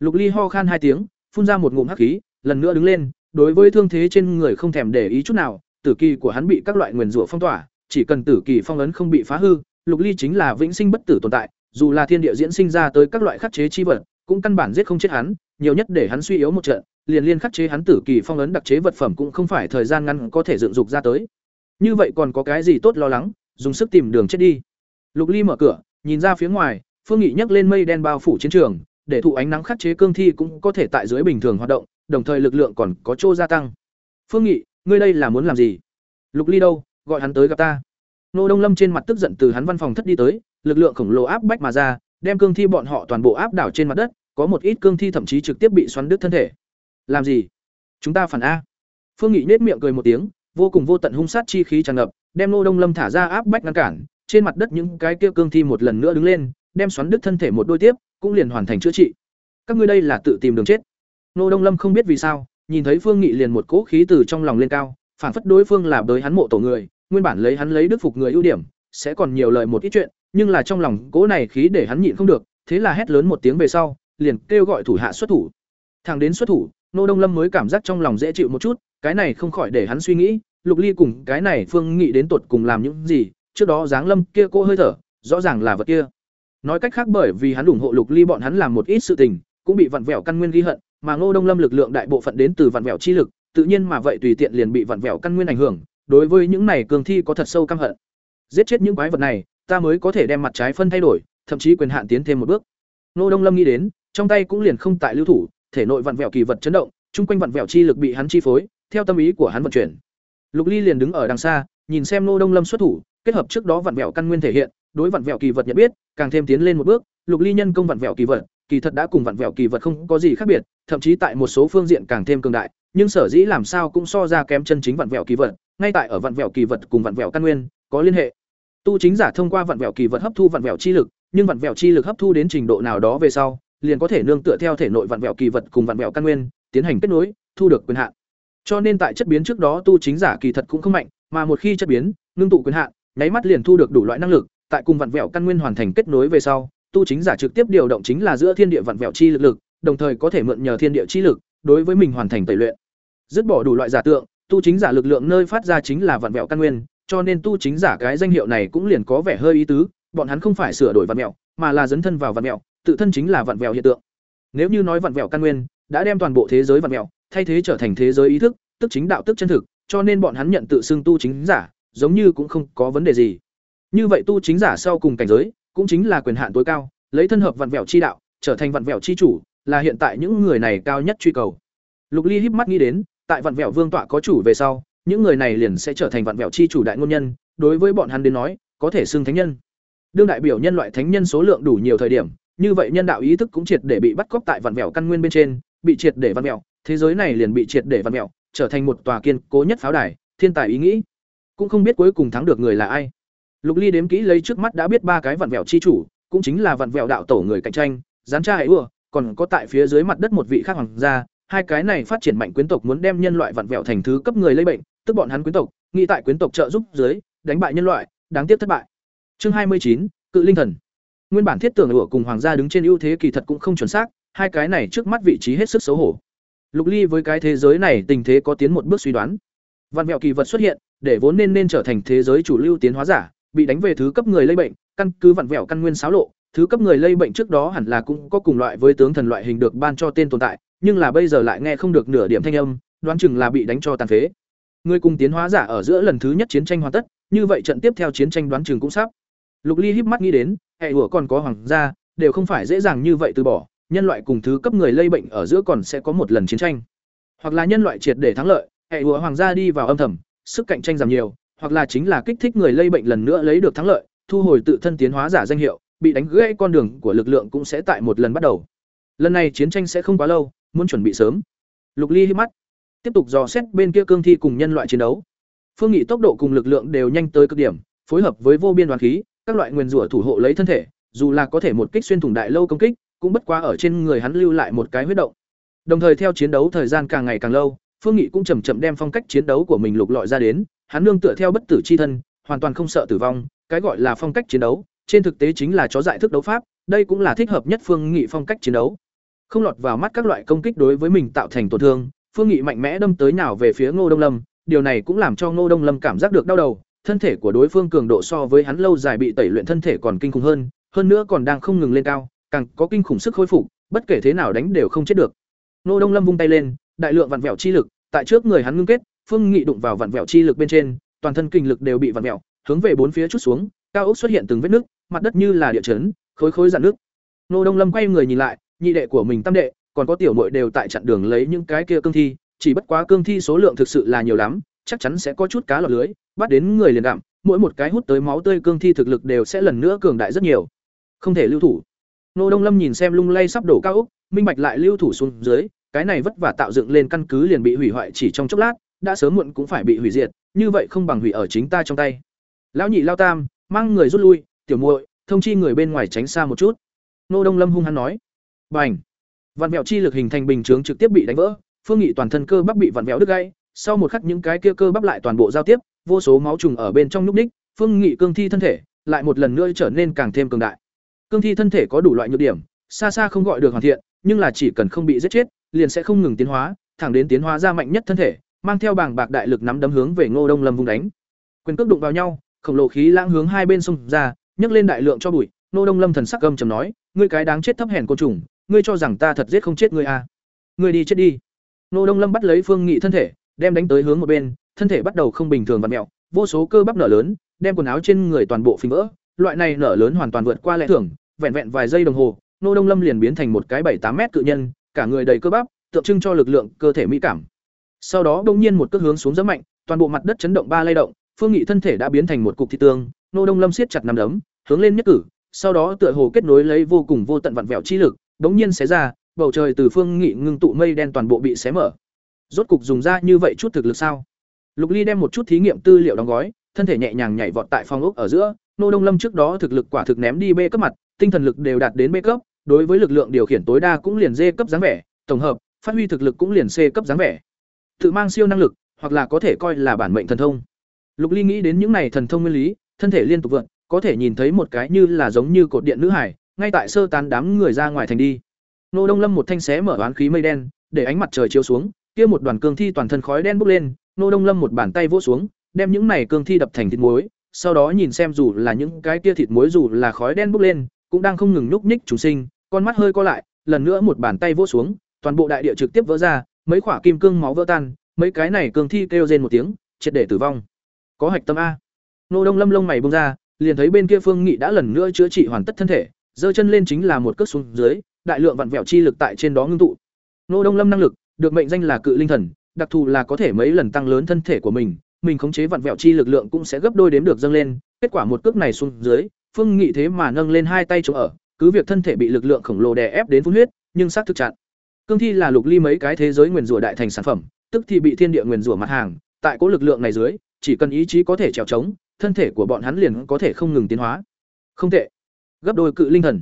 Speaker 1: Lục Ly ho khan hai tiếng, phun ra một ngụm hắc khí, lần nữa đứng lên, đối với thương thế trên người không thèm để ý chút nào, tử kỳ của hắn bị các loại nguyên rủa phong tỏa, chỉ cần tử kỳ phong ấn không bị phá hư, Lục Ly chính là vĩnh sinh bất tử tồn tại, dù là thiên địa diễn sinh ra tới các loại khắc chế chi vật, cũng căn bản giết không chết hắn, nhiều nhất để hắn suy yếu một trận, liền liên khắc chế hắn tử kỳ phong ấn đặc chế vật phẩm cũng không phải thời gian ngắn có thể dựng dục ra tới. Như vậy còn có cái gì tốt lo lắng, dùng sức tìm đường chết đi. Lục Ly mở cửa, nhìn ra phía ngoài, Phương Nghị nhấc lên mây đen bao phủ chiến trường, để thụ ánh nắng khắc chế cương thi cũng có thể tại dưới bình thường hoạt động, đồng thời lực lượng còn có chỗ gia tăng. Phương Nghị, ngươi đây là muốn làm gì? Lục Ly đâu, gọi hắn tới gặp ta. Nô Đông Lâm trên mặt tức giận từ hắn văn phòng thất đi tới, lực lượng khổng lồ áp bách mà ra, đem cương thi bọn họ toàn bộ áp đảo trên mặt đất, có một ít cương thi thậm chí trực tiếp bị xoắn đứt thân thể. Làm gì? Chúng ta phản a. Phương Nghị nhếch miệng cười một tiếng, vô cùng vô tận hung sát chi khí tràn ngập, đem Nô Đông Lâm thả ra áp bách ngăn cản, trên mặt đất những cái kia cương thi một lần nữa đứng lên, đem xoắn đứt thân thể một đôi tiếp, cũng liền hoàn thành chữa trị. Các ngươi đây là tự tìm đường chết. Nô Đông Lâm không biết vì sao, nhìn thấy Phương Nghị liền một cỗ khí từ trong lòng lên cao, phản phất đối phương là đối hắn mộ tổ người, nguyên bản lấy hắn lấy đức phục người ưu điểm, sẽ còn nhiều lời một ít chuyện, nhưng là trong lòng cỗ này khí để hắn nhịn không được, thế là hét lớn một tiếng về sau, liền kêu gọi thủ hạ xuất thủ. Thẳng đến xuất thủ, Nô Đông Lâm mới cảm giác trong lòng dễ chịu một chút, cái này không khỏi để hắn suy nghĩ, Lục Ly cùng cái này Phương Nghị đến tột cùng làm những gì, trước đó dáng lâm kia cô hơi thở, rõ ràng là vật kia. Nói cách khác bởi vì hắn ủng hộ Lục Ly bọn hắn làm một ít sự tình, cũng bị vặn vẹo căn nguyên ghi hận, mà Ngô Đông Lâm lực lượng đại bộ phận đến từ vặn vẹo chi lực, tự nhiên mà vậy tùy tiện liền bị vặn vẹo căn nguyên ảnh hưởng, đối với những này cường thi có thật sâu căm hận. Giết chết những quái vật này, ta mới có thể đem mặt trái phân thay đổi, thậm chí quyền hạn tiến thêm một bước. Ngô Đông Lâm nghĩ đến, trong tay cũng liền không tại lưu thủ, thể nội vặn vẹo kỳ vật chấn động, chung quanh vặn vẹo chi lực bị hắn chi phối, theo tâm ý của hắn vận chuyển. Lục Ly liền đứng ở đằng xa, nhìn xem Ngô Đông Lâm xuất thủ, kết hợp trước đó vặn vẹo căn nguyên thể hiện, đối vặn vẹo kỳ vật nhận biết, càng thêm tiến lên một bước, Lục Ly nhân công vặn vẹo kỳ vật, kỳ thật đã cùng vặn vẹo kỳ vật không có gì khác biệt, thậm chí tại một số phương diện càng thêm cường đại, nhưng sở dĩ làm sao cũng so ra kém chân chính vặn vẹo kỳ vật, ngay tại ở vặn vẹo kỳ vật cùng vặn vẹo căn nguyên có liên hệ. Tu chính giả thông qua vặn vẹo kỳ vật hấp thu vặn vẹo chi lực, nhưng vặn vẹo chi lực hấp thu đến trình độ nào đó về sau, liền có thể nương tựa theo thể nội vạn vẹo kỳ vật cùng vạn vẹo căn nguyên, tiến hành kết nối, thu được quyền hạn. Cho nên tại chất biến trước đó tu chính giả kỳ thật cũng không mạnh, mà một khi chất biến, nương tụ quyền hạn, nháy mắt liền thu được đủ loại năng lực, tại cùng vạn vẹo căn nguyên hoàn thành kết nối về sau, tu chính giả trực tiếp điều động chính là giữa thiên địa vạn vẹo chi lực lực, đồng thời có thể mượn nhờ thiên địa chi lực, đối với mình hoàn thành tẩy luyện. Dứt bỏ đủ loại giả tượng, tu chính giả lực lượng nơi phát ra chính là vạn vẹo căn nguyên, cho nên tu chính giả cái danh hiệu này cũng liền có vẻ hơi ý tứ, bọn hắn không phải sửa đổi vạn mẹo, mà là dấn thân vào vạn mẹo, tự thân chính là vặn vẹo hiện tượng. Nếu như nói vặn vẹo căn nguyên, đã đem toàn bộ thế giới vặn vẹo, thay thế trở thành thế giới ý thức, tức chính đạo tức chân thực, cho nên bọn hắn nhận tự xưng tu chính giả, giống như cũng không có vấn đề gì. Như vậy tu chính giả sau cùng cảnh giới, cũng chính là quyền hạn tối cao, lấy thân hợp vặn vẹo chi đạo, trở thành vặn vẹo chi chủ, là hiện tại những người này cao nhất truy cầu. Lục Ly híp mắt nghĩ đến, tại vặn vẹo vương tọa có chủ về sau, những người này liền sẽ trở thành vặn vẹo chi chủ đại ngôn nhân, đối với bọn hắn đến nói, có thể xưng thánh nhân. Đương đại biểu nhân loại thánh nhân số lượng đủ nhiều thời điểm, như vậy nhân đạo ý thức cũng triệt để bị bắt cóc tại vạn mèo căn nguyên bên trên, bị triệt để vạn mèo thế giới này liền bị triệt để vạn mèo trở thành một tòa kiên cố nhất pháo đài, thiên tài ý nghĩ. Cũng không biết cuối cùng thắng được người là ai. Lục Ly đếm kỹ lấy trước mắt đã biết ba cái vạn mèo chi chủ, cũng chính là vạn mèo đạo tổ người cạnh tranh, gián tra hệ ưa còn có tại phía dưới mặt đất một vị khác hoàng gia, hai cái này phát triển mạnh quyến tộc muốn đem nhân loại vặn vẹo thành thứ cấp người lây bệnh, tức bọn hắn quyến tộc, nghĩ tại quyến tộc trợ giúp dưới, đánh bại nhân loại, đáng tiếc thất bại. Chương hai mươi chín, Cự Linh Thần. Nguyên bản thiết tưởng ủa cùng hoàng gia đứng trên ưu thế kỳ thật cũng không chuẩn xác, hai cái này trước mắt vị trí hết sức xấu hổ. Lục Ly với cái thế giới này tình thế có tiến một bước suy đoán. Văn mẹo kỳ vật xuất hiện, để vốn nên nên trở thành thế giới chủ lưu tiến hóa giả, bị đánh về thứ cấp người lây bệnh, căn cứ vặn vẹo căn nguyên xáo lộ, thứ cấp người lây bệnh trước đó hẳn là cũng có cùng loại với tướng thần loại hình được ban cho tên tồn tại, nhưng là bây giờ lại nghe không được nửa điểm thanh âm, đoán chừng là bị đánh cho tàn phế. Người cùng tiến hóa giả ở giữa lần thứ nhất chiến tranh hoàn tất, như vậy trận tiếp theo chiến tranh đoán chừng cũng sắp. Lục Ly híp mắt nghĩ đến, hệ hủa còn có hoàng gia, đều không phải dễ dàng như vậy từ bỏ, nhân loại cùng thứ cấp người lây bệnh ở giữa còn sẽ có một lần chiến tranh. Hoặc là nhân loại triệt để thắng lợi, hệ hủa hoàng gia đi vào âm thầm, sức cạnh tranh giảm nhiều, hoặc là chính là kích thích người lây bệnh lần nữa lấy được thắng lợi, thu hồi tự thân tiến hóa giả danh hiệu, bị đánh gãy con đường của lực lượng cũng sẽ tại một lần bắt đầu. Lần này chiến tranh sẽ không quá lâu, muốn chuẩn bị sớm. Lục Ly hít mắt, tiếp tục dò xét bên kia cương thi cùng nhân loại chiến đấu. Phương Nghị tốc độ cùng lực lượng đều nhanh tới cực điểm, phối hợp với vô biên đoàn khí, các loại nguyên rủa thủ hộ lấy thân thể, dù là có thể một kích xuyên thủng đại lâu công kích, cũng bất quá ở trên người hắn lưu lại một cái huyết động. Đồng thời theo chiến đấu thời gian càng ngày càng lâu, Phương Nghị cũng chậm chậm đem phong cách chiến đấu của mình lục lọi ra đến, hắn nương tựa theo bất tử chi thân, hoàn toàn không sợ tử vong, cái gọi là phong cách chiến đấu, trên thực tế chính là chó dại thức đấu pháp, đây cũng là thích hợp nhất Phương Nghị phong cách chiến đấu. Không lọt vào mắt các loại công kích đối với mình tạo thành tổn thương, Phương Nghị mạnh mẽ đâm tới nào về phía Ngô Đông Lâm, điều này cũng làm cho Ngô Đông Lâm cảm giác được đau đầu, thân thể của đối phương cường độ so với hắn lâu dài bị tẩy luyện thân thể còn kinh khủng hơn, hơn nữa còn đang không ngừng lên cao, càng có kinh khủng sức hồi phục, bất kể thế nào đánh đều không chết được. Nô Đông Lâm vung tay lên, đại lượng vặn vẹo chi lực, tại trước người hắn ngưng kết, Phương Nghị đụng vào vặn vẹo chi lực bên trên, toàn thân kinh lực đều bị vặn vẹo, hướng về bốn phía chút xuống, cao ốc xuất hiện từng vết nứt, mặt đất như là địa chấn, khối khối dạn nước. Nô Đông Lâm quay người nhìn lại, nhị đệ của mình tam đệ, còn có tiểu muội đều tại chặn đường lấy những cái kia cương thi, chỉ bất quá cương thi số lượng thực sự là nhiều lắm, chắc chắn sẽ có chút cá lọt lưới, bắt đến người liền đạm, mỗi một cái hút tới máu tươi cương thi thực lực đều sẽ lần nữa cường đại rất nhiều. Không thể lưu thủ. Nô Đông Lâm nhìn xem lung lay sắp đổ cao ốc, minh bạch lại lưu thủ xuống dưới, cái này vất vả tạo dựng lên căn cứ liền bị hủy hoại chỉ trong chốc lát, đã sớm muộn cũng phải bị hủy diệt, như vậy không bằng hủy ở chính ta trong tay. Lão nhị lao tam, mang người rút lui, tiểu muội, thông chi người bên ngoài tránh xa một chút. Nô Đông Lâm hung hăng nói. Bành. Vạn vẹo chi lực hình thành bình chướng trực tiếp bị đánh vỡ, Phương Nghị toàn thân cơ bắp bị vặn vẹo đứt gãy, sau một khắc những cái kia cơ bắp lại toàn bộ giao tiếp, vô số máu trùng ở bên trong núc ních, Phương Nghị cương thi thân thể lại một lần nữa trở nên càng thêm cường đại. Cương thi thân thể có đủ loại nhược điểm, xa xa không gọi được hoàn thiện, nhưng là chỉ cần không bị giết chết, liền sẽ không ngừng tiến hóa, thẳng đến tiến hóa ra mạnh nhất thân thể, mang theo bảng bạc đại lực nắm đấm hướng về Ngô Đông Lâm vung đánh. Quyền cước đụng vào nhau, khổng lồ khí lãng hướng hai bên xung ra, nhấc lên đại lượng cho bụi, Ngô Đông Lâm thần sắc gầm chầm nói, ngươi cái đáng chết thấp hèn côn trùng, ngươi cho rằng ta thật giết không chết ngươi à? Ngươi đi chết đi. Ngô Đông Lâm bắt lấy Phương Nghị thân thể, đem đánh tới hướng một bên, thân thể bắt đầu không bình thường vặn mèo, vô số cơ bắp nở lớn, đem quần áo trên người toàn bộ phình vỡ. Loại này nở lớn hoàn toàn vượt qua lẽ thường, vẹn vẹn vài giây đồng hồ, nô Đông Lâm liền biến thành một cái bảy tám mét cự nhân, cả người đầy cơ bắp, tượng trưng cho lực lượng cơ thể mỹ cảm. Sau đó đột nhiên một cước hướng xuống rất mạnh, toàn bộ mặt đất chấn động ba lay động, Phương Nghị thân thể đã biến thành một cục thịt tương, nô Đông Lâm siết chặt nắm đấm, hướng lên nhất cử, sau đó tựa hồ kết nối lấy vô cùng vô tận vặn vẹo chi lực, đung nhiên xé ra, bầu trời từ Phương Nghị ngưng tụ mây đen toàn bộ bị xé mở. Rốt cục dùng ra như vậy chút thực lực sao? Lục Ly đem một chút thí nghiệm tư liệu đóng gói, thân thể nhẹ nhàng nhảy vọt tại phòng ốc ở giữa, Nô Đông Lâm trước đó thực lực quả thực ném đi B cấp mặt, tinh thần lực đều đạt đến B cấp, đối với lực lượng điều khiển tối đa cũng liền D cấp dáng vẻ, tổng hợp, phát huy thực lực cũng liền C cấp dáng vẻ. Tự mang siêu năng lực, hoặc là có thể coi là bản mệnh thần thông. Lục Ly nghĩ đến những này thần thông nguyên lý, thân thể liên tục vượn, có thể nhìn thấy một cái như là giống như cột điện nữ hải, ngay tại sơ tán đám người ra ngoài thành đi. Nô Đông Lâm một thanh xé mở oán khí mây đen, để ánh mặt trời chiếu xuống, kia một đoàn cương thi toàn thân khói đen bốc lên, Nô Đông Lâm một bàn tay vỗ xuống, đem những này cương thi đập thành thịt muối, sau đó nhìn xem dù là những cái kia thịt muối dù là khói đen bốc lên, cũng đang không ngừng nhúc nhích trùng sinh, con mắt hơi co lại, lần nữa một bàn tay vỗ xuống, toàn bộ đại địa trực tiếp vỡ ra, mấy quả kim cương máu vỡ tan, mấy cái này cương thi kêu rên một tiếng, triệt để tử vong. Có hạch tâm a. Nô Đông Lâm lông mày bung ra, liền thấy bên kia Phương Nghị đã lần nữa chữa trị hoàn tất thân thể, giơ chân lên chính là một cước xuống dưới, đại lượng vặn vẹo chi lực tại trên đó ngưng tụ. Nô Đông Lâm năng lực, được mệnh danh là cự linh thần, đặc thù là có thể mấy lần tăng lớn thân thể của mình, mình khống chế vặn vẹo chi lực lượng cũng sẽ gấp đôi đếm được dâng lên, kết quả một cước này xuống dưới, Phương Nghị thế mà nâng lên hai tay chống ở, cứ việc thân thể bị lực lượng khổng lồ đè ép đến phun huyết, nhưng xác thực chặn. Cương thi là lục ly mấy cái thế giới nguyền rủa đại thành sản phẩm, tức thì bị thiên địa nguyền rủa mặt hàng, tại cố lực lượng này dưới, chỉ cần ý chí có thể trèo trống, thân thể của bọn hắn liền có thể không ngừng tiến hóa. Không tệ. Gấp đôi cự linh thần.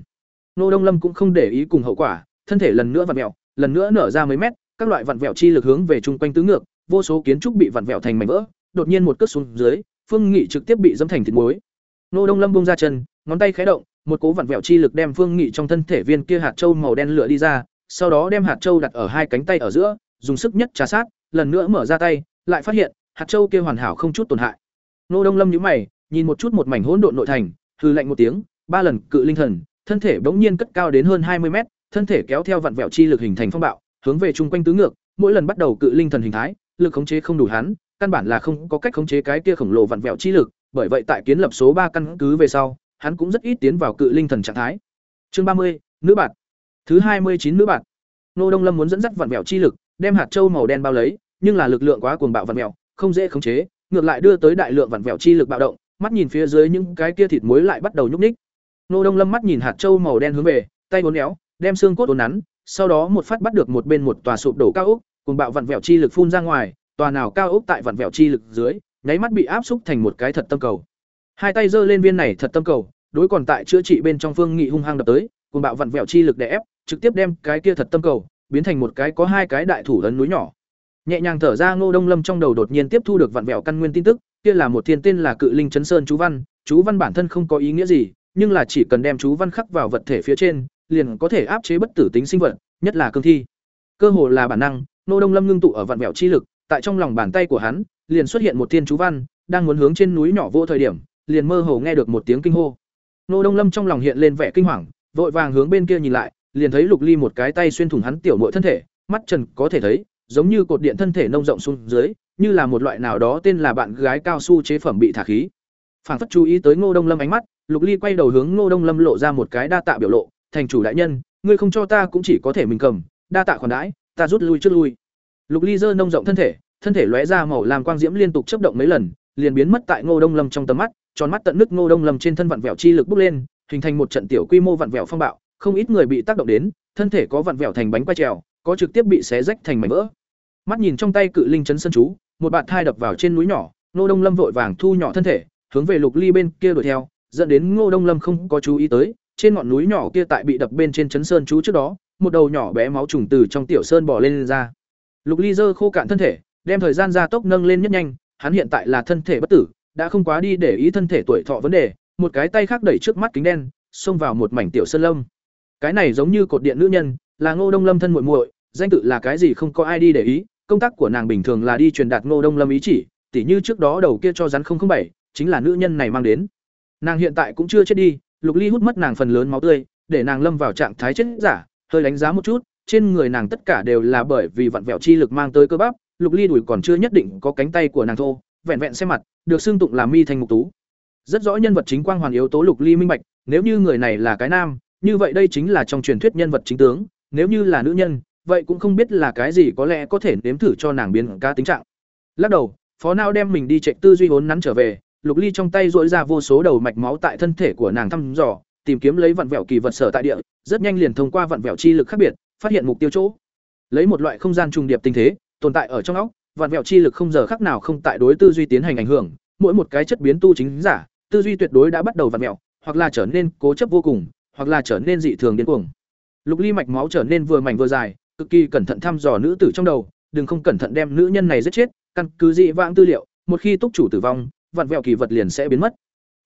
Speaker 1: Nô Đông Lâm cũng không để ý cùng hậu quả, thân thể lần nữa vặn vẹo, lần nữa nở ra mấy mét, các loại vặn vẹo chi lực hướng về trung quanh tứ ngược, vô số kiến trúc bị vặn vẹo thành mảnh vỡ, đột nhiên một cước xuống dưới, Phương Nghị trực tiếp bị dẫm thành thịt muối. Nô Đông Lâm buông ra chân, ngón tay khẽ động, một cố vặn vẹo chi lực đem Phương Nghị trong thân thể viên kia hạt châu màu đen lửa đi ra, sau đó đem hạt châu đặt ở hai cánh tay ở giữa, dùng sức nhất trà sát, lần nữa mở ra tay, lại phát hiện, hạt châu kia hoàn hảo không chút tổn hại. Nô Đông Lâm nhíu mày, nhìn một chút một mảnh hỗn độn nội thành, hừ lạnh một tiếng, ba lần cự linh thần, thân thể bỗng nhiên cất cao đến hơn hai mươi mét, thân thể kéo theo vặn vẹo chi lực hình thành phong bạo, hướng về chung quanh tứ ngược, mỗi lần bắt đầu cự linh thần hình thái, lực khống chế không đủ hắn, căn bản là không có cách khống chế cái kia khổng lồ vặn vẹo chi lực, bởi vậy tại kiến lập số ba căn cứ về sau, hắn cũng rất ít tiến vào cự linh thần trạng thái. Chương ba mươi, nữ bạn. Thứ hai mươi chín nữ bạn. Nô Đông Lâm muốn dẫn dắt vặn vẹo chi lực, đem hạt châu màu đen bao lấy, nhưng là lực lượng quá cuồng bạo vặn vẹo, không dễ khống chế, ngược lại đưa tới đại lượng vặn vẹo chi lực bạo động, mắt nhìn phía dưới những cái kia thịt muối lại bắt đầu nhúc nhích. Nô Đông Lâm mắt nhìn hạt châu màu đen hướng về, tay uốn éo, đem xương cốt uốn nắn, sau đó một phát bắt được một bên một tòa sụp đổ cao ốc, cùng bạo vặn vẹo chi lực phun ra ngoài, tòa nào cao ốc tại vặn vẹo chi lực dưới, nháy mắt bị áp xúc thành một cái thật tâm cầu. Hai tay giơ lên viên này thật tâm cầu, đối còn tại chữa trị bên trong Phương Nghị hung hăng đập tới, cùng bạo vặn vẹo chi lực đè ép, trực tiếp đem cái kia thật tâm cầu biến thành một cái có hai cái đại thủ ấn núi nhỏ. Nhẹ nhàng thở ra Ngô Đông Lâm trong đầu đột nhiên tiếp thu được vặn vẹo căn nguyên tin tức, kia là một thiên tên là Cự Linh Chấn Sơn chú văn, chú văn bản thân không có ý nghĩa gì, nhưng là chỉ cần đem chú văn khắc vào vật thể phía trên, liền có thể áp chế bất tử tính sinh vật, nhất là cương thi. Cơ hồ là bản năng, Ngô Đông Lâm ngưng tụ ở vạn vẹo chi lực, tại trong lòng bàn tay của hắn, liền xuất hiện một thiên chú văn, đang muốn hướng trên núi nhỏ vô thời điểm, liền mơ hồ nghe được một tiếng kinh hô. Ngô Đông Lâm trong lòng hiện lên vẻ kinh hoàng, vội vàng hướng bên kia nhìn lại, liền thấy Lục Ly một cái tay xuyên thủng hắn tiểu muội thân thể, mắt trần có thể thấy, giống như cột điện thân thể nông rộng xuống dưới, như là một loại nào đó tên là bạn gái cao su chế phẩm bị thả khí. Phản phất chú ý tới Ngô Đông Lâm ánh mắt, Lục Ly quay đầu hướng Ngô Đông Lâm lộ ra một cái đa tạ biểu lộ, "Thành chủ đại nhân, ngươi không cho ta cũng chỉ có thể mình cầm, đa tạ khoản đãi, ta rút lui trước lui." Lục Ly giơ nông rộng thân thể, thân thể lóe ra màu làm quang diễm liên tục chớp động mấy lần, liền biến mất tại Ngô Đông Lâm trong tầm mắt, tròn mắt tận nước Ngô Đông Lâm trên thân vặn vẹo chi lực bốc lên, hình thành một trận tiểu quy mô vặn vẹo phong bạo, không ít người bị tác động đến, thân thể có vặn vẹo thành bánh quay trèo, có trực tiếp bị xé rách thành mảnh vỡ. Mắt nhìn trong tay cự linh chấn sân chú, một bạn thai đập vào trên núi nhỏ, Ngô Đông Lâm vội vàng thu nhỏ thân thể, hướng về Lục Ly bên kia đuổi theo, dẫn đến Ngô Đông Lâm không có chú ý tới, trên ngọn núi nhỏ kia tại bị đập bên trên chấn sơn chú trước đó, một đầu nhỏ bé máu trùng từ trong tiểu sơn bò lên, lên ra. Lục Ly Dơ khô cạn thân thể, đem thời gian gia tốc nâng lên nhất nhanh, hắn hiện tại là thân thể bất tử, đã không quá đi để ý thân thể tuổi thọ vấn đề, một cái tay khác đẩy trước mắt kính đen, xông vào một mảnh tiểu sơn lâm. Cái này giống như cột điện nữ nhân, là Ngô Đông Lâm thân muội muội, danh tự là cái gì không có ai đi để ý, công tác của nàng bình thường là đi truyền đạt Ngô Đông Lâm ý chỉ, tỉ như trước đó đầu kia cho rắn 007, chính là nữ nhân này mang đến. Nàng hiện tại cũng chưa chết đi, Lục Ly hút mất nàng phần lớn máu tươi, để nàng lâm vào trạng thái chết giả, hơi đánh giá một chút, trên người nàng tất cả đều là bởi vì vặn vẹo chi lực mang tới cơ bắp, Lục Ly đuổi còn chưa nhất định có cánh tay của nàng thô, vẹn vẹn xem mặt, được xưng tụng là mi thành mục tú. Rất rõ nhân vật chính quang hoàn yếu tố Lục Ly minh bạch, nếu như người này là cái nam, như vậy đây chính là trong truyền thuyết nhân vật chính tướng, nếu như là nữ nhân, vậy cũng không biết là cái gì có lẽ có thể nếm thử cho nàng biến cá tính trạng. Lắc đầu, Phó Nao đem mình đi chạy tư duy hốn nắn trở về, Lục Ly trong tay dỗi ra vô số đầu mạch máu tại thân thể của nàng thăm dò, tìm kiếm lấy vặn vẹo kỳ vật sở tại địa, rất nhanh liền thông qua vặn vẹo chi lực khác biệt, phát hiện mục tiêu chỗ. Lấy một loại không gian trùng điệp tinh thế, tồn tại ở trong óc, vặn vẹo chi lực không giờ khắc nào không tại đối tư duy tiến hành ảnh hưởng, mỗi một cái chất biến tu chính giả, tư duy tuyệt đối đã bắt đầu vặn vẹo, hoặc là trở nên cố chấp vô cùng, hoặc là trở nên dị thường điên cuồng. Lục Ly mạch máu trở nên vừa mảnh vừa dài, cực kỳ cẩn thận thăm dò nữ tử trong đầu, đừng không cẩn thận đem nữ nhân này giết chết, căn cứ dị vãng tư liệu, một khi túc chủ tử vong, vặn vẹo kỳ vật liền sẽ biến mất.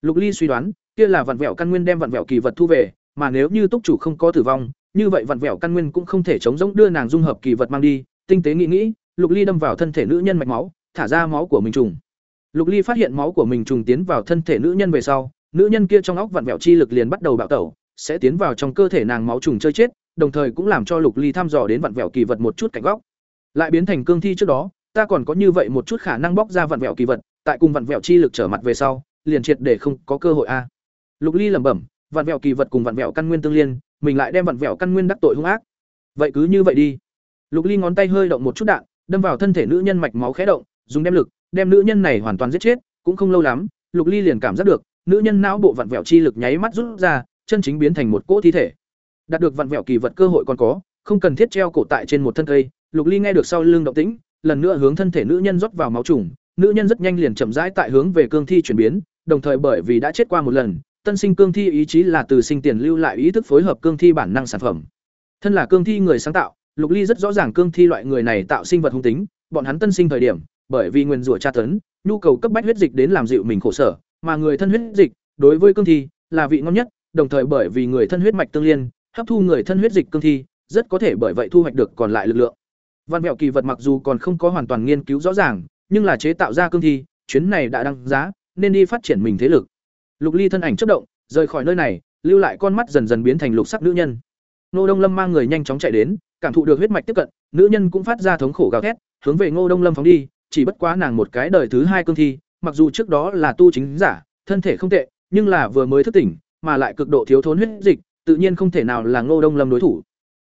Speaker 1: Lục Ly suy đoán, kia là vặn vẹo căn nguyên đem vặn vẹo kỳ vật thu về, mà nếu như túc chủ không có tử vong, như vậy vặn vẹo căn nguyên cũng không thể chống rỗng đưa nàng dung hợp kỳ vật mang đi. Tinh tế nghĩ nghĩ, Lục Ly đâm vào thân thể nữ nhân mạch máu, thả ra máu của mình trùng. Lục Ly phát hiện máu của mình trùng tiến vào thân thể nữ nhân về sau, nữ nhân kia trong óc vặn vẹo chi lực liền bắt đầu bạo tẩu, sẽ tiến vào trong cơ thể nàng máu trùng chơi chết, đồng thời cũng làm cho Lục Ly thăm dò đến vặn vẹo kỳ vật một chút cảnh góc. Lại biến thành cương thi trước đó, ta còn có như vậy một chút khả năng bóc ra vặn vẹo kỳ vật, tại cùng vặn vẹo chi lực trở mặt về sau, liền triệt để không có cơ hội a. Lục Ly lẩm bẩm, vặn vẹo kỳ vật cùng vặn vẹo căn nguyên tương liên, mình lại đem vặn vẹo căn nguyên đắc tội hung ác. Vậy cứ như vậy đi. Lục Ly ngón tay hơi động một chút đạn, đâm vào thân thể nữ nhân mạch máu khé động, dùng đem lực, đem nữ nhân này hoàn toàn giết chết, cũng không lâu lắm, Lục Ly liền cảm giác được, nữ nhân não bộ vặn vẹo chi lực nháy mắt rút ra, chân chính biến thành một cỗ thi thể. Đạt được vặn vẹo kỳ vật cơ hội còn có, không cần thiết treo cổ tại trên một thân cây, Lục Ly nghe được sau lưng động tĩnh, lần nữa hướng thân thể nữ nhân rót vào máu trùng, nữ nhân rất nhanh liền chậm rãi tại hướng về cương thi chuyển biến, đồng thời bởi vì đã chết qua một lần, tân sinh cương thi ý chí là từ sinh tiền lưu lại ý thức phối hợp cương thi bản năng sản phẩm. Thân là cương thi người sáng tạo, Lục Ly rất rõ ràng cương thi loại người này tạo sinh vật hung tính, bọn hắn tân sinh thời điểm, bởi vì nguyên rủa tra tấn, nhu cầu cấp bách huyết dịch đến làm dịu mình khổ sở, mà người thân huyết dịch đối với cương thi là vị ngon nhất, đồng thời bởi vì người thân huyết mạch tương liên, hấp thu người thân huyết dịch cương thi, rất có thể bởi vậy thu hoạch được còn lại lực lượng. Văn Mẹo kỳ vật mặc dù còn không có hoàn toàn nghiên cứu rõ ràng, nhưng là chế tạo ra cương thi, chuyến này đã đăng giá, nên đi phát triển mình thế lực. Lục Ly thân ảnh chớp động, rời khỏi nơi này, lưu lại con mắt dần dần biến thành lục sắc nữ nhân. Ngô Đông Lâm mang người nhanh chóng chạy đến, cảm thụ được huyết mạch tiếp cận, nữ nhân cũng phát ra thống khổ gào thét, hướng về Ngô Đông Lâm phóng đi, chỉ bất quá nàng một cái đời thứ hai cương thi, mặc dù trước đó là tu chính giả, thân thể không tệ, nhưng là vừa mới thức tỉnh, mà lại cực độ thiếu thốn huyết dịch, tự nhiên không thể nào là Ngô Đông Lâm đối thủ.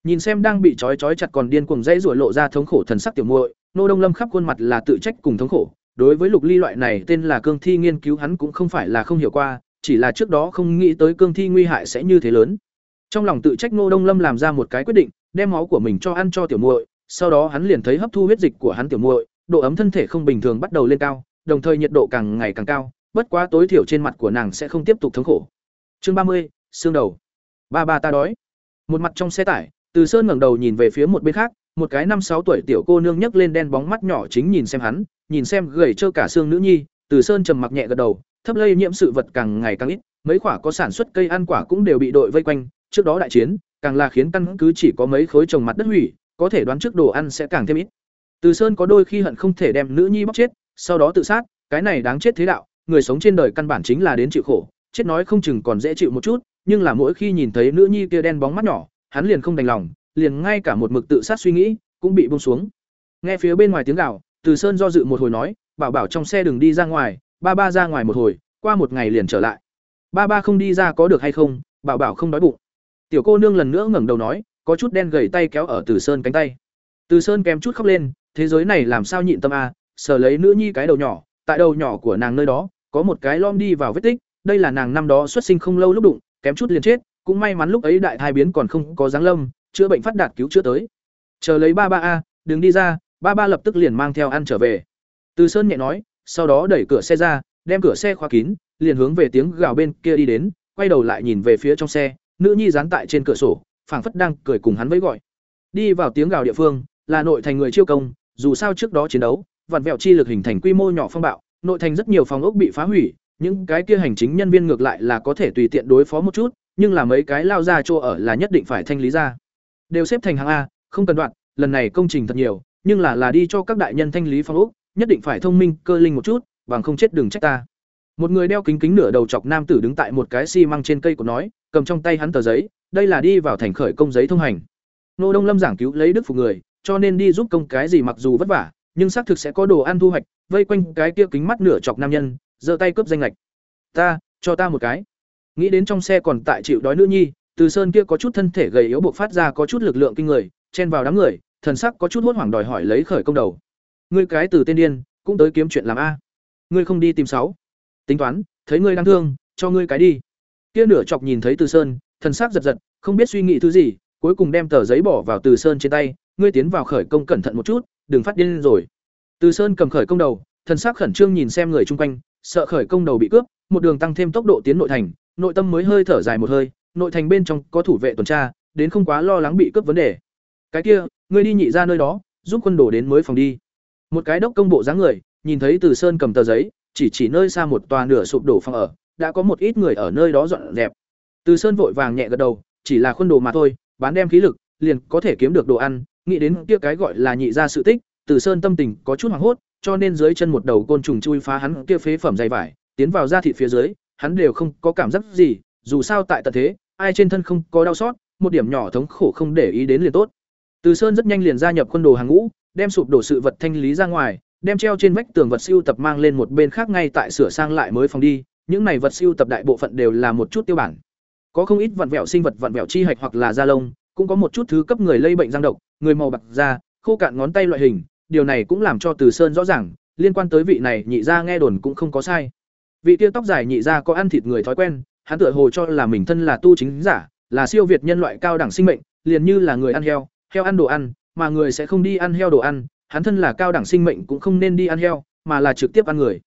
Speaker 1: Nhìn xem đang bị trói trói chặt còn điên cuồng dãy rủa lộ ra thống khổ thần sắc tiểu muội, Nô Đông Lâm khắp khuôn mặt là tự trách cùng thống khổ. Đối với Lục Ly loại này tên là cương thi nghiên cứu hắn cũng không phải là không hiểu qua, chỉ là trước đó không nghĩ tới cương thi nguy hại sẽ như thế lớn. Trong lòng tự trách Nô Đông Lâm làm ra một cái quyết định, đem máu của mình cho ăn cho tiểu muội, sau đó hắn liền thấy hấp thu huyết dịch của hắn tiểu muội, độ ấm thân thể không bình thường bắt đầu lên cao, đồng thời nhiệt độ càng ngày càng cao, bất quá tối thiểu trên mặt của nàng sẽ không tiếp tục thống khổ. Chương ba mươi, xương đầu. Ba ba ta đói. Một mặt trong xe tải, Từ Sơn ngẩng đầu nhìn về phía một bên khác, một cái năm sáu tuổi tiểu cô nương nhấc lên đen bóng mắt nhỏ chính nhìn xem hắn, nhìn xem gầy trơ cả xương nữ nhi, Từ Sơn trầm mặc nhẹ gật đầu, thấp lây nhiễm sự vật càng ngày càng ít, mấy quả có sản xuất cây ăn quả cũng đều bị đội vây quanh, trước đó đại chiến, càng là khiến căn cứ chỉ có mấy khối trồng mặt đất hủy, có thể đoán trước đồ ăn sẽ càng thêm ít. Từ Sơn có đôi khi hận không thể đem nữ nhi bóc chết, sau đó tự sát, cái này đáng chết thế đạo, người sống trên đời căn bản chính là đến chịu khổ, chết nói không chừng còn dễ chịu một chút, nhưng là mỗi khi nhìn thấy nữ nhi kia đen bóng mắt nhỏ, hắn liền không đành lòng, liền ngay cả một mực tự sát suy nghĩ cũng bị buông xuống. Nghe phía bên ngoài tiếng gào, Từ Sơn do dự một hồi nói, bảo bảo trong xe đừng đi ra ngoài, ba ba ra ngoài một hồi, qua một ngày liền trở lại. Ba ba không đi ra có được hay không, bảo bảo không đói bụng. Tiểu cô nương lần nữa ngẩng đầu nói, có chút đen gầy tay kéo ở Từ Sơn cánh tay. Từ Sơn kèm chút khóc lên, thế giới này làm sao nhịn tâm a, sờ lấy nữ nhi cái đầu nhỏ, tại đầu nhỏ của nàng nơi đó, có một cái lom đi vào vết tích, đây là nàng năm đó xuất sinh không lâu lúc đụng, kém chút liền chết, cũng may mắn lúc ấy đại thai biến còn không có giáng lâm, chữa bệnh phát đạt cứu chữa tới. Chờ lấy ba ba a, đừng đi ra, ba ba lập tức liền mang theo ăn trở về. Từ Sơn nhẹ nói, sau đó đẩy cửa xe ra, đem cửa xe khóa kín, liền hướng về tiếng gào bên kia đi đến, quay đầu lại nhìn về phía trong xe, nữ nhi dán tại trên cửa sổ, phảng phất đang cười cùng hắn với gọi. Đi vào tiếng gào địa phương, là nội thành người chiêu công, dù sao trước đó chiến đấu, vặn vẹo chi lực hình thành quy mô nhỏ phong bạo, nội thành rất nhiều phòng ốc bị phá hủy, những cái kia hành chính nhân viên ngược lại là có thể tùy tiện đối phó một chút, nhưng là mấy cái lao ra chỗ ở là nhất định phải thanh lý ra. Đều xếp thành hàng A, không cần đoạn, lần này công trình thật nhiều, nhưng là là đi cho các đại nhân thanh lý phong ốc, nhất định phải thông minh, cơ linh một chút, bằng không chết đừng trách ta. Một người đeo kính kính nửa đầu chọc nam tử đứng tại một cái xi măng trên cây của nói, cầm trong tay hắn tờ giấy, đây là đi vào thành khởi công giấy thông hành. Nô Đông Lâm giảng cứu lấy đức phục người, cho nên đi giúp công cái gì mặc dù vất vả, nhưng xác thực sẽ có đồ ăn thu hoạch, vây quanh cái kia kính mắt nửa chọc nam nhân, giơ tay cướp danh lệch. "Ta, cho ta một cái." Nghĩ đến trong xe còn tại chịu đói nữ nhi, từ Sơn kia có chút thân thể gầy yếu buộc phát ra có chút lực lượng kinh người, chen vào đám người, thần sắc có chút hốt hoảng đòi hỏi lấy khởi công đầu. "Ngươi cái từ tên điên, cũng tới kiếm chuyện làm a. Ngươi không đi tìm sáu." Tính toán, thấy ngươi đang thương, cho ngươi cái đi. Kia nửa chọc nhìn thấy Từ Sơn, thần sắc giật giật, không biết suy nghĩ thứ gì, cuối cùng đem tờ giấy bỏ vào Từ Sơn trên tay, ngươi tiến vào khởi công cẩn thận một chút, đừng phát điên rồi. Từ Sơn cầm khởi công đầu, thần sắc khẩn trương nhìn xem người chung quanh, sợ khởi công đầu bị cướp, một đường tăng thêm tốc độ tiến nội thành, nội tâm mới hơi thở dài một hơi, nội thành bên trong có thủ vệ tuần tra, đến không quá lo lắng bị cướp vấn đề. Cái kia, ngươi đi nhị ra nơi đó, giúp quân đổ đến mới phòng đi. Một cái đốc công bộ dáng người, nhìn thấy Từ Sơn cầm tờ giấy, chỉ chỉ nơi xa một tòa nửa sụp đổ phòng ở, đã có một ít người ở nơi đó dọn dẹp. Từ Sơn vội vàng nhẹ gật đầu, chỉ là khuôn đồ mà thôi, bán đem khí lực, liền có thể kiếm được đồ ăn, nghĩ đến kia cái gọi là nhị ra sự tích, Từ Sơn tâm tình có chút hoảng hốt, cho nên dưới chân một đầu côn trùng chui phá hắn kia phế phẩm dày vải, tiến vào da thịt phía dưới, hắn đều không có cảm giác gì, dù sao tại tận thế, ai trên thân không có đau sót, một điểm nhỏ thống khổ không để ý đến liền tốt. Từ Sơn rất nhanh liền gia nhập quân đồ hàng ngũ, đem sụp đổ sự vật thanh lý ra ngoài, đem treo trên vách tường vật siêu tập mang lên một bên khác ngay tại sửa sang lại mới phòng đi, những này vật siêu tập đại bộ phận đều là một chút tiêu bản. Có không ít vặn vẹo sinh vật vặn vẹo chi hạch hoặc là da lông, cũng có một chút thứ cấp người lây bệnh răng độc, người màu bạc da, khô cạn ngón tay loại hình, điều này cũng làm cho Từ Sơn rõ ràng, liên quan tới vị này nhị gia nghe đồn cũng không có sai. Vị kia tóc dài nhị gia có ăn thịt người thói quen, hắn tựa hồ cho là mình thân là tu chính giả, là siêu việt nhân loại cao đẳng sinh mệnh, liền như là người ăn heo, heo ăn đồ ăn, mà người sẽ không đi ăn heo đồ ăn, hắn thân là cao đẳng sinh mệnh cũng không nên đi ăn heo, mà là trực tiếp ăn người.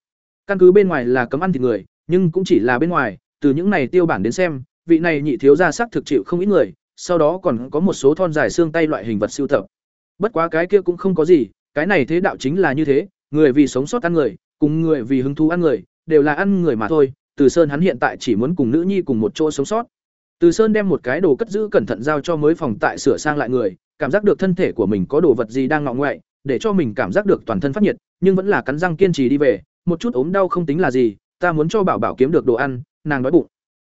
Speaker 1: Căn cứ bên ngoài là cấm ăn thịt người, nhưng cũng chỉ là bên ngoài, từ những này tiêu bản đến xem, vị này nhị thiếu gia sắc thực chịu không ít người, sau đó còn có một số thon dài xương tay loại hình vật siêu tập. Bất quá cái kia cũng không có gì, cái này thế đạo chính là như thế, người vì sống sót ăn người, cùng người vì hứng thú ăn người, đều là ăn người mà thôi. Từ Sơn hắn hiện tại chỉ muốn cùng nữ nhi cùng một chỗ sống sót. Từ Sơn đem một cái đồ cất giữ cẩn thận giao cho mới phòng tại sửa sang lại người, cảm giác được thân thể của mình có đồ vật gì đang ngọ ngoại, để cho mình cảm giác được toàn thân phát nhiệt, nhưng vẫn là cắn răng kiên trì đi về, một chút ốm đau không tính là gì, ta muốn cho Bảo Bảo kiếm được đồ ăn, nàng đói bụng.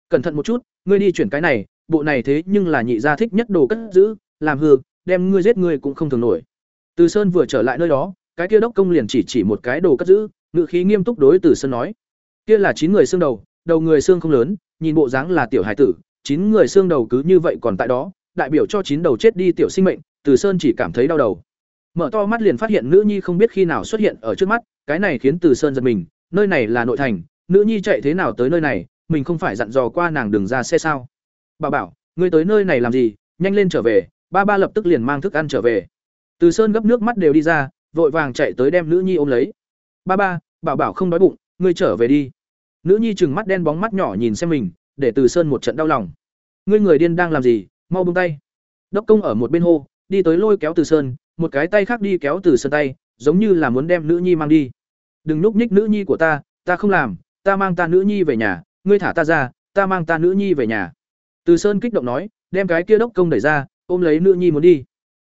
Speaker 1: Cẩn thận một chút, ngươi đi chuyển cái này, bộ này thế nhưng là nhị gia thích nhất đồ cất giữ, làm hư, đem ngươi giết ngươi cũng không thường nổi. Từ Sơn vừa trở lại nơi đó, cái kia đốc công liền chỉ chỉ một cái đồ cất giữ, ngự khí nghiêm túc đối Từ Sơn nói: "Kia là chín người xương đầu, đầu người xương không lớn, nhìn bộ dáng là tiểu hải tử, chín người xương đầu cứ như vậy còn tại đó, đại biểu cho chín đầu chết đi tiểu sinh mệnh, Từ Sơn chỉ cảm thấy đau đầu. Mở to mắt liền phát hiện nữ nhi không biết khi nào xuất hiện ở trước mắt, cái này khiến Từ Sơn giật mình, nơi này là nội thành, nữ nhi chạy thế nào tới nơi này, mình không phải dặn dò qua nàng đường ra xe sao? Bà bảo, ngươi tới nơi này làm gì, nhanh lên trở về, ba ba lập tức liền mang thức ăn trở về. Từ Sơn gấp nước mắt đều đi ra, vội vàng chạy tới đem nữ nhi ôm lấy. Ba ba, bảo bảo không đói bụng, ngươi trở về đi. Nữ nhi trừng mắt đen bóng mắt nhỏ nhìn xem mình, để Từ Sơn một trận đau lòng. Ngươi người điên đang làm gì, mau buông tay. Đốc công ở một bên hô, đi tới lôi kéo Từ Sơn, một cái tay khác đi kéo Từ Sơn tay, giống như là muốn đem nữ nhi mang đi. Đừng núp nhích nữ nhi của ta, ta không làm, ta mang ta nữ nhi về nhà, ngươi thả ta ra, ta mang ta nữ nhi về nhà. Từ Sơn kích động nói, đem cái kia đốc công đẩy ra, ôm lấy nữ nhi muốn đi.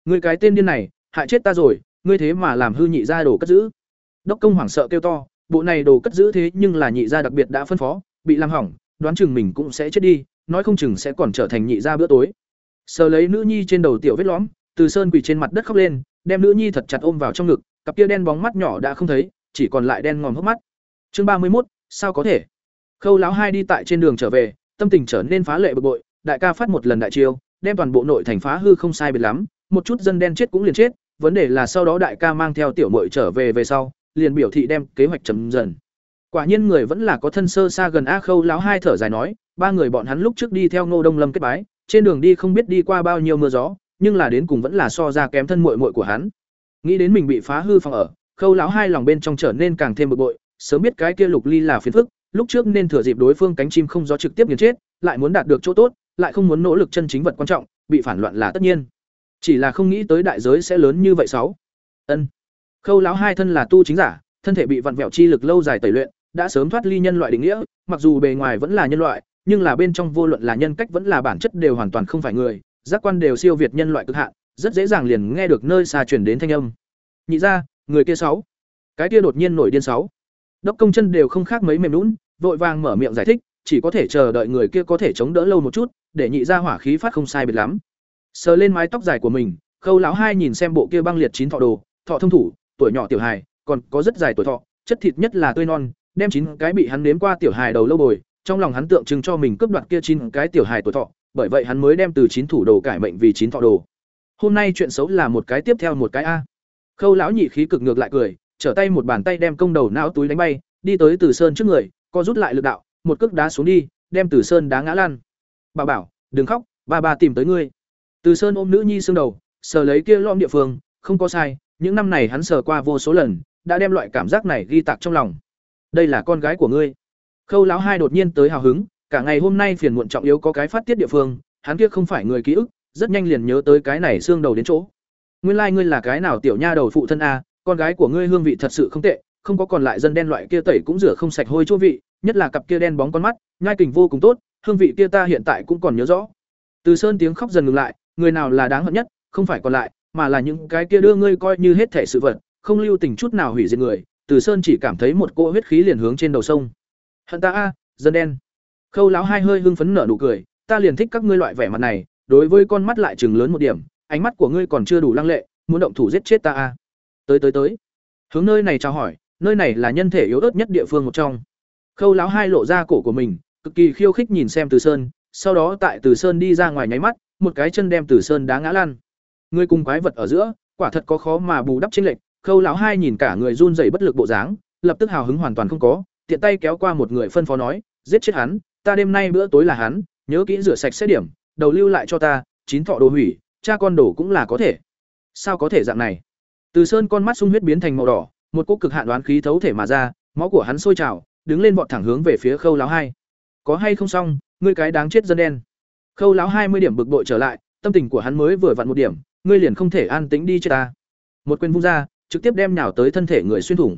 Speaker 1: Ngươi cái tên điên này, hại chết ta rồi, ngươi thế mà làm hư nhị gia đồ cất giữ. Đốc công hoảng sợ kêu to, bộ này đồ cất giữ thế nhưng là nhị gia đặc biệt đã phân phó, bị làm hỏng, đoán chừng mình cũng sẽ chết đi, nói không chừng sẽ còn trở thành nhị gia bữa tối. Sờ lấy nữ nhi trên đầu tiểu vết lõm, Từ Sơn quỳ trên mặt đất khóc lên, đem nữ nhi thật chặt ôm vào trong ngực, cặp kia đen bóng mắt nhỏ đã không thấy, chỉ còn lại đen ngòm hốc mắt. Chương ba mươi một, sao có thể? Khâu lão hai đi tại trên đường trở về, tâm tình trở nên phá lệ bực bội, đại ca phát một lần đại chiêu, đem toàn bộ nội thành phá hư không sai biệt lắm, một chút dân đen chết cũng liền chết, vấn đề là sau đó đại ca mang theo tiểu muội trở về về sau, liền biểu thị đem kế hoạch chấm dần. Quả nhiên người vẫn là có thân sơ xa gần A Khâu lão hai thở dài nói, ba người bọn hắn lúc trước đi theo Ngô Đông Lâm kết bái, trên đường đi không biết đi qua bao nhiêu mưa gió, nhưng là đến cùng vẫn là so ra kém thân muội muội của hắn. Nghĩ đến mình bị phá hư phòng ở, Khâu lão hai lòng bên trong trở nên càng thêm bực bội, sớm biết cái kia Lục Ly là phiền phức, lúc trước nên thừa dịp đối phương cánh chim không gió trực tiếp nghiền chết, lại muốn đạt được chỗ tốt, lại không muốn nỗ lực chân chính vật quan trọng, bị phản loạn là tất nhiên. Chỉ là không nghĩ tới đại giới sẽ lớn như vậy sáu. Ân. Khâu lão hai thân là tu chính giả, thân thể bị vặn vẹo chi lực lâu dài tẩy luyện, đã sớm thoát ly nhân loại định nghĩa, mặc dù bề ngoài vẫn là nhân loại, nhưng là bên trong vô luận là nhân cách vẫn là bản chất đều hoàn toàn không phải người, giác quan đều siêu việt nhân loại cực hạn, rất dễ dàng liền nghe được nơi xa truyền đến thanh âm. Nhị ra, người kia sáu. Cái kia đột nhiên nổi điên sáu. Đốc công chân đều không khác mấy mềm nhũn, vội vàng mở miệng giải thích, chỉ có thể chờ đợi người kia có thể chống đỡ lâu một chút, để nhị ra hỏa khí phát không sai biệt lắm. Sờ lên mái tóc dài của mình, Khâu lão hai nhìn xem bộ kia băng liệt chín thọ đồ, thọ thông thủ, tuổi nhỏ tiểu hài, còn có rất dài tuổi thọ, chất thịt nhất là tươi non, đem chín cái bị hắn nếm qua tiểu hài đầu lâu bồi, trong lòng hắn tượng trưng cho mình cướp đoạt kia chín cái tiểu hài tuổi thọ, bởi vậy hắn mới đem từ chín thủ đồ cải mệnh vì chín thọ đồ. Hôm nay chuyện xấu là một cái tiếp theo một cái a. Khâu lão nhị khí cực ngược lại cười, trở tay một bàn tay đem công đầu não túi đánh bay, đi tới Từ Sơn trước người, co rút lại lực đạo, một cước đá xuống đi, đem Từ Sơn đá ngã lăn. Bà bảo, đừng khóc, ba ba tìm tới ngươi. Từ Sơn ôm nữ nhi xương đầu, sờ lấy kia lõm địa phương, không có sai, những năm này hắn sờ qua vô số lần, đã đem loại cảm giác này ghi tạc trong lòng. Đây là con gái của ngươi. Khâu lão hai đột nhiên tới hào hứng, cả ngày hôm nay phiền muộn trọng yếu có cái phát tiết địa phương, hắn kia không phải người ký ức, rất nhanh liền nhớ tới cái này xương đầu đến chỗ. Nguyên lai like ngươi là cái nào tiểu nha đầu phụ thân a, con gái của ngươi hương vị thật sự không tệ, không có còn lại dân đen loại kia tẩy cũng rửa không sạch hôi chỗ vị, nhất là cặp kia đen bóng con mắt, nhai kình vô cùng tốt, hương vị kia ta hiện tại cũng còn nhớ rõ. Từ Sơn tiếng khóc dần ngừng lại, người nào là đáng hận nhất, không phải còn lại, mà là những cái kia đưa ngươi coi như hết thể sự vật, không lưu tình chút nào hủy diệt người. Từ Sơn chỉ cảm thấy một cỗ huyết khí liền hướng trên đầu sông. Hận ta a, dân đen. Khâu lão hai hơi hưng phấn nở nụ cười, ta liền thích các ngươi loại vẻ mặt này, đối với con mắt lại trừng lớn một điểm, ánh mắt của ngươi còn chưa đủ lăng lệ, muốn động thủ giết chết ta a. Tới tới tới. Hướng nơi này chào hỏi, nơi này là nhân thể yếu ớt nhất địa phương một trong. Khâu lão hai lộ ra cổ của mình, cực kỳ khiêu khích nhìn xem Từ Sơn, sau đó tại Từ Sơn đi ra ngoài nháy mắt, một cái chân đem Từ Sơn đá ngã lăn. Người cùng quái vật ở giữa, quả thật có khó mà bù đắp chênh lệch, Khâu lão hai nhìn cả người run rẩy bất lực bộ dáng, lập tức hào hứng hoàn toàn không có, tiện tay kéo qua một người phân phó nói, giết chết hắn, ta đêm nay bữa tối là hắn, nhớ kỹ rửa sạch xét điểm, đầu lưu lại cho ta, chín thọ đồ hủy, cha con đổ cũng là có thể. Sao có thể dạng này? Từ Sơn con mắt sung huyết biến thành màu đỏ, một cỗ cực hạn đoán khí thấu thể mà ra, máu của hắn sôi trào, đứng lên vọt thẳng hướng về phía Khâu lão hai. Có hay không xong, ngươi cái đáng chết dân đen. Khâu lão hai mươi điểm bực bội trở lại, tâm tình của hắn mới vừa vặn một điểm, ngươi liền không thể an tĩnh đi chết ta. Một quyền vung ra, trực tiếp đem nhào tới thân thể người xuyên thủng.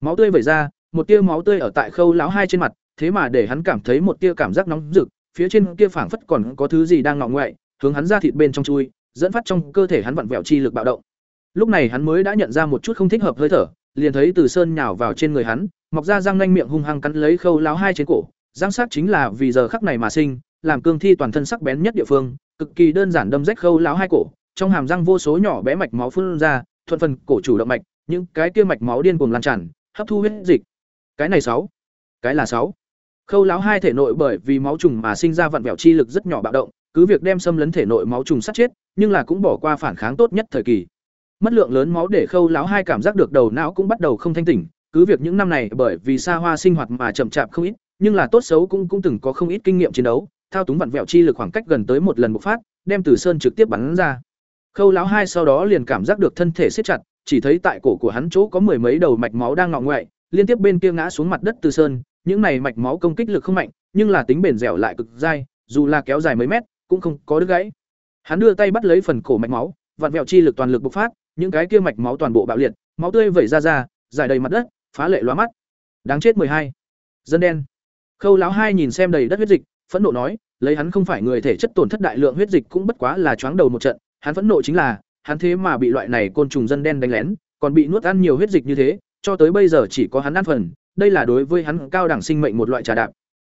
Speaker 1: Máu tươi vẩy ra, một tia máu tươi ở tại Khâu lão hai trên mặt, thế mà để hắn cảm thấy một tia cảm giác nóng rực, phía trên kia phảng phất còn có thứ gì đang ngọ ngoại, hướng hắn ra thịt bên trong chui, dẫn phát trong cơ thể hắn vặn vẹo chi lực bạo động. Lúc này hắn mới đã nhận ra một chút không thích hợp hơi thở, liền thấy Từ Sơn nhào vào trên người hắn, mọc ra răng nanh miệng hung hăng cắn lấy Khâu lão hai trên cổ, giang sát chính là vì giờ khắc này mà sinh, làm cương thi toàn thân sắc bén nhất địa phương, cực kỳ đơn giản đâm rách Khâu lão hai cổ, trong hàm răng vô số nhỏ bé mạch máu phun ra, thuận phần cổ chủ động mạch, những cái kia mạch máu điên cuồng lan tràn, hấp thu huyết dịch. Cái này sáu, cái là sáu. Khâu lão hai thể nội bởi vì máu trùng mà sinh ra vận vẹo chi lực rất nhỏ bạo động, cứ việc đem xâm lấn thể nội máu trùng sát chết, nhưng là cũng bỏ qua phản kháng tốt nhất thời kỳ. Mất lượng lớn máu để Khâu lão hai cảm giác được đầu não cũng bắt đầu không thanh tỉnh, cứ việc những năm này bởi vì xa hoa sinh hoạt mà chậm chạp không ít, nhưng là tốt xấu cũng cũng từng có không ít kinh nghiệm chiến đấu, thao túng vận vẹo chi lực khoảng cách gần tới một lần bộc phát, đem Tử Sơn trực tiếp bắn ra. Khâu lão hai sau đó liền cảm giác được thân thể siết chặt, chỉ thấy tại cổ của hắn chỗ có mười mấy đầu mạch máu đang ngọ ngoại, liên tiếp bên kia ngã xuống mặt đất Từ Sơn, những này mạch máu công kích lực không mạnh, nhưng là tính bền dẻo lại cực dai, dù là kéo dài mấy mét, cũng không có đứt gãy. Hắn đưa tay bắt lấy phần cổ mạch máu, vặn vẹo chi lực toàn lực bộc phát, những cái kia mạch máu toàn bộ bạo liệt, máu tươi vẩy ra ra, dài đầy mặt đất, phá lệ loa mắt. Đáng chết hai, Dân đen. Khâu lão hai nhìn xem đầy đất huyết dịch, phẫn nộ nói, lấy hắn không phải người thể chất tổn thất đại lượng huyết dịch cũng bất quá là choáng đầu một trận, hắn phẫn nộ chính là, hắn thế mà bị loại này côn trùng dân đen đánh lén, còn bị nuốt ăn nhiều huyết dịch như thế, cho tới bây giờ chỉ có hắn ăn phần, đây là đối với hắn cao đẳng sinh mệnh một loại trà đạp.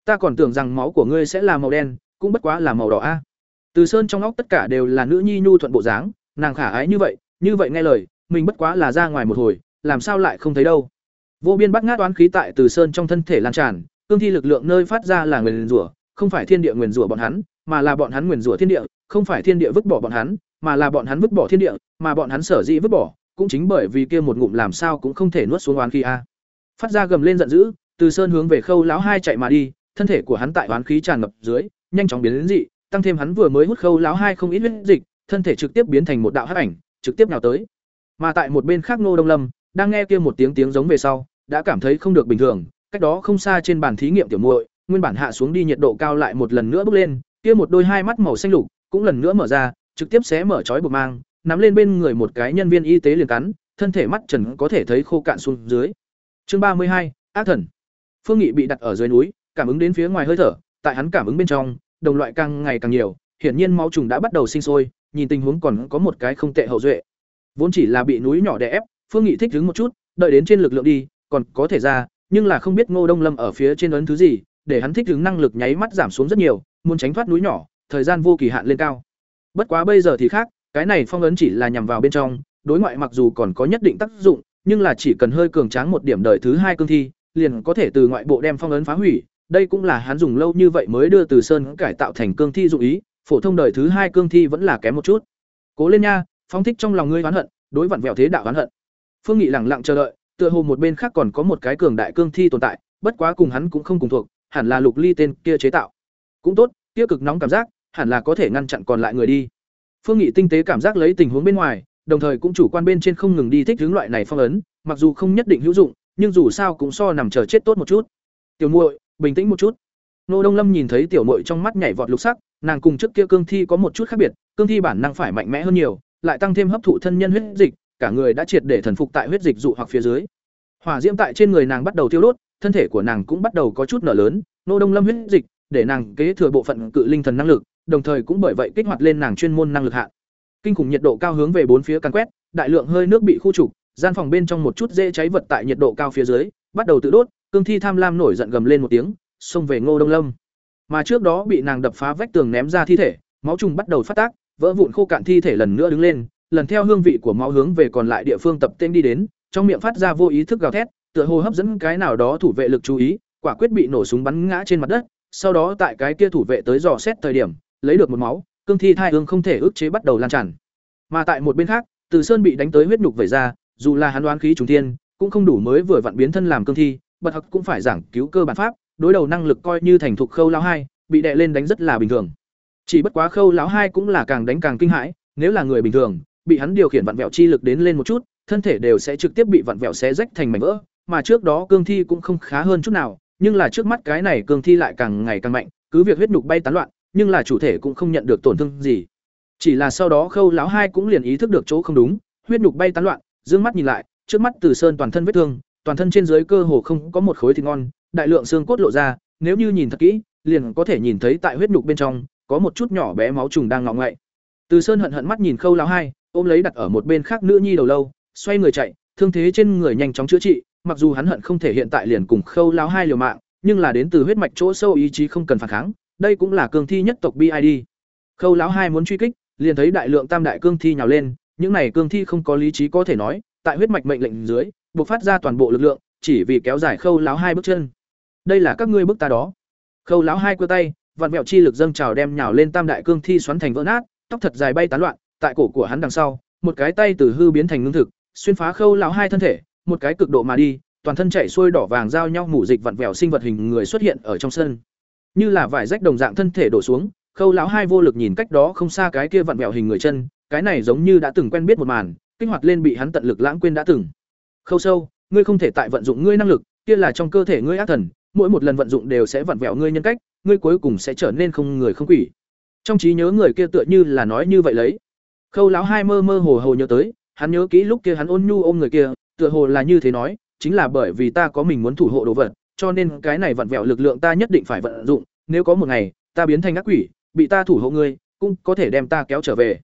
Speaker 1: Ta còn tưởng rằng máu của ngươi sẽ là màu đen, cũng bất quá là màu đỏ a. Từ Sơn trong óc tất cả đều là nữ nhi nhu thuận bộ dáng, nàng khả ái như vậy, như vậy nghe lời, mình bất quá là ra ngoài một hồi, làm sao lại không thấy đâu. Vô biên bắt ngát oán khí tại Từ Sơn trong thân thể lan tràn, cương thi lực lượng nơi phát ra là nguyền rủa, không phải thiên địa nguyền rủa bọn hắn, mà là bọn hắn nguyền rủa thiên địa, không phải thiên địa vứt bỏ bọn hắn, mà là bọn hắn vứt bỏ thiên địa, mà bọn hắn sở dĩ vứt bỏ, cũng chính bởi vì kia một ngụm làm sao cũng không thể nuốt xuống oán khí a. Phát ra gầm lên giận dữ, Từ Sơn hướng về Khâu lão hai chạy mà đi, thân thể của hắn tại oán khí tràn ngập dưới, nhanh chóng biến đến dị, tăng thêm hắn vừa mới hút Khâu lão hai không ít huyết dịch, thân thể trực tiếp biến thành một đạo hắc ảnh, trực tiếp nhào tới. Mà tại một bên khác Ngô Đông Lâm, đang nghe kia một tiếng tiếng giống về sau, đã cảm thấy không được bình thường, cách đó không xa trên bàn thí nghiệm tiểu muội, nguyên bản hạ xuống đi nhiệt độ cao lại một lần nữa bốc lên, kia một đôi hai mắt màu xanh lục cũng lần nữa mở ra, trực tiếp xé mở chói buộc mang, nắm lên bên người một cái nhân viên y tế liền cắn, thân thể mắt trần có thể thấy khô cạn xuống dưới. Chương ba mươi hai, ác thần. Phương Nghị bị đặt ở dưới núi, cảm ứng đến phía ngoài hơi thở, tại hắn cảm ứng bên trong, đồng loại càng ngày càng nhiều, hiển nhiên máu trùng đã bắt đầu sinh sôi, nhìn tình huống còn có một cái không tệ hậu duệ. Vốn chỉ là bị núi nhỏ đè ép, Phương Nghị thích đứng một chút, đợi đến trên lực lượng đi, còn có thể ra, nhưng là không biết Ngô Đông Lâm ở phía trên ấn thứ gì, để hắn thích ứng năng lực nháy mắt giảm xuống rất nhiều, muốn tránh thoát núi nhỏ, thời gian vô kỳ hạn lên cao. Bất quá bây giờ thì khác, cái này phong ấn chỉ là nhằm vào bên trong, đối ngoại mặc dù còn có nhất định tác dụng, nhưng là chỉ cần hơi cường tráng một điểm đời thứ hai cương thi, liền có thể từ ngoại bộ đem phong ấn phá hủy. Đây cũng là hắn dùng lâu như vậy mới đưa từ sơn cải tạo thành cương thi dụng ý, phổ thông đời thứ hai cương thi vẫn là kém một chút. Cố lên nha, phong thích trong lòng ngươi oán hận, đối vặn vẹo thế đạo oán hận. Phương Nghị lặng lặng chờ đợi, tựa hồ một bên khác còn có một cái cường đại cương thi tồn tại, bất quá cùng hắn cũng không cùng thuộc, hẳn là Lục Ly tên kia chế tạo. Cũng tốt, kia cực nóng cảm giác, hẳn là có thể ngăn chặn còn lại người đi. Phương Nghị tinh tế cảm giác lấy tình huống bên ngoài, đồng thời cũng chủ quan bên trên không ngừng đi thích hướng loại này phong ấn, mặc dù không nhất định hữu dụng, nhưng dù sao cũng so nằm chờ chết tốt một chút. Tiểu muội, bình tĩnh một chút. Nô Đông Lâm nhìn thấy tiểu muội trong mắt nhảy vọt lục sắc, nàng cùng trước kia cương thi có một chút khác biệt, cương thi bản năng phải mạnh mẽ hơn nhiều, lại tăng thêm hấp thụ thân nhân huyết dịch, cả người đã triệt để thần phục tại huyết dịch dụ hoặc phía dưới. Hỏa diễm tại trên người nàng bắt đầu tiêu đốt, thân thể của nàng cũng bắt đầu có chút nở lớn, nô đông lâm huyết dịch, để nàng kế thừa bộ phận cự linh thần năng lực, đồng thời cũng bởi vậy kích hoạt lên nàng chuyên môn năng lực hạn. Kinh khủng nhiệt độ cao hướng về bốn phía căn quét, đại lượng hơi nước bị khu trục, gian phòng bên trong một chút dễ cháy vật tại nhiệt độ cao phía dưới, bắt đầu tự đốt, cương thi tham lam nổi giận gầm lên một tiếng, xông về Ngô Đông Lâm. Mà trước đó bị nàng đập phá vách tường ném ra thi thể, máu trùng bắt đầu phát tác, vỡ vụn khô cạn thi thể lần nữa đứng lên, lần theo hương vị của máu hướng về còn lại địa phương tập tên đi đến, trong miệng phát ra vô ý thức gào thét, tựa hồ hấp dẫn cái nào đó thủ vệ lực chú ý, quả quyết bị nổ súng bắn ngã trên mặt đất, sau đó tại cái kia thủ vệ tới dò xét thời điểm, lấy được một máu, cương thi thai hương không thể ức chế bắt đầu lan tràn. Mà tại một bên khác, Từ Sơn bị đánh tới huyết nhục vẩy ra, dù là hắn đoán khí trùng thiên, cũng không đủ mới vừa vặn biến thân làm cương thi, bật hặc cũng phải giảng cứu cơ bản pháp, đối đầu năng lực coi như thành thục khâu lão hai, bị đệ lên đánh rất là bình thường. Chỉ bất quá khâu lão hai cũng là càng đánh càng kinh hãi, nếu là người bình thường, bị hắn điều khiển vặn vẹo chi lực đến lên một chút, thân thể đều sẽ trực tiếp bị vặn vẹo xé rách thành mảnh vỡ, mà trước đó cương thi cũng không khá hơn chút nào, nhưng là trước mắt cái này cương thi lại càng ngày càng mạnh, cứ việc huyết nhục bay tán loạn, nhưng là chủ thể cũng không nhận được tổn thương gì. Chỉ là sau đó Khâu lão hai cũng liền ý thức được chỗ không đúng, huyết nhục bay tán loạn, dương mắt nhìn lại, trước mắt Từ Sơn toàn thân vết thương, toàn thân trên dưới cơ hồ không có một khối thịt ngon, đại lượng xương cốt lộ ra, nếu như nhìn thật kỹ, liền có thể nhìn thấy tại huyết nhục bên trong có một chút nhỏ bé máu trùng đang ngọ ngậy. Từ Sơn hận hận mắt nhìn Khâu lão hai, ôm lấy đặt ở một bên khác nữ nhi đầu lâu, xoay người chạy, thương thế trên người nhanh chóng chữa trị, mặc dù hắn hận không thể hiện tại liền cùng Khâu lão hai liều mạng, nhưng là đến từ huyết mạch chỗ sâu ý chí không cần phản kháng, đây cũng là cương thi nhất tộc BID. Khâu lão hai muốn truy kích, liền thấy đại lượng tam đại cương thi nhào lên, những này cương thi không có lý trí có thể nói, tại huyết mạch mệnh lệnh dưới, buộc phát ra toàn bộ lực lượng, chỉ vì kéo dài Khâu lão hai bước chân. Đây là các ngươi bước ta đó. Khâu lão hai quơ tay, vặn vẹo chi lực dâng trào đem nhào lên tam đại cương thi xoắn thành vỡ nát, tóc thật dài bay tán loạn, tại cổ của hắn đằng sau, một cái tay từ hư biến thành ngưng thực, xuyên phá Khâu lão hai thân thể, một cái cực độ mà đi, toàn thân chảy xuôi đỏ vàng giao nhau mủ dịch vặn vẹo sinh vật hình người xuất hiện ở trong sân. Như là vải rách đồng dạng thân thể đổ xuống, Khâu lão hai vô lực nhìn cách đó không xa cái kia vặn vẹo hình người chân, cái này giống như đã từng quen biết một màn, kích hoạt lên bị hắn tận lực lãng quên đã từng. Khâu sâu, ngươi không thể tại vận dụng ngươi năng lực, kia là trong cơ thể ngươi ác thần, mỗi một lần vận dụng đều sẽ vặn vẹo ngươi nhân cách, ngươi cuối cùng sẽ trở nên không người không quỷ. Trong trí nhớ người kia tựa như là nói như vậy lấy. Khâu lão hai mơ mơ hồ hồ nhớ tới, hắn nhớ kỹ lúc kia hắn ôn nhu ôm người kia, tựa hồ là như thế nói, chính là bởi vì ta có mình muốn thủ hộ đồ vật, cho nên cái này vặn vẹo lực lượng ta nhất định phải vận dụng, nếu có một ngày ta biến thành ác quỷ, bị ta thủ hộ ngươi, cũng có thể đem ta kéo trở về.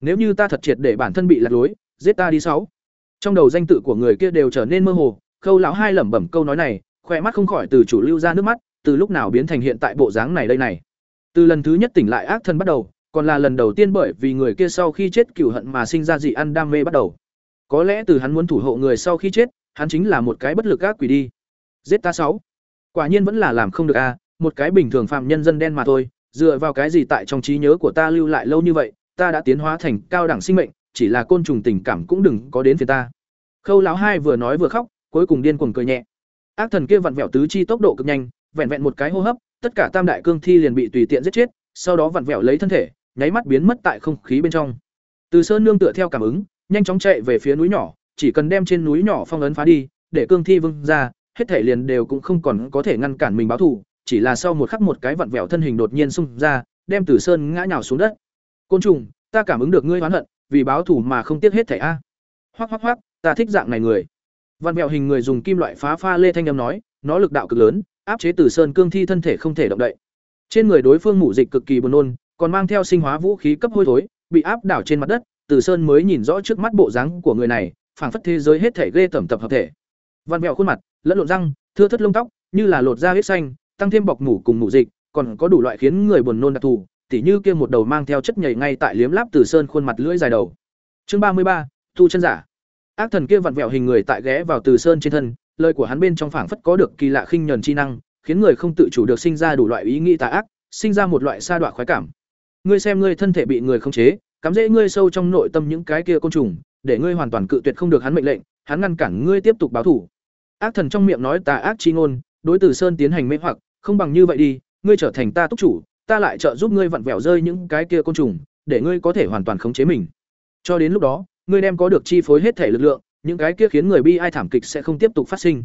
Speaker 1: Nếu như ta thật triệt để bản thân bị lạc lối, giết ta đi sáu. Trong đầu danh tự của người kia đều trở nên mơ hồ, Khâu lão hai lẩm bẩm câu nói này, khỏe mắt không khỏi từ chủ lưu ra nước mắt, từ lúc nào biến thành hiện tại bộ dáng này đây này. Từ lần thứ nhất tỉnh lại ác thân bắt đầu, còn là lần đầu tiên bởi vì người kia sau khi chết cửu hận mà sinh ra dị ăn đam mê bắt đầu. Có lẽ từ hắn muốn thủ hộ người sau khi chết, hắn chính là một cái bất lực ác quỷ đi. Giết ta sáu. Quả nhiên vẫn là làm không được a, một cái bình thường phạm nhân dân đen mà thôi, dựa vào cái gì tại trong trí nhớ của ta lưu lại lâu như vậy, ta đã tiến hóa thành cao đẳng sinh mệnh, chỉ là côn trùng tình cảm cũng đừng có đến phía ta. Khâu lão hai vừa nói vừa khóc, cuối cùng điên cuồng cười nhẹ. Ác thần kia vặn vẹo tứ chi tốc độ cực nhanh, vẹn vẹn một cái hô hấp, tất cả tam đại cương thi liền bị tùy tiện giết chết, sau đó vặn vẹo lấy thân thể, nháy mắt biến mất tại không khí bên trong. Từ Sơn nương tựa theo cảm ứng, nhanh chóng chạy về phía núi nhỏ, chỉ cần đem trên núi nhỏ phong ấn phá đi, để cương thi vương ra, hết thể liền đều cũng không còn có thể ngăn cản mình báo thù, chỉ là sau một khắc một cái vặn vẹo thân hình đột nhiên xung ra, đem tử Sơn ngã nhào xuống đất. Côn trùng, ta cảm ứng được ngươi oán hận, vì báo thù mà không tiếc hết thảy a. Hoắc hoắc hoắc, ta thích dạng này người. Vặn vẹo hình người dùng kim loại phá pha lê thanh âm nói, nó lực đạo cực lớn, áp chế tử Sơn cương thi thân thể không thể động đậy. Trên người đối phương mủ dịch cực kỳ buồn nôn, còn mang theo sinh hóa vũ khí cấp hôi thối, bị áp đảo trên mặt đất, tử Sơn mới nhìn rõ trước mắt bộ dáng của người này, phảng phất thế giới hết thể ghê tẩm tập hợp thể. Văn vẹo khuôn mặt, lẫn lộn răng, thưa thất lông tóc, như là lột da huyết xanh, tăng thêm bọc mủ cùng mủ dịch, còn có đủ loại khiến người buồn nôn đặc thù, tỉ như kia một đầu mang theo chất nhảy ngay tại liếm láp Từ Sơn khuôn mặt lưỡi dài đầu. Chương ba mươi ba, thu chân giả. Ác thần kia vặn vẹo hình người tại ghé vào Từ Sơn trên thân, lời của hắn bên trong phảng phất có được kỳ lạ khinh nhẫn chi năng, khiến người không tự chủ được sinh ra đủ loại ý nghĩ tà ác, sinh ra một loại sa đọa khoái cảm. Ngươi xem ngươi thân thể bị người khống chế, cắm dễ ngươi sâu trong nội tâm những cái kia côn trùng, để ngươi hoàn toàn cự tuyệt không được hắn mệnh lệnh, hắn ngăn cản ngươi tiếp tục báo thủ. Ác thần trong miệng nói tà ác chi ngôn, đối Từ Sơn tiến hành mê hoặc, không bằng như vậy đi, ngươi trở thành ta túc chủ, ta lại trợ giúp ngươi vặn vẹo rơi những cái kia côn trùng, để ngươi có thể hoàn toàn khống chế mình. Cho đến lúc đó, ngươi đem có được chi phối hết thể lực lượng, những cái kia khiến người bi ai thảm kịch sẽ không tiếp tục phát sinh.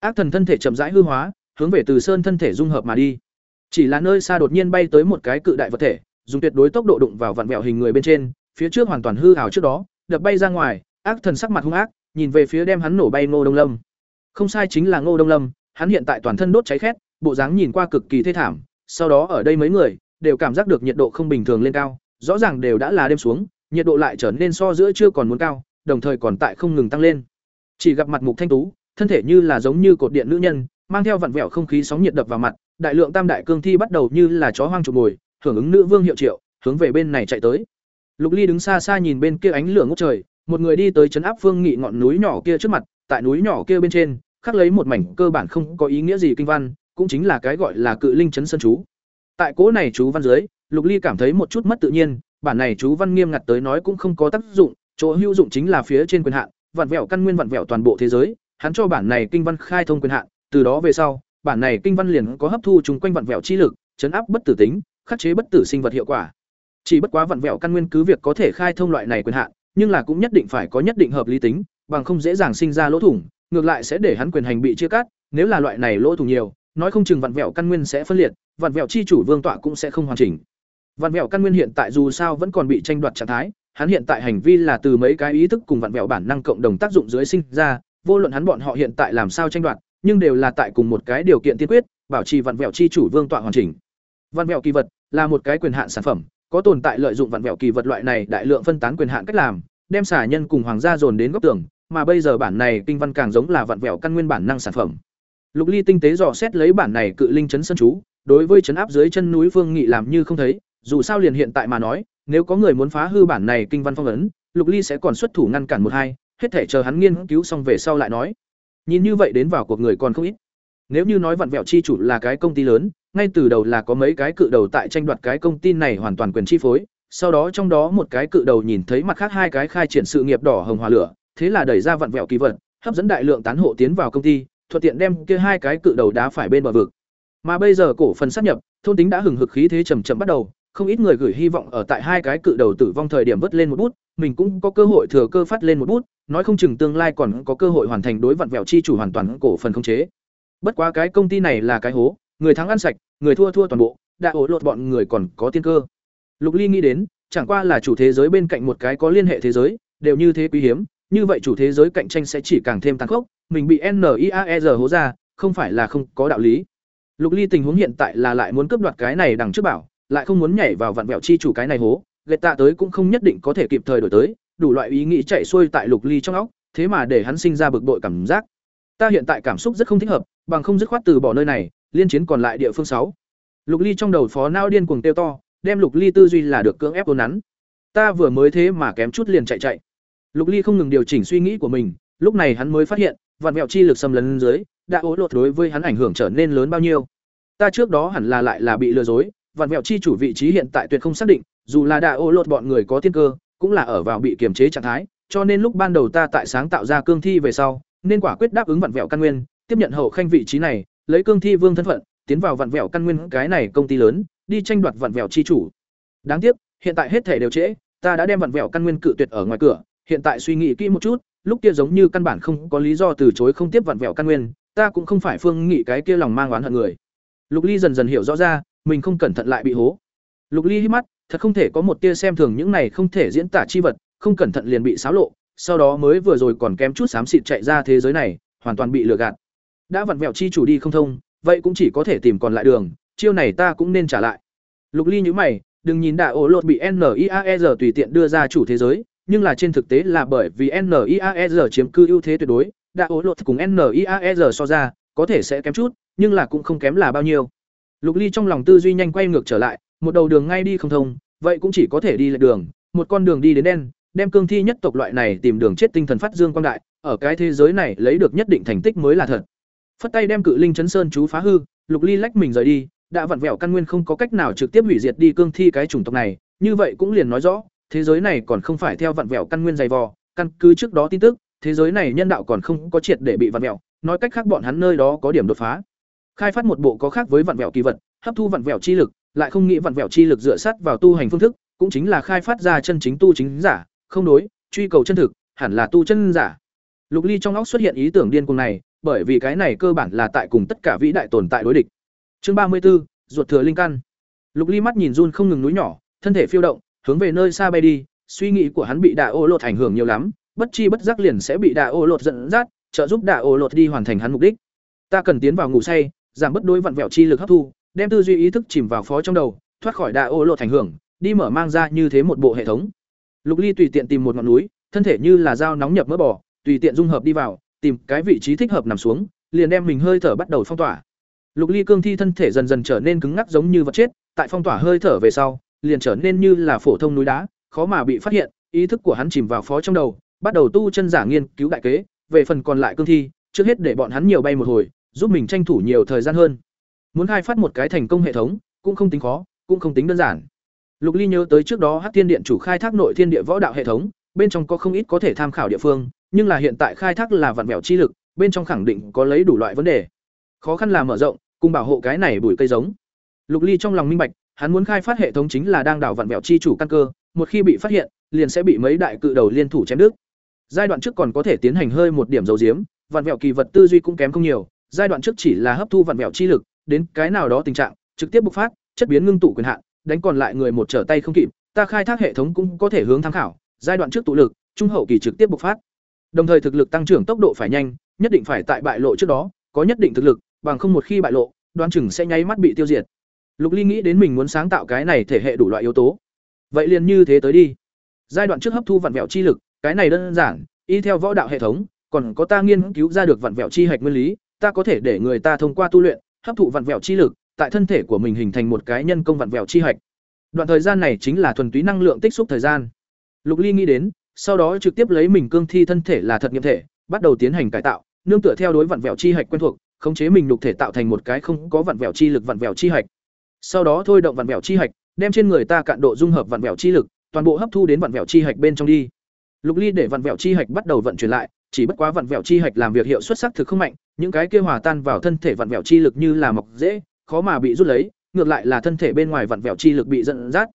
Speaker 1: Ác thần thân thể chậm rãi hư hóa, hướng về Từ Sơn thân thể dung hợp mà đi. Chỉ là nơi xa đột nhiên bay tới một cái cự đại vật thể, dùng tuyệt đối tốc độ đụng vào vặn vẹo hình người bên trên, phía trước hoàn toàn hư ảo trước đó, đập bay ra ngoài, ác thần sắc mặt hung ác, nhìn về phía đem hắn nổ bay Ngô Đông Lâm. Không sai chính là Ngô Đông Lâm, hắn hiện tại toàn thân đốt cháy khét, bộ dáng nhìn qua cực kỳ thê thảm, sau đó ở đây mấy người đều cảm giác được nhiệt độ không bình thường lên cao, rõ ràng đều đã là đêm xuống, nhiệt độ lại trở nên so giữa chưa còn muốn cao, đồng thời còn tại không ngừng tăng lên. Chỉ gặp mặt mục thanh tú, thân thể như là giống như cột điện nữ nhân, mang theo vặn vẹo không khí sóng nhiệt đập vào mặt, đại lượng tam đại cương thi bắt đầu như là chó hoang chụp mồi, hưởng ứng nữ vương hiệu triệu, hướng về bên này chạy tới. Lục Ly đứng xa xa nhìn bên kia ánh lửa ngút trời, một người đi tới chấn áp Phương Nghị ngọn núi nhỏ kia trước mặt, tại núi nhỏ kia bên trên, khắc lấy một mảnh cơ bản không có ý nghĩa gì kinh văn, cũng chính là cái gọi là cự linh chấn sơn chú. Tại cố này chú văn dưới, Lục Ly cảm thấy một chút mất tự nhiên, bản này chú văn nghiêm ngặt tới nói cũng không có tác dụng, chỗ hữu dụng chính là phía trên quyền hạn, vặn vẹo căn nguyên vặn vẹo toàn bộ thế giới, hắn cho bản này kinh văn khai thông quyền hạn, từ đó về sau, bản này kinh văn liền có hấp thu chung quanh vặn vẹo chi lực, chấn áp bất tử tính, khắc chế bất tử sinh vật hiệu quả. Chỉ bất quá vặn vẹo căn nguyên cứ việc có thể khai thông loại này quyền hạn, nhưng là cũng nhất định phải có nhất định hợp lý tính, bằng không dễ dàng sinh ra lỗ thủng, ngược lại sẽ để hắn quyền hành bị chia cắt, nếu là loại này lỗ thủng nhiều, nói không chừng vặn vẹo căn nguyên sẽ phân liệt, vặn vẹo chi chủ vương tọa cũng sẽ không hoàn chỉnh. Vặn vẹo căn nguyên hiện tại dù sao vẫn còn bị tranh đoạt trạng thái, hắn hiện tại hành vi là từ mấy cái ý thức cùng vặn vẹo bản năng cộng đồng tác dụng dưới sinh ra, vô luận hắn bọn họ hiện tại làm sao tranh đoạt, nhưng đều là tại cùng một cái điều kiện tiên quyết, bảo trì vặn vẹo chi chủ vương tọa hoàn chỉnh. Vặn vẹo kỳ vật là một cái quyền hạn sản phẩm, có tồn tại lợi dụng vặn vẹo kỳ vật loại này đại lượng phân tán quyền hạn cách làm, đem xả nhân cùng hoàng gia dồn đến góc tường, mà bây giờ bản này kinh văn càng giống là vặn vẹo căn nguyên bản năng sản phẩm. Lục Ly tinh tế dò xét lấy bản này cự linh chấn sân chú, đối với chấn áp dưới chân núi Phương Nghị làm như không thấy, dù sao liền hiện tại mà nói, nếu có người muốn phá hư bản này kinh văn phong ấn, Lục Ly sẽ còn xuất thủ ngăn cản một hai, hết thể chờ hắn nghiên cứu xong về sau lại nói. Nhìn như vậy đến vào cuộc người còn không ít. Nếu như nói vặn vẹo chi chủ là cái công ty lớn, ngay từ đầu là có mấy cái cự đầu tại tranh đoạt cái công ty này hoàn toàn quyền chi phối, sau đó trong đó một cái cự đầu nhìn thấy mặt khác hai cái khai triển sự nghiệp đỏ hồng hòa lửa, thế là đẩy ra vặn vẹo kỳ vật, hấp dẫn đại lượng tán hộ tiến vào công ty, thuận tiện đem kia hai cái cự đầu đá phải bên bờ vực. Mà bây giờ cổ phần sát nhập, thôn tính đã hừng hực khí thế chậm chậm bắt đầu, không ít người gửi hy vọng ở tại hai cái cự đầu tử vong thời điểm vớt lên một bút, mình cũng có cơ hội thừa cơ phát lên một bút, nói không chừng tương lai còn có cơ hội hoàn thành đối vặn vẹo chi chủ hoàn toàn cổ phần khống chế. Bất quá cái công ty này là cái hố, người thắng ăn sạch, người thua thua toàn bộ, đã ổ lột bọn người còn có tiên cơ. Lục Ly nghĩ đến, chẳng qua là chủ thế giới bên cạnh một cái có liên hệ thế giới, đều như thế quý hiếm, như vậy chủ thế giới cạnh tranh sẽ chỉ càng thêm tàn khốc, mình bị NIAER hố ra, không phải là không có đạo lý. Lục Ly tình huống hiện tại là lại muốn cướp đoạt cái này đằng trước bảo, lại không muốn nhảy vào vặn vẹo chi chủ cái này hố, gệt tạ tới cũng không nhất định có thể kịp thời đổi tới, đủ loại ý nghĩ chạy xuôi tại Lục Ly trong óc, thế mà để hắn sinh ra bực bội cảm giác. Ta hiện tại cảm xúc rất không thích hợp, bằng không dứt khoát từ bỏ nơi này, liên chiến còn lại địa phương sáu. Lục Ly trong đầu phó nao điên cuồng tiêu to, đem Lục Ly tư duy là được cưỡng ép ôn nắn. Ta vừa mới thế mà kém chút liền chạy chạy. Lục Ly không ngừng điều chỉnh suy nghĩ của mình, lúc này hắn mới phát hiện, vạn mẹo chi lực xâm lấn dưới, đã ố lột đối với hắn ảnh hưởng trở nên lớn bao nhiêu. Ta trước đó hẳn là lại là bị lừa dối, vạn mẹo chi chủ vị trí hiện tại tuyệt không xác định, dù là đã ố lột bọn người có tiên cơ, cũng là ở vào bị kiềm chế trạng thái, cho nên lúc ban đầu ta tại sáng tạo ra cương thi về sau, nên quả quyết đáp ứng vạn vẹo căn nguyên, tiếp nhận hậu khanh vị trí này, lấy cương thi vương thân phận, tiến vào vạn vẹo căn nguyên cái này công ty lớn, đi tranh đoạt vạn vẹo chi chủ. Đáng tiếc, hiện tại hết thể đều trễ, ta đã đem vạn vẹo căn nguyên cự tuyệt ở ngoài cửa, hiện tại suy nghĩ kỹ một chút, lúc kia giống như căn bản không có lý do từ chối không tiếp vạn vẹo căn nguyên, ta cũng không phải phương nghị cái kia lòng mang oán hận người. Lục Ly dần dần hiểu rõ ra, mình không cẩn thận lại bị hố. Lục Ly hít mắt, thật không thể có một tia xem thường những này không thể diễn tả chi vật, không cẩn thận liền bị xáo lộ, sau đó mới vừa rồi còn kém chút xám xịt chạy ra thế giới này, hoàn toàn bị lừa gạt. Đã vặn vẹo chi chủ đi không thông, vậy cũng chỉ có thể tìm còn lại đường, chiêu này ta cũng nên trả lại. Lục Ly nhíu mày, đừng nhìn đạ ổ lột bị NIAER tùy tiện đưa ra chủ thế giới, nhưng là trên thực tế là bởi vì NIAER chiếm cư ưu thế tuyệt đối, đạ ổ lột cùng NIAER so ra, có thể sẽ kém chút, nhưng là cũng không kém là bao nhiêu. Lục Ly trong lòng tư duy nhanh quay ngược trở lại, một đầu đường ngay đi không thông, vậy cũng chỉ có thể đi lệch đường, một con đường đi đến đen, đem cương thi nhất tộc loại này tìm đường chết tinh thần phát dương quang đại, ở cái thế giới này lấy được nhất định thành tích mới là thật. Phất tay đem cự linh chấn sơn chú phá hư, Lục Ly lách mình rời đi, đã vặn vẹo căn nguyên không có cách nào trực tiếp hủy diệt đi cương thi cái chủng tộc này, như vậy cũng liền nói rõ, thế giới này còn không phải theo vặn vẹo căn nguyên dày vò, căn cứ trước đó tin tức, thế giới này nhân đạo còn không có triệt để bị vặn vẹo, nói cách khác bọn hắn nơi đó có điểm đột phá. Khai phát một bộ có khác với vặn vẹo kỳ vật, hấp thu vặn vẹo chi lực, lại không nghĩ vặn vẹo chi lực dựa sát vào tu hành phương thức, cũng chính là khai phát ra chân chính tu chính giả, không đối, truy cầu chân thực, hẳn là tu chân giả. Lục Ly trong óc xuất hiện ý tưởng điên cuồng này, bởi vì cái này cơ bản là tại cùng tất cả vĩ đại tồn tại đối địch. Chương ba mươi 34, ruột thừa linh căn. Lục Ly mắt nhìn run không ngừng núi nhỏ, thân thể phiêu động, hướng về nơi xa bay đi, suy nghĩ của hắn bị đạ ô lột ảnh hưởng nhiều lắm, bất chi bất giác liền sẽ bị đạ ô lột dẫn dắt, trợ giúp đạ ô lột đi hoàn thành hắn mục đích. Ta cần tiến vào ngủ say, giảm bất đối vận vẹo chi lực hấp thu, đem tư duy ý thức chìm vào phó trong đầu, thoát khỏi đạ ô lột ảnh hưởng, đi mở mang ra như thế một bộ hệ thống. Lục Ly tùy tiện tìm một ngọn núi, thân thể như là dao nóng nhập mỡ bò, tùy tiện dung hợp đi vào, tìm cái vị trí thích hợp nằm xuống, liền đem mình hơi thở bắt đầu phong tỏa. Lục Ly cương thi thân thể dần dần trở nên cứng ngắc giống như vật chết, tại phong tỏa hơi thở về sau, liền trở nên như là phổ thông núi đá, khó mà bị phát hiện, ý thức của hắn chìm vào phó trong đầu, bắt đầu tu chân giả nghiên cứu đại kế, về phần còn lại cương thi, trước hết để bọn hắn nhiều bay một hồi, giúp mình tranh thủ nhiều thời gian hơn. Muốn khai phát một cái thành công hệ thống, cũng không tính khó, cũng không tính đơn giản. Lục Ly nhớ tới trước đó Hắc Thiên Điện chủ khai thác nội thiên địa võ đạo hệ thống, bên trong có không ít có thể tham khảo địa phương, nhưng là hiện tại khai thác là vạn mèo chi lực, bên trong khẳng định có lấy đủ loại vấn đề. Khó khăn là mở rộng, cùng bảo hộ cái này bùi cây giống. Lục Ly trong lòng minh bạch, hắn muốn khai phát hệ thống chính là đang đảo vạn mèo chi chủ căn cơ, một khi bị phát hiện, liền sẽ bị mấy đại cự đầu liên thủ chém đứt. Giai đoạn trước còn có thể tiến hành hơi một điểm dấu diếm, vạn mèo kỳ vật tư duy cũng kém không nhiều, giai đoạn trước chỉ là hấp thu vạn mèo chi lực, đến cái nào đó tình trạng, trực tiếp bộc phát, chất biến ngưng tụ quyền hạn, đánh còn lại người một trở tay không kịp, ta khai thác hệ thống cũng có thể hướng tham khảo, giai đoạn trước tụ lực, trung hậu kỳ trực tiếp bộc phát. Đồng thời thực lực tăng trưởng tốc độ phải nhanh, nhất định phải tại bại lộ trước đó, có nhất định thực lực, bằng không một khi bại lộ, đoán chừng sẽ nháy mắt bị tiêu diệt. Lục Ly nghĩ đến mình muốn sáng tạo cái này thể hệ đủ loại yếu tố. Vậy liền như thế tới đi. Giai đoạn trước hấp thu vặn vẹo chi lực, cái này đơn giản, y theo võ đạo hệ thống, còn có ta nghiên cứu ra được vặn vẹo chi hạch nguyên lý, ta có thể để người ta thông qua tu luyện, hấp thụ vặn vẹo chi lực, tại thân thể của mình hình thành một cái nhân công vặn vẹo chi hạch. Đoạn thời gian này chính là thuần túy năng lượng tích xúc thời gian. Lục Ly nghĩ đến, sau đó trực tiếp lấy mình cương thi thân thể là thật nghiệm thể, bắt đầu tiến hành cải tạo, nương tựa theo đối vặn vẹo chi hạch quen thuộc, khống chế mình nhục thể tạo thành một cái không có vặn vẹo chi lực vặn vẹo chi hạch. Sau đó thôi động vặn vẹo chi hạch, đem trên người ta cạn độ dung hợp vặn vẹo chi lực, toàn bộ hấp thu đến vặn vẹo chi hạch bên trong đi. Lục Ly để vặn vẹo chi hạch bắt đầu vận chuyển lại, chỉ bất quá vặn vẹo chi hạch làm việc hiệu suất sắc thực không mạnh, những cái kia hòa tan vào thân thể vặn vẹo chi lực như là mọc dễ, khó mà bị rút lấy, ngược lại là thân thể bên ngoài vặn vẹo chi lực bị dẫn dắt.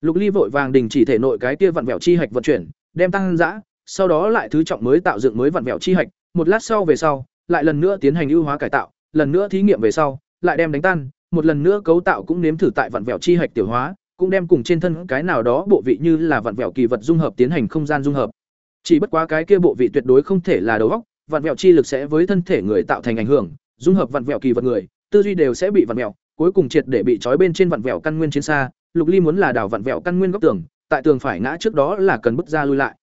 Speaker 1: Lục Ly vội vàng đình chỉ thể nội cái kia vặn vẹo chi hạch vận chuyển, đem tăng dã, sau đó lại thứ trọng mới tạo dựng mới vặn vẹo chi hạch, một lát sau về sau, lại lần nữa tiến hành ưu hóa cải tạo, lần nữa thí nghiệm về sau, lại đem đánh tan, một lần nữa cấu tạo cũng nếm thử tại vặn vẹo chi hạch tiểu hóa, cũng đem cùng trên thân cái nào đó bộ vị như là vặn vẹo kỳ vật dung hợp tiến hành không gian dung hợp. Chỉ bất quá cái kia bộ vị tuyệt đối không thể là đầu óc, vặn vẹo chi lực sẽ với thân thể người tạo thành ảnh hưởng, dung hợp vặn vẹo kỳ vật người, tư duy đều sẽ bị vặn vẹo, cuối cùng triệt để bị trói bên trên vặn vẹo căn nguyên chiến xa, Lục Ly muốn là đào vặn vẹo căn nguyên góc tường, tại tường phải ngã trước đó là cần bước ra lui lại.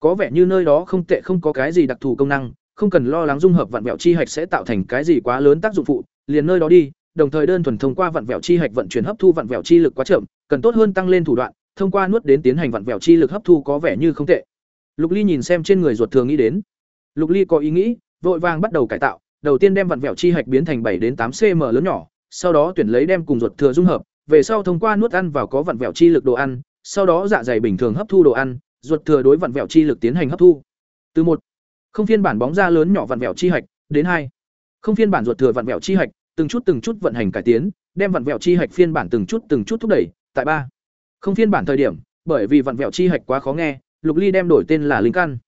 Speaker 1: Có vẻ như nơi đó không tệ không có cái gì đặc thù công năng, không cần lo lắng dung hợp vặn vẹo chi hạch sẽ tạo thành cái gì quá lớn tác dụng phụ, liền nơi đó đi, đồng thời đơn thuần thông qua vặn vẹo chi hạch vận chuyển hấp thu vặn vẹo chi lực quá chậm, cần tốt hơn tăng lên thủ đoạn, thông qua nuốt đến tiến hành vặn vẹo chi lực hấp thu có vẻ như không tệ. Lục Ly nhìn xem trên người ruột thường nghĩ đến. Lục Ly có ý nghĩ, vội vàng bắt đầu cải tạo, đầu tiên đem vặn vẹo chi hạch biến thành bảy đến tám cm lớn nhỏ, sau đó tuyển lấy đem cùng ruột thừa dung hợp, về sau thông qua nuốt ăn vào có vặn vẹo chi lực đồ ăn, sau đó dạ dày bình thường hấp thu đồ ăn, ruột thừa đối vặn vẹo chi lực tiến hành hấp thu. Từ một không phiên bản bóng ra lớn nhỏ vặn vẹo chi hạch, đến hai không phiên bản ruột thừa vặn vẹo chi hạch, từng chút từng chút vận hành cải tiến, đem vặn vẹo chi hạch phiên bản từng chút từng chút thúc đẩy, tại ba không phiên bản thời điểm, bởi vì vặn vẹo chi hạch quá khó nghe, Lục Ly đem đổi tên là linh căn.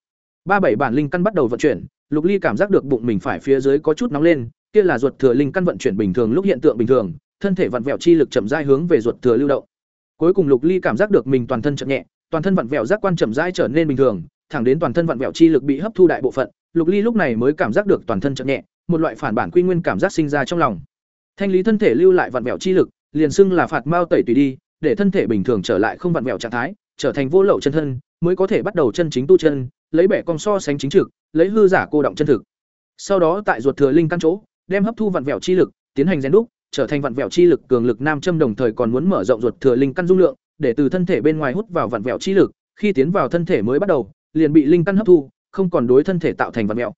Speaker 1: Ba bảy bản linh căn bắt đầu vận chuyển, Lục Ly cảm giác được bụng mình phải phía dưới có chút nóng lên, kia là ruột thừa linh căn vận chuyển bình thường lúc hiện tượng bình thường, thân thể vặn vẹo chi lực chậm rãi hướng về ruột thừa lưu động. Cuối cùng Lục Ly cảm giác được mình toàn thân chậm nhẹ, toàn thân vặn vẹo giác quan chậm rãi trở nên bình thường, thẳng đến toàn thân vặn vẹo chi lực bị hấp thu đại bộ phận, Lục Ly lúc này mới cảm giác được toàn thân chậm nhẹ, một loại phản bản quy nguyên cảm giác sinh ra trong lòng. Thanh lý thân thể lưu lại vặn vẹo chi lực, liền xưng là phạt mao tẩy tùy đi, để thân thể bình thường trở lại không vặn vẹo trạng thái, trở thành vô lậu chân thân, mới có thể bắt đầu chân chính tu chân, lấy bẻ cong so sánh chính trực, lấy hư giả cô động chân thực. Sau đó tại ruột thừa linh căn chỗ, đem hấp thu vặn vẹo chi lực, tiến hành rèn đúc, trở thành vặn vẹo chi lực cường lực nam châm đồng thời còn muốn mở rộng ruột thừa linh căn dung lượng, để từ thân thể bên ngoài hút vào vặn vẹo chi lực, khi tiến vào thân thể mới bắt đầu, liền bị linh căn hấp thu, không còn đối thân thể tạo thành vặn vẹo.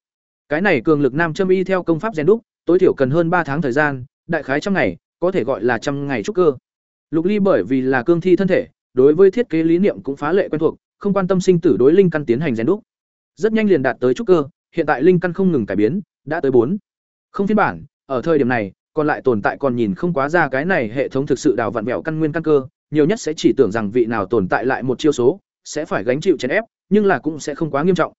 Speaker 1: Cái này cường lực nam châm y theo công pháp rèn đúc, tối thiểu cần hơn ba tháng thời gian, đại khái trăm ngày, có thể gọi là trăm ngày trúc cơ. Lục Ly bởi vì là cương thi thân thể, đối với thiết kế lý niệm cũng phá lệ quen thuộc, không quan tâm sinh tử đối linh căn tiến hành rèn đúc. Rất nhanh liền đạt tới trúc cơ, hiện tại linh căn không ngừng cải biến, đã tới bốn không phiên bản, ở thời điểm này, còn lại tồn tại còn nhìn không quá ra cái này hệ thống thực sự đào vặn vẹo căn nguyên căn cơ, nhiều nhất sẽ chỉ tưởng rằng vị nào tồn tại lại một chiêu số, sẽ phải gánh chịu chèn ép, nhưng là cũng sẽ không quá nghiêm trọng.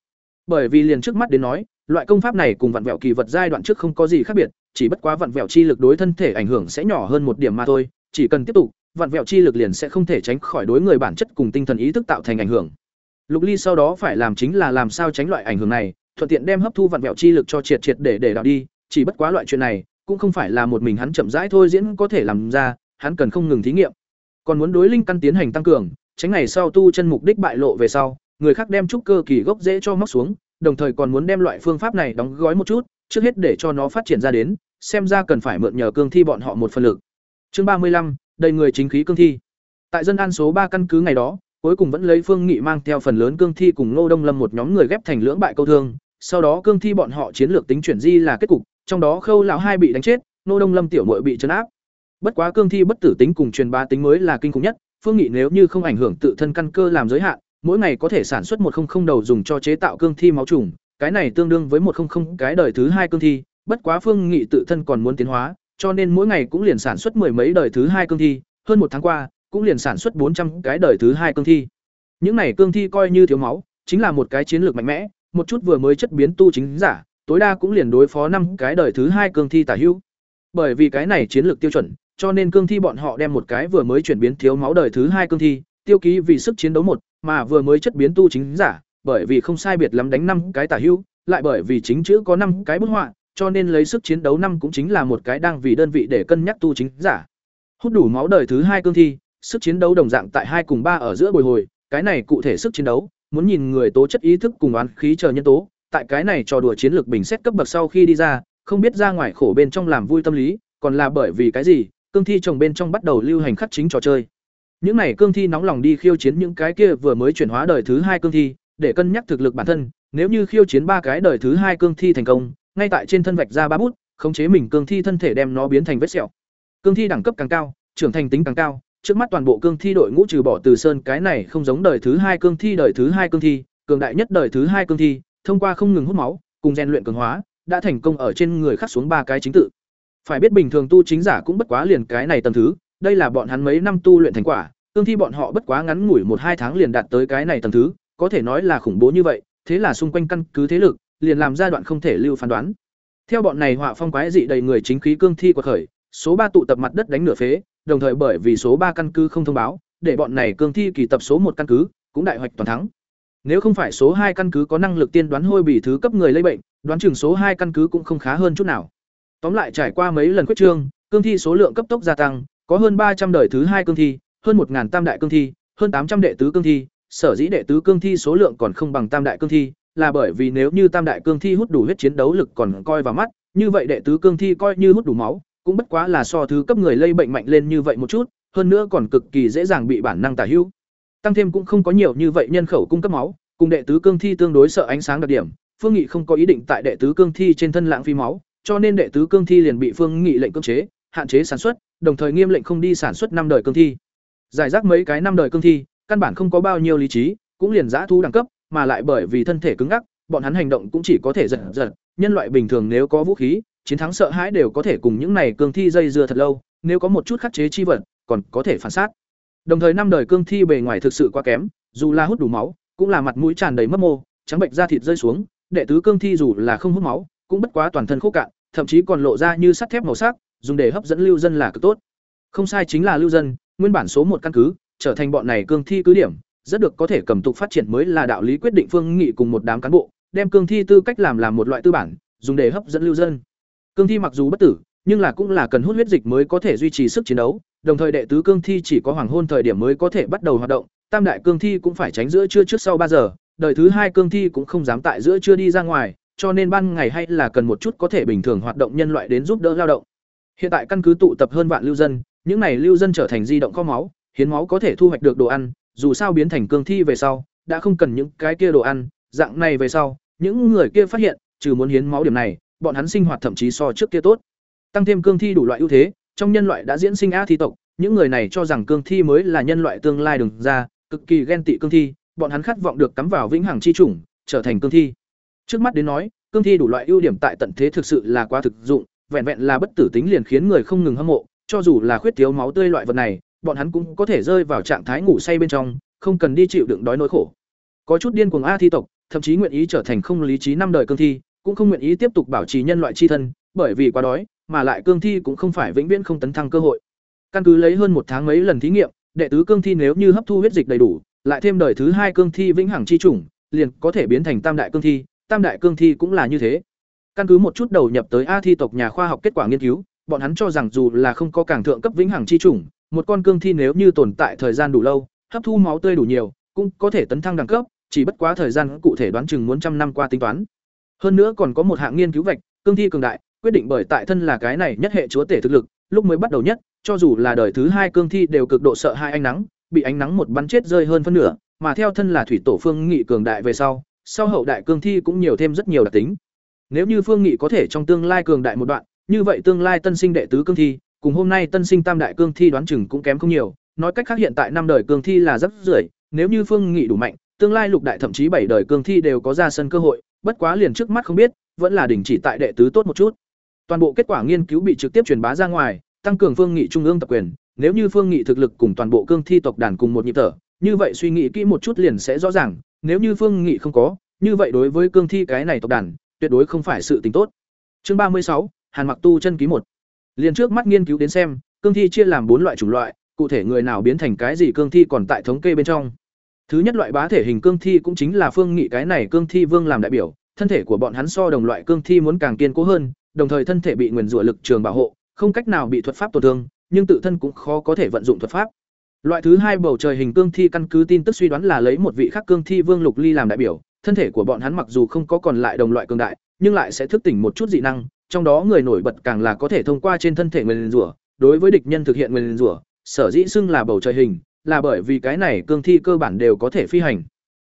Speaker 1: Bởi vì liền trước mắt đến nói, loại công pháp này cùng vặn vẹo kỳ vật giai đoạn trước không có gì khác biệt, chỉ bất quá vặn vẹo chi lực đối thân thể ảnh hưởng sẽ nhỏ hơn một điểm mà thôi, chỉ cần tiếp tục, vặn vẹo chi lực liền sẽ không thể tránh khỏi đối người bản chất cùng tinh thần ý thức tạo thành ảnh hưởng. Lục Ly sau đó phải làm chính là làm sao tránh loại ảnh hưởng này, thuận tiện đem hấp thu vặn vẹo chi lực cho triệt triệt để để đạo đi, chỉ bất quá loại chuyện này cũng không phải là một mình hắn chậm rãi thôi diễn có thể làm ra, hắn cần không ngừng thí nghiệm. Còn muốn đối linh căn tiến hành tăng cường, tránh ngày sau tu chân mục đích bại lộ về sau, người khác đem trúc cơ kỳ gốc dễ cho móc xuống, đồng thời còn muốn đem loại phương pháp này đóng gói một chút, trước hết để cho nó phát triển ra đến, xem ra cần phải mượn nhờ cương thi bọn họ một phần lực. Chương ba mươi lăm đầy người chính khí cương thi. Tại dân an số ba căn cứ ngày đó, cuối cùng vẫn lấy Phương Nghị mang theo phần lớn cương thi cùng Ngô Đông Lâm một nhóm người ghép thành lưỡng bại câu thương, sau đó cương thi bọn họ chiến lược tính chuyển di là kết cục, trong đó Khâu lão hai bị đánh chết, nô Đông Lâm tiểu muội bị trấn áp. Bất quá cương thi bất tử tính cùng truyền bá tính mới là kinh khủng nhất, Phương Nghị nếu như không ảnh hưởng tự thân căn cơ làm giới hạn, mỗi ngày có thể sản xuất một không không đầu dùng cho chế tạo cương thi máu trùng, cái này tương đương với một không không cái đời thứ hai cương thi, bất quá Phương Nghị tự thân còn muốn tiến hóa, cho nên mỗi ngày cũng liền sản xuất mười mấy đời thứ hai cương thi, hơn một tháng qua, cũng liền sản xuất bốn trăm cái đời thứ hai cương thi. Những này cương thi coi như thiếu máu, chính là một cái chiến lược mạnh mẽ, một chút vừa mới chất biến tu chính giả, tối đa cũng liền đối phó năm cái đời thứ hai cương thi tả hữu. Bởi vì cái này chiến lược tiêu chuẩn, cho nên cương thi bọn họ đem một cái vừa mới chuyển biến thiếu máu đời thứ hai cương thi, tiêu ký vì sức chiến đấu một, mà vừa mới chất biến tu chính giả, bởi vì không sai biệt lắm đánh năm cái tả hữu, lại bởi vì chính chữ có năm cái bức họa, cho nên lấy sức chiến đấu năm cũng chính là một cái đang vì đơn vị để cân nhắc tu chính giả. Hút đủ máu đời thứ hai cương thi, sức chiến đấu đồng dạng tại hai cùng ba ở giữa bồi hồi, cái này cụ thể sức chiến đấu, muốn nhìn người tố chất ý thức cùng oán khí chờ nhân tố, tại cái này trò đùa chiến lược bình xét cấp bậc sau khi đi ra, không biết ra ngoài khổ bên trong làm vui tâm lý, còn là bởi vì cái gì, cương thi trồng bên trong bắt đầu lưu hành khắc chính trò chơi. Những này cương thi nóng lòng đi khiêu chiến những cái kia vừa mới chuyển hóa đời thứ hai cương thi, để cân nhắc thực lực bản thân, nếu như khiêu chiến ba cái đời thứ hai cương thi thành công, ngay tại trên thân vạch ra ba bút, khống chế mình cương thi thân thể đem nó biến thành vết sẹo. Cương thi đẳng cấp càng cao, trưởng thành tính càng cao, trước mắt toàn bộ cương thi đội ngũ trừ bỏ Từ Sơn cái này không giống đời thứ hai cương thi đời thứ hai cương thi, cường đại nhất đời thứ hai cương thi, thông qua không ngừng hút máu, cùng rèn luyện cường hóa, đã thành công ở trên người khắc xuống ba cái chính tự. Phải biết bình thường tu chính giả cũng bất quá liền cái này tầng thứ, đây là bọn hắn mấy năm tu luyện thành quả, tương thi bọn họ bất quá ngắn ngủi một hai tháng liền đạt tới cái này tầng thứ, có thể nói là khủng bố như vậy, thế là xung quanh căn cứ thế lực, liền làm giai đoạn không thể lưu phán đoán. Theo bọn này họa phong quái dị đầy người chính khí cương thi quật khởi, số ba tụ tập mặt đất đánh nửa phế, đồng thời bởi vì số ba căn cứ không thông báo, để bọn này cương thi kỳ tập số một căn cứ cũng đại hoạch toàn thắng. Nếu không phải số hai căn cứ có năng lực tiên đoán hôi bỉ thứ cấp người lây bệnh, đoán chừng số hai căn cứ cũng không khá hơn chút nào. Tóm lại trải qua mấy lần quyết trương, cương thi số lượng cấp tốc gia tăng, có hơn ba trăm đời thứ hai cương thi, hơn một tam đại cương thi, hơn tám trăm đệ tứ cương thi, sở dĩ đệ tứ cương thi số lượng còn không bằng tam đại cương thi, là bởi vì nếu như tam đại cương thi hút đủ huyết chiến đấu lực còn coi vào mắt, như vậy đệ tứ cương thi coi như hút đủ máu, cũng bất quá là so thứ cấp người lây bệnh mạnh lên như vậy một chút, hơn nữa còn cực kỳ dễ dàng bị bản năng tả hữu. Tăng thêm cũng không có nhiều như vậy nhân khẩu cung cấp máu, cùng đệ tứ cương thi tương đối sợ ánh sáng đặc điểm, Phương Nghị không có ý định tại đệ tứ cương thi trên thân lãng phí máu, cho nên đệ tứ cương thi liền bị Phương Nghị lệnh cưỡng chế, hạn chế sản xuất, đồng thời nghiêm lệnh không đi sản xuất năm đời cương thi. Giải rác mấy cái năm đời cương thi, căn bản không có bao nhiêu lý trí, cũng liền giã thu đẳng cấp, mà lại bởi vì thân thể cứng ngắc, bọn hắn hành động cũng chỉ có thể giật giật, nhân loại bình thường nếu có vũ khí, chiến thắng sợ hãi đều có thể cùng những này cương thi dây dưa thật lâu, nếu có một chút khắc chế chi vật, còn có thể phản sát. Đồng thời năm đời cương thi bề ngoài thực sự quá kém, dù là hút đủ máu, cũng là mặt mũi tràn đầy mất mô, trắng bệnh da thịt rơi xuống, đệ tứ cương thi dù là không hút máu, cũng bất quá toàn thân khô cạn, thậm chí còn lộ ra như sắt thép màu sắc, dùng để hấp dẫn lưu dân là cực tốt. Không sai chính là lưu dân, nguyên bản số một căn cứ, trở thành bọn này cương thi cứ điểm, rất được có thể cầm tục phát triển mới là đạo lý quyết định phương nghị cùng một đám cán bộ, đem cương thi tư cách làm làm một loại tư bản, dùng để hấp dẫn lưu dân. Cương thi mặc dù bất tử, nhưng là cũng là cần hút huyết dịch mới có thể duy trì sức chiến đấu, đồng thời đệ tứ cương thi chỉ có hoàng hôn thời điểm mới có thể bắt đầu hoạt động, tam đại cương thi cũng phải tránh giữa trưa trước sau ba giờ, đời thứ hai cương thi cũng không dám tại giữa trưa đi ra ngoài, cho nên ban ngày hay là cần một chút có thể bình thường hoạt động nhân loại đến giúp đỡ lao động. Hiện tại căn cứ tụ tập hơn vạn lưu dân, những này lưu dân trở thành di động kho máu, hiến máu có thể thu hoạch được đồ ăn, dù sao biến thành cương thi về sau, đã không cần những cái kia đồ ăn, dạng này về sau, những người kia phát hiện, trừ muốn hiến máu điểm này, bọn hắn sinh hoạt thậm chí so trước kia tốt. Tăng thêm cương thi đủ loại ưu thế, trong nhân loại đã diễn sinh a thi tộc, những người này cho rằng cương thi mới là nhân loại tương lai đường ra, cực kỳ ghen tị cương thi, bọn hắn khát vọng được cắm vào vĩnh hằng chi chủng, trở thành cương thi. Trước mắt đến nói, cương thi đủ loại ưu điểm tại tận thế thực sự là quá thực dụng, vẹn vẹn là bất tử tính liền khiến người không ngừng hâm mộ, cho dù là khuyết thiếu máu tươi loại vật này, bọn hắn cũng có thể rơi vào trạng thái ngủ say bên trong, không cần đi chịu đựng đói nỗi khổ. Có chút điên cuồng a thi tộc, thậm chí nguyện ý trở thành không lý trí năm đời cương thi, cũng không nguyện ý tiếp tục bảo trì nhân loại chi thân, bởi vì quá đói, mà lại cương thi cũng không phải vĩnh viễn không tấn thăng cơ hội. Căn cứ lấy hơn một tháng mấy lần thí nghiệm, đệ tứ cương thi nếu như hấp thu huyết dịch đầy đủ, lại thêm đời thứ hai cương thi vĩnh hằng chi chủng, liền có thể biến thành tam đại cương thi, tam đại cương thi cũng là như thế. Căn cứ một chút đầu nhập tới A thi tộc nhà khoa học kết quả nghiên cứu, bọn hắn cho rằng dù là không có càng thượng cấp vĩnh hằng chi chủng, một con cương thi nếu như tồn tại thời gian đủ lâu, hấp thu máu tươi đủ nhiều, cũng có thể tấn thăng đẳng cấp, chỉ bất quá thời gian cụ thể đoán chừng muốn trăm năm qua tính toán. Hơn nữa còn có một hạng nghiên cứu vạch, cương thi cường đại, quyết định bởi tại thân là cái này nhất hệ chúa tể thực lực, lúc mới bắt đầu nhất, cho dù là đời thứ hai cương thi đều cực độ sợ hai ánh nắng, bị ánh nắng một bắn chết rơi hơn phân nửa, mà theo thân là thủy tổ phương nghị cường đại về sau, sau hậu đại cương thi cũng nhiều thêm rất nhiều đặc tính. Nếu như phương nghị có thể trong tương lai cường đại một đoạn, như vậy tương lai tân sinh đệ tứ cương thi, cùng hôm nay tân sinh tam đại cương thi đoán chừng cũng kém không nhiều, nói cách khác hiện tại năm đời cương thi là rất rưởi, nếu như phương nghị đủ mạnh, tương lai lục đại thậm chí bảy đời cương thi đều có ra sân cơ hội, bất quá liền trước mắt không biết, vẫn là đình chỉ tại đệ tứ tốt một chút. Toàn bộ kết quả nghiên cứu bị trực tiếp truyền bá ra ngoài, tăng cường phương nghị trung ương tập quyền, nếu như phương nghị thực lực cùng toàn bộ cương thi tộc đàn cùng một nhịp thở, như vậy suy nghĩ kỹ một chút liền sẽ rõ ràng, nếu như phương nghị không có, như vậy đối với cương thi cái này tộc đàn, tuyệt đối không phải sự tình tốt. Chương ba mươi sáu, Hàn Mặc Tu chân ký một. Liền trước mắt nghiên cứu đến xem, cương thi chia làm bốn loại chủng loại, cụ thể người nào biến thành cái gì cương thi còn tại thống kê bên trong. Thứ nhất loại bá thể hình cương thi cũng chính là phương nghị cái này cương thi vương làm đại biểu, thân thể của bọn hắn so đồng loại cương thi muốn càng kiên cố hơn, đồng thời thân thể bị nguyền rủa lực trường bảo hộ, không cách nào bị thuật pháp tổn thương, nhưng tự thân cũng khó có thể vận dụng thuật pháp. Loại thứ hai bầu trời hình cương thi căn cứ tin tức suy đoán là lấy một vị khác cương thi Vương Lục Ly làm đại biểu, thân thể của bọn hắn mặc dù không có còn lại đồng loại cường đại, nhưng lại sẽ thức tỉnh một chút dị năng, trong đó người nổi bật càng là có thể thông qua trên thân thể nguyên rủa, đối với địch nhân thực hiện nguyên rủa, sở dĩ xưng là bầu trời hình, là bởi vì cái này cương thi cơ bản đều có thể phi hành.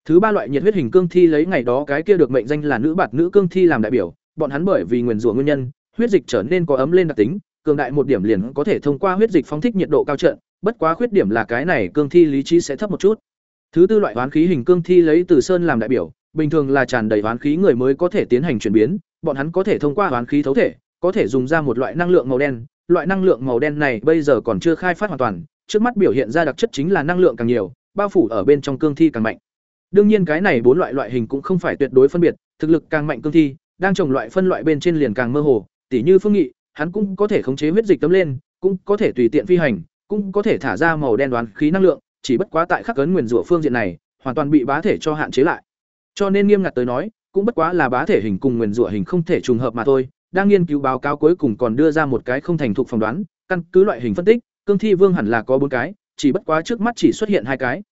Speaker 1: Thứ ba loại nhiệt huyết hình cương thi lấy ngày đó cái kia được mệnh danh là nữ bạt nữ cương thi làm đại biểu, bọn hắn bởi vì nguyên rủa nguyên nhân, huyết dịch trở nên có ấm lên đặc tính, cường đại một điểm liền có thể thông qua huyết dịch phóng thích nhiệt độ cao trận, bất quá khuyết điểm là cái này cương thi lý trí sẽ thấp một chút. Thứ tư loại hoán khí hình cương thi lấy từ sơn làm đại biểu, bình thường là tràn đầy hoán khí người mới có thể tiến hành chuyển biến, bọn hắn có thể thông qua hoán khí thấu thể, có thể dùng ra một loại năng lượng màu đen, loại năng lượng màu đen này bây giờ còn chưa khai phát hoàn toàn, trước mắt biểu hiện ra đặc chất chính là năng lượng càng nhiều, bao phủ ở bên trong cương thi càng mạnh. Đương nhiên cái này bốn loại loại hình cũng không phải tuyệt đối phân biệt, thực lực càng mạnh cương thi, đang trồng loại phân loại bên trên liền càng mơ hồ, tỉ như Phương Nghị, hắn cũng có thể khống chế huyết dịch tấm lên, cũng có thể tùy tiện phi hành, cũng có thể thả ra màu đen đoán khí năng lượng, chỉ bất quá tại khắc cấn nguyên rủa phương diện này, hoàn toàn bị bá thể cho hạn chế lại. Cho nên nghiêm ngặt tới nói, cũng bất quá là bá thể hình cùng nguyên rủa hình không thể trùng hợp mà thôi. Đang nghiên cứu báo cáo cuối cùng còn đưa ra một cái không thành thục phỏng đoán, căn cứ loại hình phân tích, cương thi vương hẳn là có bốn cái, chỉ bất quá trước mắt chỉ xuất hiện hai cái.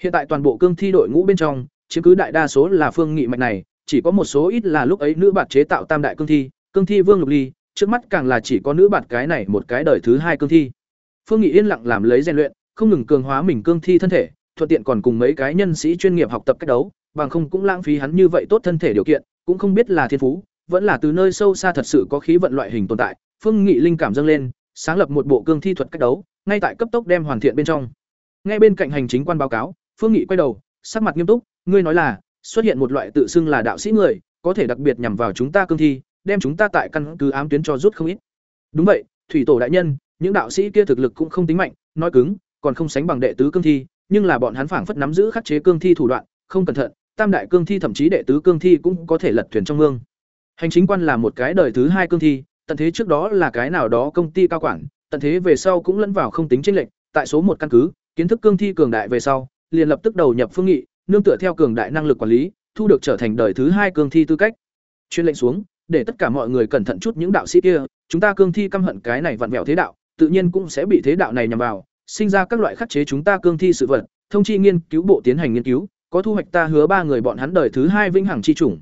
Speaker 1: Hiện tại toàn bộ cương thi đội ngũ bên trong, chiếm cứ đại đa số là phương nghị mạch này, chỉ có một số ít là lúc ấy nữ bạt chế tạo tam đại cương thi, cương thi vương lục ly, trước mắt càng là chỉ có nữ bạt cái này một cái đời thứ hai cương thi. Phương Nghị yên lặng làm lấy rèn luyện, không ngừng cường hóa mình cương thi thân thể, thuận tiện còn cùng mấy cái nhân sĩ chuyên nghiệp học tập cách đấu, bằng không cũng lãng phí hắn như vậy tốt thân thể điều kiện, cũng không biết là thiên phú, vẫn là từ nơi sâu xa thật sự có khí vận loại hình tồn tại. Phương Nghị linh cảm dâng lên, sáng lập một bộ cương thi thuật cách đấu, ngay tại cấp tốc đem hoàn thiện bên trong. Ngay bên cạnh hành chính quan báo cáo, Phương Nghị quay đầu, sắc mặt nghiêm túc, ngươi nói là xuất hiện một loại tự xưng là đạo sĩ người, có thể đặc biệt nhằm vào chúng ta cương thi, đem chúng ta tại căn cứ ám tuyến cho rút không ít. Đúng vậy, thủy tổ đại nhân, những đạo sĩ kia thực lực cũng không tính mạnh, nói cứng, còn không sánh bằng đệ tứ cương thi, nhưng là bọn hắn phảng phất nắm giữ khắc chế cương thi thủ đoạn, không cẩn thận, tam đại cương thi thậm chí đệ tứ cương thi cũng có thể lật thuyền trong mương. Hành chính quan là một cái đời thứ hai cương thi, tận thế trước đó là cái nào đó công ty cao quản, tận thế về sau cũng lẫn vào không tính chênh lệch, tại số một căn cứ, kiến thức cương thi cường đại về sau, liền lập tức đầu nhập phương nghị, nương tựa theo cường đại năng lực quản lý, thu được trở thành đời thứ hai cương thi tư cách. Chuyên lệnh xuống, để tất cả mọi người cẩn thận chút những đạo sĩ kia, chúng ta cương thi căm hận cái này vặn vẹo thế đạo, tự nhiên cũng sẽ bị thế đạo này nhằm vào, sinh ra các loại khắc chế chúng ta cương thi sự vật, thông chi nghiên cứu bộ tiến hành nghiên cứu, có thu hoạch ta hứa ba người bọn hắn đời thứ hai vĩnh hằng chi chủng.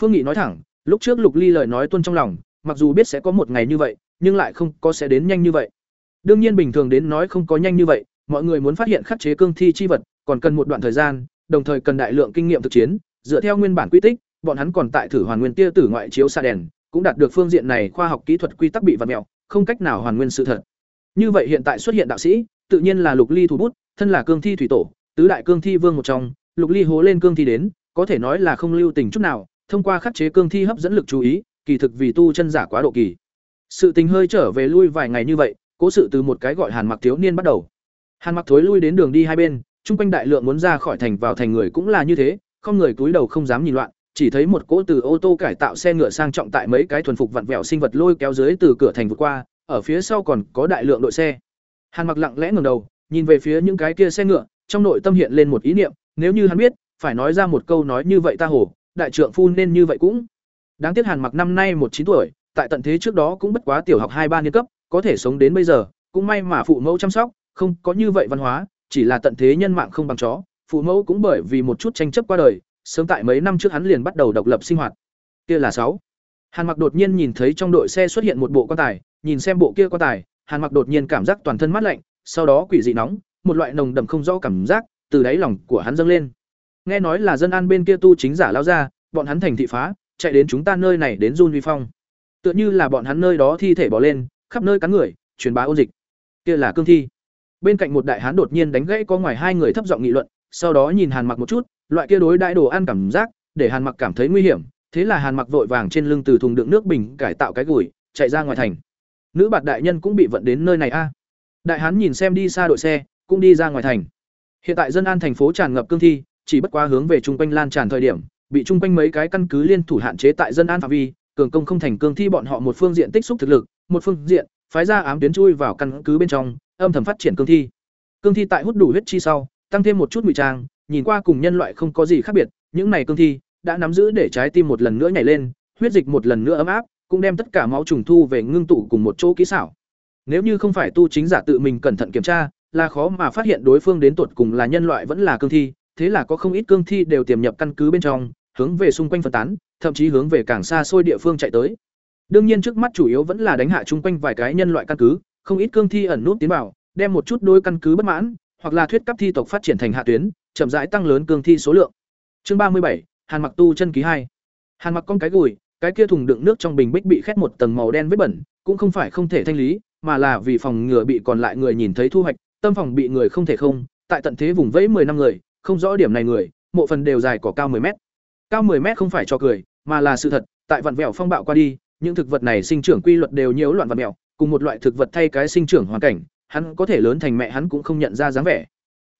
Speaker 1: Phương Nghị nói thẳng, lúc trước Lục Ly lời nói tuân trong lòng, mặc dù biết sẽ có một ngày như vậy, nhưng lại không có sẽ đến nhanh như vậy. Đương nhiên bình thường đến nói không có nhanh như vậy, mọi người muốn phát hiện khắc chế cương thi chi vật, còn cần một đoạn thời gian, đồng thời cần đại lượng kinh nghiệm thực chiến, dựa theo nguyên bản quy tích, bọn hắn còn tại thử hoàn nguyên tia tử ngoại chiếu xa đèn, cũng đạt được phương diện này khoa học kỹ thuật quy tắc bị vặn mèo, không cách nào hoàn nguyên sự thật. Như vậy hiện tại xuất hiện đạo sĩ, tự nhiên là Lục Ly thủ bút, thân là cương thi thủy tổ, tứ đại cương thi vương một trong, Lục Ly hố lên cương thi đến, có thể nói là không lưu tình chút nào, thông qua khắc chế cương thi hấp dẫn lực chú ý, kỳ thực vì tu chân giả quá độ kỳ. Sự tình hơi trở về lui vài ngày như vậy, cố sự từ một cái gọi Hàn Mặc thiếu niên bắt đầu. Hàn Mặc thối lui đến đường đi hai bên, trung quanh đại lượng muốn ra khỏi thành vào thành người cũng là như thế, không người cúi đầu không dám nhìn loạn, chỉ thấy một cỗ từ ô tô cải tạo xe ngựa sang trọng tại mấy cái thuần phục vặn vẹo sinh vật lôi kéo dưới từ cửa thành vượt qua, ở phía sau còn có đại lượng đội xe. Hàn Mặc lặng lẽ ngẩng đầu, nhìn về phía những cái kia xe ngựa, trong nội tâm hiện lên một ý niệm, nếu như hắn biết, phải nói ra một câu nói như vậy ta hổ, đại trượng phu nên như vậy cũng. Đáng tiếc Hàn Mặc năm nay một chín tuổi, tại tận thế trước đó cũng bất quá tiểu học hai ba niên cấp, có thể sống đến bây giờ, cũng may mà phụ mẫu chăm sóc, không có như vậy văn hóa, chỉ là tận thế nhân mạng không bằng chó, phụ mẫu cũng bởi vì một chút tranh chấp qua đời, sớm tại mấy năm trước hắn liền bắt đầu độc lập sinh hoạt. Kia là sáu. Hàn Mặc đột nhiên nhìn thấy trong đội xe xuất hiện một bộ quan tài, nhìn xem bộ kia quan tài, Hàn Mặc đột nhiên cảm giác toàn thân mát lạnh, sau đó quỷ dị nóng, một loại nồng đậm không rõ cảm giác từ đáy lòng của hắn dâng lên. Nghe nói là dân an bên kia tu chính giả lao ra, bọn hắn thành thị phá, chạy đến chúng ta nơi này đến run vi phong. Tựa như là bọn hắn nơi đó thi thể bỏ lên, khắp nơi cắn người, truyền bá ôn dịch. Kia là cương thi. Bên cạnh một đại hán đột nhiên đánh gãy có ngoài hai người thấp giọng nghị luận, sau đó nhìn Hàn Mặc một chút, loại kia đối đãi đồ ăn cảm giác, để Hàn Mặc cảm thấy nguy hiểm, thế là Hàn Mặc vội vàng trên lưng từ thùng đựng nước bình cải tạo cái gùi, chạy ra ngoài thành. Nữ bạt đại nhân cũng bị vận đến nơi này a. Đại hán nhìn xem đi xa đội xe, cũng đi ra ngoài thành. Hiện tại dân an thành phố tràn ngập cương thi, chỉ bất quá hướng về trung quanh lan tràn thời điểm, bị trung quanh mấy cái căn cứ liên thủ hạn chế tại dân an phạm vi, cường công không thành cương thi bọn họ một phương diện tích xúc thực lực, một phương diện phái ra ám tuyến chui vào căn cứ bên trong, âm thầm phát triển cương thi. Cương thi tại hút đủ huyết chi sau, tăng thêm một chút ngụy trang, nhìn qua cùng nhân loại không có gì khác biệt, những này cương thi đã nắm giữ để trái tim một lần nữa nhảy lên, huyết dịch một lần nữa ấm áp, cũng đem tất cả máu trùng thu về ngưng tụ cùng một chỗ kỹ xảo. Nếu như không phải tu chính giả tự mình cẩn thận kiểm tra, là khó mà phát hiện đối phương đến tuột cùng là nhân loại vẫn là cương thi, thế là có không ít cương thi đều tiềm nhập căn cứ bên trong, hướng về xung quanh phân tán, thậm chí hướng về càng xa xôi địa phương chạy tới. Đương nhiên trước mắt chủ yếu vẫn là đánh hạ chung quanh vài cái nhân loại căn cứ, không ít cương thi ẩn nút tiến vào, đem một chút đôi căn cứ bất mãn, hoặc là thuyết cấp thi tộc phát triển thành hạ tuyến, chậm rãi tăng lớn cương thi số lượng. Chương ba mươi bảy, Hàn Mặc tu chân ký hai. Hàn Mặc con cái gùi, cái kia thùng đựng nước trong bình bích bị khét một tầng màu đen vết bẩn, cũng không phải không thể thanh lý, mà là vì phòng ngừa bị còn lại người nhìn thấy thu hoạch, tâm phòng bị người không thể không, tại tận thế vùng vẫy 10 năm người, không rõ điểm này người, mộ phần đều dài có cao 10 mét. Cao 10 mét không phải cho cười, mà là sự thật, tại vạn vẹo phong bạo qua đi, những thực vật này sinh trưởng quy luật đều nhiễu loạn vạn vẹo, cùng một loại thực vật thay cái sinh trưởng hoàn cảnh, hắn có thể lớn thành mẹ hắn cũng không nhận ra dáng vẻ.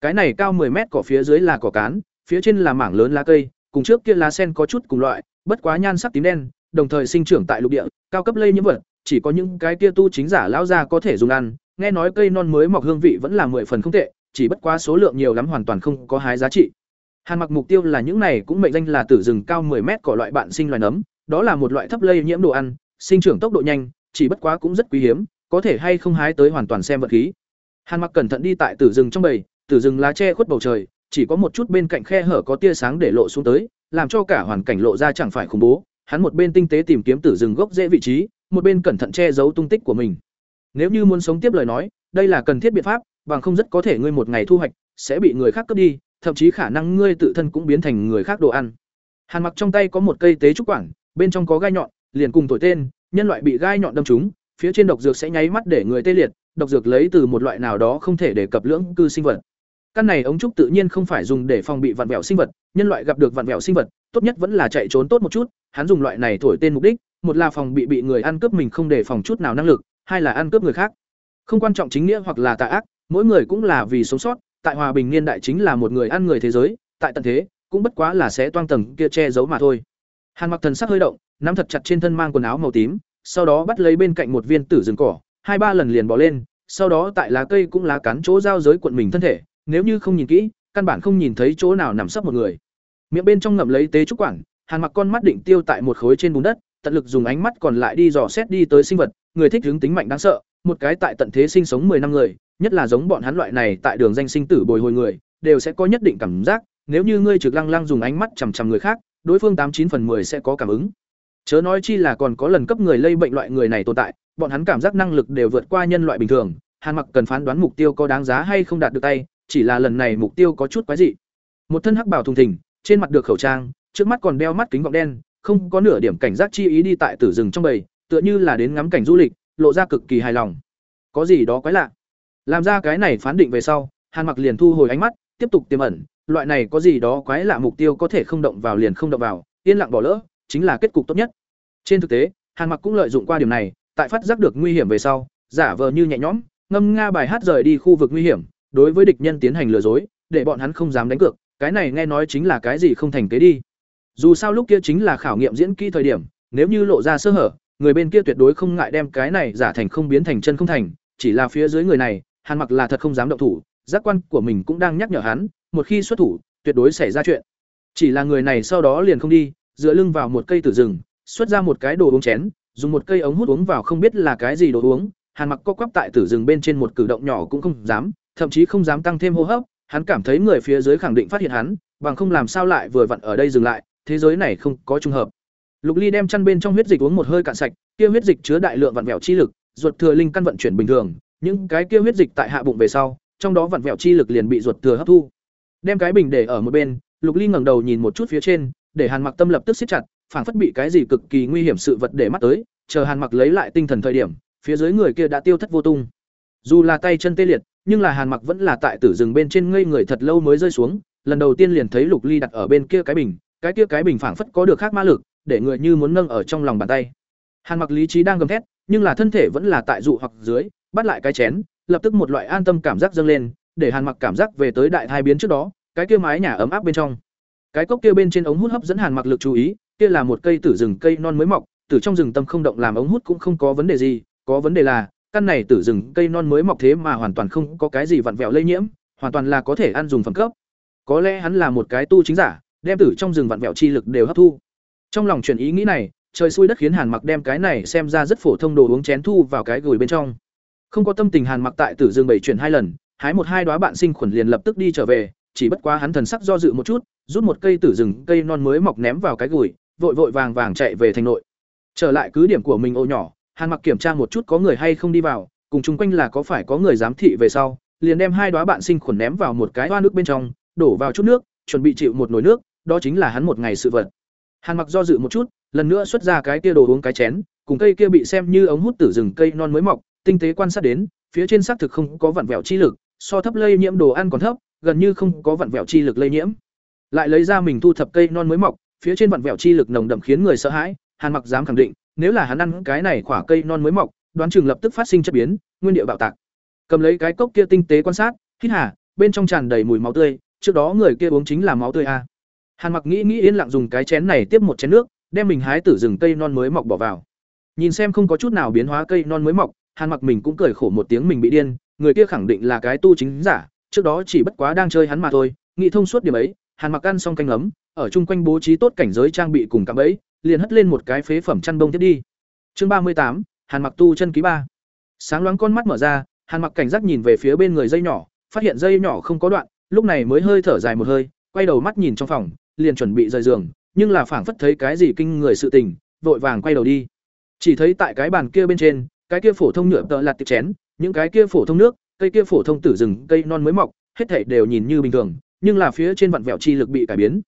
Speaker 1: Cái này cao 10 mét cỏ phía dưới là cỏ cán, phía trên là mảng lớn lá cây, cùng trước kia lá sen có chút cùng loại, bất quá nhan sắc tím đen, đồng thời sinh trưởng tại lục địa, cao cấp lây nhiễm vật, chỉ có những cái kia tu chính giả lão gia có thể dùng ăn, nghe nói cây non mới mọc hương vị vẫn là mười phần không tệ, chỉ bất quá số lượng nhiều lắm hoàn toàn không có hái giá trị. Hàn Mặc mục tiêu là những này cũng mệnh danh là tử rừng cao 10 mét cỏ loại bạn sinh loài nấm, đó là một loại thấp lây nhiễm đồ ăn, sinh trưởng tốc độ nhanh, chỉ bất quá cũng rất quý hiếm, có thể hay không hái tới hoàn toàn xem vật khí. Hàn Mặc cẩn thận đi tại tử rừng trong bầy, tử rừng lá che khuất bầu trời, chỉ có một chút bên cạnh khe hở có tia sáng để lộ xuống tới, làm cho cả hoàn cảnh lộ ra chẳng phải khủng bố. Hắn một bên tinh tế tìm kiếm tử rừng gốc dễ vị trí, một bên cẩn thận che giấu tung tích của mình. Nếu như muốn sống tiếp lời nói, đây là cần thiết biện pháp, bằng không rất có thể ngươi một ngày thu hoạch sẽ bị người khác cướp đi, thậm chí khả năng ngươi tự thân cũng biến thành người khác đồ ăn. Hàn Mặc trong tay có một cây tế trúc quảng, bên trong có gai nhọn, liền cùng tuổi tên, nhân loại bị gai nhọn đâm trúng, phía trên độc dược sẽ nháy mắt để người tê liệt, độc dược lấy từ một loại nào đó không thể để cập lưỡng cư sinh vật. Căn này ống trúc tự nhiên không phải dùng để phòng bị vặn vẹo sinh vật, nhân loại gặp được vặn vẹo sinh vật, tốt nhất vẫn là chạy trốn tốt một chút, hắn dùng loại này thổi tên mục đích, một là phòng bị bị người ăn cướp mình không để phòng chút nào năng lực, hai là ăn cướp người khác. Không quan trọng chính nghĩa hoặc là tà ác, mỗi người cũng là vì sống sót, tại hòa bình niên đại chính là một người ăn người thế giới, tại tận thế, cũng bất quá là sẽ toang tầng kia che giấu mà thôi. Hàn Mặc thần sắc hơi động, nắm thật chặt trên thân mang quần áo màu tím, sau đó bắt lấy bên cạnh một viên tử rừng cỏ, hai ba lần liền bỏ lên, sau đó tại lá cây cũng lá cắn chỗ giao giới cuộn mình thân thể, nếu như không nhìn kỹ, căn bản không nhìn thấy chỗ nào nằm sấp một người. Miệng bên trong ngậm lấy tế trúc quản, Hàn Mặc con mắt định tiêu tại một khối trên bùn đất, tận lực dùng ánh mắt còn lại đi dò xét đi tới sinh vật, người thích hướng tính mạnh đáng sợ, một cái tại tận thế sinh sống 10 năm người, nhất là giống bọn hắn loại này tại đường danh sinh tử bồi hồi người, đều sẽ có nhất định cảm giác, nếu như ngươi trực lăng lăng dùng ánh mắt chằm chằm người khác, đối phương tám chín phần 10 sẽ có cảm ứng. Chớ nói chi là còn có lần cấp người lây bệnh loại người này tồn tại, bọn hắn cảm giác năng lực đều vượt qua nhân loại bình thường, Hàn Mặc cần phán đoán mục tiêu có đáng giá hay không đạt được tay, chỉ là lần này mục tiêu có chút quái dị. Một thân hắc bảo thùng thình, trên mặt được khẩu trang, trước mắt còn đeo mắt kính gọng đen, không có nửa điểm cảnh giác chi ý đi tại tử rừng trong bầy, tựa như là đến ngắm cảnh du lịch, lộ ra cực kỳ hài lòng. Có gì đó quái lạ. Làm ra cái này phán định về sau, Hàn Mặc liền thu hồi ánh mắt, tiếp tục tiềm ẩn, loại này có gì đó quái lạ mục tiêu có thể không động vào liền không động vào, yên lặng bỏ lỡ, chính là kết cục tốt nhất. Trên thực tế, Hàn Mặc cũng lợi dụng qua điểm này, tại phát giác được nguy hiểm về sau, giả vờ như nhẹ nhõm, ngâm nga bài hát rời đi khu vực nguy hiểm, đối với địch nhân tiến hành lừa dối, để bọn hắn không dám đánh cược, cái này nghe nói chính là cái gì không thành kế đi. Dù sao lúc kia chính là khảo nghiệm diễn kỹ thời điểm, nếu như lộ ra sơ hở, người bên kia tuyệt đối không ngại đem cái này giả thành không biến thành chân không thành, chỉ là phía dưới người này, Hàn Mặc là thật không dám động thủ, giác quan của mình cũng đang nhắc nhở hắn, một khi xuất thủ, tuyệt đối xảy ra chuyện. Chỉ là người này sau đó liền không đi, dựa lưng vào một cây tử rừng, xuất ra một cái đồ uống chén, dùng một cây ống hút uống vào không biết là cái gì đồ uống, Hàn Mặc co quắp tại tử rừng bên trên một cử động nhỏ cũng không dám, thậm chí không dám tăng thêm hô hấp, hắn cảm thấy người phía dưới khẳng định phát hiện hắn, bằng không làm sao lại vừa vặn ở đây dừng lại, thế giới này không có trùng hợp. Lục Ly đem chăn bên trong huyết dịch uống một hơi cạn sạch, kia huyết dịch chứa đại lượng vặn vẹo chi lực, ruột thừa linh căn vận chuyển bình thường, những cái kia huyết dịch tại hạ bụng về sau, trong đó vặn vẹo chi lực liền bị ruột thừa hấp thu. Đem cái bình để ở một bên, Lục Ly ngẩng đầu nhìn một chút phía trên, để Hàn Mặc tâm lập tức siết chặt, phảng phất bị cái gì cực kỳ nguy hiểm sự vật để mắt tới, chờ Hàn Mặc lấy lại tinh thần thời điểm, phía dưới người kia đã tiêu thất vô tung. Dù là tay chân tê liệt, nhưng là Hàn Mặc vẫn là tại tử rừng bên trên ngây người thật lâu mới rơi xuống, lần đầu tiên liền thấy Lục Ly đặt ở bên kia cái bình, cái kia cái bình phảng phất có được khác ma lực, để người như muốn nâng ở trong lòng bàn tay. Hàn Mặc lý trí đang gầm thét, nhưng là thân thể vẫn là tại dụ hoặc dưới, bắt lại cái chén, lập tức một loại an tâm cảm giác dâng lên, để Hàn Mặc cảm giác về tới đại thai biến trước đó, cái kia mái nhà ấm áp bên trong. Cái cốc kia bên trên ống hút hấp dẫn Hàn Mặc lực chú ý, kia là một cây tử rừng cây non mới mọc, từ trong rừng tâm không động làm ống hút cũng không có vấn đề gì, có vấn đề là, căn này tử rừng cây non mới mọc thế mà hoàn toàn không có cái gì vặn vẹo lây nhiễm, hoàn toàn là có thể ăn dùng phẩm cấp. Có lẽ hắn là một cái tu chính giả, đem tử trong rừng vặn vẹo chi lực đều hấp thu. Trong lòng chuyển ý nghĩ này, trời xui đất khiến Hàn Mặc đem cái này xem ra rất phổ thông đồ uống chén thu vào cái gửi bên trong. Không có tâm tình Hàn Mặc tại Tử rừng bảy chuyển hai lần, hái một hai đóa bạn sinh khuẩn liền lập tức đi trở về, chỉ bất quá hắn thần sắc do dự một chút, rút một cây tử rừng cây non mới mọc ném vào cái gùi, vội vội vàng vàng chạy về thành nội. Trở lại cứ điểm của mình ô nhỏ, Hàn Mặc kiểm tra một chút có người hay không đi vào, cùng chung quanh là có phải có người giám thị về sau, liền đem hai đóa bạn sinh khuẩn ném vào một cái hoa nước bên trong, đổ vào chút nước, chuẩn bị chịu một nồi nước, đó chính là hắn một ngày sự vật. Hàn Mặc do dự một chút, lần nữa xuất ra cái kia đồ uống cái chén, cùng cây kia bị xem như ống hút tử rừng cây non mới mọc, tinh tế quan sát đến, phía trên xác thực không có vặn vẹo chi lực, so thấp lây nhiễm đồ ăn còn thấp, gần như không có vặn vẹo chi lực lây nhiễm. Lại lấy ra mình thu thập cây non mới mọc, phía trên vặn vẹo chi lực nồng đậm khiến người sợ hãi, Hàn Mặc dám khẳng định, nếu là hắn ăn cái này quả cây non mới mọc, đoán chừng lập tức phát sinh chất biến, nguyên địa bạo tạc. Cầm lấy cái cốc kia tinh tế quan sát, hít hà, bên trong tràn đầy mùi máu tươi, trước đó người kia uống chính là máu tươi a. Hàn Mặc nghĩ nghĩ yên lặng dùng cái chén này tiếp một chén nước, đem mình hái tử rừng cây non mới mọc bỏ vào. Nhìn xem không có chút nào biến hóa cây non mới mọc, Hàn Mặc mình cũng cười khổ một tiếng mình bị điên, người kia khẳng định là cái tu chính giả, trước đó chỉ bất quá đang chơi hắn mà thôi, nghĩ thông suốt điểm ấy, Hàn Mặc ăn xong canh ấm, ở chung quanh bố trí tốt cảnh giới trang bị cùng cạm ấy liền hất lên một cái phế phẩm chăn bông tiếp đi. Chương ba mươi tám, Hàn Mặc tu chân ký ba. Sáng loáng con mắt mở ra, Hàn Mặc cảnh giác nhìn về phía bên người dây nhỏ, phát hiện dây nhỏ không có đoạn, lúc này mới hơi thở dài một hơi, quay đầu mắt nhìn trong phòng, liền chuẩn bị rời giường, nhưng là phảng phất thấy cái gì kinh người sự tình, vội vàng quay đầu đi. Chỉ thấy tại cái bàn kia bên trên, cái kia phổ thông nhựa tợ lạt tiệp chén, những cái kia phổ thông nước, cây kia phổ thông tử rừng, cây non mới mọc, hết thảy đều nhìn như bình thường, nhưng là phía trên vặn vẹo chi lực bị cải biến.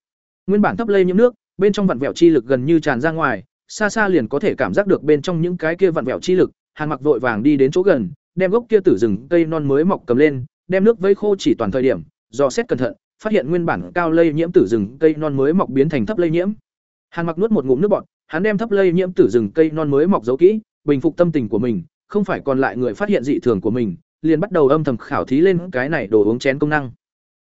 Speaker 1: Nguyên bản thấp lây nhiễm nước, bên trong vặn vẹo chi lực gần như tràn ra ngoài, xa xa liền có thể cảm giác được bên trong những cái kia vặn vẹo chi lực, Hàn Mặc vội vàng đi đến chỗ gần, đem gốc kia tử rừng cây non mới mọc cầm lên, đem nước vây khô chỉ toàn thời điểm, dò xét cẩn thận, phát hiện nguyên bản cao lây nhiễm tử rừng cây non mới mọc biến thành thấp lây nhiễm. Hàn Mặc nuốt một ngụm nước bọt, hắn đem thấp lây nhiễm tử rừng cây non mới mọc giấu kỹ, bình phục tâm tình của mình, không phải còn lại người phát hiện dị thường của mình, liền bắt đầu âm thầm khảo thí lên cái này đồ uống chén công năng.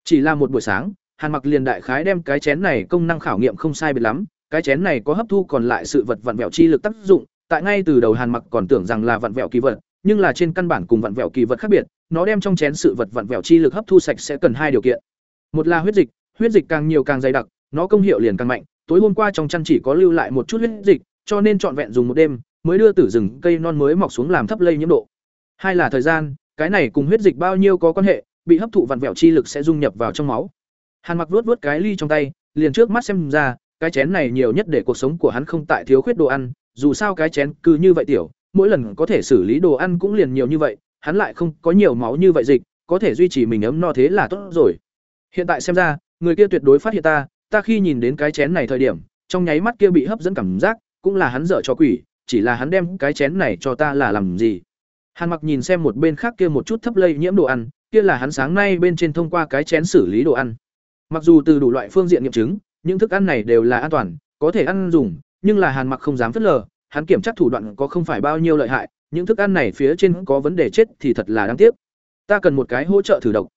Speaker 1: Chỉ là một buổi sáng, Hàn Mặc liền đại khái đem cái chén này công năng khảo nghiệm không sai biệt lắm, cái chén này có hấp thu còn lại sự vật vặn vẹo chi lực tác dụng, tại ngay từ đầu Hàn Mặc còn tưởng rằng là vặn vẹo kỳ vật, nhưng là trên căn bản cùng vặn vẹo kỳ vật khác biệt, nó đem trong chén sự vật vặn vẹo chi lực hấp thu sạch sẽ cần hai điều kiện. Một là huyết dịch, huyết dịch càng nhiều càng dày đặc, nó công hiệu liền càng mạnh, tối hôm qua trong chăn chỉ có lưu lại một chút huyết dịch, cho nên trọn vẹn dùng một đêm mới đưa tử rừng cây non mới mọc xuống làm thấp lây nhiễm độ. Hai là thời gian, cái này cùng huyết dịch bao nhiêu có quan hệ, bị hấp thụ vặn vẹo chi lực sẽ dung nhập vào trong máu. Hàn Mặc vuốt vuốt cái ly trong tay, liền trước mắt xem ra, cái chén này nhiều nhất để cuộc sống của hắn không tại thiếu khuyết đồ ăn, dù sao cái chén cứ như vậy tiểu, mỗi lần có thể xử lý đồ ăn cũng liền nhiều như vậy, hắn lại không có nhiều máu như vậy dịch, có thể duy trì mình ấm no thế là tốt rồi. Hiện tại xem ra, người kia tuyệt đối phát hiện ta, ta khi nhìn đến cái chén này thời điểm, trong nháy mắt kia bị hấp dẫn cảm giác, cũng là hắn dở cho quỷ, chỉ là hắn đem cái chén này cho ta là làm gì? Hàn Mặc nhìn xem một bên khác kia một chút thấp lây nhiễm đồ ăn, kia là hắn sáng nay bên trên thông qua cái chén xử lý đồ ăn. Mặc dù từ đủ loại phương diện nghiệm chứng, những thức ăn này đều là an toàn, có thể ăn dùng, nhưng là Hàn Mặc không dám phớt lờ, hắn kiểm tra thủ đoạn có không phải bao nhiêu lợi hại, những thức ăn này phía trên có vấn đề chết thì thật là đáng tiếc. Ta cần một cái hỗ trợ thử độc.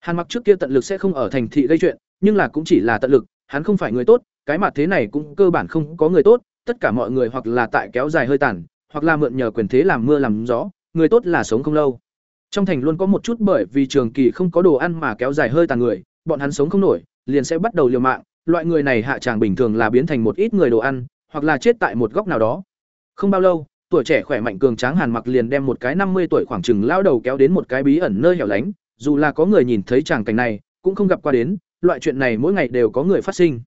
Speaker 1: Hàn Mặc trước kia tận lực sẽ không ở thành thị gây chuyện, nhưng là cũng chỉ là tận lực, hắn không phải người tốt, cái mặt thế này cũng cơ bản không có người tốt, tất cả mọi người hoặc là tại kéo dài hơi tàn, hoặc là mượn nhờ quyền thế làm mưa làm gió, người tốt là sống không lâu. Trong thành luôn có một chút bởi vì trường kỳ không có đồ ăn mà kéo dài hơi tàn người, bọn hắn sống không nổi, liền sẽ bắt đầu liều mạng, loại người này hạ tràng bình thường là biến thành một ít người đồ ăn, hoặc là chết tại một góc nào đó. Không bao lâu, tuổi trẻ khỏe mạnh cường tráng Hàn Mặc liền đem một cái năm mươi tuổi khoảng chừng lao đầu kéo đến một cái bí ẩn nơi hẻo lánh, dù là có người nhìn thấy tràng cảnh này, cũng không gặp qua đến, loại chuyện này mỗi ngày đều có người phát sinh.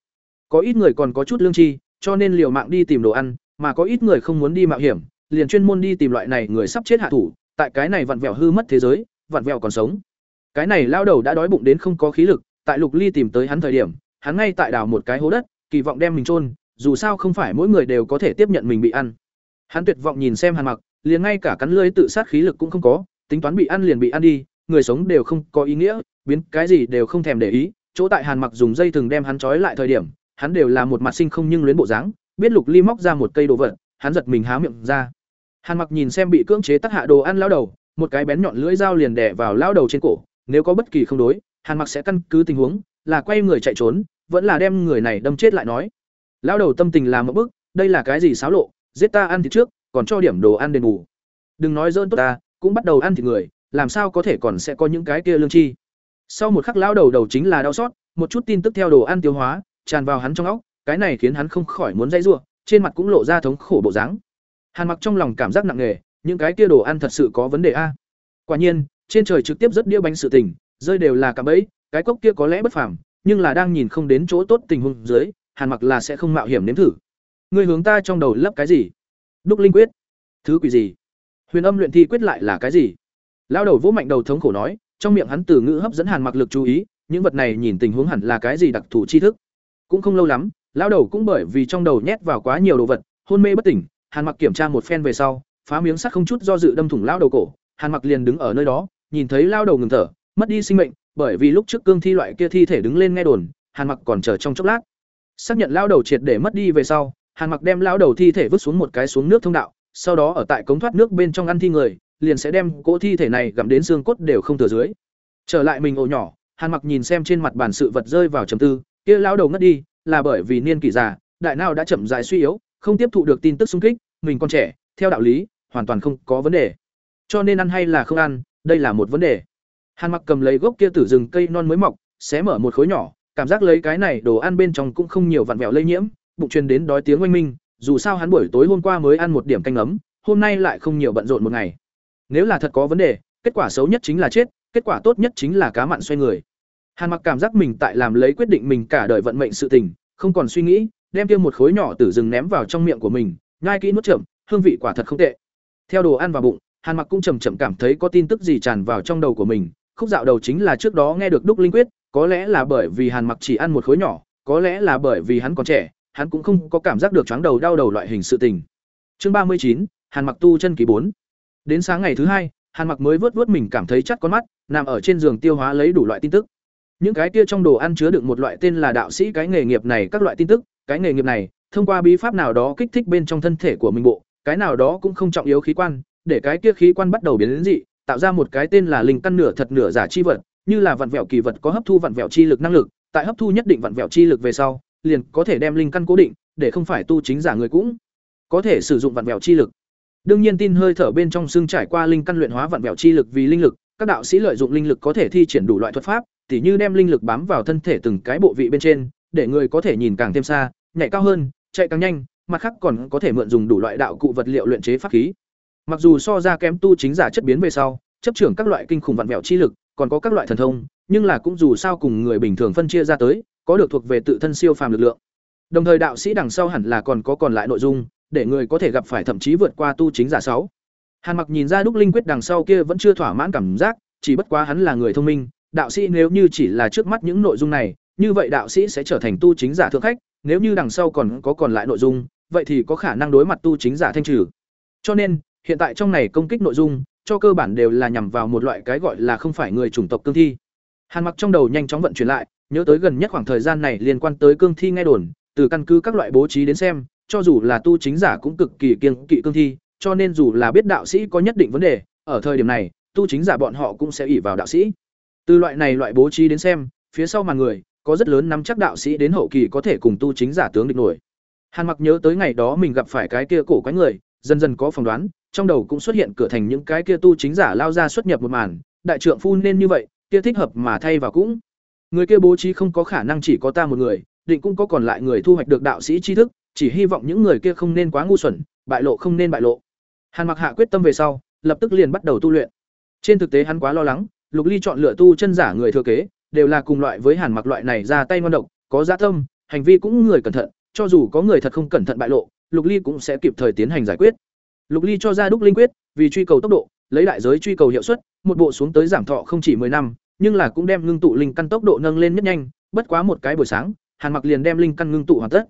Speaker 1: Có ít người còn có chút lương tri, cho nên liều mạng đi tìm đồ ăn, mà có ít người không muốn đi mạo hiểm, liền chuyên môn đi tìm loại này người sắp chết hạ thủ, tại cái này vặn vẹo hư mất thế giới, vặn vẹo còn sống. Cái này lao đầu đã đói bụng đến không có khí lực, tại Lục Ly tìm tới hắn thời điểm, hắn ngay tại đào một cái hố đất, kỳ vọng đem mình chôn, dù sao không phải mỗi người đều có thể tiếp nhận mình bị ăn. Hắn tuyệt vọng nhìn xem Hàn Mặc, liền ngay cả cắn lưỡi tự sát khí lực cũng không có, tính toán bị ăn liền bị ăn đi, người sống đều không có ý nghĩa, biến cái gì đều không thèm để ý. Chỗ tại Hàn Mặc dùng dây thừng đem hắn trói lại thời điểm, hắn đều là một mặt sinh không nhưng luyến bộ dáng, biết Lục Ly móc ra một cây đồ vật, hắn giật mình há miệng ra. Hàn Mặc nhìn xem bị cưỡng chế tắt hạ đồ ăn lão đầu, một cái bén nhọn lưỡi dao liền đè vào lão đầu trên cổ, nếu có bất kỳ không đối, Hàn Mặc sẽ căn cứ tình huống, là quay người chạy trốn, vẫn là đem người này đâm chết lại nói. Lão đầu tâm tình là một bức, đây là cái gì xáo lộ, giết ta ăn thịt trước, còn cho điểm đồ ăn đền bù. Đừng nói dơn tốt ta, cũng bắt đầu ăn thịt người, làm sao có thể còn sẽ có những cái kia lương chi. Sau một khắc lão đầu đầu chính là đau xót, một chút tin tức theo đồ ăn tiêu hóa, tràn vào hắn trong óc, cái này khiến hắn không khỏi muốn dãy rủa, trên mặt cũng lộ ra thống khổ bộ dáng. Hàn Mặc trong lòng cảm giác nặng nề, những cái kia đồ ăn thật sự có vấn đề a. Quả nhiên, trên trời trực tiếp rất đĩa bánh sự tình, rơi đều là cả bẫy, cái cốc kia có lẽ bất phàm, nhưng là đang nhìn không đến chỗ tốt tình huống dưới, Hàn Mặc là sẽ không mạo hiểm nếm thử. Ngươi hướng ta trong đầu lấp cái gì? Đúc linh quyết. Thứ quỷ gì? Huyền âm luyện thi quyết lại là cái gì? Lão đầu vỗ mạnh đầu thống khổ nói, trong miệng hắn từ ngữ hấp dẫn Hàn Mặc lực chú ý, những vật này nhìn tình huống hẳn là cái gì đặc thù tri thức. Cũng không lâu lắm, lão đầu cũng bởi vì trong đầu nhét vào quá nhiều đồ vật, hôn mê bất tỉnh, Hàn Mặc kiểm tra một phen về sau, phá miếng sắt không chút do dự đâm thủng lão đầu cổ, Hàn Mặc liền đứng ở nơi đó, nhìn thấy lão đầu ngừng thở, mất đi sinh mệnh, bởi vì lúc trước cương thi loại kia thi thể đứng lên nghe đồn, Hàn Mặc còn chờ trong chốc lát. Xác nhận lão đầu triệt để mất đi về sau, Hàn Mặc đem lão đầu thi thể vứt xuống một cái xuống nước thông đạo, sau đó ở tại cống thoát nước bên trong ăn thi người, liền sẽ đem cỗ thi thể này gặm đến xương cốt đều không thừa dưới. Trở lại mình ổ nhỏ, Hàn Mặc nhìn xem trên mặt bản sự vật rơi vào trầm tư, kia lão đầu ngất đi, là bởi vì niên kỷ già, đại não đã chậm rãi suy yếu, không tiếp thụ được tin tức xung kích, mình còn trẻ, theo đạo lý, hoàn toàn không có vấn đề. Cho nên ăn hay là không ăn, đây là một vấn đề. Hàn Mặc cầm lấy gốc kia tử rừng cây non mới mọc, xé mở một khối nhỏ, cảm giác lấy cái này đồ ăn bên trong cũng không nhiều vặn vẹo lây nhiễm, bụng truyền đến đói tiếng oanh minh, dù sao hắn buổi tối hôm qua mới ăn một điểm canh ấm, hôm nay lại không nhiều bận rộn một ngày. Nếu là thật có vấn đề, kết quả xấu nhất chính là chết, kết quả tốt nhất chính là cá mặn xoay người. Hàn Mặc cảm giác mình tại làm lấy quyết định mình cả đời vận mệnh sự tình, không còn suy nghĩ, đem kia một khối nhỏ tử rừng ném vào trong miệng của mình, nhai kỹ nuốt chậm, hương vị quả thật không tệ. Theo đồ ăn vào bụng, Hàn Mặc cũng chậm chậm cảm thấy có tin tức gì tràn vào trong đầu của mình, khúc dạo đầu chính là trước đó nghe được đúc linh quyết, có lẽ là bởi vì Hàn Mặc chỉ ăn một khối nhỏ, có lẽ là bởi vì hắn còn trẻ, hắn cũng không có cảm giác được chóng đầu đau đầu loại hình sự tình. Chương ba mươi chín, Hàn Mặc tu chân kỳ bốn. Đến sáng ngày thứ hai, Hàn Mặc mới vớt vớt mình cảm thấy chắc con mắt, nằm ở trên giường tiêu hóa lấy đủ loại tin tức. Những cái kia trong đồ ăn chứa đựng một loại tên là đạo sĩ cái nghề nghiệp này các loại tin tức, cái nghề nghiệp này, thông qua bí pháp nào đó kích thích bên trong thân thể của mình bộ, cái nào đó cũng không trọng yếu khí quan, để cái kia khí quan bắt đầu biến đến dị, tạo ra một cái tên là linh căn nửa thật nửa giả chi vật, như là vặn vẹo kỳ vật có hấp thu vặn vẹo chi lực năng lực, tại hấp thu nhất định vặn vẹo chi lực về sau, liền có thể đem linh căn cố định, để không phải tu chính giả người cũng có thể sử dụng vặn vẹo chi lực. Đương nhiên tin hơi thở bên trong xương trải qua linh căn luyện hóa vặn vẹo chi lực vì linh lực, các đạo sĩ lợi dụng linh lực có thể thi triển đủ loại thuật pháp, tỉ như đem linh lực bám vào thân thể từng cái bộ vị bên trên, để người có thể nhìn càng thêm xa, nhảy cao hơn, chạy càng nhanh, mặt khác còn có thể mượn dùng đủ loại đạo cụ vật liệu luyện chế pháp khí. Mặc dù so ra kém tu chính giả chất biến về sau, chấp trưởng các loại kinh khủng vạn vẹo chi lực, còn có các loại thần thông, nhưng là cũng dù sao cùng người bình thường phân chia ra tới, có được thuộc về tự thân siêu phàm lực lượng. Đồng thời đạo sĩ đằng sau hẳn là còn có còn lại nội dung, để người có thể gặp phải thậm chí vượt qua tu chính giả sáu. Hàn Mặc nhìn ra đúc linh quyết đằng sau kia vẫn chưa thỏa mãn cảm giác, chỉ bất quá hắn là người thông minh, đạo sĩ nếu như chỉ là trước mắt những nội dung này, như vậy đạo sĩ sẽ trở thành tu chính giả thượng khách, nếu như đằng sau còn có còn lại nội dung, vậy thì có khả năng đối mặt tu chính giả thanh trừ. Cho nên, hiện tại trong này công kích nội dung, cho cơ bản đều là nhằm vào một loại cái gọi là không phải người chủng tộc cương thi. Hàn Mặc trong đầu nhanh chóng vận chuyển lại, nhớ tới gần nhất khoảng thời gian này liên quan tới cương thi nghe đồn, từ căn cứ các loại bố trí đến xem, cho dù là tu chính giả cũng cực kỳ kiêng kỵ cương thi, cho nên dù là biết đạo sĩ có nhất định vấn đề, ở thời điểm này, tu chính giả bọn họ cũng sẽ ỷ vào đạo sĩ. Từ loại này loại bố trí đến xem, phía sau màn người có rất lớn nắm chắc đạo sĩ đến hậu kỳ có thể cùng tu chính giả tướng địch nổi. Hàn Mặc nhớ tới ngày đó mình gặp phải cái kia cổ quái người, dần dần có phỏng đoán, trong đầu cũng xuất hiện cửa thành những cái kia tu chính giả lao ra xuất nhập một màn, đại trượng phu nên như vậy, kia thích hợp mà thay vào cũng. Người kia bố trí không có khả năng chỉ có ta một người, định cũng có còn lại người thu hoạch được đạo sĩ tri thức, chỉ hy vọng những người kia không nên quá ngu xuẩn, bại lộ không nên bại lộ. Hàn Mặc hạ quyết tâm về sau, lập tức liền bắt đầu tu luyện. Trên thực tế hắn quá lo lắng, Lục Ly chọn lựa tu chân giả người thừa kế, đều là cùng loại với Hàn Mặc loại này ra tay ngoan độc, có giá tâm, hành vi cũng người cẩn thận, cho dù có người thật không cẩn thận bại lộ, Lục Ly cũng sẽ kịp thời tiến hành giải quyết. Lục Ly cho ra đúc linh quyết, vì truy cầu tốc độ, lấy đại giới truy cầu hiệu suất, một bộ xuống tới giảm thọ không chỉ 10 năm, nhưng là cũng đem ngưng tụ linh căn tốc độ nâng lên nhất nhanh, bất quá một cái buổi sáng, Hàn Mặc liền đem linh căn ngưng tụ hoàn tất.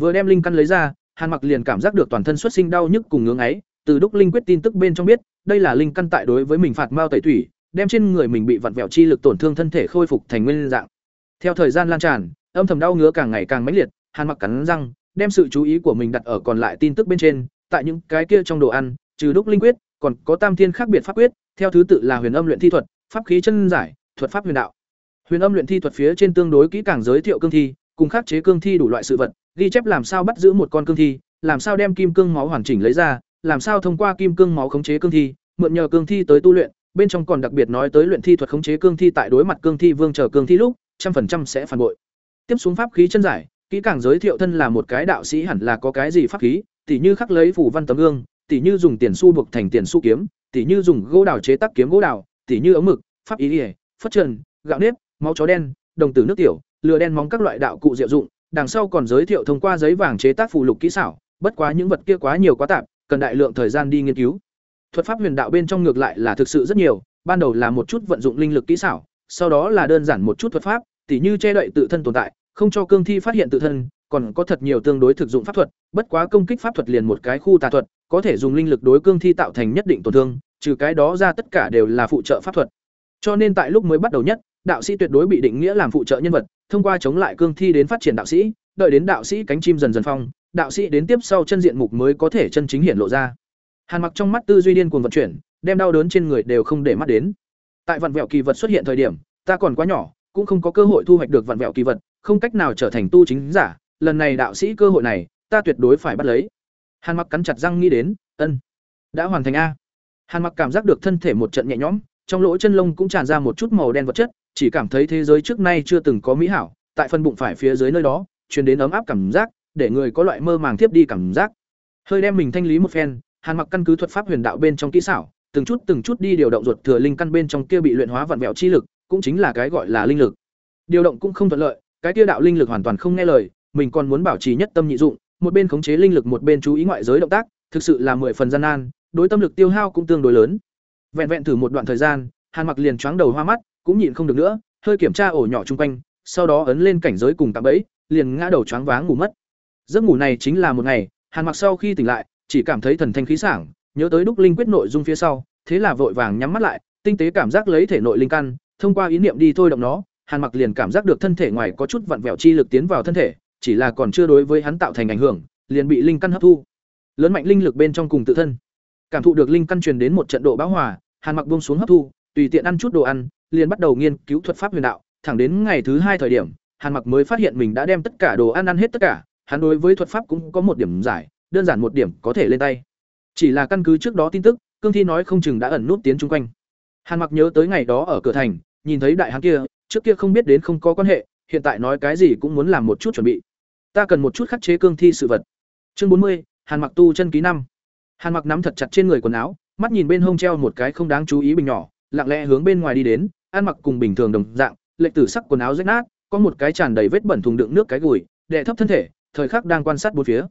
Speaker 1: Vừa đem linh căn lấy ra, Hàn Mặc liền cảm giác được toàn thân xuất sinh đau nhức cùng ngưỡng ấy, từ đúc linh quyết tin tức bên trong biết, đây là linh căn tại đối với mình phạt mao tẩy thủy, đem trên người mình bị vặn vẹo chi lực tổn thương thân thể khôi phục thành nguyên dạng. Theo thời gian lan tràn, âm thầm đau ngứa càng ngày càng mãnh liệt, Hàn Mặc cắn răng, đem sự chú ý của mình đặt ở còn lại tin tức bên trên, tại những cái kia trong đồ ăn, trừ đúc linh quyết, còn có tam thiên khác biệt pháp quyết, theo thứ tự là huyền âm luyện thi thuật, pháp khí chân giải, thuật pháp huyền đạo. Huyền âm luyện thi thuật phía trên tương đối kỹ càng giới thiệu cương thi, cùng khắc chế cương thi đủ loại sự vật, ghi chép làm sao bắt giữ một con cương thi, làm sao đem kim cương máu hoàn chỉnh lấy ra, làm sao thông qua kim cương máu khống chế cương thi, mượn nhờ cương thi tới tu luyện, bên trong còn đặc biệt nói tới luyện thi thuật khống chế cương thi tại đối mặt cương thi vương chờ cương thi lúc, trăm phần trăm sẽ phản bội. Tiếp xuống pháp khí chân giải, kỹ càng giới thiệu thân là một cái đạo sĩ hẳn là có cái gì pháp khí, tỉ như khắc lấy phủ văn tấm gương, tỉ như dùng tiền xu buộc thành tiền xu kiếm, tỉ như dùng gỗ đào chế tác kiếm gỗ đào, tỉ như ống mực, pháp ý ỉa phất trần, gạo nếp, máu chó đen, đồng tử nước tiểu, lửa đen móng các loại đạo cụ diệu dụng, đằng sau còn giới thiệu thông qua giấy vàng chế tác phù lục kỹ xảo, bất quá những vật kia quá nhiều quá tạp, cần đại lượng thời gian đi nghiên cứu. Thuật pháp huyền đạo bên trong ngược lại là thực sự rất nhiều, ban đầu là một chút vận dụng linh lực kỹ xảo, sau đó là đơn giản một chút thuật pháp, tỉ như che đậy tự thân tồn tại, không cho cương thi phát hiện tự thân, còn có thật nhiều tương đối thực dụng pháp thuật, bất quá công kích pháp thuật liền một cái khu tà thuật, có thể dùng linh lực đối cương thi tạo thành nhất định tổn thương, trừ cái đó ra tất cả đều là phụ trợ pháp thuật. Cho nên tại lúc mới bắt đầu nhất, đạo sĩ tuyệt đối bị định nghĩa làm phụ trợ nhân vật, thông qua chống lại cương thi đến phát triển đạo sĩ, đợi đến đạo sĩ cánh chim dần dần phong, đạo sĩ đến tiếp sau chân diện mục mới có thể chân chính hiện lộ ra. Hàn Mặc trong mắt tư duy điên cuồng vận chuyển, đem đau đớn trên người đều không để mắt đến. Tại vạn vẹo kỳ vật xuất hiện thời điểm, ta còn quá nhỏ, cũng không có cơ hội thu hoạch được vạn vẹo kỳ vật, không cách nào trở thành tu chính giả, lần này đạo sĩ cơ hội này, ta tuyệt đối phải bắt lấy. Hàn Mặc cắn chặt răng nghĩ đến, ân, đã hoàn thành a. Hàn Mặc cảm giác được thân thể một trận nhẹ nhõm, trong lỗ chân lông cũng tràn ra một chút màu đen vật chất, chỉ cảm thấy thế giới trước nay chưa từng có mỹ hảo, tại phần bụng phải phía dưới nơi đó, truyền đến ấm áp cảm giác, để người có loại mơ màng tiếp đi cảm giác. Hơi đem mình thanh lý một phen, Hàn Mặc căn cứ thuật pháp huyền đạo bên trong kỹ xảo, từng chút từng chút đi điều động ruột thừa linh căn bên trong kia bị luyện hóa vặn vẹo chi lực, cũng chính là cái gọi là linh lực. Điều động cũng không thuận lợi, cái kia đạo linh lực hoàn toàn không nghe lời, mình còn muốn bảo trì nhất tâm nhị dụng, một bên khống chế linh lực một bên chú ý ngoại giới động tác, thực sự là mười phần gian nan, đối tâm lực tiêu hao cũng tương đối lớn. Vẹn vẹn thử một đoạn thời gian, Hàn Mặc liền choáng đầu hoa mắt, cũng nhịn không được nữa, hơi kiểm tra ổ nhỏ chung quanh, sau đó ấn lên cảnh giới cùng tạm bẫy, liền ngã đầu choáng váng ngủ mất. Giấc ngủ này chính là một ngày, Hàn Mặc sau khi tỉnh lại, chỉ cảm thấy thần thanh khí sảng, nhớ tới đúc linh quyết nội dung phía sau, thế là vội vàng nhắm mắt lại, tinh tế cảm giác lấy thể nội linh căn, thông qua ý niệm đi thôi động nó, Hàn Mặc liền cảm giác được thân thể ngoài có chút vặn vẹo chi lực tiến vào thân thể, chỉ là còn chưa đối với hắn tạo thành ảnh hưởng, liền bị linh căn hấp thu. Lớn mạnh linh lực bên trong cùng tự thân. Cảm thụ được linh căn truyền đến một trận độ bão hòa, Hàn Mặc buông xuống hấp thu, tùy tiện ăn chút đồ ăn, liền bắt đầu nghiên cứu thuật pháp huyền đạo, thẳng đến ngày thứ hai thời điểm, Hàn Mặc mới phát hiện mình đã đem tất cả đồ ăn ăn hết tất cả, hắn đối với thuật pháp cũng có một điểm giải, đơn giản một điểm có thể lên tay. Chỉ là căn cứ trước đó tin tức, cương thi nói không chừng đã ẩn nút tiến chung quanh. Hàn Mặc nhớ tới ngày đó ở cửa thành, nhìn thấy đại hán kia, trước kia không biết đến không có quan hệ, hiện tại nói cái gì cũng muốn làm một chút chuẩn bị. Ta cần một chút khắc chế cương thi sự vật. Chương bốn mươi, Hàn Mặc tu chân ký năm. Hàn Mặc nắm thật chặt trên người quần áo, mắt nhìn bên hông treo một cái không đáng chú ý bình nhỏ, lặng lẽ hướng bên ngoài đi đến, ăn mặc cùng bình thường đồng dạng, lệ tử sắc quần áo rách nát, có một cái tràn đầy vết bẩn thùng đựng nước cái gùi, đệ thấp thân thể, thời khắc đang quan sát bốn phía.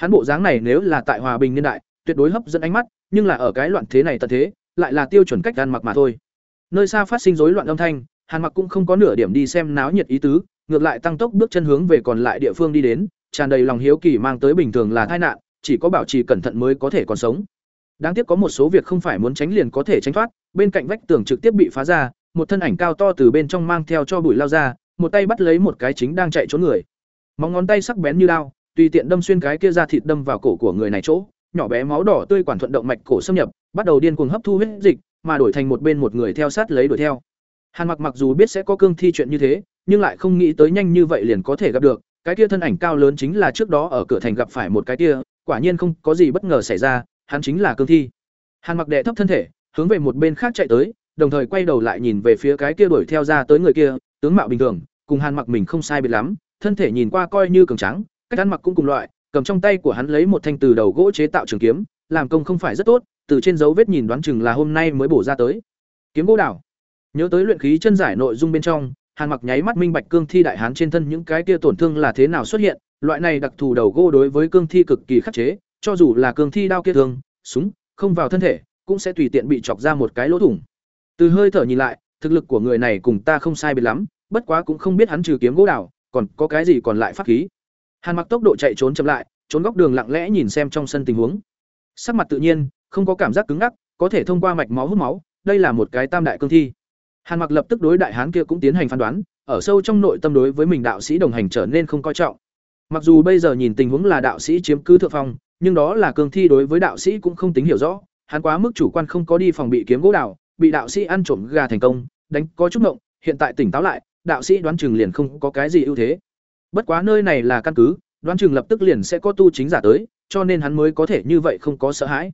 Speaker 1: Hắn bộ dáng này nếu là tại hòa bình niên đại, tuyệt đối hấp dẫn ánh mắt, nhưng là ở cái loạn thế này tận thế, lại là tiêu chuẩn cách ăn mặc mà thôi. Nơi xa phát sinh rối loạn âm thanh, Hàn Mặc cũng không có nửa điểm đi xem náo nhiệt ý tứ, ngược lại tăng tốc bước chân hướng về còn lại địa phương đi đến, tràn đầy lòng hiếu kỳ mang tới bình thường là tai nạn, chỉ có bảo trì cẩn thận mới có thể còn sống. Đáng tiếc có một số việc không phải muốn tránh liền có thể tránh thoát, bên cạnh vách tường trực tiếp bị phá ra, một thân ảnh cao to từ bên trong mang theo cho bụi lao ra, một tay bắt lấy một cái chính đang chạy trốn người. Móng ngón tay sắc bén như lao, tùy tiện đâm xuyên cái kia ra thịt đâm vào cổ của người này chỗ, nhỏ bé máu đỏ tươi quản thuận động mạch cổ xâm nhập, bắt đầu điên cuồng hấp thu huyết dịch, mà đổi thành một bên một người theo sát lấy đuổi theo. Hàn Mặc mặc dù biết sẽ có cương thi chuyện như thế, nhưng lại không nghĩ tới nhanh như vậy liền có thể gặp được, cái kia thân ảnh cao lớn chính là trước đó ở cửa thành gặp phải một cái kia, quả nhiên không có gì bất ngờ xảy ra, hắn chính là cương thi. Hàn Mặc đệ thấp thân thể, hướng về một bên khác chạy tới, đồng thời quay đầu lại nhìn về phía cái kia đuổi theo ra tới người kia, tướng mạo bình thường, cùng Hàn Mặc mình không sai biệt lắm, thân thể nhìn qua coi như cường trắng, cách ăn mặc cũng cùng loại, cầm trong tay của hắn lấy một thanh từ đầu gỗ chế tạo trường kiếm, làm công không phải rất tốt, từ trên dấu vết nhìn đoán chừng là hôm nay mới bổ ra tới. Kiếm gỗ đảo. Nhớ tới luyện khí chân giải nội dung bên trong, Hàn Mặc nháy mắt minh bạch cương thi đại hán trên thân những cái kia tổn thương là thế nào xuất hiện, loại này đặc thù đầu gỗ đối với cương thi cực kỳ khắc chế, cho dù là cương thi đao kia thương, súng, không vào thân thể, cũng sẽ tùy tiện bị chọc ra một cái lỗ thủng. Từ hơi thở nhìn lại, thực lực của người này cùng ta không sai biệt lắm, bất quá cũng không biết hắn trừ kiếm gỗ đảo, còn có cái gì còn lại pháp khí. Hàn Mặc tốc độ chạy trốn chậm lại, trốn góc đường lặng lẽ nhìn xem trong sân tình huống. Sắc mặt tự nhiên, không có cảm giác cứng ngắc, có thể thông qua mạch máu hút máu, đây là một cái tam đại cương thi. Hàn Mặc lập tức đối đại hán kia cũng tiến hành phán đoán, ở sâu trong nội tâm đối với mình đạo sĩ đồng hành trở nên không coi trọng. Mặc dù bây giờ nhìn tình huống là đạo sĩ chiếm cứ thượng phong, nhưng đó là cương thi đối với đạo sĩ cũng không tính hiểu rõ, hắn quá mức chủ quan không có đi phòng bị kiếm gỗ đào, bị đạo sĩ ăn trộm gà thành công, đánh có chút ngộng, hiện tại tỉnh táo lại, đạo sĩ đoán chừng liền không có cái gì ưu thế. Bất quá nơi này là căn cứ, đoán chừng lập tức liền sẽ có tu chính giả tới, cho nên hắn mới có thể như vậy không có sợ hãi.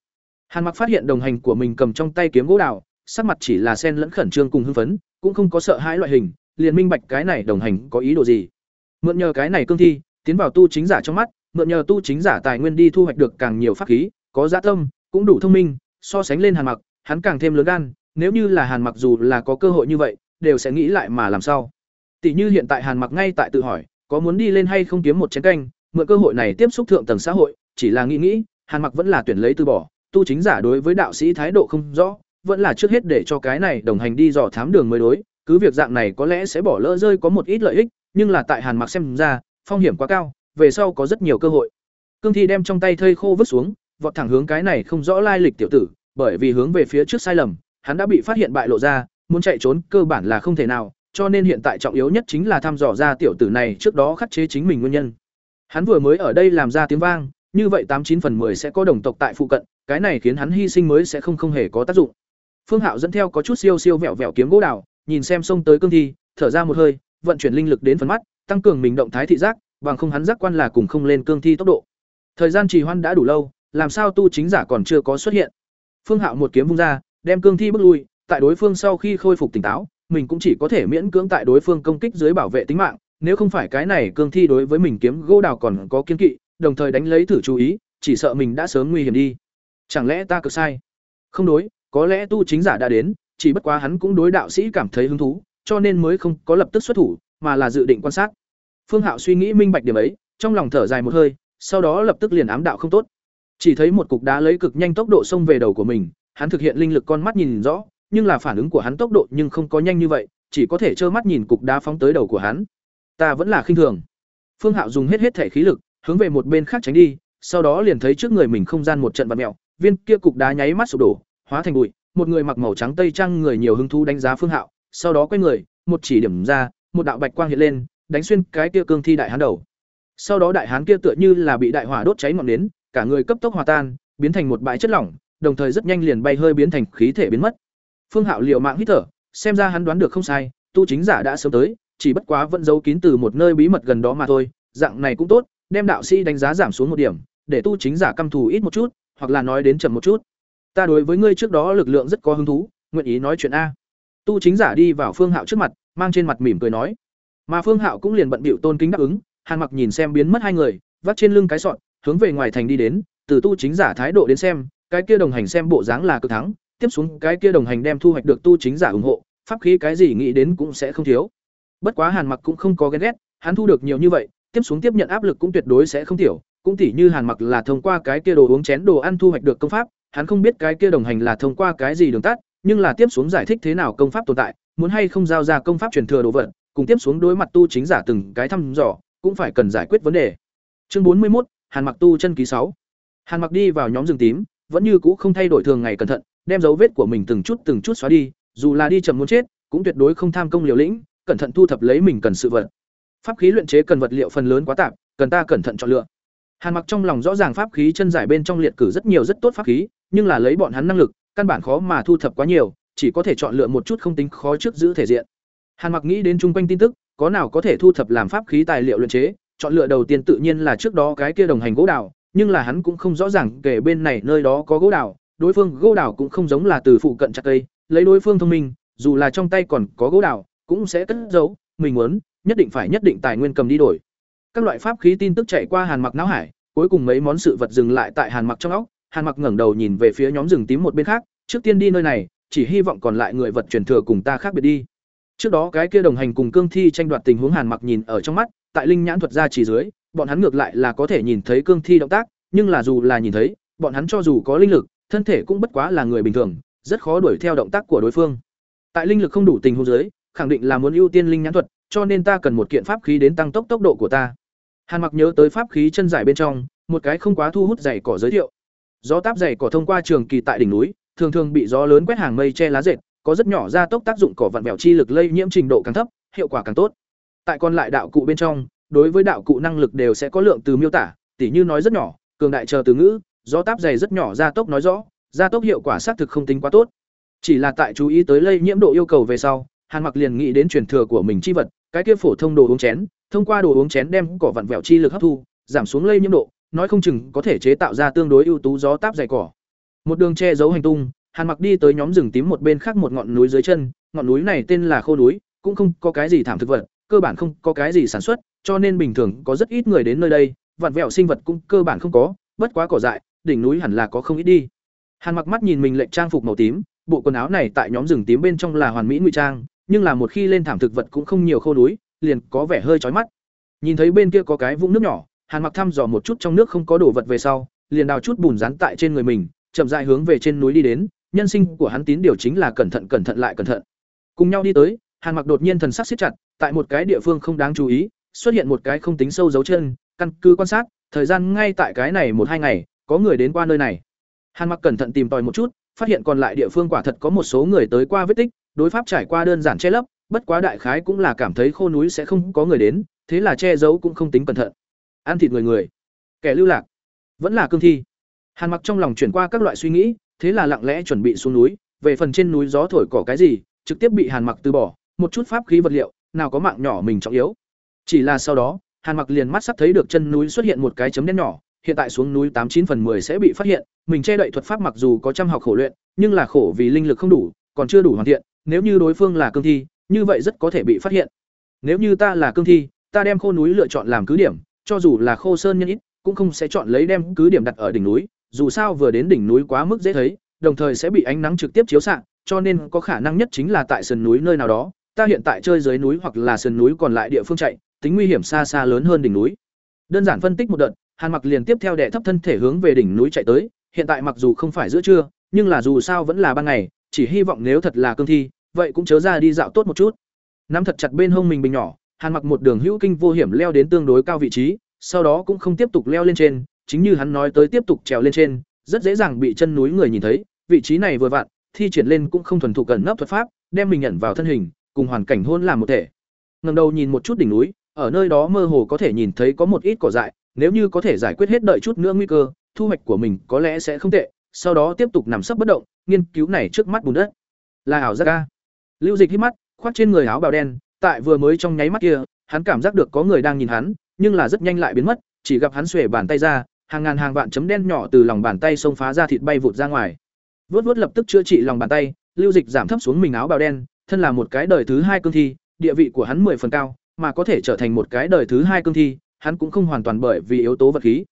Speaker 1: Hàn Mặc phát hiện đồng hành của mình cầm trong tay kiếm gỗ đào, sắc mặt chỉ là sen lẫn khẩn trương cùng hưng phấn, cũng không có sợ hãi loại hình, liền minh bạch cái này đồng hành có ý đồ gì. Mượn nhờ cái này cương thi, tiến vào tu chính giả trong mắt, mượn nhờ tu chính giả tài nguyên đi thu hoạch được càng nhiều pháp khí, có dạ tâm, cũng đủ thông minh, so sánh lên Hàn Mặc, hắn càng thêm lớn gan, nếu như là Hàn Mặc dù là có cơ hội như vậy, đều sẽ nghĩ lại mà làm sao. Tỷ như hiện tại Hàn Mặc ngay tại tự hỏi, có muốn đi lên hay không kiếm một chén canh, mượn cơ hội này tiếp xúc thượng tầng xã hội, chỉ là nghĩ nghĩ, Hàn Mặc vẫn là tuyển lấy từ bỏ, tu chính giả đối với đạo sĩ thái độ không rõ, vẫn là trước hết để cho cái này đồng hành đi dò thám đường mới đối, cứ việc dạng này có lẽ sẽ bỏ lỡ rơi có một ít lợi ích, nhưng là tại Hàn Mặc xem ra, phong hiểm quá cao, về sau có rất nhiều cơ hội. Cương Thi đem trong tay thây khô vứt xuống, vọt thẳng hướng cái này không rõ lai lịch tiểu tử, bởi vì hướng về phía trước sai lầm, hắn đã bị phát hiện bại lộ ra, muốn chạy trốn cơ bản là không thể nào, cho nên hiện tại trọng yếu nhất chính là thăm dò ra tiểu tử này trước đó khắc chế chính mình nguyên nhân. Hắn vừa mới ở đây làm ra tiếng vang, như vậy tám chín phần 10 sẽ có đồng tộc tại phụ cận, cái này khiến hắn hy sinh mới sẽ không không hề có tác dụng. Phương Hạo dẫn theo có chút siêu siêu vẹo vẹo kiếm gỗ đào, nhìn xem sông tới cương thi, thở ra một hơi, vận chuyển linh lực đến phần mắt, tăng cường mình động thái thị giác, bằng không hắn giác quan là cùng không lên cương thi tốc độ. Thời gian trì hoãn đã đủ lâu, làm sao tu chính giả còn chưa có xuất hiện. Phương Hạo một kiếm vung ra, đem cương thi bước lui, tại đối phương sau khi khôi phục tỉnh táo, mình cũng chỉ có thể miễn cưỡng tại đối phương công kích dưới bảo vệ tính mạng, nếu không phải cái này cương thi đối với mình kiếm gỗ đào còn có kiên kỵ, đồng thời đánh lấy thử chú ý, chỉ sợ mình đã sớm nguy hiểm đi. Chẳng lẽ ta cực sai? Không đối, có lẽ tu chính giả đã đến, chỉ bất quá hắn cũng đối đạo sĩ cảm thấy hứng thú, cho nên mới không có lập tức xuất thủ, mà là dự định quan sát. Phương Hạo suy nghĩ minh bạch điểm ấy, trong lòng thở dài một hơi, sau đó lập tức liền ám đạo không tốt. Chỉ thấy một cục đá lấy cực nhanh tốc độ xông về đầu của mình, hắn thực hiện linh lực con mắt nhìn rõ, nhưng là phản ứng của hắn tốc độ nhưng không có nhanh như vậy, chỉ có thể trơ mắt nhìn cục đá phóng tới đầu của hắn. Ta vẫn là khinh thường. Phương Hạo dùng hết hết thể khí lực, hướng về một bên khác tránh đi, sau đó liền thấy trước người mình không gian một trận vặn mèo, viên kia cục đá nháy mắt sụp đổ, hóa thành bụi, một người mặc màu trắng tây trang người nhiều hứng thú đánh giá Phương Hạo, sau đó quay người, một chỉ điểm ra, một đạo bạch quang hiện lên, đánh xuyên cái kia cương thi đại hán đầu. Sau đó đại hán kia tựa như là bị đại hỏa đốt cháy ngọn nến, cả người cấp tốc hòa tan, biến thành một bãi chất lỏng, đồng thời rất nhanh liền bay hơi biến thành khí thể biến mất. Phương Hạo liều mạng hít thở, xem ra hắn đoán được không sai, tu chính giả đã sớm tới, chỉ bất quá vẫn giấu kín từ một nơi bí mật gần đó mà thôi, dạng này cũng tốt, đem đạo sĩ đánh giá giảm xuống một điểm, để tu chính giả căm thù ít một chút, hoặc là nói đến chậm một chút. Ta đối với ngươi trước đó lực lượng rất có hứng thú, nguyện ý nói chuyện a. Tu chính giả đi vào Phương Hạo trước mặt, mang trên mặt mỉm cười nói. Mà Phương Hạo cũng liền bận bịu tôn kính đáp ứng, Hàn Mặc nhìn xem biến mất hai người, vắt trên lưng cái sọn, hướng về ngoài thành đi đến, từ tu chính giả thái độ đến xem, cái kia đồng hành xem bộ dáng là cực thắng, tiếp xuống cái kia đồng hành đem thu hoạch được tu chính giả ủng hộ, pháp khí cái gì nghĩ đến cũng sẽ không thiếu. Bất quá Hàn Mặc cũng không có ghen ghét, hắn thu được nhiều như vậy, tiếp xuống tiếp nhận áp lực cũng tuyệt đối sẽ không thiểu cũng tỉ như Hàn Mặc là thông qua cái kia đồ uống chén đồ ăn thu hoạch được công pháp, hắn không biết cái kia đồng hành là thông qua cái gì đường tắt, nhưng là tiếp xuống giải thích thế nào công pháp tồn tại, muốn hay không giao ra công pháp truyền thừa đồ vật, cùng tiếp xuống đối mặt tu chính giả từng cái thăm dò, cũng phải cần giải quyết vấn đề. Chương bốn mươi một Hàn Mặc tu chân ký sáu Hàn Mặc đi vào nhóm rừng tím, vẫn như cũ không thay đổi thường ngày cẩn thận, đem dấu vết của mình từng chút từng chút xóa đi, dù là đi chậm muốn chết, cũng tuyệt đối không tham công liều lĩnh, cẩn thận thu thập lấy mình cần sự vật. Pháp khí luyện chế cần vật liệu phần lớn quá tạp, cần ta cẩn thận chọn lựa. Hàn Mặc trong lòng rõ ràng pháp khí chân giải bên trong liệt cử rất nhiều rất tốt pháp khí, nhưng là lấy bọn hắn năng lực, căn bản khó mà thu thập quá nhiều, chỉ có thể chọn lựa một chút không tính khó trước giữ thể diện. Hàn Mặc nghĩ đến chung quanh tin tức, có nào có thể thu thập làm pháp khí tài liệu luyện chế, chọn lựa đầu tiên tự nhiên là trước đó cái kia đồng hành gỗ đào, nhưng là hắn cũng không rõ ràng kể bên này nơi đó có gỗ đào, đối phương gỗ đào cũng không giống là từ phụ cận chặt cây, lấy đối phương thông minh, dù là trong tay còn có gỗ đào, cũng sẽ cất giấu, mình muốn, nhất định phải nhất định tài nguyên cầm đi đổi. Các loại pháp khí tin tức chạy qua Hàn Mặc não hải, cuối cùng mấy món sự vật dừng lại tại Hàn Mặc trong óc, Hàn Mặc ngẩng đầu nhìn về phía nhóm rừng tím một bên khác, trước tiên đi nơi này, chỉ hy vọng còn lại người vật truyền thừa cùng ta khác biệt đi. Trước đó cái kia đồng hành cùng cương thi tranh đoạt tình huống Hàn Mặc nhìn ở trong mắt, tại linh nhãn thuật ra chỉ dưới, bọn hắn ngược lại là có thể nhìn thấy cương thi động tác, nhưng là dù là nhìn thấy, bọn hắn cho dù có linh lực, thân thể cũng bất quá là người bình thường, rất khó đuổi theo động tác của đối phương. Tại linh lực không đủ tình huống dưới, khẳng định là muốn ưu tiên linh nhãn thuật, cho nên ta cần một kiện pháp khí đến tăng tốc tốc độ của ta. Hàn Mặc nhớ tới pháp khí chân giải bên trong, một cái không quá thu hút dày cỏ giới thiệu. Gió táp dày cỏ thông qua trường kỳ tại đỉnh núi, thường thường bị gió lớn quét hàng mây che lá rệt, có rất nhỏ ra tốc tác dụng cỏ vặn vẹo chi lực lây nhiễm trình độ càng thấp, hiệu quả càng tốt. Tại còn lại đạo cụ bên trong, đối với đạo cụ năng lực đều sẽ có lượng từ miêu tả, tỉ như nói rất nhỏ, cường đại chờ từ ngữ, gió táp dày rất nhỏ ra tốc nói rõ, ra tốc hiệu quả xác thực không tính quá tốt. Chỉ là tại chú ý tới lây nhiễm độ yêu cầu về sau, Hàn Mặc liền nghĩ đến truyền thừa của mình chi vật, cái kia phổ thông đồ uống chén, thông qua đồ uống chén đem cỏ vặn vẹo chi lực hấp thu, giảm xuống lây nhiễm độ, nói không chừng có thể chế tạo ra tương đối ưu tú gió táp dày cỏ. Một đường che giấu hành tung, Hàn Mặc đi tới nhóm rừng tím một bên khác một ngọn núi dưới chân, ngọn núi này tên là Khô núi, cũng không có cái gì thảm thực vật, cơ bản không có cái gì sản xuất, cho nên bình thường có rất ít người đến nơi đây, vặn vẹo sinh vật cũng cơ bản không có, bất quá cỏ dại, đỉnh núi hẳn là có không ít đi. Hàn Mặc mắt nhìn mình lệnh trang phục màu tím, bộ quần áo này tại nhóm rừng tím bên trong là hoàn mỹ ngụy trang, nhưng là một khi lên thảm thực vật cũng không nhiều khô núi, liền có vẻ hơi chói mắt. Nhìn thấy bên kia có cái vũng nước nhỏ, Hàn Mặc thăm dò một chút trong nước không có đồ vật về sau, liền đào chút bùn rán tại trên người mình, chậm rãi hướng về trên núi đi đến, nhân sinh của hắn tín điều chính là cẩn thận cẩn thận lại cẩn thận. Cùng nhau đi tới, Hàn Mặc đột nhiên thần sắc siết chặt, tại một cái địa phương không đáng chú ý, xuất hiện một cái không tính sâu dấu chân, căn cứ quan sát, thời gian ngay tại cái này một hai ngày, có người đến qua nơi này. Hàn Mặc cẩn thận tìm tòi một chút, phát hiện còn lại địa phương quả thật có một số người tới qua vết tích, đối pháp trải qua đơn giản che lấp, bất quá đại khái cũng là cảm thấy khô núi sẽ không có người đến, thế là che giấu cũng không tính cẩn thận. Ăn thịt người người, kẻ lưu lạc, vẫn là cương thi. Hàn Mặc trong lòng chuyển qua các loại suy nghĩ, thế là lặng lẽ chuẩn bị xuống núi, về phần trên núi gió thổi cỏ cái gì, trực tiếp bị Hàn Mặc từ bỏ, một chút pháp khí vật liệu, nào có mạng nhỏ mình trọng yếu. Chỉ là sau đó, Hàn Mặc liền mắt sắp thấy được chân núi xuất hiện một cái chấm đen nhỏ, hiện tại xuống núi tám chín phần 10 sẽ bị phát hiện, mình che đậy thuật pháp mặc dù có trăm học khổ luyện, nhưng là khổ vì linh lực không đủ, còn chưa đủ hoàn thiện, nếu như đối phương là cương thi, như vậy rất có thể bị phát hiện. Nếu như ta là cương thi, ta đem khô núi lựa chọn làm cứ điểm, cho dù là khô sơn nhân ít, cũng không sẽ chọn lấy đem cứ điểm đặt ở đỉnh núi, dù sao vừa đến đỉnh núi quá mức dễ thấy, đồng thời sẽ bị ánh nắng trực tiếp chiếu xạ, cho nên có khả năng nhất chính là tại sườn núi nơi nào đó. Ta hiện tại chơi dưới núi hoặc là sườn núi còn lại địa phương chạy, tính nguy hiểm xa xa lớn hơn đỉnh núi. Đơn giản phân tích một đợt, Hàn Mặc liền tiếp theo đè thấp thân thể hướng về đỉnh núi chạy tới, hiện tại mặc dù không phải giữa trưa, nhưng là dù sao vẫn là ban ngày, chỉ hy vọng nếu thật là cương thi, vậy cũng chớ ra đi dạo tốt một chút. Nắm thật chặt bên hông mình bình nhỏ, Hàn Mặc một đường hữu kinh vô hiểm leo đến tương đối cao vị trí, sau đó cũng không tiếp tục leo lên trên, chính như hắn nói tới tiếp tục trèo lên trên, rất dễ dàng bị chân núi người nhìn thấy, vị trí này vừa vặn, thi triển lên cũng không thuần thục gần nấp thuật pháp, đem mình nhận vào thân hình, cùng hoàn cảnh hôn làm một thể. Ngẩng đầu nhìn một chút đỉnh núi, ở nơi đó mơ hồ có thể nhìn thấy có một ít cỏ dại, nếu như có thể giải quyết hết đợi chút nữa nguy cơ, thu hoạch của mình có lẽ sẽ không tệ, sau đó tiếp tục nằm sấp bất động, nghiên cứu này trước mắt bùn đất. Là ảo giác a. Lưu Dịch hít mắt, khoác trên người áo bào đen, tại vừa mới trong nháy mắt kia, hắn cảm giác được có người đang nhìn hắn, nhưng là rất nhanh lại biến mất, chỉ gặp hắn xuề bàn tay ra, hàng ngàn hàng vạn chấm đen nhỏ từ lòng bàn tay xông phá ra thịt bay vụt ra ngoài. Vốt vốt lập tức chữa trị lòng bàn tay, Lưu Dịch giảm thấp xuống mình áo bào đen, thân là một cái đời thứ hai cương thi, địa vị của hắn mười phần cao, mà có thể trở thành một cái đời thứ hai cương thi, hắn cũng không hoàn toàn bởi vì yếu tố vật khí.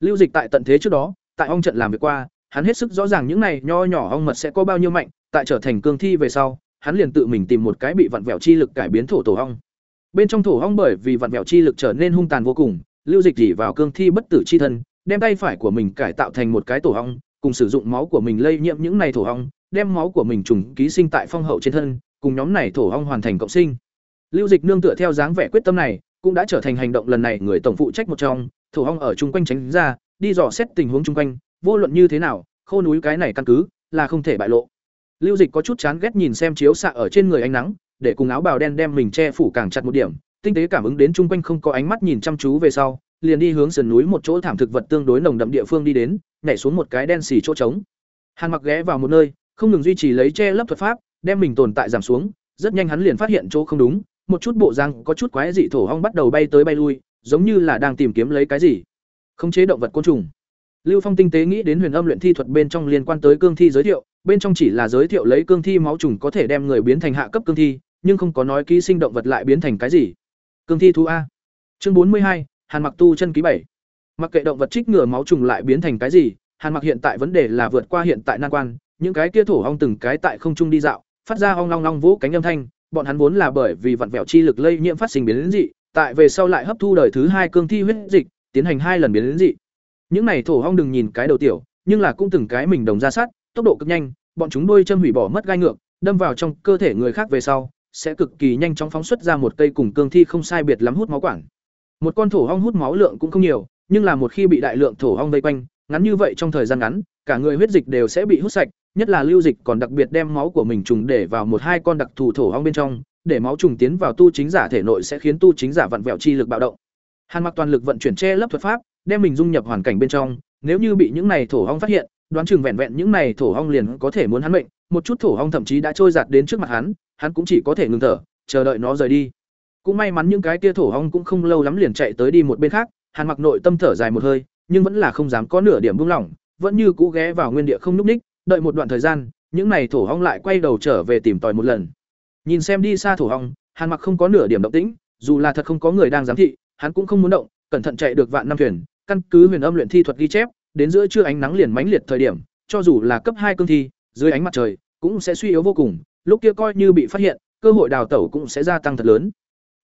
Speaker 1: Lưu Dịch tại tận thế trước đó, tại ong trận làm việc qua, hắn hết sức rõ ràng những này nho nhỏ ong mật sẽ có bao nhiêu mạnh, tại trở thành cương thi về sau, hắn liền tự mình tìm một cái bị vặn vẹo chi lực cải biến thổ tổ ong. Bên trong thổ ong bởi vì vặn vẹo chi lực trở nên hung tàn vô cùng, Lưu Dịch chỉ vào cương thi bất tử chi thân, đem tay phải của mình cải tạo thành một cái tổ ong, cùng sử dụng máu của mình lây nhiễm những này thổ ong, đem máu của mình trùng ký sinh tại phong hậu trên thân, cùng nhóm này thổ ong hoàn thành cộng sinh. Lưu Dịch nương tựa theo dáng vẻ quyết tâm này, cũng đã trở thành hành động lần này người tổng phụ trách một trong, thổ hong ở chung quanh tránh ra, đi dò xét tình huống chung quanh, vô luận như thế nào, khô núi cái này căn cứ là không thể bại lộ. Lưu Dịch có chút chán ghét nhìn xem chiếu xạ ở trên người ánh nắng, để cùng áo bào đen đem mình che phủ càng chặt một điểm, tinh tế cảm ứng đến chung quanh không có ánh mắt nhìn chăm chú về sau, liền đi hướng sườn núi một chỗ thảm thực vật tương đối nồng đậm địa phương đi đến, nhảy xuống một cái đen xì chỗ trống. Hàn Mặc ghé vào một nơi, không ngừng duy trì lấy che lấp thuật pháp, đem mình tồn tại giảm xuống, rất nhanh hắn liền phát hiện chỗ không đúng, một chút bộ răng có chút quái dị thổ hong bắt đầu bay tới bay lui, giống như là đang tìm kiếm lấy cái gì. Khống chế động vật côn trùng. Lưu Phong tinh tế nghĩ đến huyền âm luyện thi thuật bên trong liên quan tới cương thi giới thiệu, bên trong chỉ là giới thiệu lấy cương thi máu trùng có thể đem người biến thành hạ cấp cương thi, nhưng không có nói ký sinh động vật lại biến thành cái gì. Cương thi thú a. Chương bốn mươi hai, Hàn Mặc tu chân ký bảy. Mặc kệ động vật trích ngừa máu trùng lại biến thành cái gì, Hàn Mặc hiện tại vấn đề là vượt qua hiện tại nan quan, những cái kia thổ hong từng cái tại không trung đi dạo, phát ra ong long long vỗ cánh âm thanh, bọn hắn vốn là bởi vì vặn vẹo chi lực lây nhiễm phát sinh biến dị, tại về sau lại hấp thu đời thứ hai cương thi huyết dịch, tiến hành hai lần biến dị. Những này thổ hong đừng nhìn cái đầu tiểu, nhưng là cũng từng cái mình đồng ra sát, tốc độ cực nhanh, bọn chúng đôi châm hủy bỏ mất gai ngược, đâm vào trong cơ thể người khác về sau, sẽ cực kỳ nhanh chóng phóng xuất ra một cây cùng cương thi không sai biệt lắm hút máu quản. Một con thổ hong hút máu lượng cũng không nhiều, nhưng là một khi bị đại lượng thổ hong vây quanh, ngắn như vậy trong thời gian ngắn, cả người huyết dịch đều sẽ bị hút sạch, nhất là lưu dịch còn đặc biệt đem máu của mình trùng để vào một hai con đặc thù thổ hong bên trong, để máu trùng tiến vào tu chính giả thể nội sẽ khiến tu chính giả vặn vẹo chi lực bạo động. Hàn Mặc toàn lực vận chuyển che lấp thuật pháp, đem mình dung nhập hoàn cảnh bên trong, nếu như bị những này thổ hong phát hiện, đoán chừng vẹn vẹn những này thổ hong liền có thể muốn hắn mệnh, một chút thổ hong thậm chí đã trôi giạt đến trước mặt hắn, hắn cũng chỉ có thể ngừng thở, chờ đợi nó rời đi. Cũng may mắn những cái kia thổ hong cũng không lâu lắm liền chạy tới đi một bên khác, Hàn Mặc nội tâm thở dài một hơi, nhưng vẫn là không dám có nửa điểm buông lỏng, vẫn như cũ ghé vào nguyên địa không núp ních, đợi một đoạn thời gian, những này thổ hong lại quay đầu trở về tìm tòi một lần. Nhìn xem đi xa thổ hong, Hàn Mặc không có nửa điểm động tĩnh, dù là thật không có người đang giám thị, hắn cũng không muốn động, cẩn thận chạy được vạn năm thuyền, căn cứ huyền âm luyện thi thuật ghi chép, đến giữa trưa ánh nắng liền mãnh liệt thời điểm, cho dù là cấp hai cương thi, dưới ánh mặt trời cũng sẽ suy yếu vô cùng, lúc kia coi như bị phát hiện, cơ hội đào tẩu cũng sẽ gia tăng thật lớn.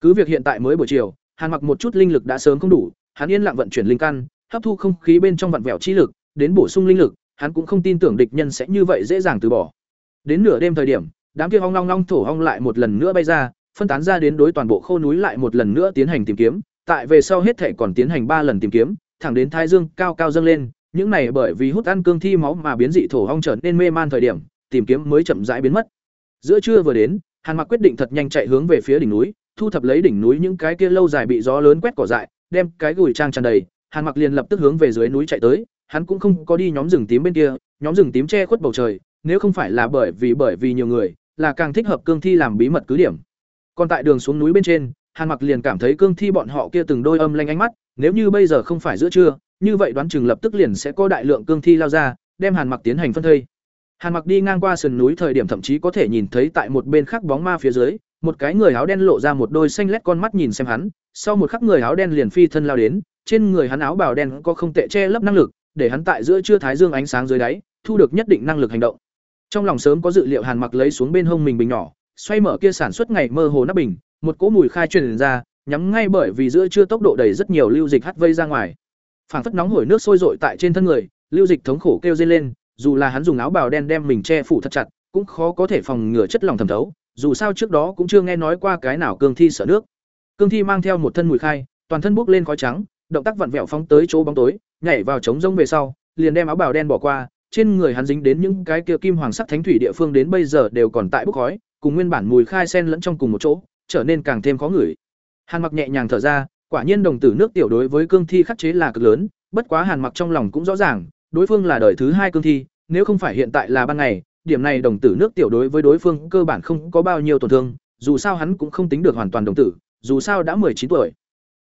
Speaker 1: Cứ việc hiện tại mới buổi chiều, Hàn Mặc một chút linh lực đã sớm không đủ, hắn yên lặng vận chuyển linh căn, hấp thu không khí bên trong vặn vẹo chi lực, đến bổ sung linh lực, hắn cũng không tin tưởng địch nhân sẽ như vậy dễ dàng từ bỏ. Đến nửa đêm thời điểm, đám kia ong long long thổ ong lại một lần nữa bay ra, phân tán ra đến đối toàn bộ khô núi lại một lần nữa tiến hành tìm kiếm, tại về sau hết thể còn tiến hành ba lần tìm kiếm, thẳng đến thái dương cao cao dâng lên, những này bởi vì hút ăn cương thi máu mà biến dị thổ ong trở nên mê man thời điểm, tìm kiếm mới chậm rãi biến mất. Giữa trưa vừa đến, Hàn Mặc quyết định thật nhanh chạy hướng về phía đỉnh núi, thu thập lấy đỉnh núi những cái kia lâu dài bị gió lớn quét cỏ dại, đem cái gùi trang tràn đầy, Hàn Mặc liền lập tức hướng về dưới núi chạy tới, hắn cũng không có đi nhóm rừng tím bên kia, nhóm rừng tím che khuất bầu trời, nếu không phải là bởi vì bởi vì nhiều người, là càng thích hợp cương thi làm bí mật cứ điểm. Còn tại đường xuống núi bên trên, Hàn Mặc liền cảm thấy cương thi bọn họ kia từng đôi âm lanh ánh mắt, nếu như bây giờ không phải giữa trưa, như vậy đoán chừng lập tức liền sẽ có đại lượng cương thi lao ra, đem Hàn Mặc tiến hành phân thây. Hàn Mặc đi ngang qua sườn núi thời điểm thậm chí có thể nhìn thấy tại một bên khác bóng ma phía dưới, một cái người áo đen lộ ra một đôi xanh lét con mắt nhìn xem hắn, sau một khắc người áo đen liền phi thân lao đến, trên người hắn áo bào đen có không tệ che lấp năng lực, để hắn tại giữa trưa thái dương ánh sáng dưới đáy, thu được nhất định năng lực hành động. Trong lòng sớm có dự liệu Hàn Mặc lấy xuống bên hông mình bình nhỏ, xoay mở kia sản xuất ngày mơ hồ nắp bình, một cỗ mùi khai truyền ra, nhắm ngay bởi vì giữa trưa tốc độ đầy rất nhiều lưu dịch hắt vây ra ngoài. Phảng phất nóng hổi nước sôi rội tại trên thân người, lưu dịch thống khổ kêu dây lên, dù là hắn dùng áo bào đen đem mình che phủ thật chặt, cũng khó có thể phòng ngừa chất lỏng thẩm thấu, dù sao trước đó cũng chưa nghe nói qua cái nào cương thi sợ nước. Cương thi mang theo một thân mùi khai, toàn thân bốc lên khói trắng, động tác vặn vẹo phóng tới chỗ bóng tối, nhảy vào trống rông về sau, liền đem áo bào đen bỏ qua, trên người hắn dính đến những cái kia kim hoàng sắc thánh thủy địa phương đến bây giờ đều còn tại bốc khói, cùng nguyên bản mùi khai sen lẫn trong cùng một chỗ, trở nên càng thêm khó ngửi. Hàn Mặc nhẹ nhàng thở ra, quả nhiên đồng tử nước tiểu đối với cương thi khắc chế là cực lớn, bất quá Hàn Mặc trong lòng cũng rõ ràng, đối phương là đời thứ hai cương thi, nếu không phải hiện tại là ban ngày, điểm này đồng tử nước tiểu đối với đối phương cơ bản không có bao nhiêu tổn thương, dù sao hắn cũng không tính được hoàn toàn đồng tử, dù sao đã chín tuổi.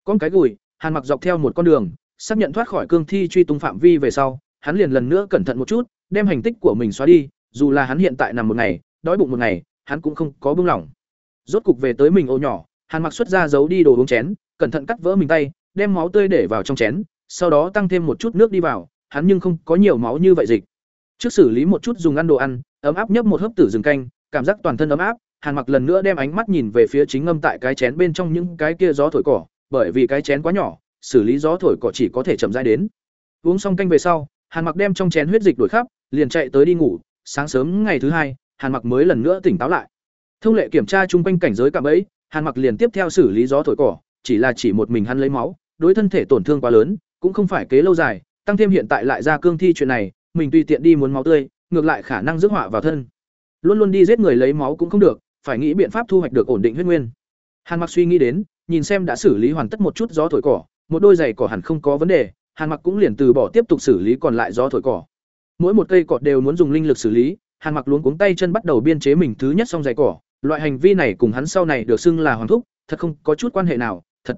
Speaker 1: Con cái gùi, Hàn Mặc dọc theo một con đường, xác nhận thoát khỏi cương thi truy tung phạm vi về sau, hắn liền lần nữa cẩn thận một chút, đem hành tích của mình xóa đi, dù là hắn hiện tại nằm một ngày, đói bụng một ngày, hắn cũng không có buông lỏng. Rốt cục về tới mình ô nhỏ, Hàn Mặc xuất ra giấu đi đồ uống chén, cẩn thận cắt vỡ mình tay, đem máu tươi để vào trong chén, sau đó tăng thêm một chút nước đi vào, hắn nhưng không có nhiều máu như vậy dịch. Trước xử lý một chút dùng ăn đồ ăn, ấm áp nhấp một hớp tử rừng canh, cảm giác toàn thân ấm áp, Hàn Mặc lần nữa đem ánh mắt nhìn về phía chính ngâm tại cái chén bên trong những cái kia gió thổi cỏ, bởi vì cái chén quá nhỏ, xử lý gió thổi cỏ chỉ có thể chậm rãi đến. Uống xong canh về sau, Hàn Mặc đem trong chén huyết dịch đổi khắp, liền chạy tới đi ngủ, sáng sớm ngày thứ hai, Hàn Mặc mới lần nữa tỉnh táo lại. Thông lệ kiểm tra trung quanh cảnh giới cạm bẫy, Hàn Mặc liền tiếp theo xử lý gió thổi cỏ, chỉ là chỉ một mình hắn lấy máu, đối thân thể tổn thương quá lớn, cũng không phải kế lâu dài, tăng thêm hiện tại lại ra cương thi chuyện này, mình tùy tiện đi muốn máu tươi, ngược lại khả năng rước họa vào thân. Luôn luôn đi giết người lấy máu cũng không được, phải nghĩ biện pháp thu hoạch được ổn định huyết nguyên. Hàn Mặc suy nghĩ đến, nhìn xem đã xử lý hoàn tất một chút gió thổi cỏ, một đôi giày cỏ hẳn không có vấn đề, Hàn Mặc cũng liền từ bỏ tiếp tục xử lý còn lại gió thổi cỏ. Mỗi một cây cỏ đều muốn dùng linh lực xử lý, Hàn Mặc luống cuống tay chân bắt đầu biên chế mình thứ nhất xong giày cỏ, loại hành vi này cùng hắn sau này được xưng là hoàng thúc, thật không có chút quan hệ nào, thật.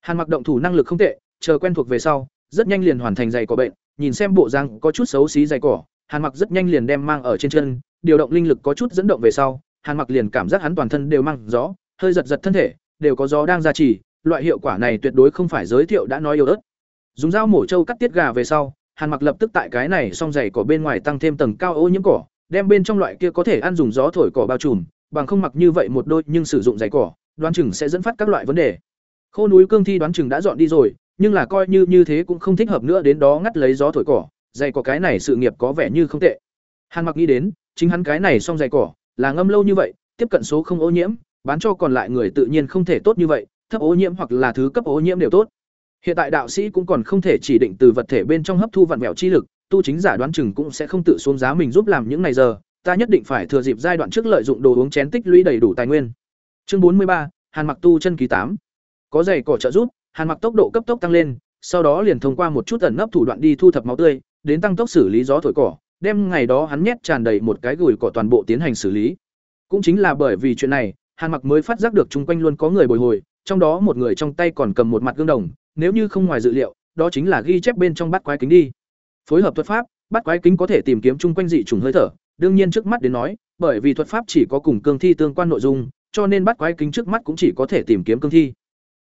Speaker 1: Hàn Mặc động thủ năng lực không tệ, chờ quen thuộc về sau, rất nhanh liền hoàn thành giày cỏ bệnh, nhìn xem bộ răng có chút xấu xí giày cỏ, Hàn Mặc rất nhanh liền đem mang ở trên chân, điều động linh lực có chút dẫn động về sau, Hàn Mặc liền cảm giác hắn toàn thân đều mang gió, hơi giật giật thân thể, đều có gió đang ra trì, loại hiệu quả này tuyệt đối không phải giới thiệu đã nói yêu ớt. Dùng dao mổ trâu cắt tiết gà về sau, Hàn Mặc lập tức tại cái này xong giày cỏ bên ngoài tăng thêm tầng cao ô nhiễm cỏ, đem bên trong loại kia có thể ăn dùng gió thổi cỏ bao trùm, bằng không mặc như vậy một đôi nhưng sử dụng giày cỏ, đoán chừng sẽ dẫn phát các loại vấn đề. Khô núi cương thi đoán chừng đã dọn đi rồi, nhưng là coi như như thế cũng không thích hợp nữa đến đó ngắt lấy gió thổi cỏ, giày cỏ cái này sự nghiệp có vẻ như không tệ. Hàn Mặc nghĩ đến, chính hắn cái này xong giày cỏ, là ngâm lâu như vậy, tiếp cận số không ô nhiễm, bán cho còn lại người tự nhiên không thể tốt như vậy, thấp ô nhiễm hoặc là thứ cấp ô nhiễm đều tốt. Hiện tại đạo sĩ cũng còn không thể chỉ định từ vật thể bên trong hấp thu vạn mèo chi lực, tu chính giả đoán chừng cũng sẽ không tự xuống giá mình giúp làm những này giờ, ta nhất định phải thừa dịp giai đoạn trước lợi dụng đồ uống chén tích lũy đầy đủ tài nguyên. Chương bốn mươi ba, Hàn Mặc tu chân ký tám, Có giày cỏ trợ giúp, Hàn Mặc tốc độ cấp tốc tăng lên, sau đó liền thông qua một chút ẩn nấp thủ đoạn đi thu thập máu tươi, đến tăng tốc xử lý gió thổi cỏ, đem ngày đó hắn nhét tràn đầy một cái gùi cỏ toàn bộ tiến hành xử lý. Cũng chính là bởi vì chuyện này, Hàn Mặc mới phát giác được chung quanh luôn có người bồi hồi, trong đó một người trong tay còn cầm một mặt gương đồng, nếu như không ngoài dự liệu, đó chính là ghi chép bên trong bát quái kính đi. Phối hợp thuật pháp, bát quái kính có thể tìm kiếm chung quanh dị trùng hơi thở, đương nhiên trước mắt đến nói, bởi vì thuật pháp chỉ có cùng cương thi tương quan nội dung, cho nên bát quái kính trước mắt cũng chỉ có thể tìm kiếm cương thi.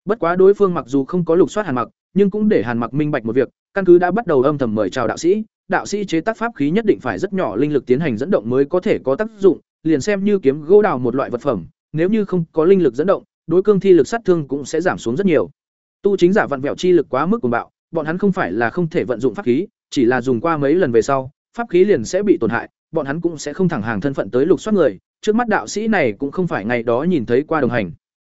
Speaker 1: Bất quá đối phương mặc dù không có lục soát Hàn Mặc, nhưng cũng để Hàn Mặc minh bạch một việc, căn cứ đã bắt đầu âm thầm mời chào đạo sĩ, đạo sĩ chế tác pháp khí nhất định phải rất nhỏ linh lực tiến hành dẫn động mới có thể có tác dụng, liền xem như kiếm gỗ đào một loại vật phẩm, nếu như không có linh lực dẫn động, đối cương thi lực sát thương cũng sẽ giảm xuống rất nhiều. Tu chính giả vận vẹo chi lực quá mức cuồng bạo, bọn hắn không phải là không thể vận dụng pháp khí, chỉ là dùng qua mấy lần về sau, pháp khí liền sẽ bị tổn hại, bọn hắn cũng sẽ không thẳng hàng thân phận tới lục soát người, trước mắt đạo sĩ này cũng không phải ngày đó nhìn thấy qua đồng hành.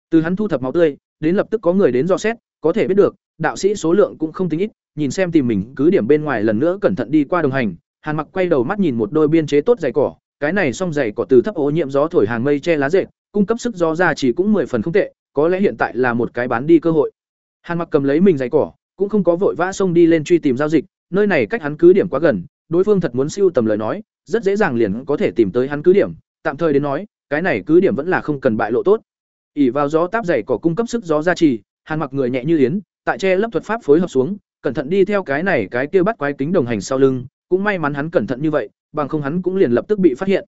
Speaker 1: Từ hắn thu thập máu tươi, đến lập tức có người đến dò xét, có thể biết được, đạo sĩ số lượng cũng không tính ít, nhìn xem tìm mình cứ điểm bên ngoài lần nữa cẩn thận đi qua đồng hành, Hàn Mặc quay đầu mắt nhìn một đôi biên chế tốt giày cỏ, cái này song giày cỏ từ thấp ô nhiễm gió thổi hàng mây che lá rệt, cung cấp sức gió ra chỉ cũng 10 phần không tệ, có lẽ hiện tại là một cái bán đi cơ hội. Hàn Mặc cầm lấy mình giày cỏ, cũng không có vội vã xông đi lên truy tìm giao dịch, nơi này cách hắn cứ điểm quá gần, đối phương thật muốn siêu tầm lời nói, rất dễ dàng liền có thể tìm tới hắn cứ điểm, tạm thời đến nói, cái này cứ điểm vẫn là không cần bại lộ tốt. ỉ vào gió táp giày cỏ cung cấp sức gió ra trì, Hàn Mặc người nhẹ như yến, tại che lấp thuật pháp phối hợp xuống, cẩn thận đi theo cái này cái kia bắt quái kính đồng hành sau lưng, cũng may mắn hắn cẩn thận như vậy, bằng không hắn cũng liền lập tức bị phát hiện.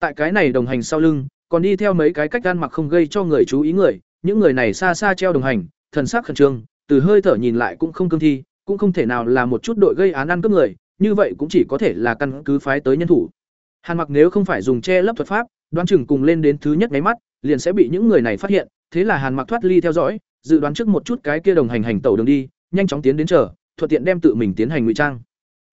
Speaker 1: Tại cái này đồng hành sau lưng, còn đi theo mấy cái cách gan mặc không gây cho người chú ý người, những người này xa xa treo đồng hành, thần sắc khẩn trương, từ hơi thở nhìn lại cũng không cương thi, cũng không thể nào là một chút đội gây án ăn cướp người, như vậy cũng chỉ có thể là căn cứ phái tới nhân thủ. Hàn Mặc nếu không phải dùng che lấp thuật pháp, đoán chừng cùng lên đến thứ nhất mấy mắt, liền sẽ bị những người này phát hiện, thế là Hàn Mặc thoát ly theo dõi, dự đoán trước một chút cái kia đồng hành hành tẩu đường đi, nhanh chóng tiến đến chờ, thuận tiện đem tự mình tiến hành ngụy trang.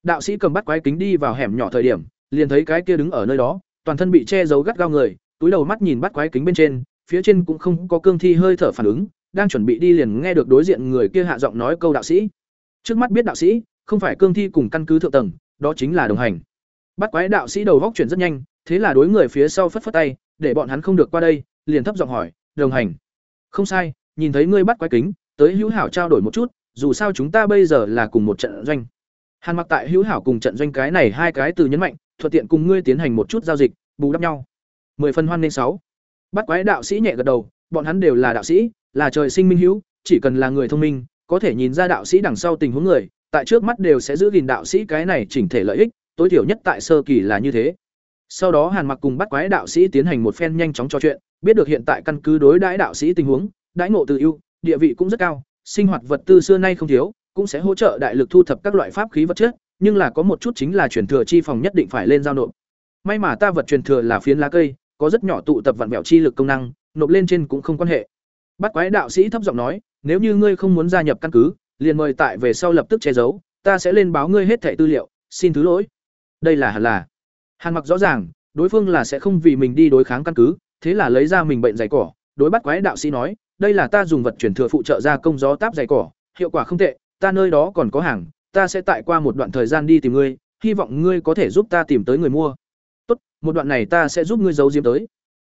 Speaker 1: Đạo sĩ cầm bắt quái kính đi vào hẻm nhỏ thời điểm, liền thấy cái kia đứng ở nơi đó, toàn thân bị che giấu gắt gao người, túi đầu mắt nhìn bắt quái kính bên trên, phía trên cũng không có cương thi hơi thở phản ứng, đang chuẩn bị đi liền nghe được đối diện người kia hạ giọng nói câu đạo sĩ. Trước mắt biết đạo sĩ, không phải cương thi cùng căn cứ thượng tầng, đó chính là đồng hành. Bắt quái đạo sĩ đầu góc chuyển rất nhanh, thế là đối người phía sau phất phất tay, để bọn hắn không được qua đây, liền thấp giọng hỏi, "Đồng hành?" "Không sai, nhìn thấy ngươi bắt quái kính, tới hữu hảo trao đổi một chút, dù sao chúng ta bây giờ là cùng một trận doanh." Hàn Mặc tại hữu hảo cùng trận doanh cái này hai cái từ nhấn mạnh, thuận tiện cùng ngươi tiến hành một chút giao dịch, bù đắp nhau. Mười phần hoan nên sáu. Bắt quái đạo sĩ nhẹ gật đầu, bọn hắn đều là đạo sĩ, là trời sinh minh hữu, chỉ cần là người thông minh, có thể nhìn ra đạo sĩ đằng sau tình huống người, tại trước mắt đều sẽ giữ gìn đạo sĩ cái này chỉnh thể lợi ích, tối thiểu nhất tại sơ kỳ là như thế. Sau đó Hàn Mặc cùng bắt quái đạo sĩ tiến hành một phen nhanh chóng trò chuyện, biết được hiện tại căn cứ đối đãi đạo sĩ tình huống, đãi ngộ từ ưu, địa vị cũng rất cao, sinh hoạt vật tư xưa nay không thiếu, cũng sẽ hỗ trợ đại lực thu thập các loại pháp khí vật chất, nhưng là có một chút chính là truyền thừa chi phòng nhất định phải lên giao nộp. May mà ta vật truyền thừa là phiến lá cây, có rất nhỏ tụ tập vận vẹo chi lực công năng, nộp lên trên cũng không quan hệ. Bắt quái đạo sĩ thấp giọng nói, nếu như ngươi không muốn gia nhập căn cứ, liền mời tại về sau lập tức che giấu, ta sẽ lên báo ngươi hết thảy tư liệu, xin thứ lỗi. Đây là hẳn là. Hàn Mặc rõ ràng, đối phương là sẽ không vì mình đi đối kháng căn cứ, thế là lấy ra mình bệnh dày cỏ, đối bắt quái đạo sĩ nói, đây là ta dùng vật chuyển thừa phụ trợ ra công gió táp dày cỏ, hiệu quả không tệ, ta nơi đó còn có hàng, ta sẽ tại qua một đoạn thời gian đi tìm ngươi, hy vọng ngươi có thể giúp ta tìm tới người mua. Một đoạn này ta sẽ giúp ngươi giấu diếm tới.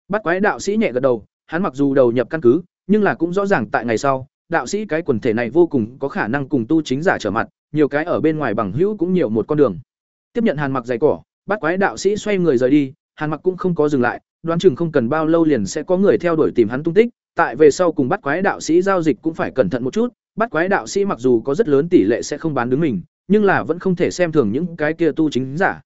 Speaker 1: Bắt quái đạo sĩ nhẹ gật đầu, hắn mặc dù đầu nhập căn cứ, nhưng là cũng rõ ràng tại ngày sau, đạo sĩ cái quần thể này vô cùng có khả năng cùng tu chính giả trở mặt, nhiều cái ở bên ngoài bằng hữu cũng nhiều một con đường. Tiếp nhận Hàn Mặc giày cỏ, bắt quái đạo sĩ xoay người rời đi, Hàn Mặc cũng không có dừng lại, đoán chừng không cần bao lâu liền sẽ có người theo đuổi tìm hắn tung tích, tại về sau cùng bắt quái đạo sĩ giao dịch cũng phải cẩn thận một chút, bắt quái đạo sĩ mặc dù có rất lớn tỷ lệ sẽ không bán đứng mình, nhưng là vẫn không thể xem thường những cái kia tu chính giả.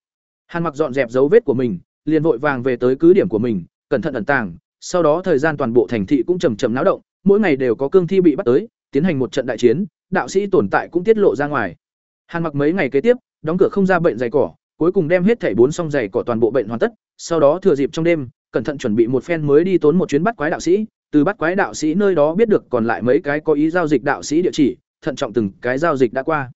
Speaker 1: Hàn Mặc dọn dẹp dấu vết của mình, liền vội vàng về tới cứ điểm của mình, cẩn thận ẩn tàng, sau đó thời gian toàn bộ thành thị cũng chầm chậm náo động, mỗi ngày đều có cương thi bị bắt tới, tiến hành một trận đại chiến, đạo sĩ tồn tại cũng tiết lộ ra ngoài. Hàn Mặc mấy ngày kế tiếp, đóng cửa không ra bệnh dày cỏ, cuối cùng đem hết thảy bốn song dày cỏ toàn bộ bệnh hoàn tất, sau đó thừa dịp trong đêm, cẩn thận chuẩn bị một phen mới đi tốn một chuyến bắt quái đạo sĩ, từ bắt quái đạo sĩ nơi đó biết được còn lại mấy cái có ý giao dịch đạo sĩ địa chỉ, thận trọng từng cái giao dịch đã qua.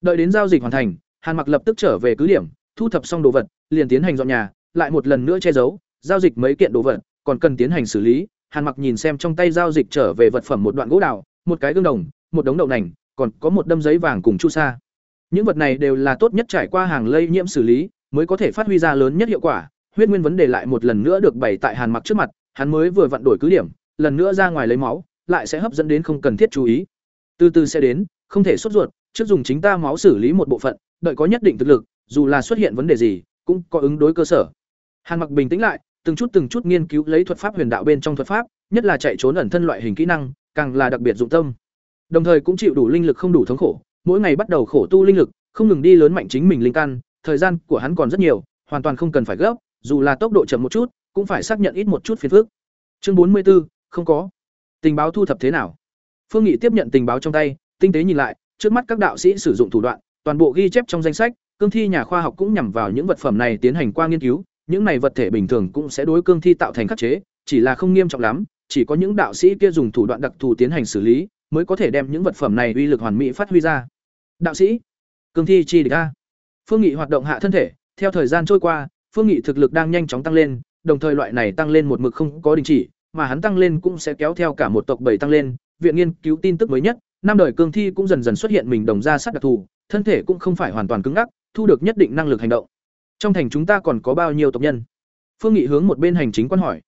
Speaker 1: Đợi đến giao dịch hoàn thành, Hàn Mặc lập tức trở về cứ điểm, thu thập xong đồ vật, liền tiến hành dọn nhà, lại một lần nữa che giấu, giao dịch mấy kiện đồ vật, còn cần tiến hành xử lý. Hàn Mặc nhìn xem trong tay giao dịch trở về vật phẩm một đoạn gỗ đào, một cái gương đồng, một đống đậu nành, còn có một đâm giấy vàng cùng chu sa. Những vật này đều là tốt nhất trải qua hàng lây nhiễm xử lý, mới có thể phát huy ra lớn nhất hiệu quả. Huyết nguyên vấn đề lại một lần nữa được bày tại Hàn Mặc trước mặt, hắn mới vừa vặn đổi cứ điểm, lần nữa ra ngoài lấy máu, lại sẽ hấp dẫn đến không cần thiết chú ý. Từ từ sẽ đến, không thể sốt ruột, trước dùng chính ta máu xử lý một bộ phận, đợi có nhất định thực lực, dù là xuất hiện vấn đề gì, cũng có ứng đối cơ sở. Hàn Mặc bình tĩnh lại, từng chút từng chút nghiên cứu lấy thuật pháp huyền đạo bên trong thuật pháp, nhất là chạy trốn ẩn thân loại hình kỹ năng, càng là đặc biệt dụng tâm. Đồng thời cũng chịu đủ linh lực không đủ thống khổ, mỗi ngày bắt đầu khổ tu linh lực, không ngừng đi lớn mạnh chính mình linh căn, thời gian của hắn còn rất nhiều, hoàn toàn không cần phải gấp, dù là tốc độ chậm một chút, cũng phải xác nhận ít một chút phiền phức. Chương bốn mươi 44, không có. Tình báo thu thập thế nào? Phương Nghị tiếp nhận tình báo trong tay, tinh tế nhìn lại, trước mắt các đạo sĩ sử dụng thủ đoạn, toàn bộ ghi chép trong danh sách, cương thi nhà khoa học cũng nhằm vào những vật phẩm này tiến hành qua nghiên cứu, những này vật thể bình thường cũng sẽ đối cương thi tạo thành khắc chế, chỉ là không nghiêm trọng lắm, chỉ có những đạo sĩ kia dùng thủ đoạn đặc thù tiến hành xử lý, mới có thể đem những vật phẩm này uy lực hoàn mỹ phát huy ra. Đạo sĩ, cương thi chi địch a. Phương Nghị hoạt động hạ thân thể, theo thời gian trôi qua, Phương Nghị thực lực đang nhanh chóng tăng lên, đồng thời loại này tăng lên một mực không có đình chỉ, mà hắn tăng lên cũng sẽ kéo theo cả một tộc bảy tăng lên, viện nghiên cứu tin tức mới nhất, năm đời cương thi cũng dần dần xuất hiện mình đồng ra sát đặc thù, thân thể cũng không phải hoàn toàn cứng ngắc, thu được nhất định năng lực hành động. Trong thành chúng ta còn có bao nhiêu tộc nhân? Phương Nghị hướng một bên hành chính quan hỏi.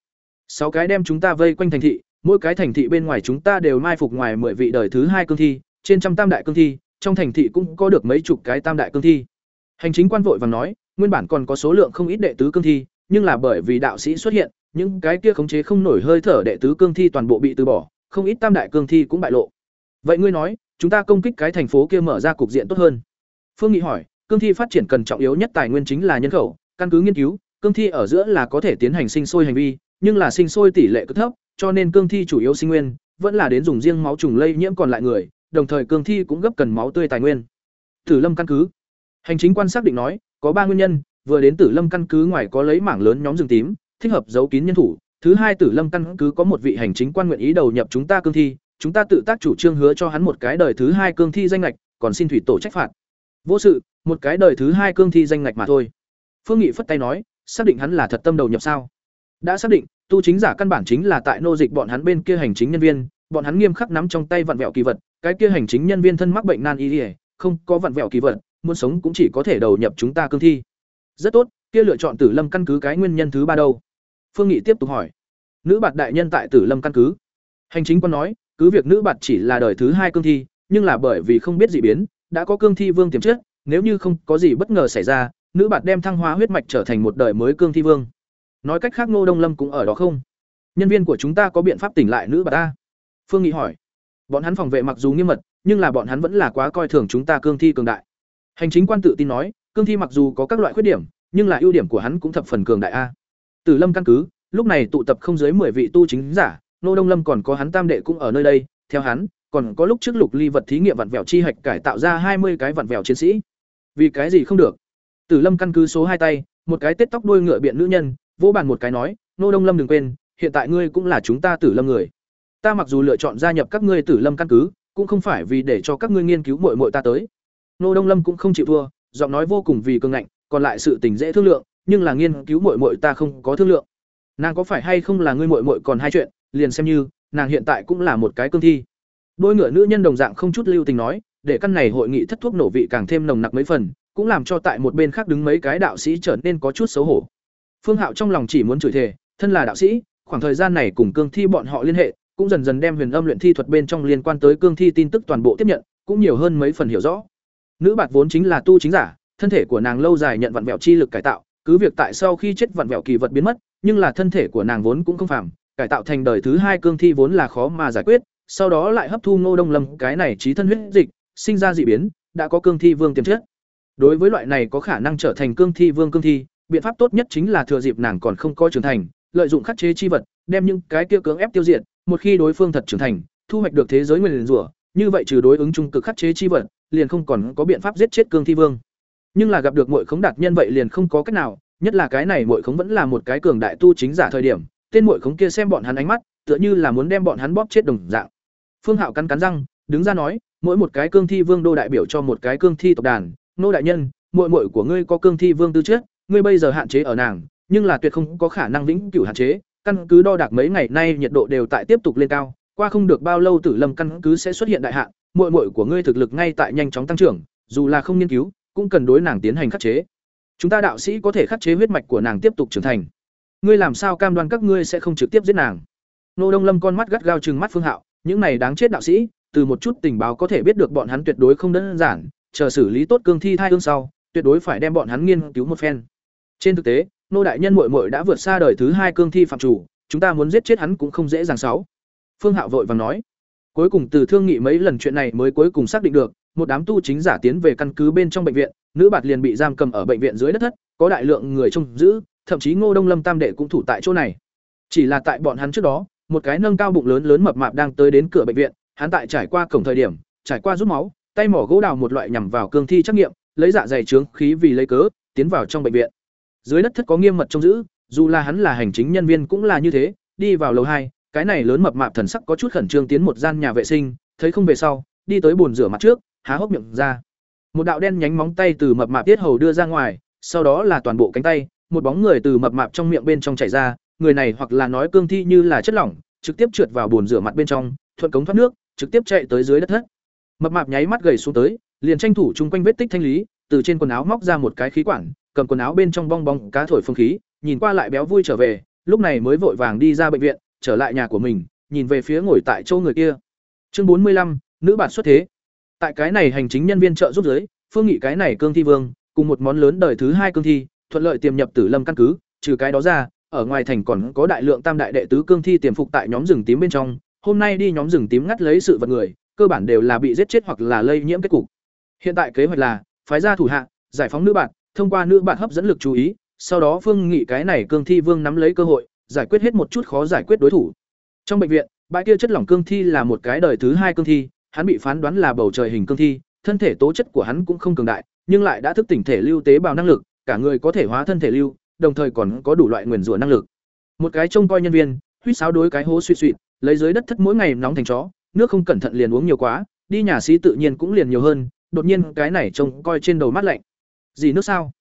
Speaker 1: Sáu cái đem chúng ta vây quanh thành thị, mỗi cái thành thị bên ngoài chúng ta đều mai phục ngoài mười vị đời thứ hai cương thi, trên trăm tam đại cương thi, trong thành thị cũng có được mấy chục cái tam đại cương thi. Hành chính quan vội vàng nói, nguyên bản còn có số lượng không ít đệ tứ cương thi, nhưng là bởi vì đạo sĩ xuất hiện, những cái kia khống chế không nổi hơi thở đệ tứ cương thi toàn bộ bị từ bỏ, không ít tam đại cương thi cũng bại lộ. Vậy ngươi nói, chúng ta công kích cái thành phố kia mở ra cục diện tốt hơn? Phương Nghị hỏi, cương thi phát triển cần trọng yếu nhất tài nguyên chính là nhân khẩu, căn cứ nghiên cứu, cương thi ở giữa là có thể tiến hành sinh sôi hành vi, nhưng là sinh sôi tỷ lệ cực thấp, cho nên cương thi chủ yếu sinh nguyên vẫn là đến dùng riêng máu trùng lây nhiễm còn lại người, đồng thời cương thi cũng gấp cần máu tươi tài nguyên. Tử Lâm căn cứ. Hành chính quan xác định nói, có ba nguyên nhân, vừa đến Tử Lâm căn cứ ngoài có lấy mảng lớn nhóm rừng tím, thích hợp giấu kín nhân thủ, thứ hai Tử Lâm căn cứ có một vị hành chính quan nguyện ý đầu nhập chúng ta cương thi, chúng ta tự tác chủ trương hứa cho hắn một cái đời thứ hai cương thi danh lệch, còn xin thủy tổ trách phạt. Vô sự, một cái đời thứ hai cương thi danh ngạch mà thôi. Phương Nghị phất tay nói, xác định hắn là thật tâm đầu nhập sao? Đã xác định, tu chính giả căn bản chính là tại nô dịch bọn hắn bên kia hành chính nhân viên, bọn hắn nghiêm khắc nắm trong tay vặn vẹo kỳ vật, cái kia hành chính nhân viên thân mắc bệnh nan y, không có vặn vẹo kỳ vật, muốn sống cũng chỉ có thể đầu nhập chúng ta cương thi. Rất tốt, kia lựa chọn Tử Lâm căn cứ cái nguyên nhân thứ ba đâu? Phương Nghị tiếp tục hỏi. Nữ bạt đại nhân tại Tử Lâm căn cứ. Hành chính quan nói, cứ việc nữ bạt chỉ là đời thứ hai cương thi, nhưng là bởi vì không biết dị biến, đã có cương thi vương tiềm chất, nếu như không có gì bất ngờ xảy ra, nữ bạt đem thăng hóa huyết mạch trở thành một đời mới cương thi vương. Nói cách khác Ngô Đông Lâm cũng ở đó không? Nhân viên của chúng ta có biện pháp tỉnh lại nữ bạt ta? Phương Nghị hỏi. Bọn hắn phòng vệ mặc dù nghiêm mật, nhưng là bọn hắn vẫn là quá coi thường chúng ta cương thi cường đại. Hành chính quan tự tin nói, cương thi mặc dù có các loại khuyết điểm, nhưng là ưu điểm của hắn cũng thập phần cường đại a. Tử Lâm căn cứ, lúc này tụ tập không dưới 10 vị tu chính giả, Nô Đông Lâm còn có hắn tam đệ cũng ở nơi đây, theo hắn, còn có lúc trước Lục Ly vật thí nghiệm vặn vẹo chi hạch cải tạo ra hai mươi cái vặn vẹo chiến sĩ. Vì cái gì không được? Tử Lâm căn cứ số hai tay, một cái tết tóc đuôi ngựa biện nữ nhân, vỗ bàn một cái nói, "Nô Đông Lâm đừng quên, hiện tại ngươi cũng là chúng ta Tử Lâm người. Ta mặc dù lựa chọn gia nhập các ngươi Tử Lâm căn cứ, cũng không phải vì để cho các ngươi nghiên cứu muội muội ta tới." Nô Đông Lâm cũng không chịu thua, giọng nói vô cùng vì cường ngạnh, còn lại sự tình dễ thương lượng, nhưng là nghiên cứu muội muội ta không có thương lượng. Nàng có phải hay không là ngươi muội muội còn hai chuyện, liền xem như, nàng hiện tại cũng là một cái cương thi. Đôi ngựa nữ nhân đồng dạng không chút lưu tình nói, để căn này hội nghị thất thuốc nổ vị càng thêm nồng nặc mấy phần, cũng làm cho tại một bên khác đứng mấy cái đạo sĩ trở nên có chút xấu hổ. Phương Hạo trong lòng chỉ muốn chửi thề, thân là đạo sĩ, khoảng thời gian này cùng cương thi bọn họ liên hệ, cũng dần dần đem huyền âm luyện thi thuật bên trong liên quan tới cương thi tin tức toàn bộ tiếp nhận, cũng nhiều hơn mấy phần hiểu rõ. Nữ bạt vốn chính là tu chính giả, thân thể của nàng lâu dài nhận vặn vẹo chi lực cải tạo, cứ việc tại sau khi chết vặn vẹo kỳ vật biến mất, nhưng là thân thể của nàng vốn cũng không phàm, cải tạo thành đời thứ hai cương thi vốn là khó mà giải quyết, sau đó lại hấp thu Ngô Đông Lâm cái này trí thân huyết dịch, sinh ra dị biến, đã có cương thi vương tiềm chất. Đối với loại này có khả năng trở thành cương thi vương cương thi, biện pháp tốt nhất chính là thừa dịp nàng còn không có trưởng thành, lợi dụng khắc chế chi vật, đem những cái kia cưỡng ép tiêu diệt, một khi đối phương thật trưởng thành, thu hoạch được thế giới nguyên rủa, như vậy trừ đối ứng trung cực khắc chế chi vật, liền không còn có biện pháp giết chết cương thi vương. Nhưng là gặp được muội khống đạt nhân vậy liền không có cách nào, nhất là cái này muội khống vẫn là một cái cường đại tu chính giả thời điểm, tên muội khống kia xem bọn hắn ánh mắt, tựa như là muốn đem bọn hắn bóp chết đồng dạng. Phương Hạo cắn cắn răng, đứng ra nói, mỗi một cái cương thi vương đô đại biểu cho một cái cương thi tộc đàn, nô đại nhân, muội muội của ngươi có cương thi vương tư chất, ngươi bây giờ hạn chế ở nàng, nhưng là tuyệt không có khả năng vĩnh cửu hạn chế, căn cứ đo đạc mấy ngày nay nhiệt độ đều tại tiếp tục lên cao, qua không được bao lâu Tử Lâm căn cứ sẽ xuất hiện đại hạn, muội muội của ngươi thực lực ngay tại nhanh chóng tăng trưởng, dù là không nghiên cứu, cũng cần đối nàng tiến hành khắc chế. Chúng ta đạo sĩ có thể khắc chế huyết mạch của nàng tiếp tục trưởng thành. Ngươi làm sao cam đoan các ngươi sẽ không trực tiếp giết nàng? Nô Đông Lâm con mắt gắt gao trừng mắt Phương Hạo, những này đáng chết đạo sĩ, từ một chút tình báo có thể biết được bọn hắn tuyệt đối không đơn giản, chờ xử lý tốt cương thi thai hương sau, tuyệt đối phải đem bọn hắn nghiên cứu một phen. Trên thực tế, nô đại nhân muội muội đã vượt xa đời thứ hai cương thi phạm chủ, chúng ta muốn giết chết hắn cũng không dễ dàng sáu. Phương Hạo vội vàng nói. Cuối cùng từ thương nghị mấy lần chuyện này mới cuối cùng xác định được, một đám tu chính giả tiến về căn cứ bên trong bệnh viện, nữ bạt liền bị giam cầm ở bệnh viện dưới đất thất, có đại lượng người trông giữ, thậm chí Ngô Đông Lâm Tam đệ cũng thủ tại chỗ này. Chỉ là tại bọn hắn trước đó, một cái nâng cao bụng lớn lớn mập mạp đang tới đến cửa bệnh viện, hắn tại trải qua cổng thời điểm trải qua rút máu tay mỏ gỗ đào một loại nhằm vào cương thi trắc nghiệm lấy dạ dày trướng khí vì lấy cớ tiến vào trong bệnh viện. Dưới đất thất có nghiêm mật trông giữ dù là hắn là hành chính nhân viên cũng là như thế đi vào lầu hai cái này lớn mập mạp thần sắc có chút khẩn trương tiến một gian nhà vệ sinh thấy không về sau đi tới bồn rửa mặt trước há hốc miệng ra. Một đạo đen nhánh móng tay từ mập mạp tiết hầu đưa ra ngoài sau đó là toàn bộ cánh tay một bóng người từ mập mạp trong miệng bên trong chảy ra người này hoặc là nói cương thi như là chất lỏng, trực tiếp trượt vào bồn rửa mặt bên trong, thuận cống thoát nước, trực tiếp chạy tới dưới đất thất. Mập mạp nháy mắt gầy xuống tới, liền tranh thủ chung quanh vết tích thanh lý, từ trên quần áo móc ra một cái khí quản, cầm quần áo bên trong bong bong cá thổi phong khí, nhìn qua lại béo vui trở về, lúc này mới vội vàng đi ra bệnh viện, trở lại nhà của mình, nhìn về phía ngồi tại chỗ người kia. Chương bốn mươi lăm, nữ bản xuất thế. Tại cái này hành chính nhân viên trợ giúp giới phương nghị cái này cương thi vương, cùng một món lớn đời thứ hai cương thi, thuận lợi tiềm nhập tử lâm căn cứ, trừ cái đó ra ở ngoài thành còn có đại lượng tam đại đệ tứ cương thi tiềm phục tại nhóm rừng tím bên trong, hôm nay đi nhóm rừng tím ngắt lấy sự vật người, cơ bản đều là bị giết chết hoặc là lây nhiễm kết cục. Hiện tại kế hoạch là, phái ra thủ hạ, giải phóng nữ bạn, thông qua nữ bạn hấp dẫn lực chú ý, sau đó phương nghị cái này cương thi vương nắm lấy cơ hội, giải quyết hết một chút khó giải quyết đối thủ. Trong bệnh viện, bãi kia chất lỏng cương thi là một cái đời thứ hai cương thi, hắn bị phán đoán là bầu trời hình cương thi, thân thể tố chất của hắn cũng không cường đại, nhưng lại đã thức tỉnh thể lưu tế bào năng lực, cả người có thể hóa thân thể lưu đồng thời còn có đủ loại nguyền rủa năng lực. Một cái trông coi nhân viên, huýt sáo đối cái hố suy suy lấy dưới đất thất mỗi ngày nóng thành chó, nước không cẩn thận liền uống nhiều quá, đi nhà xí tự nhiên cũng liền nhiều hơn, đột nhiên cái này trông coi trên đầu mát lạnh. Gì nước sao?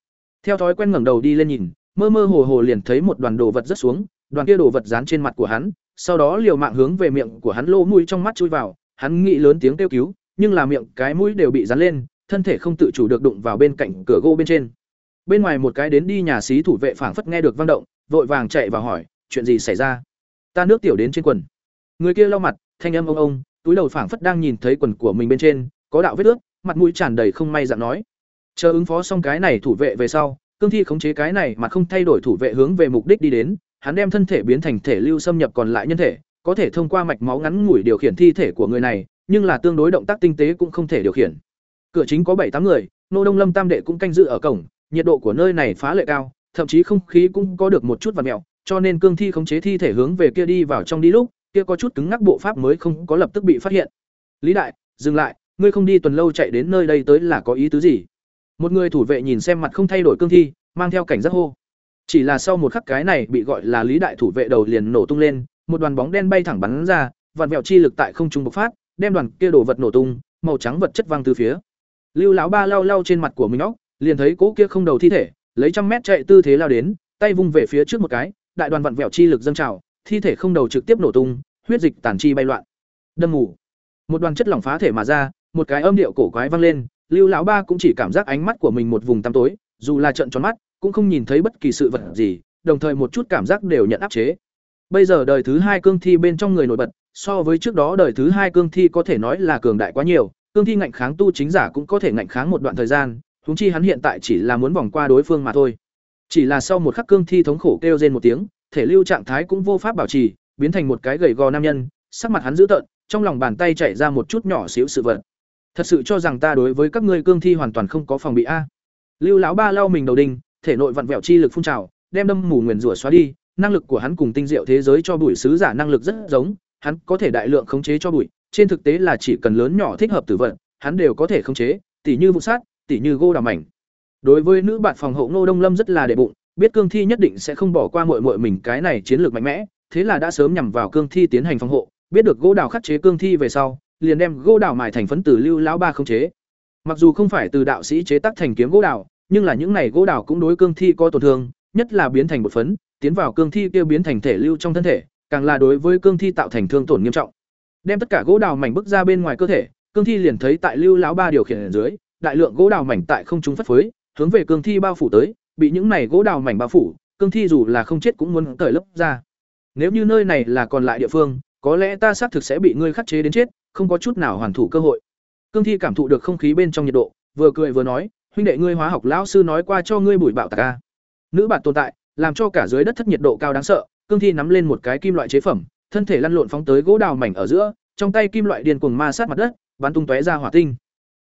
Speaker 1: Theo thói quen ngẩng đầu đi lên nhìn, mơ mơ hồ hồ liền thấy một đoàn đồ vật rất xuống, đoàn kia đồ vật dán trên mặt của hắn, sau đó liều mạng hướng về miệng của hắn lô mũi trong mắt chui vào, hắn nghĩ lớn tiếng kêu cứu, nhưng là miệng cái mũi đều bị dán lên, thân thể không tự chủ được đụng vào bên cạnh cửa gỗ bên trên bên ngoài một cái đến đi nhà xí thủ vệ phảng phất nghe được vang động, vội vàng chạy vào hỏi, chuyện gì xảy ra? Ta nước tiểu đến trên quần. Người kia lau mặt, thanh âm ông ông, túi đầu phảng phất đang nhìn thấy quần của mình bên trên, có đạo vết ướt, mặt mũi tràn đầy không may dặn nói. Chờ ứng phó xong cái này thủ vệ về sau, cương thi khống chế cái này mà không thay đổi thủ vệ hướng về mục đích đi đến, hắn đem thân thể biến thành thể lưu xâm nhập còn lại nhân thể, có thể thông qua mạch máu ngắn ngủi điều khiển thi thể của người này, nhưng là tương đối động tác tinh tế cũng không thể điều khiển. Cửa chính có bảy tám người, nô đông lâm tam đệ cũng canh giữ ở cổng nhiệt độ của nơi này phá lệ cao, thậm chí không khí cũng có được một chút vật mẹo, cho nên cương thi khống chế thi thể hướng về kia đi vào trong đi lúc, kia có chút cứng ngắc bộ pháp mới không có lập tức bị phát hiện. Lý đại, dừng lại, ngươi không đi tuần lâu chạy đến nơi đây tới là có ý tứ gì? Một người thủ vệ nhìn xem mặt không thay đổi cương thi, mang theo cảnh giác hô. Chỉ là sau một khắc cái này bị gọi là lý đại thủ vệ đầu liền nổ tung lên, một đoàn bóng đen bay thẳng bắn ra vạn vẹo chi lực tại không trung bộc phát, đem đoàn kia đổ vật nổ tung, màu trắng vật chất văng từ phía. Lưu lão ba lau lau trên mặt của mình óc liền thấy cỗ kia không đầu thi thể, lấy trăm mét chạy tư thế lao đến, tay vung về phía trước một cái, đại đoàn vặn vẹo chi lực dâng trào, thi thể không đầu trực tiếp nổ tung, huyết dịch tản chi bay loạn. Đâm mù. Một đoàn chất lỏng phá thể mà ra, một cái âm điệu cổ quái vang lên, lưu lão ba cũng chỉ cảm giác ánh mắt của mình một vùng tăm tối, dù là trận tròn mắt, cũng không nhìn thấy bất kỳ sự vật gì, đồng thời một chút cảm giác đều nhận áp chế. Bây giờ đời thứ hai cương thi bên trong người nổi bật, so với trước đó đời thứ hai cương thi có thể nói là cường đại quá nhiều, cương thi ngạnh kháng tu chính giả cũng có thể ngạnh kháng một đoạn thời gian huống chi hắn hiện tại chỉ là muốn vòng qua đối phương mà thôi. Chỉ là sau một khắc cương thi thống khổ kêu rên một tiếng, thể lưu trạng thái cũng vô pháp bảo trì, biến thành một cái gầy gò nam nhân, sắc mặt hắn dữ tợn, trong lòng bàn tay chảy ra một chút nhỏ xíu sự vật. Thật sự cho rằng ta đối với các ngươi cương thi hoàn toàn không có phòng bị a. Lưu lão ba lau mình đầu đinh, thể nội vặn vẹo chi lực phun trào, đem đâm mù nguyền rủa xóa đi, năng lực của hắn cùng tinh diệu thế giới cho bụi sứ giả năng lực rất giống, hắn có thể đại lượng khống chế cho bụi, trên thực tế là chỉ cần lớn nhỏ thích hợp tử vận hắn đều có thể khống chế, tỉ như vụ sát tỉ như gô đào mảnh. Đối với nữ bạn phòng hộ ngô đông lâm rất là đệ bụng, biết cương thi nhất định sẽ không bỏ qua muội muội mình cái này chiến lược mạnh mẽ, thế là đã sớm nhằm vào cương thi tiến hành phòng hộ, biết được gỗ đào khắc chế cương thi về sau, liền đem gỗ đào mài thành phấn tử lưu lão ba khống chế. Mặc dù không phải từ đạo sĩ chế tác thành kiếm gỗ đào, nhưng là những này gỗ đào cũng đối cương thi có tổn thương, nhất là biến thành bột phấn, tiến vào cương thi kia biến thành thể lưu trong thân thể, càng là đối với cương thi tạo thành thương tổn nghiêm trọng. Đem tất cả gỗ đào mảnh bức ra bên ngoài cơ thể, cương thi liền thấy tại lưu lão ba điều khiển ở dưới đại lượng gỗ đào mảnh tại không trung phất phới, hướng về cương thi bao phủ tới, bị những này gỗ đào mảnh bao phủ, cương thi dù là không chết cũng muốn cởi lấp ra. Nếu như nơi này là còn lại địa phương, có lẽ ta xác thực sẽ bị ngươi khắc chế đến chết, không có chút nào hoàn thủ cơ hội. Cương thi cảm thụ được không khí bên trong nhiệt độ, vừa cười vừa nói, huynh đệ ngươi hóa học lão sư nói qua cho ngươi bụi bạo tạc a. Nữ bạn tồn tại, làm cho cả dưới đất thất nhiệt độ cao đáng sợ, cương thi nắm lên một cái kim loại chế phẩm, thân thể lăn lộn phóng tới gỗ đào mảnh ở giữa, trong tay kim loại điên cuồng ma sát mặt đất, bắn tung tóe ra hỏa tinh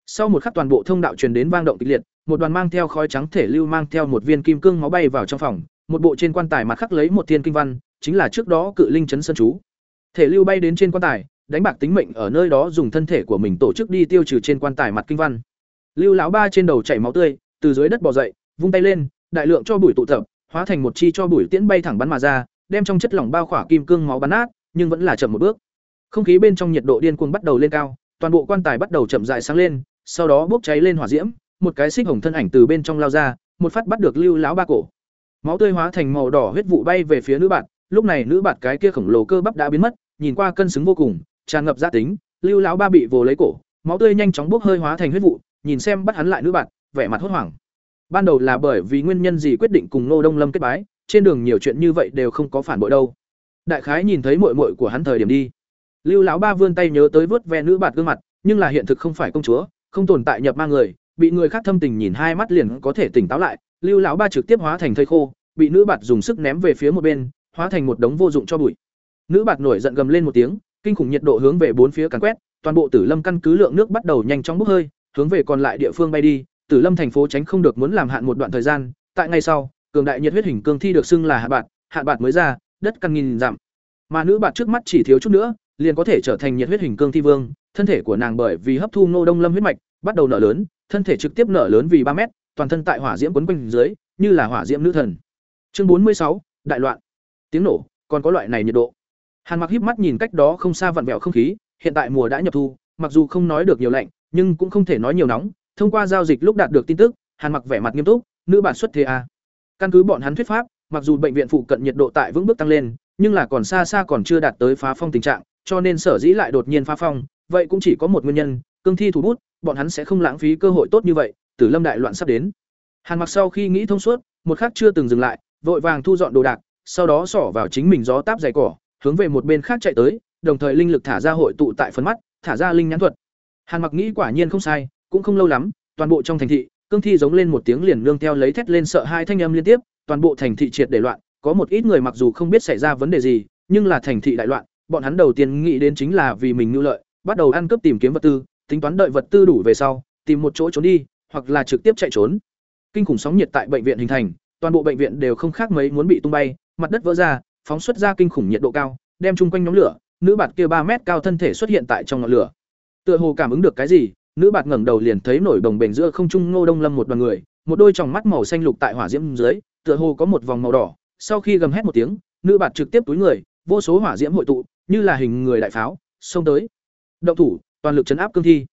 Speaker 1: sau một khắc toàn bộ thông đạo truyền đến vang động kịch liệt, một đoàn mang theo khói trắng thể lưu mang theo một viên kim cương máu bay vào trong phòng, một bộ trên quan tài mặt khắc lấy một thiên kinh văn, chính là trước đó cự linh chấn sơn chú. Thể lưu bay đến trên quan tài, đánh bạc tính mệnh ở nơi đó dùng thân thể của mình tổ chức đi tiêu trừ trên quan tài mặt kinh văn. Lưu lão ba trên đầu chảy máu tươi, từ dưới đất bò dậy, vung tay lên, đại lượng cho bụi tụ tập, hóa thành một chi cho bụi tiễn bay thẳng bắn mà ra, đem trong chất lỏng bao khỏa kim cương máu bắn nát, nhưng vẫn là chậm một bước. Không khí bên trong nhiệt độ điên cuồng bắt đầu lên cao, toàn bộ quan tài bắt đầu chậm rãi sáng lên sau đó bốc cháy lên hỏa diễm, một cái xích hồng thân ảnh từ bên trong lao ra, một phát bắt được lưu lão ba cổ. Máu tươi hóa thành màu đỏ huyết vụ bay về phía nữ bạn, lúc này nữ bạn cái kia khổng lồ cơ bắp đã biến mất, nhìn qua cân xứng vô cùng, tràn ngập giá tính, lưu lão ba bị vồ lấy cổ, máu tươi nhanh chóng bốc hơi hóa thành huyết vụ, nhìn xem bắt hắn lại nữ bạn, vẻ mặt hốt hoảng. Ban đầu là bởi vì nguyên nhân gì quyết định cùng nô đông lâm kết bái, trên đường nhiều chuyện như vậy đều không có phản bội đâu. Đại khái nhìn thấy muội muội của hắn thời điểm đi. Lưu lão ba vươn tay nhớ tới vớt ve nữ bạt gương mặt, nhưng là hiện thực không phải công chúa không tồn tại nhập ma người, bị người khác thâm tình nhìn hai mắt liền có thể tỉnh táo lại, lưu lão ba trực tiếp hóa thành thây khô, bị nữ bạt dùng sức ném về phía một bên, hóa thành một đống vô dụng cho bụi. Nữ bạt nổi giận gầm lên một tiếng, kinh khủng nhiệt độ hướng về bốn phía càn quét, toàn bộ tử lâm căn cứ lượng nước bắt đầu nhanh chóng bốc hơi, hướng về còn lại địa phương bay đi. Tử lâm thành phố tránh không được muốn làm hạn một đoạn thời gian, tại ngay sau, cường đại nhiệt huyết hình cương thi được xưng là hạ bạt hạ bạt mới ra, đất căn nghìn giảm mà nữ bạt trước mắt chỉ thiếu chút nữa, liền có thể trở thành nhiệt huyết hình cương thi vương thân thể của nàng bởi vì hấp thu nô đông lâm huyết mạch, bắt đầu nở lớn, thân thể trực tiếp nở lớn vì ba mét, toàn thân tại hỏa diễm quấn quanh dưới, như là hỏa diễm nữ thần. Chương bốn mươi sáu, đại loạn. Tiếng nổ, còn có loại này nhiệt độ. Hàn mặc híp mắt nhìn cách đó không xa vặn vẹo không khí, hiện tại mùa đã nhập thu, mặc dù không nói được nhiều lạnh, nhưng cũng không thể nói nhiều nóng. Thông qua giao dịch lúc đạt được tin tức, hàn mặc vẻ mặt nghiêm túc, nữ bản xuất thế a căn cứ bọn hắn thuyết pháp, mặc dù bệnh viện phụ cận nhiệt độ tại vững bước tăng lên, nhưng là còn xa xa còn chưa đạt tới phá phong tình trạng, cho nên sở dĩ lại đột nhiên phá phong vậy cũng chỉ có một nguyên nhân, cương thi thủ bút, bọn hắn sẽ không lãng phí cơ hội tốt như vậy, tử lâm đại loạn sắp đến. Hàn mặc sau khi nghĩ thông suốt, một khắc chưa từng dừng lại, vội vàng thu dọn đồ đạc, sau đó xỏ vào chính mình gió táp dày cỏ, hướng về một bên khác chạy tới, đồng thời linh lực thả ra hội tụ tại phấn mắt, thả ra linh nhãn thuật. Hàn mặc nghĩ quả nhiên không sai, cũng không lâu lắm, toàn bộ trong thành thị, cương thi giống lên một tiếng liền nương theo lấy thét lên sợ hai thanh âm liên tiếp, toàn bộ thành thị triệt để loạn, có một ít người mặc dù không biết xảy ra vấn đề gì, nhưng là thành thị đại loạn, bọn hắn đầu tiên nghĩ đến chính là vì mình nhu lợi bắt đầu ăn cướp tìm kiếm vật tư, tính toán đợi vật tư đủ về sau, tìm một chỗ trốn đi, hoặc là trực tiếp chạy trốn. Kinh khủng sóng nhiệt tại bệnh viện hình thành, toàn bộ bệnh viện đều không khác mấy muốn bị tung bay, mặt đất vỡ ra, phóng xuất ra kinh khủng nhiệt độ cao, đem chung quanh nhóm lửa, nữ bạt kia ba mét cao thân thể xuất hiện tại trong ngọn lửa. Tựa hồ cảm ứng được cái gì, nữ bạt ngẩng đầu liền thấy nổi đồng bền giữa không trung ngô đông lâm một đoàn người, một đôi tròng mắt màu xanh lục tại hỏa diễm dưới, tựa hồ có một vòng màu đỏ. Sau khi gầm hét một tiếng, nữ bạt trực tiếp túi người, vô số hỏa diễm hội tụ, như là hình người đại pháo, xông tới động thủ, toàn lực chấn áp cương thi.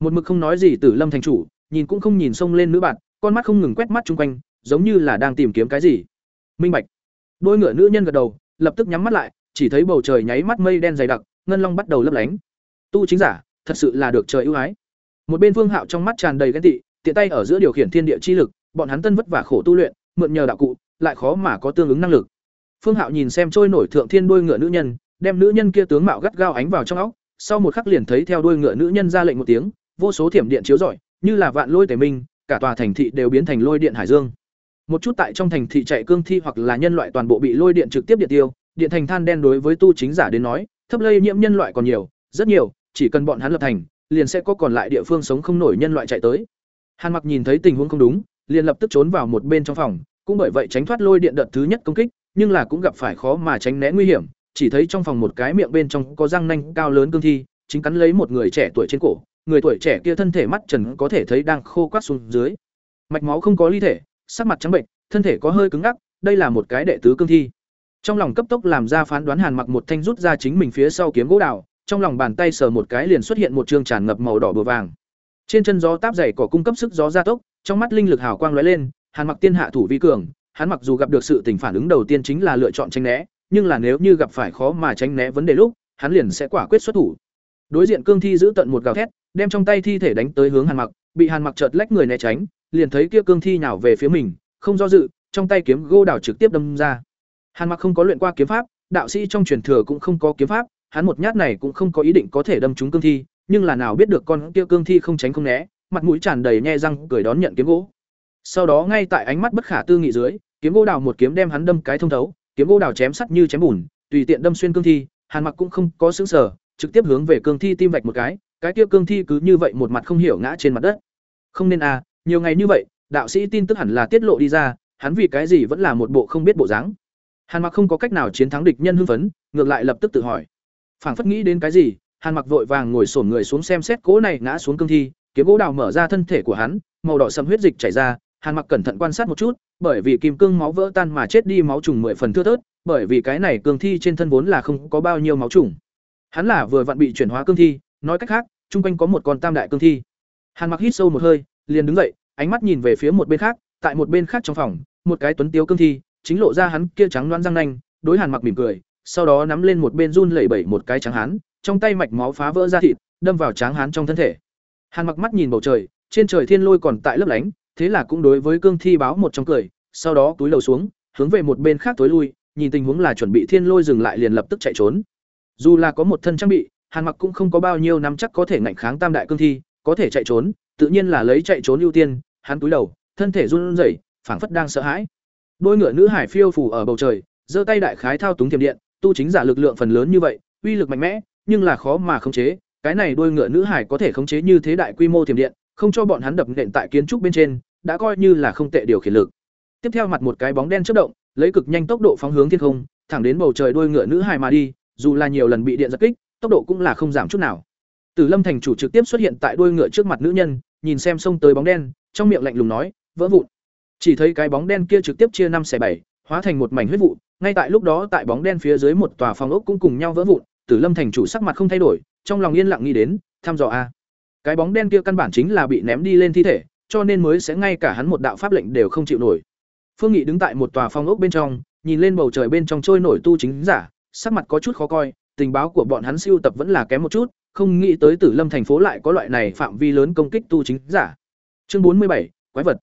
Speaker 1: Một mực không nói gì tử lâm thành chủ, nhìn cũng không nhìn xông lên nữ bạt con mắt không ngừng quét mắt chung quanh, giống như là đang tìm kiếm cái gì. Minh bạch. Đôi ngựa nữ nhân gật đầu, lập tức nhắm mắt lại, chỉ thấy bầu trời nháy mắt mây đen dày đặc, ngân long bắt đầu lấp lánh. Tu chính giả, thật sự là được trời ưu ái. Một bên phương hạo trong mắt tràn đầy ghen tị, tiện tay ở giữa điều khiển thiên địa chi lực, bọn hắn tân vất vả khổ tu luyện, mượn nhờ đạo cụ, lại khó mà có tương ứng năng lực. Phương hạo nhìn xem trôi nổi thượng thiên đôi ngựa nữ nhân, đem nữ nhân kia tướng mạo gắt gao ánh vào trong óc sau một khắc liền thấy theo đuôi ngựa nữ nhân ra lệnh một tiếng, vô số thiểm điện chiếu rọi, như là vạn lôi tề minh, cả tòa thành thị đều biến thành lôi điện hải dương. Một chút tại trong thành thị chạy cương thi hoặc là nhân loại toàn bộ bị lôi điện trực tiếp điện tiêu, điện thành than đen đối với tu chính giả đến nói, thấp lây nhiễm nhân loại còn nhiều, rất nhiều, chỉ cần bọn hắn lập thành, liền sẽ có còn lại địa phương sống không nổi nhân loại chạy tới. Hàn mặc nhìn thấy tình huống không đúng, liền lập tức trốn vào một bên trong phòng, cũng bởi vậy tránh thoát lôi điện đợt thứ nhất công kích, nhưng là cũng gặp phải khó mà tránh né nguy hiểm chỉ thấy trong phòng một cái miệng bên trong có răng nanh cao lớn cương thi, chính cắn lấy một người trẻ tuổi trên cổ, người tuổi trẻ kia thân thể mắt trần có thể thấy đang khô quắt xuống dưới. Mạch máu không có ly thể, sắc mặt trắng bệnh, thân thể có hơi cứng ngắc, đây là một cái đệ tứ cương thi. Trong lòng cấp tốc làm ra phán đoán hàn mặc một thanh rút ra chính mình phía sau kiếm gỗ đào, trong lòng bàn tay sờ một cái liền xuất hiện một trường tràn ngập màu đỏ bừa vàng. Trên chân gió táp dày cỏ cung cấp sức gió gia tốc, trong mắt linh lực hào quang lóe lên, hàn mặc tiên hạ thủ vi cường, hắn mặc dù gặp được sự tình phản ứng đầu tiên chính là lựa chọn tránh né nhưng là nếu như gặp phải khó mà tránh né vấn đề lúc, hắn liền sẽ quả quyết xuất thủ. Đối diện cương thi giữ tận một gào thét, đem trong tay thi thể đánh tới hướng hàn mặc, bị hàn mặc chợt lách người né tránh, liền thấy kia cương thi nhào về phía mình, không do dự, trong tay kiếm gô đào trực tiếp đâm ra. Hàn mặc không có luyện qua kiếm pháp, đạo sĩ trong truyền thừa cũng không có kiếm pháp, hắn một nhát này cũng không có ý định có thể đâm trúng cương thi, nhưng là nào biết được con kia cương thi không tránh không né, mặt mũi tràn đầy nhe răng, cười đón nhận kiếm gỗ. Sau đó ngay tại ánh mắt bất khả tư nghị dưới, kiếm gỗ đào một kiếm đem hắn đâm cái thông thấu kiếm gỗ đào chém sắt như chém bùn tùy tiện đâm xuyên cương thi hàn mặc cũng không có xứng sở trực tiếp hướng về cương thi tim vạch một cái cái kia cương thi cứ như vậy một mặt không hiểu ngã trên mặt đất. Không nên à nhiều ngày như vậy đạo sĩ tin tức hẳn là tiết lộ đi ra hắn vì cái gì vẫn là một bộ không biết bộ dáng. Hàn mặc không có cách nào chiến thắng địch nhân hưng phấn ngược lại lập tức tự hỏi. Phảng phất nghĩ đến cái gì Hàn Mặc vội vàng ngồi xổm người xuống xem xét cố này ngã xuống cương thi, kiếm gỗ đào mở ra thân thể của hắn, màu đỏ sẫm huyết dịch chảy ra, Hàn Mặc cẩn thận quan sát một chút, bởi vì kim cương máu vỡ tan mà chết đi máu trùng mười phần thưa thớt, bởi vì cái này cương thi trên thân vốn là không có bao nhiêu máu trùng. Hắn là vừa vặn bị chuyển hóa cương thi, nói cách khác, trung quanh có một con tam đại cương thi. Hàn Mặc hít sâu một hơi, liền đứng dậy, ánh mắt nhìn về phía một bên khác, tại một bên khác trong phòng, một cái tuấn tiếu cương thi, chính lộ ra hắn kia trắng loáng răng nanh, đối Hàn Mặc mỉm cười, sau đó nắm lên một bên run lẩy bẩy một cái trắng hán, trong tay mạch máu phá vỡ ra thịt, đâm vào trắng hán trong thân thể. Hàn Mặc mắt nhìn bầu trời, trên trời thiên lôi còn tại lấp lánh, thế là cũng đối với cương thi báo một trong cười, sau đó túi lầu xuống, hướng về một bên khác tối lui, nhìn tình huống là chuẩn bị thiên lôi dừng lại liền lập tức chạy trốn. Dù là có một thân trang bị, Hàn Mặc cũng không có bao nhiêu nắm chắc có thể ngạnh kháng tam đại cương thi, có thể chạy trốn, tự nhiên là lấy chạy trốn ưu tiên, hắn túi đầu, thân thể run rẩy, phảng phất đang sợ hãi. Đôi ngựa nữ hải phiêu phù ở bầu trời, giơ tay đại khái thao túng tiềm điện, tu chính giả lực lượng phần lớn như vậy, uy lực mạnh mẽ, nhưng là khó mà khống chế, cái này đôi ngựa nữ hải có thể khống chế như thế đại quy mô tiềm điện, không cho bọn hắn đập nện tại kiến trúc bên trên, đã coi như là không tệ điều khiển lực. Tiếp theo mặt một cái bóng đen chớp động, lấy cực nhanh tốc độ phóng hướng thiên không, thẳng đến bầu trời đuôi ngựa nữ hài mà đi, dù là nhiều lần bị điện giật kích, tốc độ cũng là không giảm chút nào. Tử Lâm thành chủ trực tiếp xuất hiện tại đuôi ngựa trước mặt nữ nhân, nhìn xem xông tới bóng đen, trong miệng lạnh lùng nói, vỡ vụn. Chỉ thấy cái bóng đen kia trực tiếp chia năm xẻ bảy, hóa thành một mảnh huyết vụ, ngay tại lúc đó tại bóng đen phía dưới một tòa phòng ốc cũng cùng nhau vỡ vụn, Tử Lâm thành chủ sắc mặt không thay đổi, trong lòng yên lặng nghĩ đến, thăm dò a. Cái bóng đen kia căn bản chính là bị ném đi lên thi thể, cho nên mới sẽ ngay cả hắn một đạo pháp lệnh đều không chịu nổi. Phương Nghị đứng tại một tòa phong ốc bên trong, nhìn lên bầu trời bên trong trôi nổi tu chính giả, sắc mặt có chút khó coi, tình báo của bọn hắn siêu tập vẫn là kém một chút, không nghĩ tới Tử Lâm thành phố lại có loại này phạm vi lớn công kích tu chính giả. Chương bốn mươi bảy, quái vật.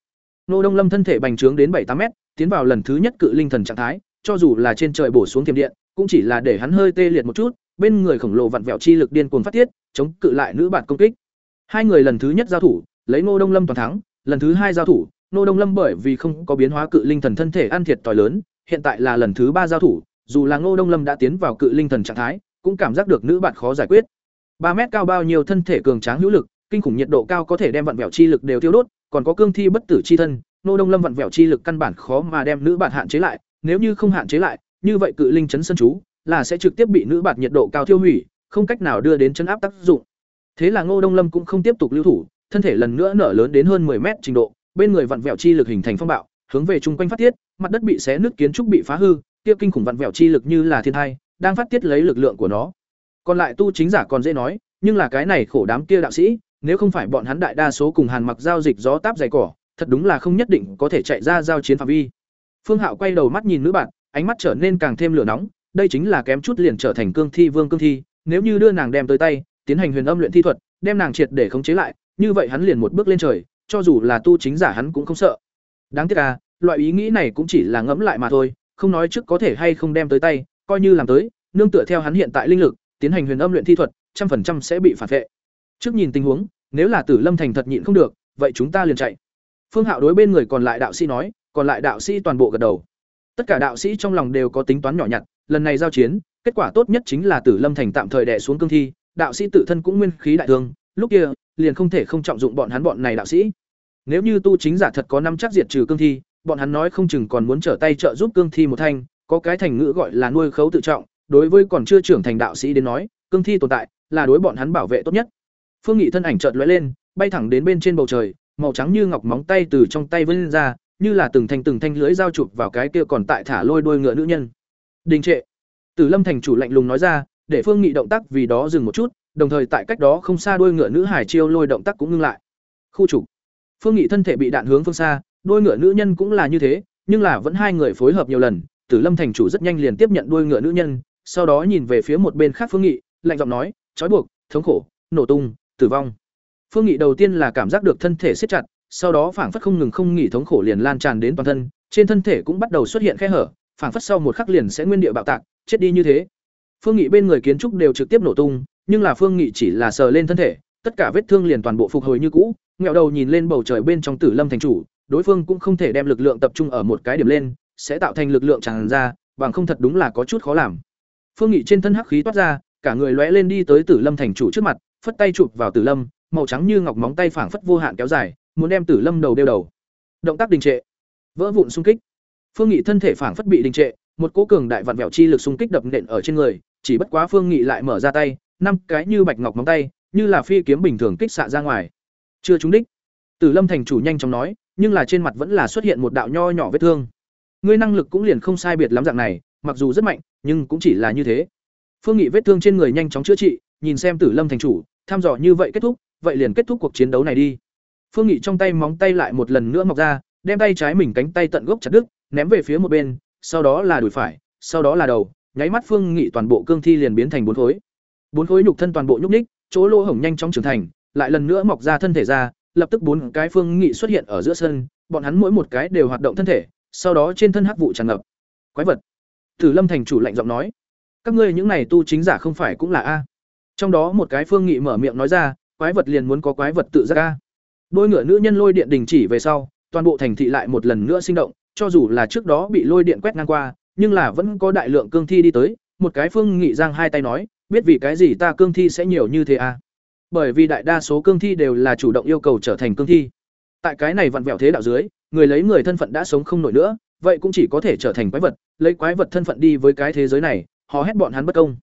Speaker 1: Nô Đông Lâm thân thể bành trướng đến bảy tám mét, tiến vào lần thứ nhất cự linh thần trạng thái, cho dù là trên trời bổ xuống thiểm điện, cũng chỉ là để hắn hơi tê liệt một chút, bên người khổng lồ vặn vẹo chi lực điên cuồng phát tiết, chống cự lại nữ bạn công kích. Hai người lần thứ nhất giao thủ, lấy Ngô Đông Lâm toàn thắng, lần thứ hai giao thủ, Ngô Đông Lâm bởi vì không có biến hóa cự linh thần thân thể ăn thiệt tỏi lớn, hiện tại là lần thứ ba giao thủ, dù là Ngô Đông Lâm đã tiến vào cự linh thần trạng thái, cũng cảm giác được nữ bạn khó giải quyết. ba mét cao bao nhiêu thân thể cường tráng hữu lực, kinh khủng nhiệt độ cao có thể đem vặn vẹo chi lực đều tiêu đốt, còn có cương thi bất tử chi thân, Ngô Đông Lâm vặn vẹo chi lực căn bản khó mà đem nữ bạn hạn chế lại, nếu như không hạn chế lại, như vậy cự linh chấn sân chú là sẽ trực tiếp bị nữ bạn nhiệt độ cao tiêu hủy, không cách nào đưa đến chấn áp tác dụng. Thế là Ngô Đông Lâm cũng không tiếp tục lưu thủ, thân thể lần nữa nở lớn đến hơn 10 mét trình độ, bên người vặn vẹo chi lực hình thành phong bạo, hướng về trung quanh phát tiết, mặt đất bị xé nứt kiến trúc bị phá hư, kia kinh khủng vặn vẹo chi lực như là thiên thai, đang phát tiết lấy lực lượng của nó. Còn lại tu chính giả còn dễ nói, nhưng là cái này khổ đám kia đạo sĩ, nếu không phải bọn hắn đại đa số cùng Hàn Mặc giao dịch gió táp dày cỏ, thật đúng là không nhất định có thể chạy ra giao chiến phạm vi. Phương Hạo quay đầu mắt nhìn nữ bạn, ánh mắt trở nên càng thêm lửa nóng, đây chính là kém chút liền trở thành cương thi vương cương thi, nếu như đưa nàng đem tới tay, tiến hành huyền âm luyện thi thuật, đem nàng triệt để khống chế lại, như vậy hắn liền một bước lên trời, cho dù là tu chính giả hắn cũng không sợ. Đáng tiếc à, loại ý nghĩ này cũng chỉ là ngẫm lại mà thôi, không nói trước có thể hay không đem tới tay, coi như làm tới, nương tựa theo hắn hiện tại linh lực, tiến hành huyền âm luyện thi thuật, trăm phần trăm sẽ bị phản vệ. Trước nhìn tình huống, nếu là Tử Lâm thành thật nhịn không được, vậy chúng ta liền chạy. Phương Hạo đối bên người còn lại đạo sĩ nói, còn lại đạo sĩ toàn bộ gật đầu. Tất cả đạo sĩ trong lòng đều có tính toán nhỏ nhặt, lần này giao chiến, kết quả tốt nhất chính là Tử Lâm thành tạm thời đè xuống cương thi, đạo sĩ tự thân cũng nguyên khí đại thương, lúc kia, liền không thể không trọng dụng bọn hắn bọn này đạo sĩ. Nếu như tu chính giả thật có năm chắc diệt trừ cương thi, bọn hắn nói không chừng còn muốn trở tay trợ giúp cương thi một thanh, có cái thành ngữ gọi là nuôi khấu tự trọng, đối với còn chưa trưởng thành đạo sĩ đến nói, cương thi tồn tại là đối bọn hắn bảo vệ tốt nhất. Phương Nghị thân ảnh chợt lóe lên, bay thẳng đến bên trên bầu trời, màu trắng như ngọc móng tay từ trong tay vươn ra, như là từng thanh từng thanh lưới dao chụp vào cái kia còn tại thả lôi đuôi ngựa nữ nhân. Đình trệ. Tử Lâm thành chủ lạnh lùng nói ra, để Phương Nghị động tác vì đó dừng một chút, đồng thời tại cách đó không xa đuôi ngựa nữ hải chiêu lôi động tác cũng ngưng lại. Khu trục. Phương Nghị thân thể bị đạn hướng phương xa, đuôi ngựa nữ nhân cũng là như thế, nhưng là vẫn hai người phối hợp nhiều lần, Tử Lâm thành chủ rất nhanh liền tiếp nhận đuôi ngựa nữ nhân, sau đó nhìn về phía một bên khác Phương Nghị, lạnh giọng nói, trói buộc, thống khổ, nổ tung, tử vong. Phương Nghị đầu tiên là cảm giác được thân thể siết chặt, sau đó phảng phất không ngừng không nghỉ thống khổ liền lan tràn đến toàn thân, trên thân thể cũng bắt đầu xuất hiện khe hở, phảng phất sau một khắc liền sẽ nguyên địa bạo tạc, chết đi như thế. Phương Nghị bên người kiến trúc đều trực tiếp nổ tung, nhưng là Phương Nghị chỉ là sờ lên thân thể, tất cả vết thương liền toàn bộ phục hồi như cũ, ngẹo đầu nhìn lên bầu trời bên trong Tử Lâm thành chủ, đối phương cũng không thể đem lực lượng tập trung ở một cái điểm lên, sẽ tạo thành lực lượng tràn ra, bằng không thật đúng là có chút khó làm. Phương Nghị trên thân hắc khí toát ra, cả người lóe lên đi tới Tử Lâm thành chủ trước mặt, phất tay chụp vào Tử Lâm, màu trắng như ngọc móng tay phảng phất vô hạn kéo dài, muốn đem Tử Lâm đầu đeo đầu. Động tác đình trệ, vỡ vụn xung kích. Phương Nghị thân thể phảng phất bị đình trệ, một cỗ cường đại vặn vẹo chi lực xung kích đập nện ở trên người, chỉ bất quá Phương Nghị lại mở ra tay, năm cái như bạch ngọc móng tay, như là phi kiếm bình thường kích xạ ra ngoài. Chưa trúng đích. Tử Lâm thành chủ nhanh chóng nói, nhưng là trên mặt vẫn là xuất hiện một đạo nho nhỏ vết thương. Ngươi năng lực cũng liền không sai biệt lắm dạng này, mặc dù rất mạnh, nhưng cũng chỉ là như thế. Phương Nghị vết thương trên người nhanh chóng chữa trị, nhìn xem Tử Lâm thành chủ, tham dò như vậy kết thúc, vậy liền kết thúc cuộc chiến đấu này đi. Phương Nghị trong tay móng tay lại một lần nữa mọc ra, đem tay trái mình cánh tay tận gốc chặt đứt, ném về phía một bên, sau đó là đùi phải, sau đó là đầu, nháy mắt Phương Nghị toàn bộ cương thi liền biến thành bốn khối. Bốn khối nhục thân toàn bộ nhúc ních chỗ lỗ hổng nhanh chóng trưởng thành, lại lần nữa mọc ra thân thể ra, lập tức bốn cái Phương Nghị xuất hiện ở giữa sân, bọn hắn mỗi một cái đều hoạt động thân thể, sau đó trên thân hắc vụ tràn ngập. Quái vật. Tử Lâm thành chủ lạnh giọng nói: "Các ngươi những này tu chính giả không phải cũng là a?" Trong đó một cái Phương Nghị mở miệng nói ra: "Quái vật liền muốn có quái vật tự giác a." Đôi ngựa nữ nhân lôi điện đình chỉ về sau, toàn bộ thành thị lại một lần nữa sinh động, cho dù là trước đó bị lôi điện quét ngang qua, nhưng là vẫn có đại lượng cương thi đi tới, một cái Phương Nghị giang hai tay nói, biết vì cái gì ta cương thi sẽ nhiều như thế à? Bởi vì đại đa số cương thi đều là chủ động yêu cầu trở thành cương thi. Tại cái này vặn vẹo thế đạo dưới, người lấy người thân phận đã sống không nổi nữa, vậy cũng chỉ có thể trở thành quái vật, lấy quái vật thân phận đi với cái thế giới này, họ hét bọn hắn bất công.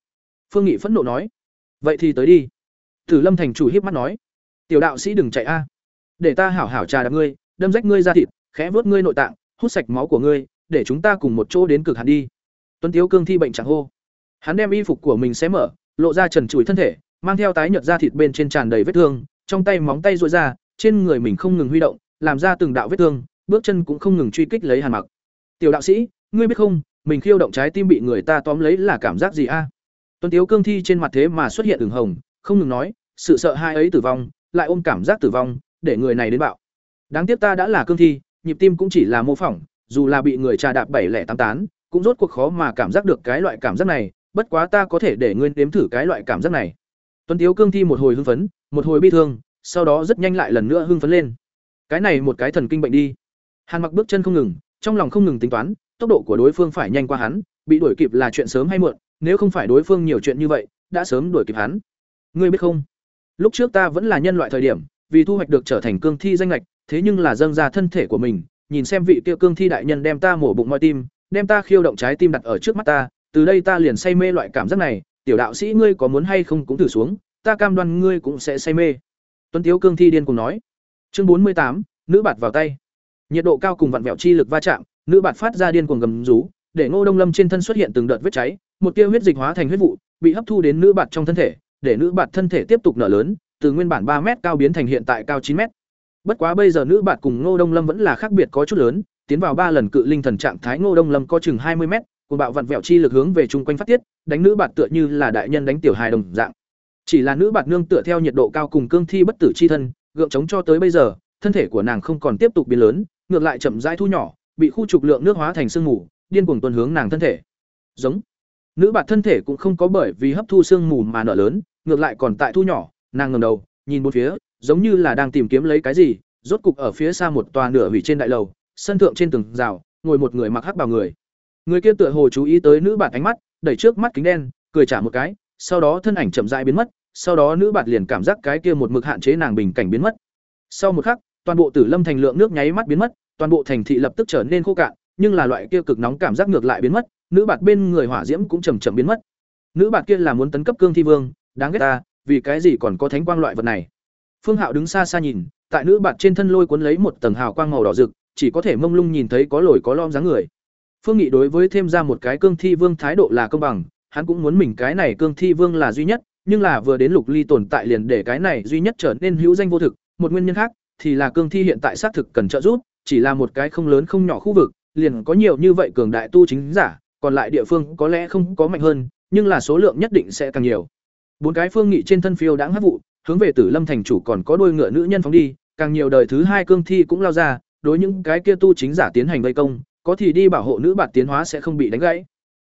Speaker 1: Phương Nghị phẫn nộ nói, vậy thì tới đi. Tử Lâm thành chủ hiếp mắt nói, tiểu đạo sĩ đừng chạy a, để ta hảo hảo trà đạp ngươi, đâm rách ngươi ra thịt, khẽ vuốt ngươi nội tạng, hút sạch máu của ngươi, để chúng ta cùng một chỗ đến cực hạn đi. Tuấn Tiếu cương thi bệnh chẳng hô. Hắn đem y phục của mình xé mở, lộ ra trần trụi thân thể, mang theo tái nhợt da thịt bên trên tràn đầy vết thương, trong tay móng tay duỗi ra, trên người mình không ngừng huy động, làm ra từng đạo vết thương, bước chân cũng không ngừng truy kích lấy Hàn Mặc. "Tiểu đạo sĩ, ngươi biết không, mình khiêu động trái tim bị người ta tóm lấy là cảm giác gì a?" Tuấn Tiếu cương thi trên mặt thế mà xuất hiện ửng hồng, không ngừng nói, sự sợ hai ấy tử vong, lại ôm cảm giác tử vong, để người này đến bạo. Đáng tiếc ta đã là cương thi, nhịp tim cũng chỉ là mô phỏng, dù là bị người trà đạp bảy lẻ tám tán, cũng rốt cuộc khó mà cảm giác được cái loại cảm giác này, bất quá ta có thể để ngươi nếm thử cái loại cảm giác này. Tuấn Tiếu Cương Thi một hồi hưng phấn, một hồi bi thương, sau đó rất nhanh lại lần nữa hưng phấn lên. Cái này một cái thần kinh bệnh đi. Hàn Mặc bước chân không ngừng, trong lòng không ngừng tính toán, tốc độ của đối phương phải nhanh qua hắn, bị đuổi kịp là chuyện sớm hay muộn, nếu không phải đối phương nhiều chuyện như vậy, đã sớm đuổi kịp hắn. Ngươi biết không? Lúc trước ta vẫn là nhân loại thời điểm, vì thu hoạch được trở thành cương thi danh lệch, thế nhưng là dâng ra thân thể của mình, nhìn xem vị kia cương thi đại nhân đem ta mổ bụng moi tim, đem ta khiêu động trái tim đặt ở trước mắt ta, từ đây ta liền say mê loại cảm giác này, tiểu đạo sĩ ngươi có muốn hay không cũng thử xuống, ta cam đoan ngươi cũng sẽ say mê. Tuấn Tiếu cương thi điên cùng nói. Chương bốn mươi tám, nữ bạt vào tay. Nhiệt độ cao cùng vặn vẹo chi lực va chạm, nữ bạt phát ra điên cuồng gầm rú, để Ngô Đông Lâm trên thân xuất hiện từng đợt vết cháy, một tia huyết dịch hóa thành huyết vụ, bị hấp thu đến nữ bạt trong thân thể, để nữ bạt thân thể tiếp tục nở lớn, từ nguyên bản ba mét cao biến thành hiện tại cao chín mét. Bất quá bây giờ nữ bạn cùng Ngô Đông Lâm vẫn là khác biệt có chút lớn, tiến vào ba lần cự linh thần trạng thái Ngô Đông Lâm có chừng hai mươi mét, cùng bạo vặn vẹo chi lực hướng về chung quanh phát tiết, đánh nữ bạn tựa như là đại nhân đánh tiểu hài đồng dạng. Chỉ là nữ bạn nương tựa theo nhiệt độ cao cùng cương thi bất tử chi thân, gượng chống cho tới bây giờ, thân thể của nàng không còn tiếp tục biến lớn, ngược lại chậm rãi thu nhỏ, bị khu trục lượng nước hóa thành sương mù, điên cuồng tuần hướng nàng thân thể. Giống. Nữ bạn thân thể cũng không có bởi vì hấp thu sương mù mà nở lớn, ngược lại còn tại thu nhỏ, nàng ngẩng đầu, nhìn bốn phía, giống như là đang tìm kiếm lấy cái gì, rốt cục ở phía xa một tòa nửa hủy trên đại lầu, sân thượng trên tường rào, ngồi một người mặc hắc bào người. Người kia tựa hồ chú ý tới nữ bạn ánh mắt, đẩy trước mắt kính đen, cười trả một cái, sau đó thân ảnh chậm rãi biến mất, sau đó nữ bạn liền cảm giác cái kia một mực hạn chế nàng bình cảnh biến mất. Sau một khắc, toàn bộ Tử Lâm thành lượng nước nháy mắt biến mất, toàn bộ thành thị lập tức trở nên khô cạn, nhưng là loại kia cực nóng cảm giác ngược lại biến mất, nữ bạn bên người hỏa diễm cũng chậm chậm biến mất. Nữ bạn kia là muốn tấn cấp cương thi vương, đáng ghét ta, vì cái gì còn có thánh quang loại vật này. Phương Hạo đứng xa xa nhìn, tại nữ bạt trên thân lôi cuốn lấy một tầng hào quang màu đỏ rực, chỉ có thể mông lung nhìn thấy có lồi có lõm dáng người. Phương Nghị đối với thêm ra một cái cương thi vương thái độ là công bằng, hắn cũng muốn mình cái này cương thi vương là duy nhất, nhưng là vừa đến Lục Ly tồn tại liền để cái này duy nhất trở nên hữu danh vô thực, một nguyên nhân khác thì là cương thi hiện tại xác thực cần trợ giúp, chỉ là một cái không lớn không nhỏ khu vực, liền có nhiều như vậy cường đại tu chính giả, còn lại địa phương có lẽ không có mạnh hơn, nhưng là số lượng nhất định sẽ càng nhiều. Bốn cái phương nghị trên thân phiêu đãng hấp vụ, hướng về Tử Lâm thành chủ còn có đôi ngựa nữ nhân phóng đi, càng nhiều đời thứ hai cương thi cũng lao ra, đối những cái kia tu chính giả tiến hành vây công, có thì đi bảo hộ nữ bạt tiến hóa sẽ không bị đánh gãy.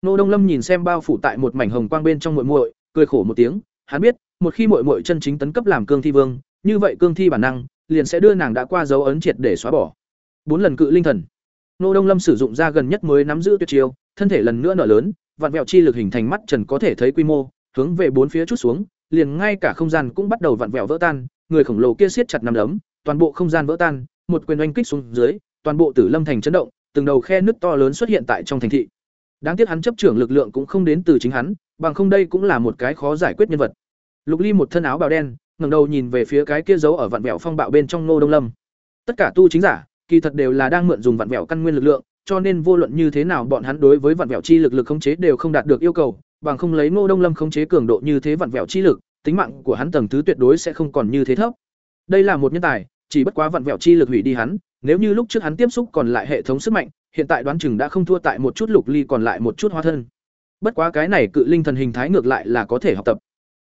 Speaker 1: Nô Đông Lâm nhìn xem bao phủ tại một mảnh hồng quang bên trong muội muội, cười khổ một tiếng, hắn biết, một khi muội muội chân chính tấn cấp làm cương thi vương, như vậy cương thi bản năng liền sẽ đưa nàng đã qua dấu ấn triệt để xóa bỏ. Bốn lần cự linh thần. Nô Đông Lâm sử dụng ra gần nhất mới nắm giữ tuyệt chiêu, thân thể lần nữa nở lớn, vạn vẹo chi lực hình thành mắt trần có thể thấy quy mô, hướng về bốn phía chút xuống, liền ngay cả không gian cũng bắt đầu vặn vẹo vỡ tan, người khổng lồ kia siết chặt nắm đấm, toàn bộ không gian vỡ tan, một quyền oanh kích xuống dưới, toàn bộ Tử Lâm thành chấn động, từng đầu khe nứt to lớn xuất hiện tại trong thành thị. Đáng tiếc hắn chấp trưởng lực lượng cũng không đến từ chính hắn, bằng không đây cũng là một cái khó giải quyết nhân vật. Lục Ly một thân áo bào đen, ngẩng đầu nhìn về phía cái kia giấu ở vạn vẹo phong bạo bên trong Ngô Đông Lâm. Tất cả tu chính giả, kỳ thật đều là đang mượn dùng vạn vẹo căn nguyên lực lượng, cho nên vô luận như thế nào bọn hắn đối với vạn vẹo chi lực lực khống chế đều không đạt được yêu cầu, bằng không lấy Ngô Đông Lâm khống chế cường độ như thế vặn vẹo chi lực, tính mạng của hắn tầng thứ tuyệt đối sẽ không còn như thế thấp. Đây là một nhân tài, chỉ bất quá vặn vẹo chi lực hủy đi hắn, nếu như lúc trước hắn tiếp xúc còn lại hệ thống sức mạnh, hiện tại đoán chừng đã không thua tại một chút lục ly còn lại một chút hóa thân. Bất quá cái này cự linh thần hình thái ngược lại là có thể học tập.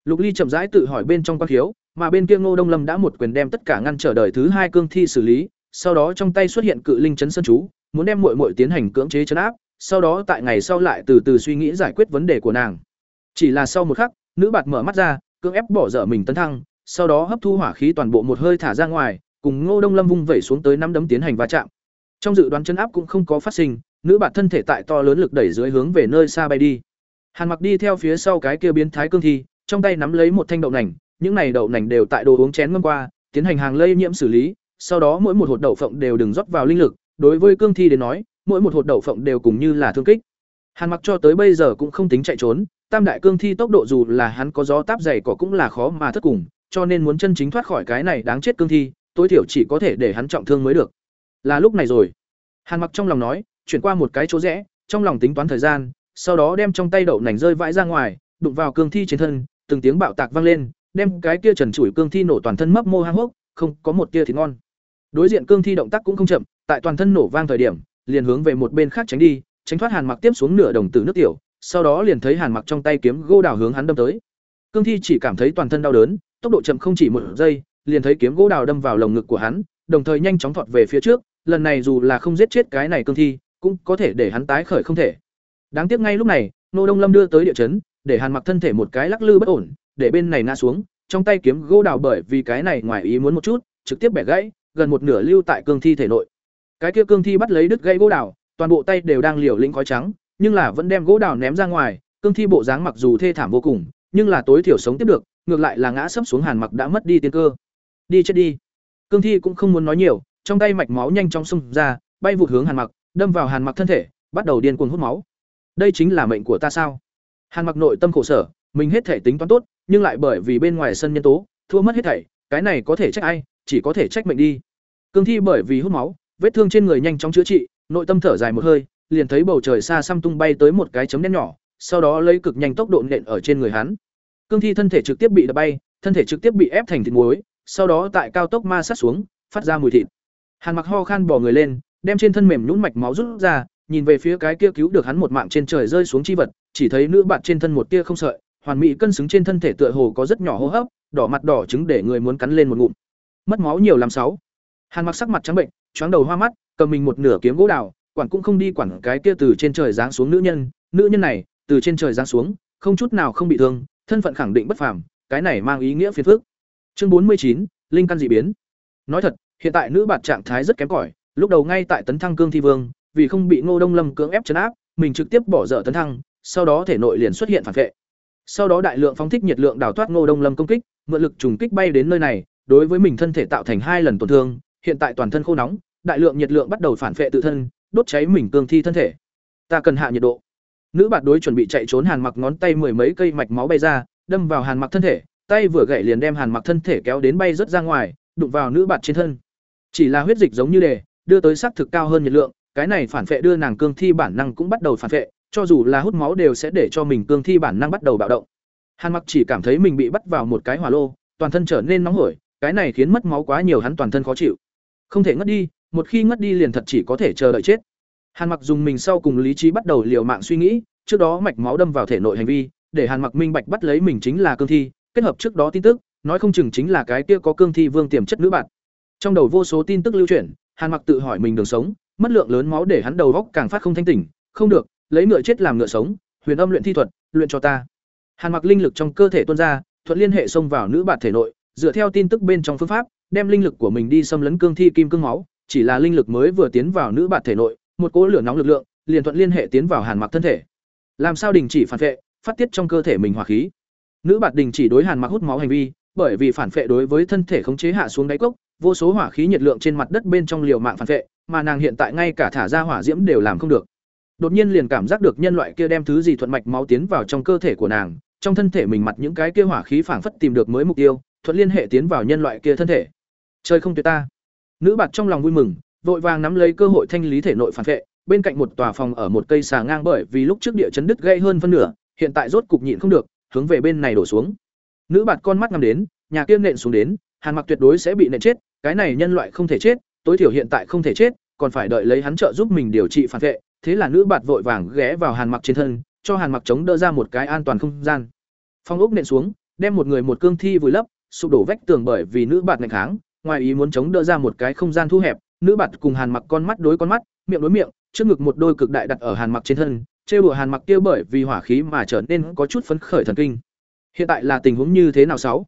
Speaker 1: Lục Ly chậm rãi tự hỏi bên trong quan khiếu, mà bên kia Ngô Đông Lâm đã một quyền đem tất cả ngăn trở đời thứ hai cương thi xử lý, sau đó trong tay xuất hiện cự linh chấn sơn chú, muốn đem muội muội tiến hành cưỡng chế chấn áp, sau đó tại ngày sau lại từ từ suy nghĩ giải quyết vấn đề của nàng. Chỉ là sau một khắc, nữ bạt mở mắt ra, cưỡng ép bỏ dở mình tấn thăng, sau đó hấp thu hỏa khí toàn bộ một hơi thả ra ngoài, cùng Ngô Đông Lâm vung vẩy xuống tới năm đấm tiến hành va chạm. Trong dự đoán chân áp cũng không có phát sinh, nữ bạt thân thể tại to lớn lực đẩy dưới hướng về nơi xa bay đi. Hàn Mặc đi theo phía sau cái kia biến thái cương thi, trong tay nắm lấy một thanh đậu nành, những này đậu nành đều tại đồ uống chén ngâm qua, tiến hành hàng lây nhiễm xử lý, sau đó mỗi một hột đậu phộng đều đừng rót vào linh lực, đối với cương thi đến nói, mỗi một hột đậu phộng đều cùng như là thương kích. Hàn Mặc cho tới bây giờ cũng không tính chạy trốn, tam đại cương thi tốc độ dù là hắn có gió táp dày cỏ cũng là khó mà thất cùng, cho nên muốn chân chính thoát khỏi cái này đáng chết cương thi, tối thiểu chỉ có thể để hắn trọng thương mới được. Là lúc này rồi. Hàn Mặc trong lòng nói, chuyển qua một cái chỗ rẽ, trong lòng tính toán thời gian, sau đó đem trong tay đậu nành rơi vãi ra ngoài, đụng vào cương thi trên thân, từng tiếng bạo tạc vang lên, đem cái kia trần trụi cương thi nổ toàn thân mấp mô hang hốc, không có một tia thì ngon. Đối diện cương thi động tác cũng không chậm, tại toàn thân nổ vang thời điểm, liền hướng về một bên khác tránh đi, tránh thoát Hàn Mặc tiếp xuống nửa đồng tử nước tiểu, sau đó liền thấy Hàn Mặc trong tay kiếm gỗ đào hướng hắn đâm tới. Cương thi chỉ cảm thấy toàn thân đau đớn, tốc độ chậm không chỉ một giây, liền thấy kiếm gỗ đào đâm vào lồng ngực của hắn, đồng thời nhanh chóng thọt về phía trước, lần này dù là không giết chết cái này cương thi, cũng có thể để hắn tái khởi không thể. Đáng tiếc ngay lúc này, Nô Đông Lâm đưa tới địa chấn, để Hàn Mặc thân thể một cái lắc lư bất ổn, để bên này ngã xuống, trong tay kiếm gỗ đào bởi vì cái này ngoài ý muốn một chút, trực tiếp bẻ gãy, gần một nửa lưu tại cương thi thể nội. Cái kia cương thi bắt lấy đứt gãy gỗ đào, toàn bộ tay đều đang liều lĩnh khói trắng, nhưng là vẫn đem gỗ đào ném ra ngoài, cương thi bộ dáng mặc dù thê thảm vô cùng, nhưng là tối thiểu sống tiếp được, ngược lại là ngã sấp xuống Hàn Mặc đã mất đi tiên cơ. Đi chết đi. Cương thi cũng không muốn nói nhiều, trong tay mạch máu nhanh chóng xung ra, bay vụt hướng Hàn Mặc, đâm vào Hàn Mặc thân thể, bắt đầu điên cuồng hút máu. Đây chính là mệnh của ta sao? Hàn Mặc nội tâm khổ sở, mình hết thể tính toán tốt, nhưng lại bởi vì bên ngoài sân nhân tố, thua mất hết thảy, cái này có thể trách ai, chỉ có thể trách mệnh đi. Cương thi bởi vì hút máu, vết thương trên người nhanh chóng chữa trị, nội tâm thở dài một hơi, liền thấy bầu trời xa xăm tung bay tới một cái chấm đen nhỏ, sau đó lấy cực nhanh tốc độ nện ở trên người hắn. Cương thi thân thể trực tiếp bị đập bay, thân thể trực tiếp bị ép thành thịt muối, sau đó tại cao tốc ma sát xuống, phát ra mùi thịt. Hàn Mặc ho khan bỏ người lên, đem trên thân mềm nhũn mạch máu rút ra, nhìn về phía cái kia cứu được hắn một mạng trên trời rơi xuống chi vật, chỉ thấy nữ bạn trên thân một tia không sợi, hoàn mỹ cân xứng trên thân thể tựa hồ có rất nhỏ hô hấp, đỏ mặt đỏ trứng để người muốn cắn lên một ngụm. Mất máu nhiều làm sáu. Hàn Mặc sắc mặt trắng bệnh, choáng đầu hoa mắt, cầm mình một nửa kiếm gỗ đào, quản cũng không đi quản cái kia từ trên trời giáng xuống nữ nhân, nữ nhân này, từ trên trời giáng xuống, không chút nào không bị thương, thân phận khẳng định bất phàm, cái này mang ý nghĩa phiền phức. Chương bốn mươi chín linh căn dị biến. Nói thật, hiện tại nữ bạt trạng thái rất kém cỏi, lúc đầu ngay tại tấn thăng cương thi vương, vì không bị Ngô Đông Lâm cưỡng ép trấn áp, mình trực tiếp bỏ dở tấn thăng, sau đó thể nội liền xuất hiện phản vệ. Sau đó đại lượng phóng thích nhiệt lượng đào thoát Ngô Đông Lâm công kích, mượn lực trùng kích bay đến nơi này, đối với mình thân thể tạo thành hai lần tổn thương, hiện tại toàn thân khô nóng, đại lượng nhiệt lượng bắt đầu phản vệ tự thân, đốt cháy mình cương thi thân thể. Ta cần hạ nhiệt độ. Nữ bạt đối chuẩn bị chạy trốn Hàn Mặc ngón tay mười mấy cây mạch máu bay ra, đâm vào Hàn Mặc thân thể, tay vừa gậy liền đem Hàn Mặc thân thể kéo đến bay rất ra ngoài, đụng vào nữ bạt trên thân. Chỉ là huyết dịch giống như đề, đưa tới sắc thực cao hơn nhiệt lượng, cái này phản phệ đưa nàng cương thi bản năng cũng bắt đầu phản phệ, cho dù là hút máu đều sẽ để cho mình cương thi bản năng bắt đầu bạo động. Hàn Mặc chỉ cảm thấy mình bị bắt vào một cái hỏa lô, toàn thân trở nên nóng hổi, cái này khiến mất máu quá nhiều hắn toàn thân khó chịu. Không thể ngất đi, một khi ngất đi liền thật chỉ có thể chờ đợi chết. Hàn Mặc dùng mình sau cùng lý trí bắt đầu liều mạng suy nghĩ, trước đó mạch máu đâm vào thể nội hành vi, để Hàn Mặc minh bạch bắt lấy mình chính là cương thi, kết hợp trước đó tin tức, nói không chừng chính là cái kia có cương thi vương tiềm chất nữ bạn. Trong đầu vô số tin tức lưu chuyển, Hàn Mặc tự hỏi mình đường sống, mất lượng lớn máu để hắn đầu óc càng phát không thanh tỉnh, không được, lấy ngựa chết làm ngựa sống, huyền âm luyện thi thuật, luyện cho ta. Hàn Mặc linh lực trong cơ thể tuôn ra, thuận liên hệ xông vào nữ bạn thể nội, dựa theo tin tức bên trong phương pháp, đem linh lực của mình đi xâm lấn cương thi kim cương máu, chỉ là linh lực mới vừa tiến vào nữ bạt thể nội, một cỗ lửa nóng lực lượng liền thuận liên hệ tiến vào Hàn Mặc thân thể. Làm sao đình chỉ phản vệ, phát tiết trong cơ thể mình hỏa khí. Nữ bạt đình chỉ đối Hàn Mặc hút máu hành vi, bởi vì phản vệ đối với thân thể khống chế hạ xuống đáy cốc, vô số hỏa khí nhiệt lượng trên mặt đất bên trong liều mạng phản vệ, mà nàng hiện tại ngay cả thả ra hỏa diễm đều làm không được. Đột nhiên liền cảm giác được nhân loại kia đem thứ gì thuận mạch máu tiến vào trong cơ thể của nàng, trong thân thể mình mặt những cái kia hỏa khí phảng phất tìm được mới mục tiêu, thuận liên hệ tiến vào nhân loại kia thân thể. Trời không tuyệt ta. Nữ bạt trong lòng vui mừng, vội vàng nắm lấy cơ hội thanh lý thể nội phản vệ, bên cạnh một tòa phòng ở một cây xà ngang bởi vì lúc trước địa chấn đứt gây hơn phân nửa, hiện tại rốt cục nhịn không được, hướng về bên này đổ xuống. Nữ bạt con mắt ngắm đến, nhà kia nện xuống đến, Hàn Mặc tuyệt đối sẽ bị nện chết, cái này nhân loại không thể chết, tối thiểu hiện tại không thể chết, còn phải đợi lấy hắn trợ giúp mình điều trị phản vệ, thế là nữ bạt vội vàng ghé vào Hàn Mặc trên thân, cho Hàn Mặc chống đỡ ra một cái an toàn không gian. Phong ốc nện xuống, đem một người một cương thi vùi lấp, sụp đổ vách tường bởi vì nữ bạt ngày kháng, ngoài ý muốn chống đỡ ra một cái không gian thu hẹp, nữ bạt cùng Hàn Mặc con mắt đối con mắt, miệng đối miệng, trước ngực một đôi cực đại đặt ở Hàn Mặc trên thân, trêu đùa Hàn Mặc kia bởi vì hỏa khí mà trở nên có chút phấn khởi thần kinh. Hiện tại là tình huống như thế nào sáu?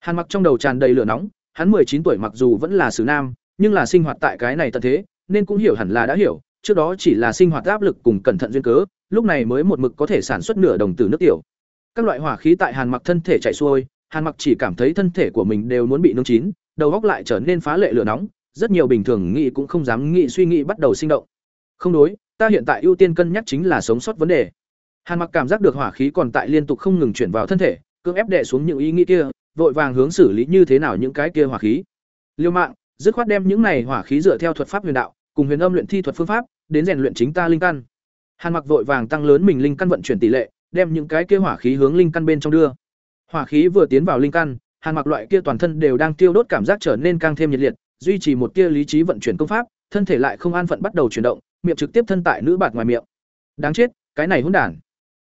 Speaker 1: Hàn Mặc trong đầu tràn đầy lửa nóng, hắn chín tuổi mặc dù vẫn là xử nam, nhưng là sinh hoạt tại cái này tận thế, nên cũng hiểu hẳn là đã hiểu, trước đó chỉ là sinh hoạt áp lực cùng cẩn thận duyên cớ, lúc này mới một mực có thể sản xuất nửa đồng từ nước tiểu. Các loại hỏa khí tại Hàn Mặc thân thể chạy xuôi, Hàn Mặc chỉ cảm thấy thân thể của mình đều muốn bị nung chín, đầu óc lại trở nên phá lệ lửa nóng, rất nhiều bình thường nghĩ cũng không dám nghĩ suy nghĩ bắt đầu sinh động. Không đối, ta hiện tại ưu tiên cân nhắc chính là sống sót vấn đề. Hàn Mặc cảm giác được hỏa khí còn tại liên tục không ngừng chuyển vào thân thể, cưỡng ép đè xuống những ý nghĩ kia, vội vàng hướng xử lý như thế nào những cái kia hỏa khí. Liêu mạng, dứt khoát đem những này hỏa khí dựa theo thuật pháp huyền đạo, cùng huyền âm luyện thi thuật phương pháp, đến rèn luyện chính ta linh căn. Hàn Mặc vội vàng tăng lớn mình linh căn vận chuyển tỷ lệ, đem những cái kia hỏa khí hướng linh căn bên trong đưa. Hỏa khí vừa tiến vào linh căn, Hàn Mặc loại kia toàn thân đều đang tiêu đốt cảm giác trở nên càng thêm nhiệt liệt, duy trì một tia lý trí vận chuyển công pháp, thân thể lại không an phận bắt đầu chuyển động, miệng trực tiếp thân tại nữ bạt ngoài miệng. Đáng chết, cái này hỗn đản.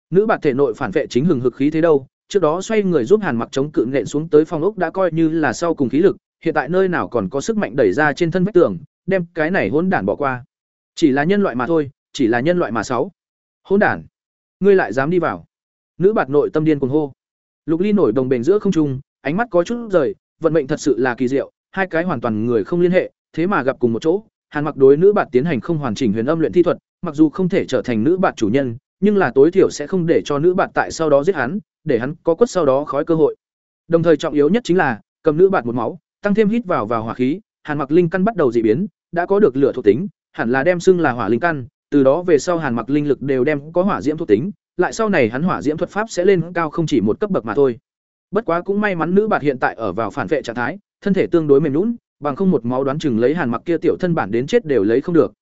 Speaker 1: Nữ bạt thể nội phản vệ chính hừng hực khí thế đâu, trước đó xoay người giúp Hàn Mặc chống cự nện xuống tới phòng ốc đã coi như là sau cùng khí lực, hiện tại nơi nào còn có sức mạnh đẩy ra trên thân vách tường, đem cái này hỗn đản bỏ qua. Chỉ là nhân loại mà thôi, chỉ là nhân loại mà sáu. Hỗn đản, ngươi lại dám đi vào? Nữ bạt nội tâm điên cuồng hô. Lục Ly nổi đồng bền giữa không trung, ánh mắt có chút rời, vận mệnh thật sự là kỳ diệu, hai cái hoàn toàn người không liên hệ, thế mà gặp cùng một chỗ. Hàn Mặc đối nữ bạt tiến hành không hoàn chỉnh huyền âm luyện thi thuật, mặc dù không thể trở thành nữ bạt chủ nhân, nhưng là tối thiểu sẽ không để cho nữ bạt tại sau đó giết hắn, để hắn có quất sau đó khói cơ hội. Đồng thời trọng yếu nhất chính là cầm nữ bạt một máu, tăng thêm hít vào vào hỏa khí, Hàn Mặc linh căn bắt đầu dị biến, đã có được lửa thuộc tính, hẳn là đem xưng là hỏa linh căn, từ đó về sau Hàn Mặc linh lực đều đem có hỏa diễm thuộc tính, lại sau này hắn hỏa diễm thuật pháp sẽ lên cao không chỉ một cấp bậc mà thôi. Bất quá cũng may mắn nữ bạt hiện tại ở vào phản vệ trạng thái, thân thể tương đối mềm nhũn, bằng không một máu đoán chừng lấy Hàn Mặc kia tiểu thân bản đến chết đều lấy không được.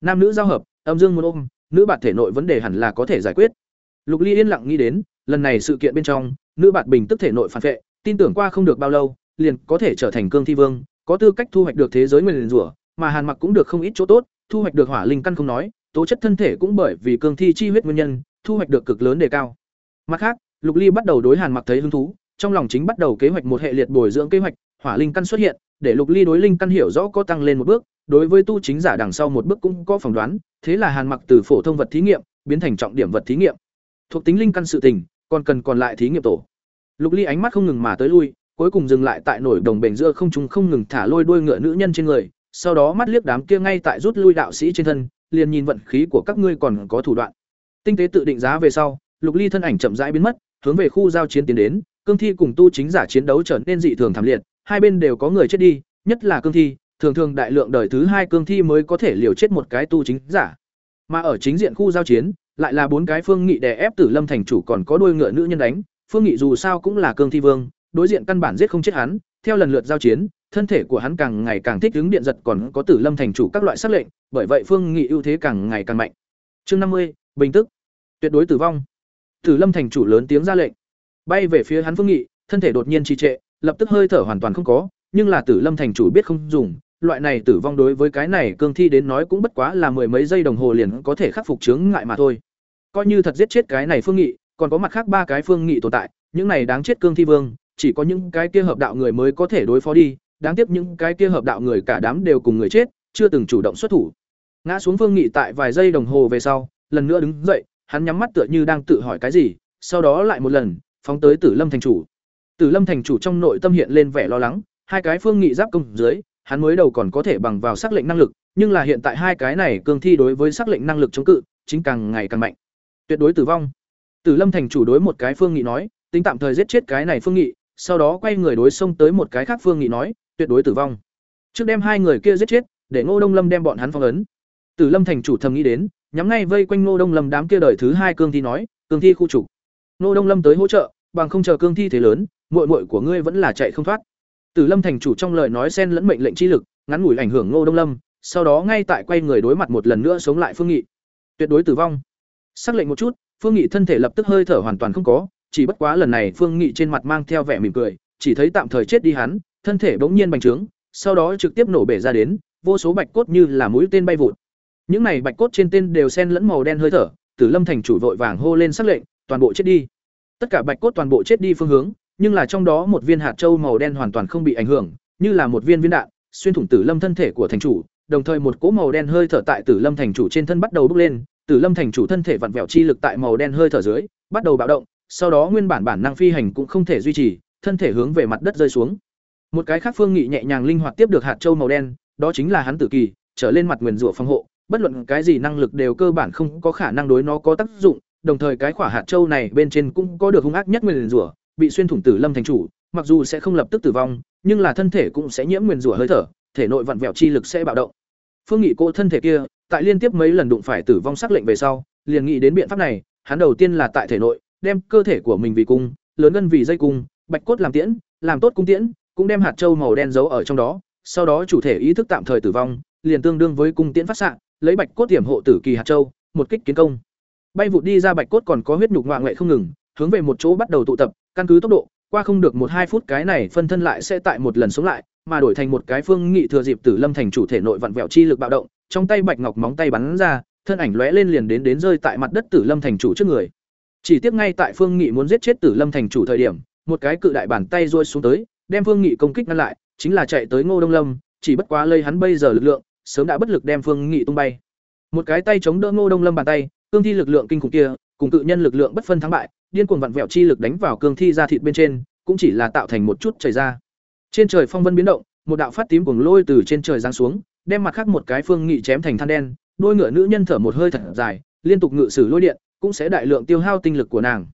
Speaker 1: Nam nữ giao hợp, âm dương muốn ôm, nữ bạt thể nội vấn đề hẳn là có thể giải quyết. Lục Ly yên lặng nghĩ đến, lần này sự kiện bên trong, nữ bạt bình tức thể nội phản vệ, tin tưởng qua không được bao lâu, liền có thể trở thành cương thi vương, có tư cách thu hoạch được thế giới nguyên rủa, mà Hàn Mặc cũng được không ít chỗ tốt, thu hoạch được hỏa linh căn không nói, tố chất thân thể cũng bởi vì cương thi chi huyết nguyên nhân, thu hoạch được cực lớn đề cao. Mặt khác, Lục Ly bắt đầu đối Hàn Mặc thấy hứng thú, trong lòng chính bắt đầu kế hoạch một hệ liệt bồi dưỡng kế hoạch, hỏa linh căn xuất hiện, để Lục Ly đối linh căn hiểu rõ có tăng lên một bước, đối với tu chính giả đằng sau một bước cũng có phỏng đoán, thế là Hàn Mặc từ phổ thông vật thí nghiệm biến thành trọng điểm vật thí nghiệm. Thuộc tính linh căn sự tình, còn cần còn lại thí nghiệm tổ. Lục Ly ánh mắt không ngừng mà tới lui, cuối cùng dừng lại tại nổi đồng bền giữa không trung không ngừng thả lôi đuôi ngựa nữ nhân trên người, sau đó mắt liếc đám kia ngay tại rút lui đạo sĩ trên thân, liền nhìn vận khí của các ngươi còn có thủ đoạn. Tinh tế tự định giá về sau, Lục Ly thân ảnh chậm rãi biến mất, hướng về khu giao chiến tiến đến, cương thi cùng tu chính giả chiến đấu trở nên dị thường thảm liệt, hai bên đều có người chết đi, nhất là cương thi, thường thường đại lượng đời thứ hai cương thi mới có thể liều chết một cái tu chính giả. Mà ở chính diện khu giao chiến, lại là bốn cái phương nghị đè ép Tử Lâm thành chủ còn có đôi ngựa nữ nhân đánh, phương nghị dù sao cũng là cương thi vương, đối diện căn bản giết không chết hắn, theo lần lượt giao chiến, thân thể của hắn càng ngày càng thích ứng điện giật còn có Tử Lâm thành chủ các loại sắc lệnh, bởi vậy phương nghị ưu thế càng ngày càng mạnh. Chương năm mươi bình tức. Tuyệt đối tử vong. Tử Lâm thành chủ lớn tiếng ra lệnh, bay về phía hắn phương nghị, thân thể đột nhiên trì trệ, lập tức hơi thở hoàn toàn không có, nhưng là Tử Lâm thành chủ biết không dùng, loại này tử vong đối với cái này cương thi đến nói cũng bất quá là mười mấy giây đồng hồ liền có thể khắc phục chướng ngại mà thôi. Coi như thật giết chết cái này phương nghị, còn có mặt khác ba cái phương nghị tồn tại, những này đáng chết cương thi vương, chỉ có những cái kia hợp đạo người mới có thể đối phó đi, đáng tiếc những cái kia hợp đạo người cả đám đều cùng người chết, chưa từng chủ động xuất thủ. Ngã xuống phương nghị tại vài giây đồng hồ về sau, lần nữa đứng dậy, hắn nhắm mắt tựa như đang tự hỏi cái gì, sau đó lại một lần, phóng tới Tử Lâm thành chủ. Tử Lâm thành chủ trong nội tâm hiện lên vẻ lo lắng, hai cái phương nghị giáp công dưới, hắn mới đầu còn có thể bằng vào sắc lệnh năng lực, nhưng là hiện tại hai cái này cương thi đối với sắc lệnh năng lực chống cự, chính càng ngày càng mạnh. Tuyệt đối tử vong. Tử Lâm thành chủ đối một cái phương nghị nói, tính tạm thời giết chết cái này phương nghị, sau đó quay người đối xông tới một cái khác phương nghị nói, tuyệt đối tử vong. Trước đem hai người kia giết chết, để Ngô Đông Lâm đem bọn hắn phong ấn. Tử Lâm thành chủ thầm nghĩ đến, nhắm ngay vây quanh Ngô Đông Lâm đám kia đời thứ hai cương thi nói, cương thi khu chủ. Ngô Đông Lâm tới hỗ trợ, bằng không chờ cương thi thế lớn, muội muội của ngươi vẫn là chạy không thoát. Tử Lâm thành chủ trong lời nói xen lẫn mệnh lệnh chi lực, ngắn ngủi ảnh hưởng Ngô Đông Lâm, sau đó ngay tại quay người đối mặt một lần nữa sống lại Phương Nghị. Tuyệt đối tử vong. Sắc lệnh một chút, Phương Nghị thân thể lập tức hơi thở hoàn toàn không có, chỉ bất quá lần này Phương Nghị trên mặt mang theo vẻ mỉm cười, chỉ thấy tạm thời chết đi hắn, thân thể bỗng nhiên bành trướng, sau đó trực tiếp nổ bể ra đến, vô số bạch cốt như là mũi tên bay vụt. Những này bạch cốt trên tên đều xen lẫn màu đen hơi thở, Tử Lâm thành chủ vội vàng hô lên sắc lệnh, toàn bộ chết đi. Tất cả bạch cốt toàn bộ chết đi phương hướng, nhưng là trong đó một viên hạt châu màu đen hoàn toàn không bị ảnh hưởng, như là một viên viên đạn, xuyên thủng Tử Lâm thân thể của thành chủ, đồng thời một cỗ màu đen hơi thở tại Tử Lâm thành chủ trên thân bắt đầu bốc lên, Tử Lâm thành chủ thân thể vặn vẹo chi lực tại màu đen hơi thở dưới, bắt đầu bạo động, sau đó nguyên bản bản năng phi hành cũng không thể duy trì, thân thể hướng về mặt đất rơi xuống. Một cái khác Phương Nghị nhẹ nhàng linh hoạt tiếp được hạt châu màu đen, đó chính là hắn tử kỳ, trở lên mặt nguyền rủa phòng hộ, bất luận cái gì năng lực đều cơ bản không có khả năng đối nó có tác dụng, đồng thời cái quả hạt châu này bên trên cũng có được hung ác nhất nguyên rủa, bị xuyên thủng tử lâm thành chủ, mặc dù sẽ không lập tức tử vong, nhưng là thân thể cũng sẽ nhiễm nguyên rủa hơi thở, thể nội vặn vẹo chi lực sẽ bạo động. Phương Nghị cô thân thể kia, tại liên tiếp mấy lần đụng phải tử vong sắc lệnh về sau, liền nghĩ đến biện pháp này, hắn đầu tiên là tại thể nội, đem cơ thể của mình vì cung, lớn ngân vì dây cung, bạch cốt làm tiễn, làm tốt cung tiễn, cũng đem hạt châu màu đen giấu ở trong đó, sau đó chủ thể ý thức tạm thời tử vong, liền tương đương với cung tiễn phát xạ, lấy bạch cốt tiềm hộ tử kỳ hạt châu, một kích kiến công. Bay vụt đi ra bạch cốt còn có huyết nhục ngoạ ngoại không ngừng, hướng về một chỗ bắt đầu tụ tập, căn cứ tốc độ, qua không được một hai phút cái này phân thân lại sẽ tại một lần sống lại, mà đổi thành một cái phương nghị thừa dịp Tử Lâm thành chủ thể nội vặn vẹo chi lực bạo động, trong tay bạch ngọc móng tay bắn ra, thân ảnh lóe lên liền đến đến rơi tại mặt đất Tử Lâm thành chủ trước người. Chỉ tiếc ngay tại Phương Nghị muốn giết chết Tử Lâm thành chủ thời điểm, một cái cự đại bàn tay rôi xuống tới, đem Phương Nghị công kích ngăn lại, chính là chạy tới Ngô Đông Lâm, chỉ bất quá lây hắn bây giờ lực lượng, sớm đã bất lực đem Phương Nghị tung bay. Một cái tay chống đỡ Ngô Đông Lâm bàn tay, cương thi lực lượng kinh khủng kia, cùng tự nhân lực lượng bất phân thắng bại, điên cuồng vặn vẹo chi lực đánh vào cương thi ra thịt bên trên, cũng chỉ là tạo thành một chút chảy ra. Trên trời phong vân biến động, một đạo phát tím cuồng lôi từ trên trời giáng xuống, đem mặt khác một cái phương nghị chém thành than đen, đôi ngựa nữ nhân thở một hơi thật dài, liên tục ngự sử lôi điện, cũng sẽ đại lượng tiêu hao tinh lực của nàng.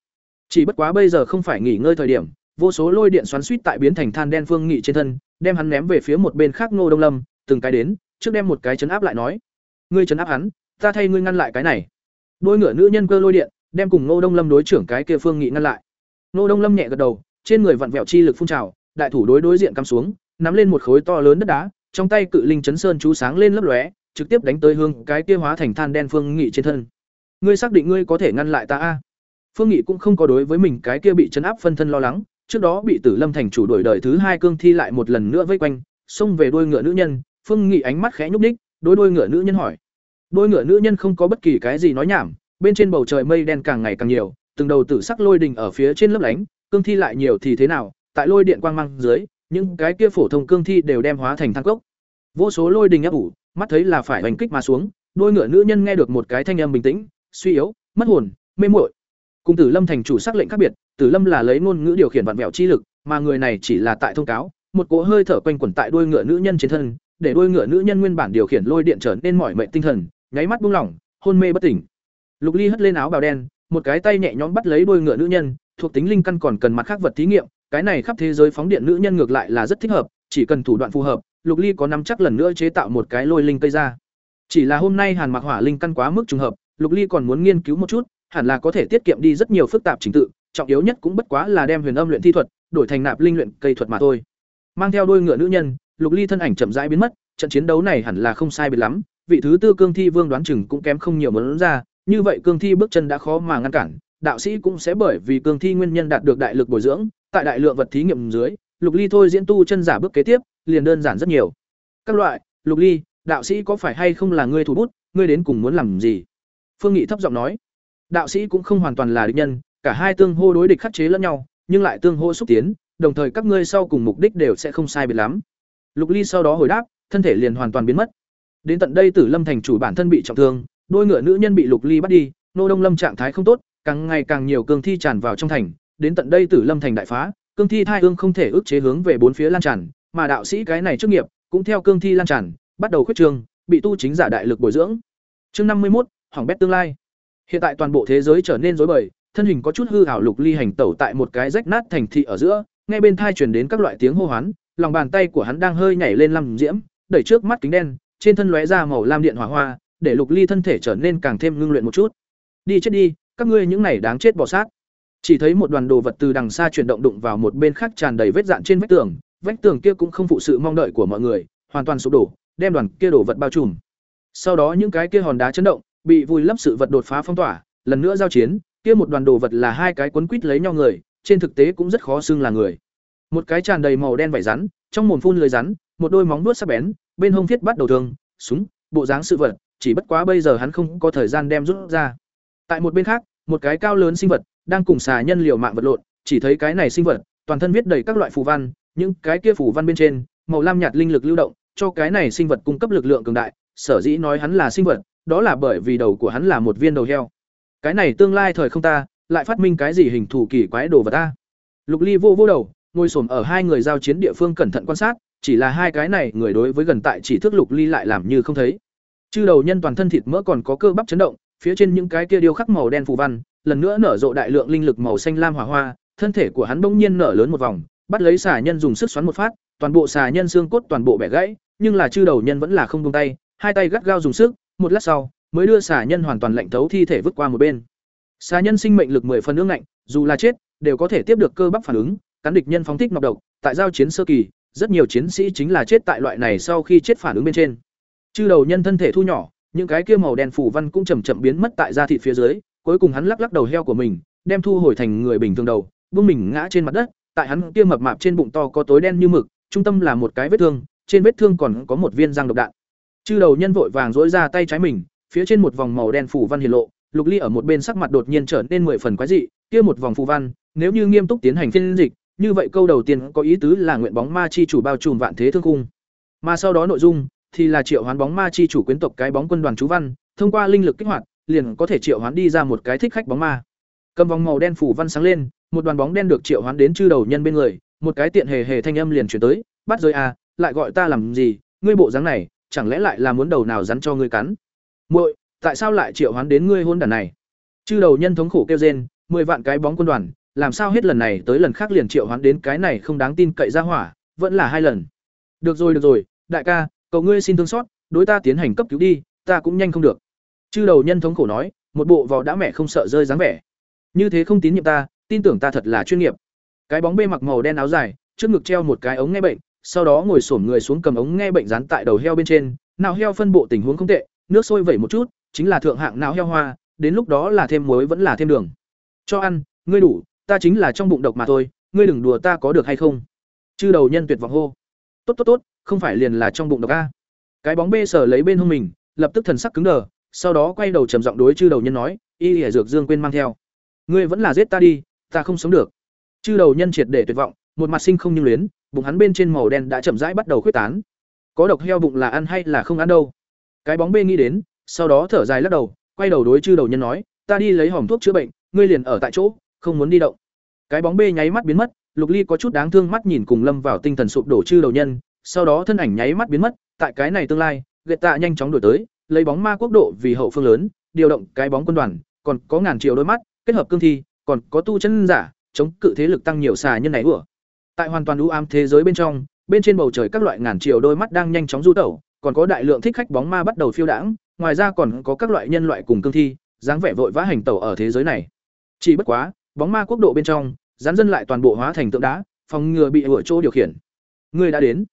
Speaker 1: Chỉ bất quá bây giờ không phải nghỉ ngơi thời điểm, vô số lôi điện xoắn xuýt tại biến thành than đen phương nghị trên thân, đem hắn ném về phía một bên khác Ngô Đông Lâm, từng cái đến, trước đem một cái chấn áp lại nói: "Ngươi chấn áp hắn, ta thay ngươi ngăn lại cái này." Đôi ngựa nữ nhân cơ lôi điện, đem cùng Ngô Đông Lâm đối trưởng cái kia phương nghị ngăn lại. Ngô Đông Lâm nhẹ gật đầu, trên người vặn vẹo chi lực phun trào, đại thủ đối đối diện cắm xuống, nắm lên một khối to lớn đất đá, trong tay cự linh chấn sơn chú sáng lên lấp lóe, trực tiếp đánh tới hương cái kia hóa thành than đen phương nghị trên thân. Ngươi xác định ngươi có thể ngăn lại ta a? Phương Nghị cũng không có đối với mình cái kia bị chấn áp phân thân lo lắng, trước đó bị Tử Lâm thành chủ đổi đời thứ hai cương thi lại một lần nữa vây quanh, xông về đôi ngựa nữ nhân, Phương Nghị ánh mắt khẽ nhúc nhích, đối đôi ngựa nữ nhân hỏi. Đôi ngựa nữ nhân không có bất kỳ cái gì nói nhảm, bên trên bầu trời mây đen càng ngày càng nhiều, từng đầu tử sắc lôi đình ở phía trên lấp lánh, cương thi lại nhiều thì thế nào, tại lôi điện quang mang dưới, những cái kia phổ thông cương thi đều đem hóa thành than cốc. Vô số lôi đình áp ủ, mắt thấy là phải hành kích mà xuống, đôi ngựa nữ nhân nghe được một cái thanh âm bình tĩnh, suy yếu, mất hồn, mê muội. Cùng Tử Lâm thành chủ sắc lệnh khác biệt, Tử Lâm là lấy ngôn ngữ điều khiển vạn vẹo chi lực, mà người này chỉ là tại thông cáo, một cỗ hơi thở quanh quẩn tại đuôi ngựa nữ nhân trên thân, để đôi ngựa nữ nhân nguyên bản điều khiển lôi điện trở nên mỏi mệt tinh thần, nháy mắt buông lỏng, hôn mê bất tỉnh. Lục Ly hất lên áo bào đen, một cái tay nhẹ nhõm bắt lấy đuôi ngựa nữ nhân, thuộc tính linh căn còn cần mặt khác vật thí nghiệm, cái này khắp thế giới phóng điện nữ nhân ngược lại là rất thích hợp, chỉ cần thủ đoạn phù hợp, Lục Ly có nắm chắc lần nữa chế tạo một cái lôi linh cây ra. Chỉ là hôm nay Hàn Mặc Hỏa linh căn quá mức trùng hợp, Lục Ly còn muốn nghiên cứu một chút, hẳn là có thể tiết kiệm đi rất nhiều phức tạp trình tự, trọng yếu nhất cũng bất quá là đem huyền âm luyện thi thuật đổi thành nạp linh luyện cây thuật mà thôi. Mang theo đôi ngựa nữ nhân, Lục Ly thân ảnh chậm rãi biến mất, trận chiến đấu này hẳn là không sai biệt lắm, vị thứ tư cương thi vương đoán chừng cũng kém không nhiều muốn ra, như vậy cương thi bước chân đã khó mà ngăn cản, đạo sĩ cũng sẽ bởi vì cương thi nguyên nhân đạt được đại lực bồi dưỡng, tại đại lượng vật thí nghiệm dưới, Lục Ly thôi diễn tu chân giả bước kế tiếp, liền đơn giản rất nhiều. Các loại, Lục Ly, đạo sĩ có phải hay không là ngươi thủ bút, ngươi đến cùng muốn làm gì? Phương Nghị thấp giọng nói. Đạo sĩ cũng không hoàn toàn là địch nhân, cả hai tương hô đối địch khắc chế lẫn nhau, nhưng lại tương hô xúc tiến, đồng thời các ngươi sau cùng mục đích đều sẽ không sai biệt lắm. Lục Ly sau đó hồi đáp, thân thể liền hoàn toàn biến mất. Đến tận đây Tử Lâm thành chủ bản thân bị trọng thương, đôi ngựa nữ nhân bị Lục Ly bắt đi, nô đông lâm trạng thái không tốt, càng ngày càng nhiều cương thi tràn vào trong thành, đến tận đây Tử Lâm thành đại phá, cương thi thai ương không thể ức chế hướng về bốn phía lan tràn, mà đạo sĩ cái này chức nghiệp cũng theo cương thi lan tràn, bắt đầu khuyết trường, bị tu chính giả đại lực bồi dưỡng. Chương năm mươi một, hỏng bét tương lai. Hiện tại toàn bộ thế giới trở nên rối bời, thân hình có chút hư ảo lục ly hành tẩu tại một cái rách nát thành thị ở giữa, nghe bên thai truyền đến các loại tiếng hô hoán, lòng bàn tay của hắn đang hơi nhảy lên lăm diễm, đẩy trước mắt kính đen, trên thân lóe ra màu lam điện hỏa hoa, để lục ly thân thể trở nên càng thêm ngưng luyện một chút. Đi chết đi, các ngươi những này đáng chết bỏ sát. Chỉ thấy một đoàn đồ vật từ đằng xa chuyển động đụng vào một bên khác tràn đầy vết dạn trên vách tường, vách tường kia cũng không phụ sự mong đợi của mọi người, hoàn toàn sụp đổ, đem đoàn kia đổ vật bao trùm. Sau đó những cái kia hòn đá chấn động, bị vùi lấp sự vật đột phá phong tỏa, lần nữa giao chiến, kia một đoàn đồ vật là hai cái quấn quít lấy nhau người, trên thực tế cũng rất khó xưng là người. Một cái tràn đầy màu đen vảy rắn, trong mồm phun lưỡi rắn, một đôi móng vuốt sắc bén, bên hông thiết bắt đầu thương, súng, bộ dáng sự vật, chỉ bất quá bây giờ hắn không có thời gian đem rút ra. Tại một bên khác, một cái cao lớn sinh vật đang cùng xà nhân liều mạng vật lộn, chỉ thấy cái này sinh vật, toàn thân viết đầy các loại phù văn, những cái kia phù văn bên trên, màu lam nhạt linh lực lưu động, cho cái này sinh vật cung cấp lực lượng cường đại, sở dĩ nói hắn là sinh vật, đó là bởi vì đầu của hắn là một viên đầu heo. Cái này tương lai thời không ta, lại phát minh cái gì hình thù kỳ quái đồ vật ta. Lục Ly vô vô đầu, ngồi xổm ở hai người giao chiến địa phương cẩn thận quan sát, chỉ là hai cái này người đối với gần tại chỉ thước Lục Ly lại làm như không thấy. Chư đầu nhân toàn thân thịt mỡ còn có cơ bắp chấn động, phía trên những cái kia điêu khắc màu đen phù văn, lần nữa nở rộ đại lượng linh lực màu xanh lam hỏa hoa, thân thể của hắn bỗng nhiên nở lớn một vòng, bắt lấy xà nhân dùng sức xoắn một phát, toàn bộ xà nhân xương cốt toàn bộ bẻ gãy, nhưng là chư đầu nhân vẫn là không buông tay, hai tay gắt gao dùng sức, một lát sau, mới đưa xà nhân hoàn toàn lạnh thấu thi thể vứt qua một bên. Xà nhân sinh mệnh lực mười phần ương ngạnh, dù là chết, đều có thể tiếp được cơ bắp phản ứng, cắn địch nhân phóng thích nọc độc, tại giao chiến sơ kỳ, rất nhiều chiến sĩ chính là chết tại loại này sau khi chết phản ứng bên trên. Chư đầu nhân thân thể thu nhỏ, những cái kia màu đen phủ văn cũng chậm chậm biến mất tại da thịt phía dưới, cuối cùng hắn lắc lắc đầu heo của mình, đem thu hồi thành người bình thường đầu, buông mình ngã trên mặt đất, tại hắn kia mập mạp trên bụng to có tối đen như mực, trung tâm là một cái vết thương, trên vết thương còn có một viên răng độc đạn. Chư đầu nhân vội vàng dỗi ra tay trái mình, phía trên một vòng màu đen phủ văn hiển lộ, Lục Ly ở một bên sắc mặt đột nhiên trở nên mười phần quái dị, kia một vòng phù văn, nếu như nghiêm túc tiến hành phiên dịch, như vậy câu đầu tiên có ý tứ là nguyện bóng ma chi chủ bao trùm vạn thế thương cung. Mà sau đó nội dung thì là triệu hoán bóng ma chi chủ quyến tộc cái bóng quân đoàn chú văn, thông qua linh lực kích hoạt, liền có thể triệu hoán đi ra một cái thích khách bóng ma. Cầm vòng màu đen phủ văn sáng lên, một đoàn bóng đen được triệu hoán đến chư đầu nhân bên người, một cái tiện hề hề thanh âm liền truyền tới, "Bắt rồi à, lại gọi ta làm gì, ngươi bộ dáng này, chẳng lẽ lại là muốn đầu nào rắn cho ngươi cắn?" "Muội, tại sao lại triệu hoán đến ngươi hôn đàn này?" Chư đầu nhân thống khổ kêu rên, mười vạn cái bóng quân đoàn, làm sao hết lần này tới lần khác liền triệu hoán đến cái này không đáng tin cậy ra hỏa, vẫn là hai lần. "Được rồi được rồi, đại ca, cầu ngươi xin thương xót, đối ta tiến hành cấp cứu đi, ta cũng nhanh không được." Chư đầu nhân thống khổ nói, một bộ vào đã mẹ không sợ rơi dáng vẻ. Như thế không tín nhiệm ta, tin tưởng ta thật là chuyên nghiệp. Cái bóng bê mặc màu đen áo dài, trước ngực treo một cái ống nghe bệnh, sau đó ngồi xổm người xuống cầm ống nghe bệnh dán tại đầu heo bên trên, nào heo phân bộ tình huống không tệ, nước sôi vẩy một chút, chính là thượng hạng não heo hoa, đến lúc đó là thêm muối vẫn là thêm đường. Cho ăn, ngươi đủ, ta chính là trong bụng độc mà thôi, ngươi đừng đùa ta có được hay không? Chư đầu nhân tuyệt vọng hô. Tốt tốt tốt, không phải liền là trong bụng độc a. Cái bóng bê sở lấy bên hông mình, lập tức thần sắc cứng đờ, sau đó quay đầu trầm giọng đối chư đầu nhân nói, y lìa dược dương quên mang theo. Ngươi vẫn là giết ta đi, ta không sống được. Chư đầu nhân triệt để tuyệt vọng, một mặt sinh không như luyến, bụng hắn bên trên màu đen đã chậm rãi bắt đầu khuyết tán. Có độc heo bụng là ăn hay là không ăn đâu? Cái bóng bê nghĩ đến, sau đó thở dài lắc đầu, quay đầu đối chư đầu nhân nói, ta đi lấy hòm thuốc chữa bệnh, ngươi liền ở tại chỗ, không muốn đi động. Cái bóng bê nháy mắt biến mất, Lục Ly có chút đáng thương mắt nhìn cùng lâm vào tinh thần sụp đổ chư đầu nhân, sau đó thân ảnh nháy mắt biến mất, tại cái này tương lai, Lệ Tạ nhanh chóng đổi tới, lấy bóng ma quốc độ vì hậu phương lớn, điều động cái bóng quân đoàn, còn có ngàn triệu đôi mắt, kết hợp cương thi, còn có tu chân giả, chống cự thế lực tăng nhiều xà nhân này ủa. Tại hoàn toàn u ám thế giới bên trong, bên trên bầu trời các loại ngàn triệu đôi mắt đang nhanh chóng du tẩu, còn có đại lượng thích khách bóng ma bắt đầu phiêu đãng, ngoài ra còn có các loại nhân loại cùng cương thi, dáng vẻ vội vã hành tẩu ở thế giới này. Chỉ bất quá, bóng ma quốc độ bên trong, rán dân lại toàn bộ hóa thành tượng đá, phòng ngừa bị ở chỗ điều khiển. Người đã đến.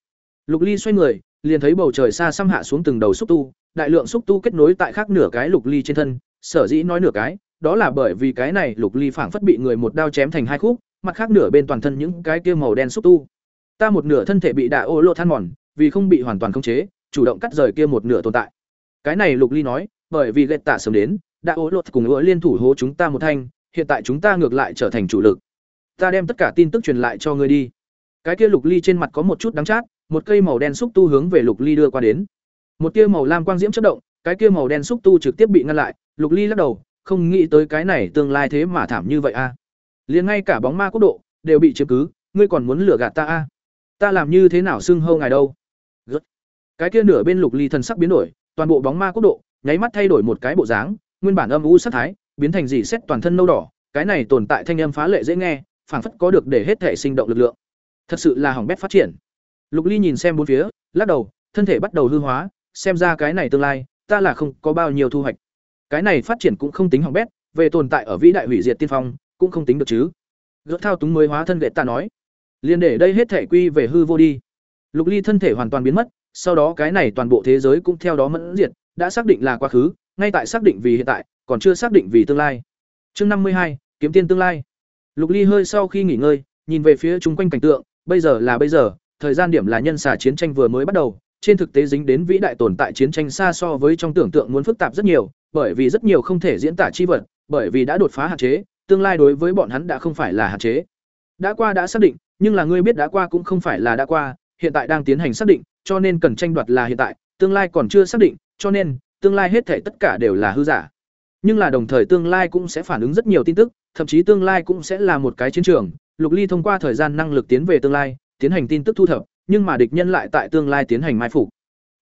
Speaker 1: Lục Ly xoay người, liền thấy bầu trời xa xăm hạ xuống từng đầu xúc tu, đại lượng xúc tu kết nối tại khác nửa cái Lục Ly trên thân, sở dĩ nói nửa cái, đó là bởi vì cái này Lục Ly phảng phất bị người một đao chém thành hai khúc, mặt khác nửa bên toàn thân những cái kia màu đen xúc tu. Ta một nửa thân thể bị đạ ô lô than mòn, vì không bị hoàn toàn khống chế, chủ động cắt rời kia một nửa tồn tại. Cái này Lục Ly nói, bởi vì lệ tạ sớm đến, đạ ô lô cùng ứa liên thủ hố chúng ta một thanh, hiện tại chúng ta ngược lại trở thành chủ lực. Ta đem tất cả tin tức truyền lại cho ngươi đi. Cái kia Lục Ly trên mặt có một chút đắng chát, một cây màu đen xúc tu hướng về Lục Ly đưa qua đến. Một tia màu lam quang diễm chớp động, cái kia màu đen xúc tu trực tiếp bị ngăn lại, Lục Ly lắc đầu, không nghĩ tới cái này tương lai thế mà thảm như vậy a. À. Liền ngay cả bóng ma quốc độ đều bị chiếm cứ, ngươi còn muốn lừa gạt ta a? À? Ta làm như thế nào xưng hâu ngài đâu? Gớt. Cái kia nửa bên Lục Ly thần sắc biến đổi, toàn bộ bóng ma quốc độ nháy mắt thay đổi một cái bộ dáng, nguyên bản âm u sát thái, biến thành dị xét toàn thân nâu đỏ, cái này tồn tại thanh âm phá lệ dễ nghe, phảng phất có được để hết thể sinh động lực lượng. Thật sự là hỏng bét phát triển. Lục Ly nhìn xem bốn phía, lắc đầu, thân thể bắt đầu hư hóa, xem ra cái này tương lai, ta là không có bao nhiêu thu hoạch. Cái này phát triển cũng không tính hỏng bét, về tồn tại ở vĩ đại hủy diệt tiên phong, cũng không tính được chứ gỡ thao túng mới hóa thân gậy ta nói liền để đây hết thể quy về hư vô đi lục ly thân thể hoàn toàn biến mất sau đó cái này toàn bộ thế giới cũng theo đó mẫn diệt đã xác định là quá khứ ngay tại xác định vì hiện tại, còn chưa xác định vì tương lai. Chương năm mươi hai, kiếm tiên tương lai. Lục ly hơi sau khi nghỉ ngơi, nhìn về phía chung quanh cảnh tượng, bây giờ là bây giờ, thời gian điểm là nhân xà chiến tranh vừa mới bắt đầu, trên thực tế dính đến vĩ đại tồn tại chiến tranh xa so với trong tưởng tượng muốn phức tạp rất nhiều, bởi vì rất nhiều không thể diễn tả chi vật, bởi vì đã đột phá hạn chế, tương lai đối với bọn hắn đã không phải là hạn chế. Đã qua đã xác định, nhưng là ngươi biết đã qua cũng không phải là đã qua, hiện tại đang tiến hành xác định, cho nên cần tranh đoạt là hiện tại, tương lai còn chưa xác định, cho nên tương lai hết thể tất cả đều là hư giả. Nhưng là đồng thời tương lai cũng sẽ phản ứng rất nhiều tin tức, thậm chí tương lai cũng sẽ là một cái chiến trường. Lục ly thông qua thời gian năng lực tiến về tương lai, tiến hành tin tức thu thập, nhưng mà địch nhân lại tại tương lai tiến hành mai phục.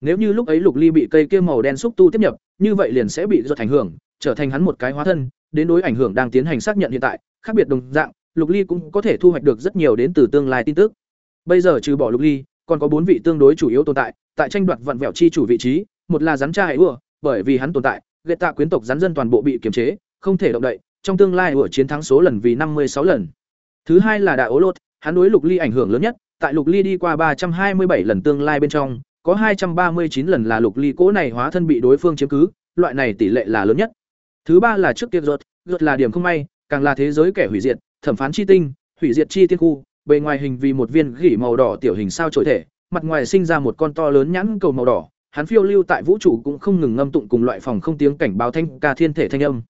Speaker 1: Nếu như lúc ấy lục ly bị cây kia màu đen xúc tu tiếp nhập, như vậy liền sẽ bị giật ảnh hưởng, trở thành hắn một cái hóa thân, đến đối ảnh hưởng đang tiến hành xác nhận hiện tại, khác biệt đồng dạng, lục ly cũng có thể thu hoạch được rất nhiều đến từ tương lai tin tức. Bây giờ trừ bỏ lục ly, còn có bốn vị tương đối chủ yếu tồn tại tại tranh đoạt vặn vẹo chi chủ vị trí một là rắn cha hãy ủa, bởi vì hắn tồn tại gậy tạ quyến tộc rắn dân toàn bộ bị kiềm chế không thể động đậy trong tương lai ủa chiến thắng số lần vì năm mươi sáu lần. Thứ hai là đại ố lột hắn đối lục ly ảnh hưởng lớn nhất tại lục ly đi qua ba trăm hai mươi bảy lần tương lai bên trong có hai trăm ba mươi chín lần là lục ly cố này hóa thân bị đối phương chiếm cứ loại này tỷ lệ là lớn nhất. Thứ ba là trước tiệc ruột ruột là điểm không may càng là thế giới kẻ hủy diệt thẩm phán chi tinh hủy diệt chi tiên khu bề ngoài hình vì một viên gỉ màu đỏ tiểu hình sao trội thể mặt ngoài sinh ra một con to lớn nhãn cầu màu đỏ hắn phiêu lưu tại vũ trụ cũng không ngừng ngâm tụng cùng loại phòng không tiếng cảnh báo thanh ca thiên thể thanh âm.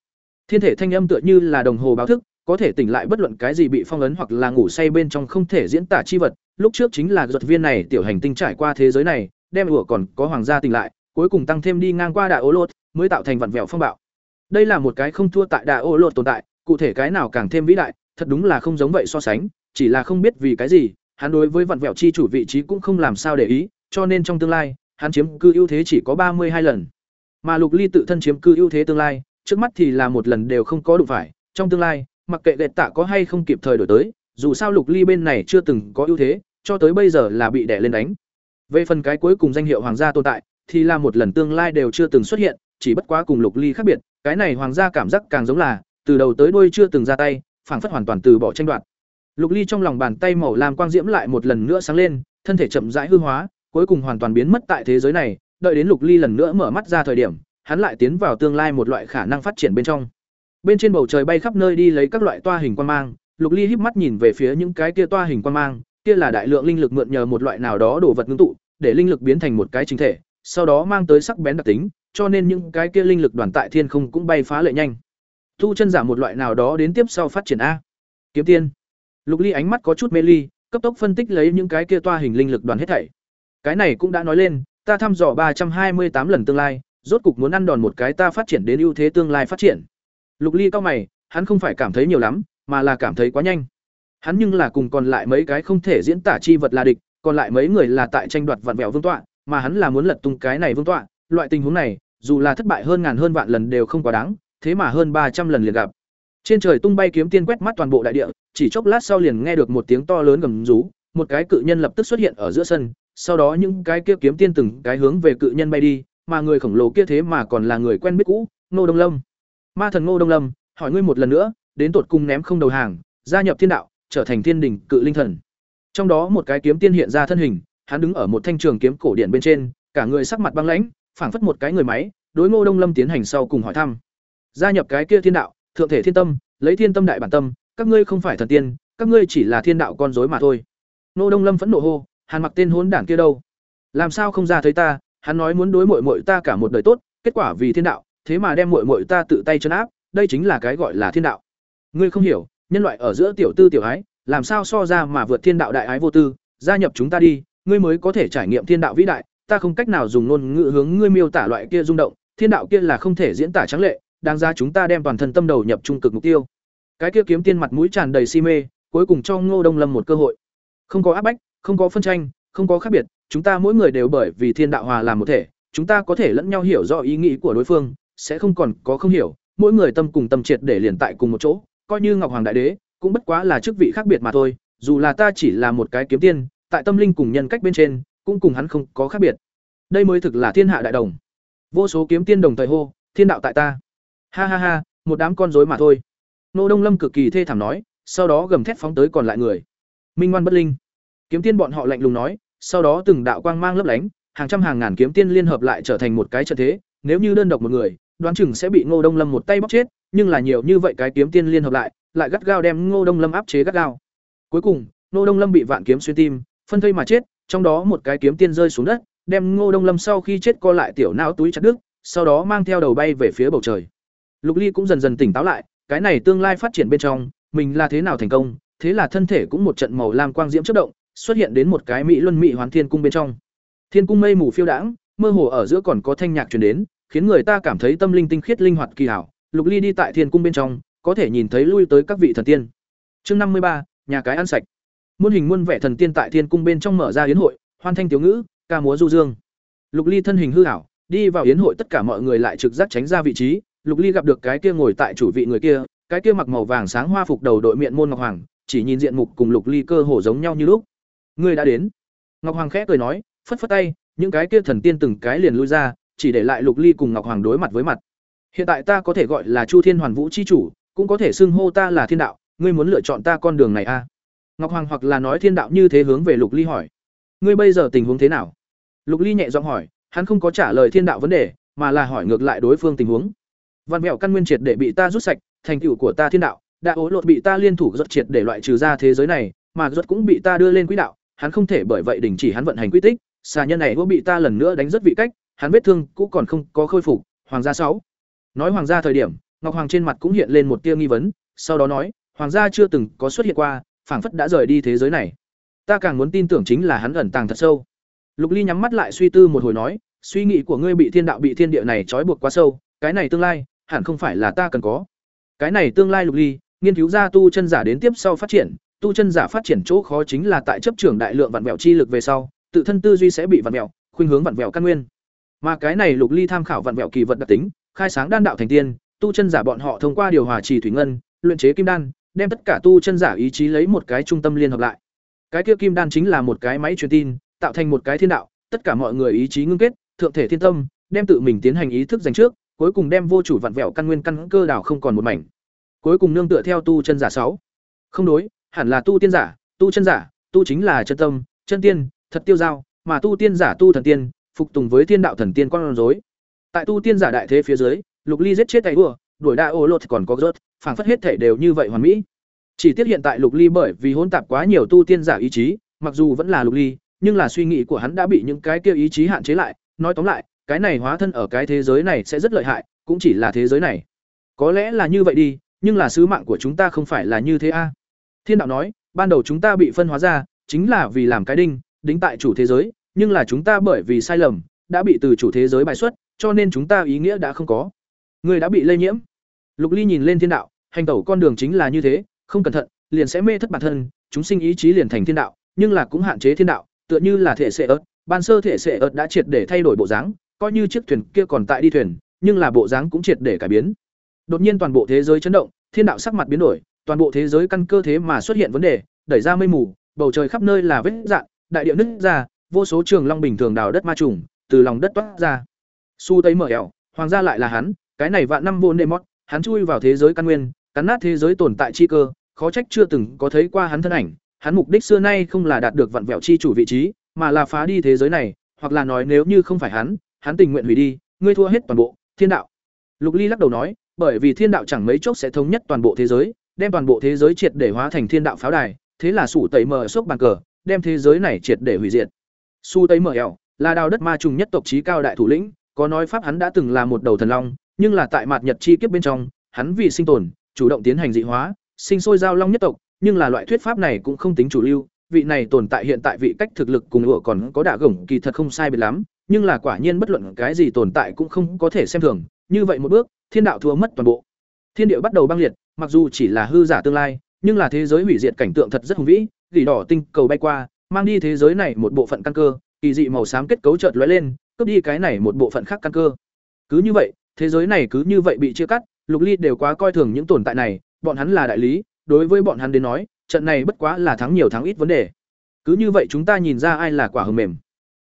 Speaker 1: Thiên thể thanh âm tựa như là đồng hồ báo thức, có thể tỉnh lại bất luận cái gì bị phong ấn hoặc là ngủ say bên trong không thể diễn tả chi vật. Lúc trước chính là giật viên này tiểu hành tinh trải qua thế giới này, đem ủa còn có hoàng gia tỉnh lại, cuối cùng tăng thêm đi ngang qua đại ô lột, mới tạo thành vặn vẹo phong bạo. Đây là một cái không thua tại đại ô lột tồn tại, cụ thể cái nào càng thêm vĩ đại, thật đúng là không giống vậy so sánh, chỉ là không biết vì cái gì, hắn đối với vặn vẹo chi chủ vị trí cũng không làm sao để ý, cho nên trong tương lai hắn chiếm cư ưu thế chỉ có ba mươi hai lần. Mà lục ly tự thân chiếm cư ưu thế tương lai, trước mắt thì là một lần đều không có đủ phải. Trong tương lai, mặc kệ lệ tạ có hay không kịp thời đổi tới, dù sao lục ly bên này chưa từng có ưu thế, cho tới bây giờ là bị đè lên đánh. Về phần cái cuối cùng danh hiệu hoàng gia tồn tại, thì là một lần tương lai đều chưa từng xuất hiện, chỉ bất quá cùng lục ly khác biệt, cái này hoàng gia cảm giác càng giống là, từ đầu tới đuôi chưa từng ra tay, phảng phất hoàn toàn từ bỏ tranh đoạt. Lục ly trong lòng bàn tay màu làm quang diễm lại một lần nữa sáng lên, thân thể chậm rãi hư hóa cuối cùng hoàn toàn biến mất tại thế giới này, đợi đến lục ly lần nữa mở mắt ra thời điểm, hắn lại tiến vào tương lai một loại khả năng phát triển bên trong. Bên trên bầu trời bay khắp nơi đi lấy các loại toa hình quan mang, lục ly híp mắt nhìn về phía những cái kia toa hình quan mang, kia là đại lượng linh lực mượn nhờ một loại nào đó đồ vật ngưng tụ, để linh lực biến thành một cái chính thể, sau đó mang tới sắc bén đặc tính, cho nên những cái kia linh lực đoàn tại thiên không cũng bay phá lệ nhanh. Thu chân giả một loại nào đó đến tiếp sau phát triển a. Kiếm tiên. Lục ly ánh mắt có chút mê ly, cấp tốc phân tích lấy những cái kia toa hình linh lực đoàn hết thảy cái này cũng đã nói lên, ta thăm dò ba trăm hai mươi tám lần tương lai, rốt cục muốn ăn đòn một cái ta phát triển đến ưu thế tương lai phát triển. Lục ly cao mày, hắn không phải cảm thấy nhiều lắm, mà là cảm thấy quá nhanh. Hắn nhưng là cùng còn lại mấy cái không thể diễn tả chi vật là địch, còn lại mấy người là tại tranh đoạt vạn vẹo vương tọa, mà hắn là muốn lật tung cái này vương tọa. Loại tình huống này, dù là thất bại hơn ngàn hơn vạn lần đều không quá đáng, thế mà hơn ba trăm lần liền gặp. Trên trời tung bay kiếm tiên quét mắt toàn bộ đại địa, chỉ chốc lát sau liền nghe được một tiếng to lớn gầm rú, một cái cự nhân lập tức xuất hiện ở giữa sân sau đó những cái kia kiếm tiên từng cái hướng về cự nhân bay đi, mà người khổng lồ kia thế mà còn là người quen biết cũ, ngô đông lâm. Ma thần ngô đông lâm, hỏi ngươi một lần nữa, đến tột cùng ném không đầu hàng, gia nhập thiên đạo, trở thành thiên đình cự linh thần. Trong đó một cái kiếm tiên hiện ra thân hình, hắn đứng ở một thanh trường kiếm cổ điển bên trên, cả người sắc mặt băng lãnh, phảng phất một cái người máy, đối ngô đông lâm tiến hành sau cùng hỏi thăm. Gia nhập cái kia thiên đạo, thượng thể thiên tâm, lấy thiên tâm đại bản tâm, các ngươi không phải thần tiên, các ngươi chỉ là thiên đạo con rối mà thôi. Ngô đông lâm phẫn nộ hô hàn mặc tên hốn đảng kia đâu? Làm sao không ra thấy ta? Hắn nói muốn đối mội mội ta cả một đời tốt, kết quả vì thiên đạo, thế mà đem mội mội ta tự tay trấn áp, đây chính là cái gọi là thiên đạo. Ngươi không hiểu, nhân loại ở giữa tiểu tư tiểu ái, làm sao so ra mà vượt thiên đạo đại ái vô tư? Gia nhập chúng ta đi, ngươi mới có thể trải nghiệm thiên đạo vĩ đại, ta không cách nào dùng ngôn ngữ hướng ngươi miêu tả loại kia rung động, thiên đạo kia là không thể diễn tả trắng lệ, đáng ra chúng ta đem toàn thân tâm đầu nhập trung cực mục tiêu. Cái kia kiếm tiên mặt mũi tràn đầy si mê, cuối cùng cho ngô đông lâm một cơ hội. Không có áp bách không có phân tranh không có khác biệt chúng ta mỗi người đều bởi vì thiên đạo hòa làm một thể chúng ta có thể lẫn nhau hiểu rõ ý nghĩ của đối phương sẽ không còn có không hiểu mỗi người tâm cùng tâm triệt để liền tại cùng một chỗ coi như ngọc hoàng đại đế cũng bất quá là chức vị khác biệt mà thôi dù là ta chỉ là một cái kiếm tiên tại tâm linh cùng nhân cách bên trên cũng cùng hắn không có khác biệt đây mới thực là thiên hạ đại đồng vô số kiếm tiên đồng thời hô thiên đạo tại ta ha ha ha một đám con rối mà thôi nô Đông Lâm cực kỳ thê thảm nói, sau đó gầm thét phóng tới còn lại người. Minh ngoan bất linh. Kiếm tiên bọn họ lạnh lùng nói, sau đó từng đạo quang mang lấp lánh, hàng trăm hàng ngàn kiếm tiên liên hợp lại trở thành một cái trận thế, nếu như đơn độc một người, đoán chừng sẽ bị Ngô Đông Lâm một tay bóc chết, nhưng là nhiều như vậy cái kiếm tiên liên hợp lại, lại gắt gao đem Ngô Đông Lâm áp chế gắt gao. Cuối cùng, Ngô Đông Lâm bị vạn kiếm xuyên tim, phân thây mà chết, trong đó một cái kiếm tiên rơi xuống đất, đem Ngô Đông Lâm sau khi chết co lại tiểu não túi chặt đứt, sau đó mang theo đầu bay về phía bầu trời. Lục Ly cũng dần dần tỉnh táo lại, cái này tương lai phát triển bên trong, mình là thế nào thành công, thế là thân thể cũng một trận màu lam quang diễm chớp động, xuất hiện đến một cái mỹ luân mỹ hoán thiên cung bên trong. Thiên cung mây mù phiêu đãng, mơ hồ ở giữa còn có thanh nhạc truyền đến, khiến người ta cảm thấy tâm linh tinh khiết linh hoạt kỳ hảo. Lục Ly đi tại thiên cung bên trong, có thể nhìn thấy lui tới các vị thần tiên. Chương năm mươi ba, nhà cái ăn sạch. Muôn hình muôn vẻ thần tiên tại thiên cung bên trong mở ra yến hội, hoan thanh tiểu ngữ, ca múa du dương. Lục Ly thân hình hư ảo, đi vào yến hội tất cả mọi người lại trực giác tránh ra vị trí, Lục Ly gặp được cái kia ngồi tại chủ vị người kia, cái kia mặc màu vàng sáng hoa phục đầu đội miệng môn ngọc hoàng, chỉ nhìn diện mục cùng Lục Ly cơ hồ giống nhau như lúc. Ngươi đã đến. Ngọc Hoàng khẽ cười nói, phất phất tay, những cái kia thần tiên từng cái liền lui ra, chỉ để lại Lục Ly cùng Ngọc Hoàng đối mặt với mặt. Hiện tại ta có thể gọi là Chu Thiên Hoàn Vũ chi chủ, cũng có thể xưng hô ta là Thiên đạo, ngươi muốn lựa chọn ta con đường này? À? Ngọc Hoàng hoặc là nói Thiên đạo như thế hướng về Lục Ly hỏi. Ngươi bây giờ tình huống thế nào? Lục Ly nhẹ giọng hỏi, hắn không có trả lời Thiên đạo vấn đề, mà là hỏi ngược lại đối phương tình huống. Văn mẹo căn nguyên triệt để bị ta rút sạch, thành tựu của ta Thiên đạo, đã ố lột bị ta liên thủ giật triệt để loại trừ ra thế giới này, mà giật cũng bị ta đưa lên quỹ đạo, hắn không thể bởi vậy đình chỉ hắn vận hành quy tích, xà nhân này vô bị ta lần nữa đánh rất vị cách, hắn vết thương cũng còn không có khôi phục, hoàng gia sáu. Nói hoàng gia thời điểm, Ngọc Hoàng trên mặt cũng hiện lên một tia nghi vấn, sau đó nói, hoàng gia chưa từng có xuất hiện qua, phảng phất đã rời đi thế giới này. Ta càng muốn tin tưởng chính là hắn ẩn tàng thật sâu. Lục Ly nhắm mắt lại suy tư một hồi nói, suy nghĩ của ngươi bị thiên đạo bị thiên địa này trói buộc quá sâu, cái này tương lai, hẳn không phải là ta cần có. Cái này tương lai Lục Ly, nghiên cứu ra tu chân giả đến tiếp sau phát triển, tu chân giả phát triển chỗ khó chính là tại chấp trưởng đại lượng vạn vẹo chi lực về sau, tự thân tư duy sẽ bị vạn vẹo, khuynh hướng vạn vẹo căn nguyên. Mà cái này Lục Ly tham khảo vạn vẹo kỳ vật đặc tính, khai sáng đan đạo thành tiên, tu chân giả bọn họ thông qua điều hòa trì thủy ngân, luyện chế kim đan, đem tất cả tu chân giả ý chí lấy một cái trung tâm liên hợp lại. Cái kia kim đan chính là một cái máy truyền tin, tạo thành một cái thiên đạo, tất cả mọi người ý chí ngưng kết, thượng thể thiên tâm, đem tự mình tiến hành ý thức dành trước, cuối cùng đem vô chủ vặn vẹo căn nguyên căn cơ đảo không còn một mảnh. Cuối cùng nương tựa theo tu chân giả sáu. Không đối, hẳn là tu tiên giả, tu chân giả, tu chính là chân tâm, chân tiên, thật tiêu giao, mà tu tiên giả tu thần tiên, phục tùng với thiên đạo thần tiên con rối. Tại tu tiên giả đại thế phía dưới, Lục Ly giết chết tay đùa, đuổi đa ô lột còn có rớt, phảng phất hết thể đều như vậy hoàn mỹ. Chỉ tiếc hiện tại Lục Ly bởi vì hỗn tạp quá nhiều tu tiên giả ý chí, mặc dù vẫn là Lục Ly, nhưng là suy nghĩ của hắn đã bị những cái kia ý chí hạn chế lại, nói tóm lại, cái này hóa thân ở cái thế giới này sẽ rất lợi hại, cũng chỉ là thế giới này. Có lẽ là như vậy đi, nhưng là sứ mạng của chúng ta không phải là như thế a. Thiên đạo nói, ban đầu chúng ta bị phân hóa ra, chính là vì làm cái đinh, đính tại chủ thế giới, nhưng là chúng ta bởi vì sai lầm, đã bị từ chủ thế giới bài xuất, cho nên chúng ta ý nghĩa đã không có. Người đã bị lây nhiễm. Lục Ly nhìn lên thiên đạo, hành tẩu con đường chính là như thế, không cẩn thận, liền sẽ mê thất bản thân, chúng sinh ý chí liền thành thiên đạo, nhưng là cũng hạn chế thiên đạo, tựa như là thể sẽ ớt, ban sơ thể sẽ ớt đã triệt để thay đổi bộ dáng, coi như chiếc thuyền kia còn tại đi thuyền, nhưng là bộ dáng cũng triệt để cải biến. Đột nhiên toàn bộ thế giới chấn động, thiên đạo sắc mặt biến đổi, toàn bộ thế giới căn cơ thế mà xuất hiện vấn đề, đẩy ra mây mù, bầu trời khắp nơi là vết rạn, đại địa nứt ra, vô số trường long bình thường đào đất ma trùng, từ lòng đất toát ra. Su Tây mở ẻo, hoàng gia lại là hắn, cái này vạn năm vô nemot, hắn chui vào thế giới căn nguyên, cắn nát thế giới tồn tại chi cơ, khó trách chưa từng có thấy qua hắn thân ảnh, hắn mục đích xưa nay không là đạt được vạn vẹo chi chủ vị trí, mà là phá đi thế giới này, hoặc là nói nếu như không phải hắn, hắn tình nguyện hủy đi, ngươi thua hết toàn bộ, thiên đạo. Lục Ly lắc đầu nói, bởi vì thiên đạo chẳng mấy chốc sẽ thống nhất toàn bộ thế giới, đem toàn bộ thế giới triệt để hóa thành thiên đạo pháo đài, thế là sủ tẩy mở sốc bàn cờ, đem thế giới này triệt để hủy diệt. Su tẩy mở ẻo, là đào đất ma trùng nhất tộc trí cao đại thủ lĩnh, có nói pháp hắn đã từng là một đầu thần long, nhưng là tại mạt nhật chi kiếp bên trong, hắn vì sinh tồn, chủ động tiến hành dị hóa, sinh sôi giao long nhất tộc, nhưng là loại thuyết pháp này cũng không tính chủ lưu, vị này tồn tại hiện tại vị cách thực lực cùng ủa còn có đả gổng kỳ thật không sai biệt lắm, nhưng là quả nhiên bất luận cái gì tồn tại cũng không có thể xem thường, như vậy một bước, thiên đạo thua mất toàn bộ. Thiên địa bắt đầu băng liệt, mặc dù chỉ là hư giả tương lai, nhưng là thế giới hủy diệt cảnh tượng thật rất hùng vĩ, gỉ đỏ tinh cầu bay qua, mang đi thế giới này một bộ phận căn cơ, kỳ dị màu xám kết cấu chợt lóe lên, cướp đi cái này một bộ phận khác căn cơ. Cứ như vậy, thế giới này cứ như vậy bị chia cắt, Lục Ly đều quá coi thường những tồn tại này, bọn hắn là đại lý, đối với bọn hắn đến nói, trận này bất quá là thắng nhiều thắng ít vấn đề. Cứ như vậy chúng ta nhìn ra ai là quả hầm mềm.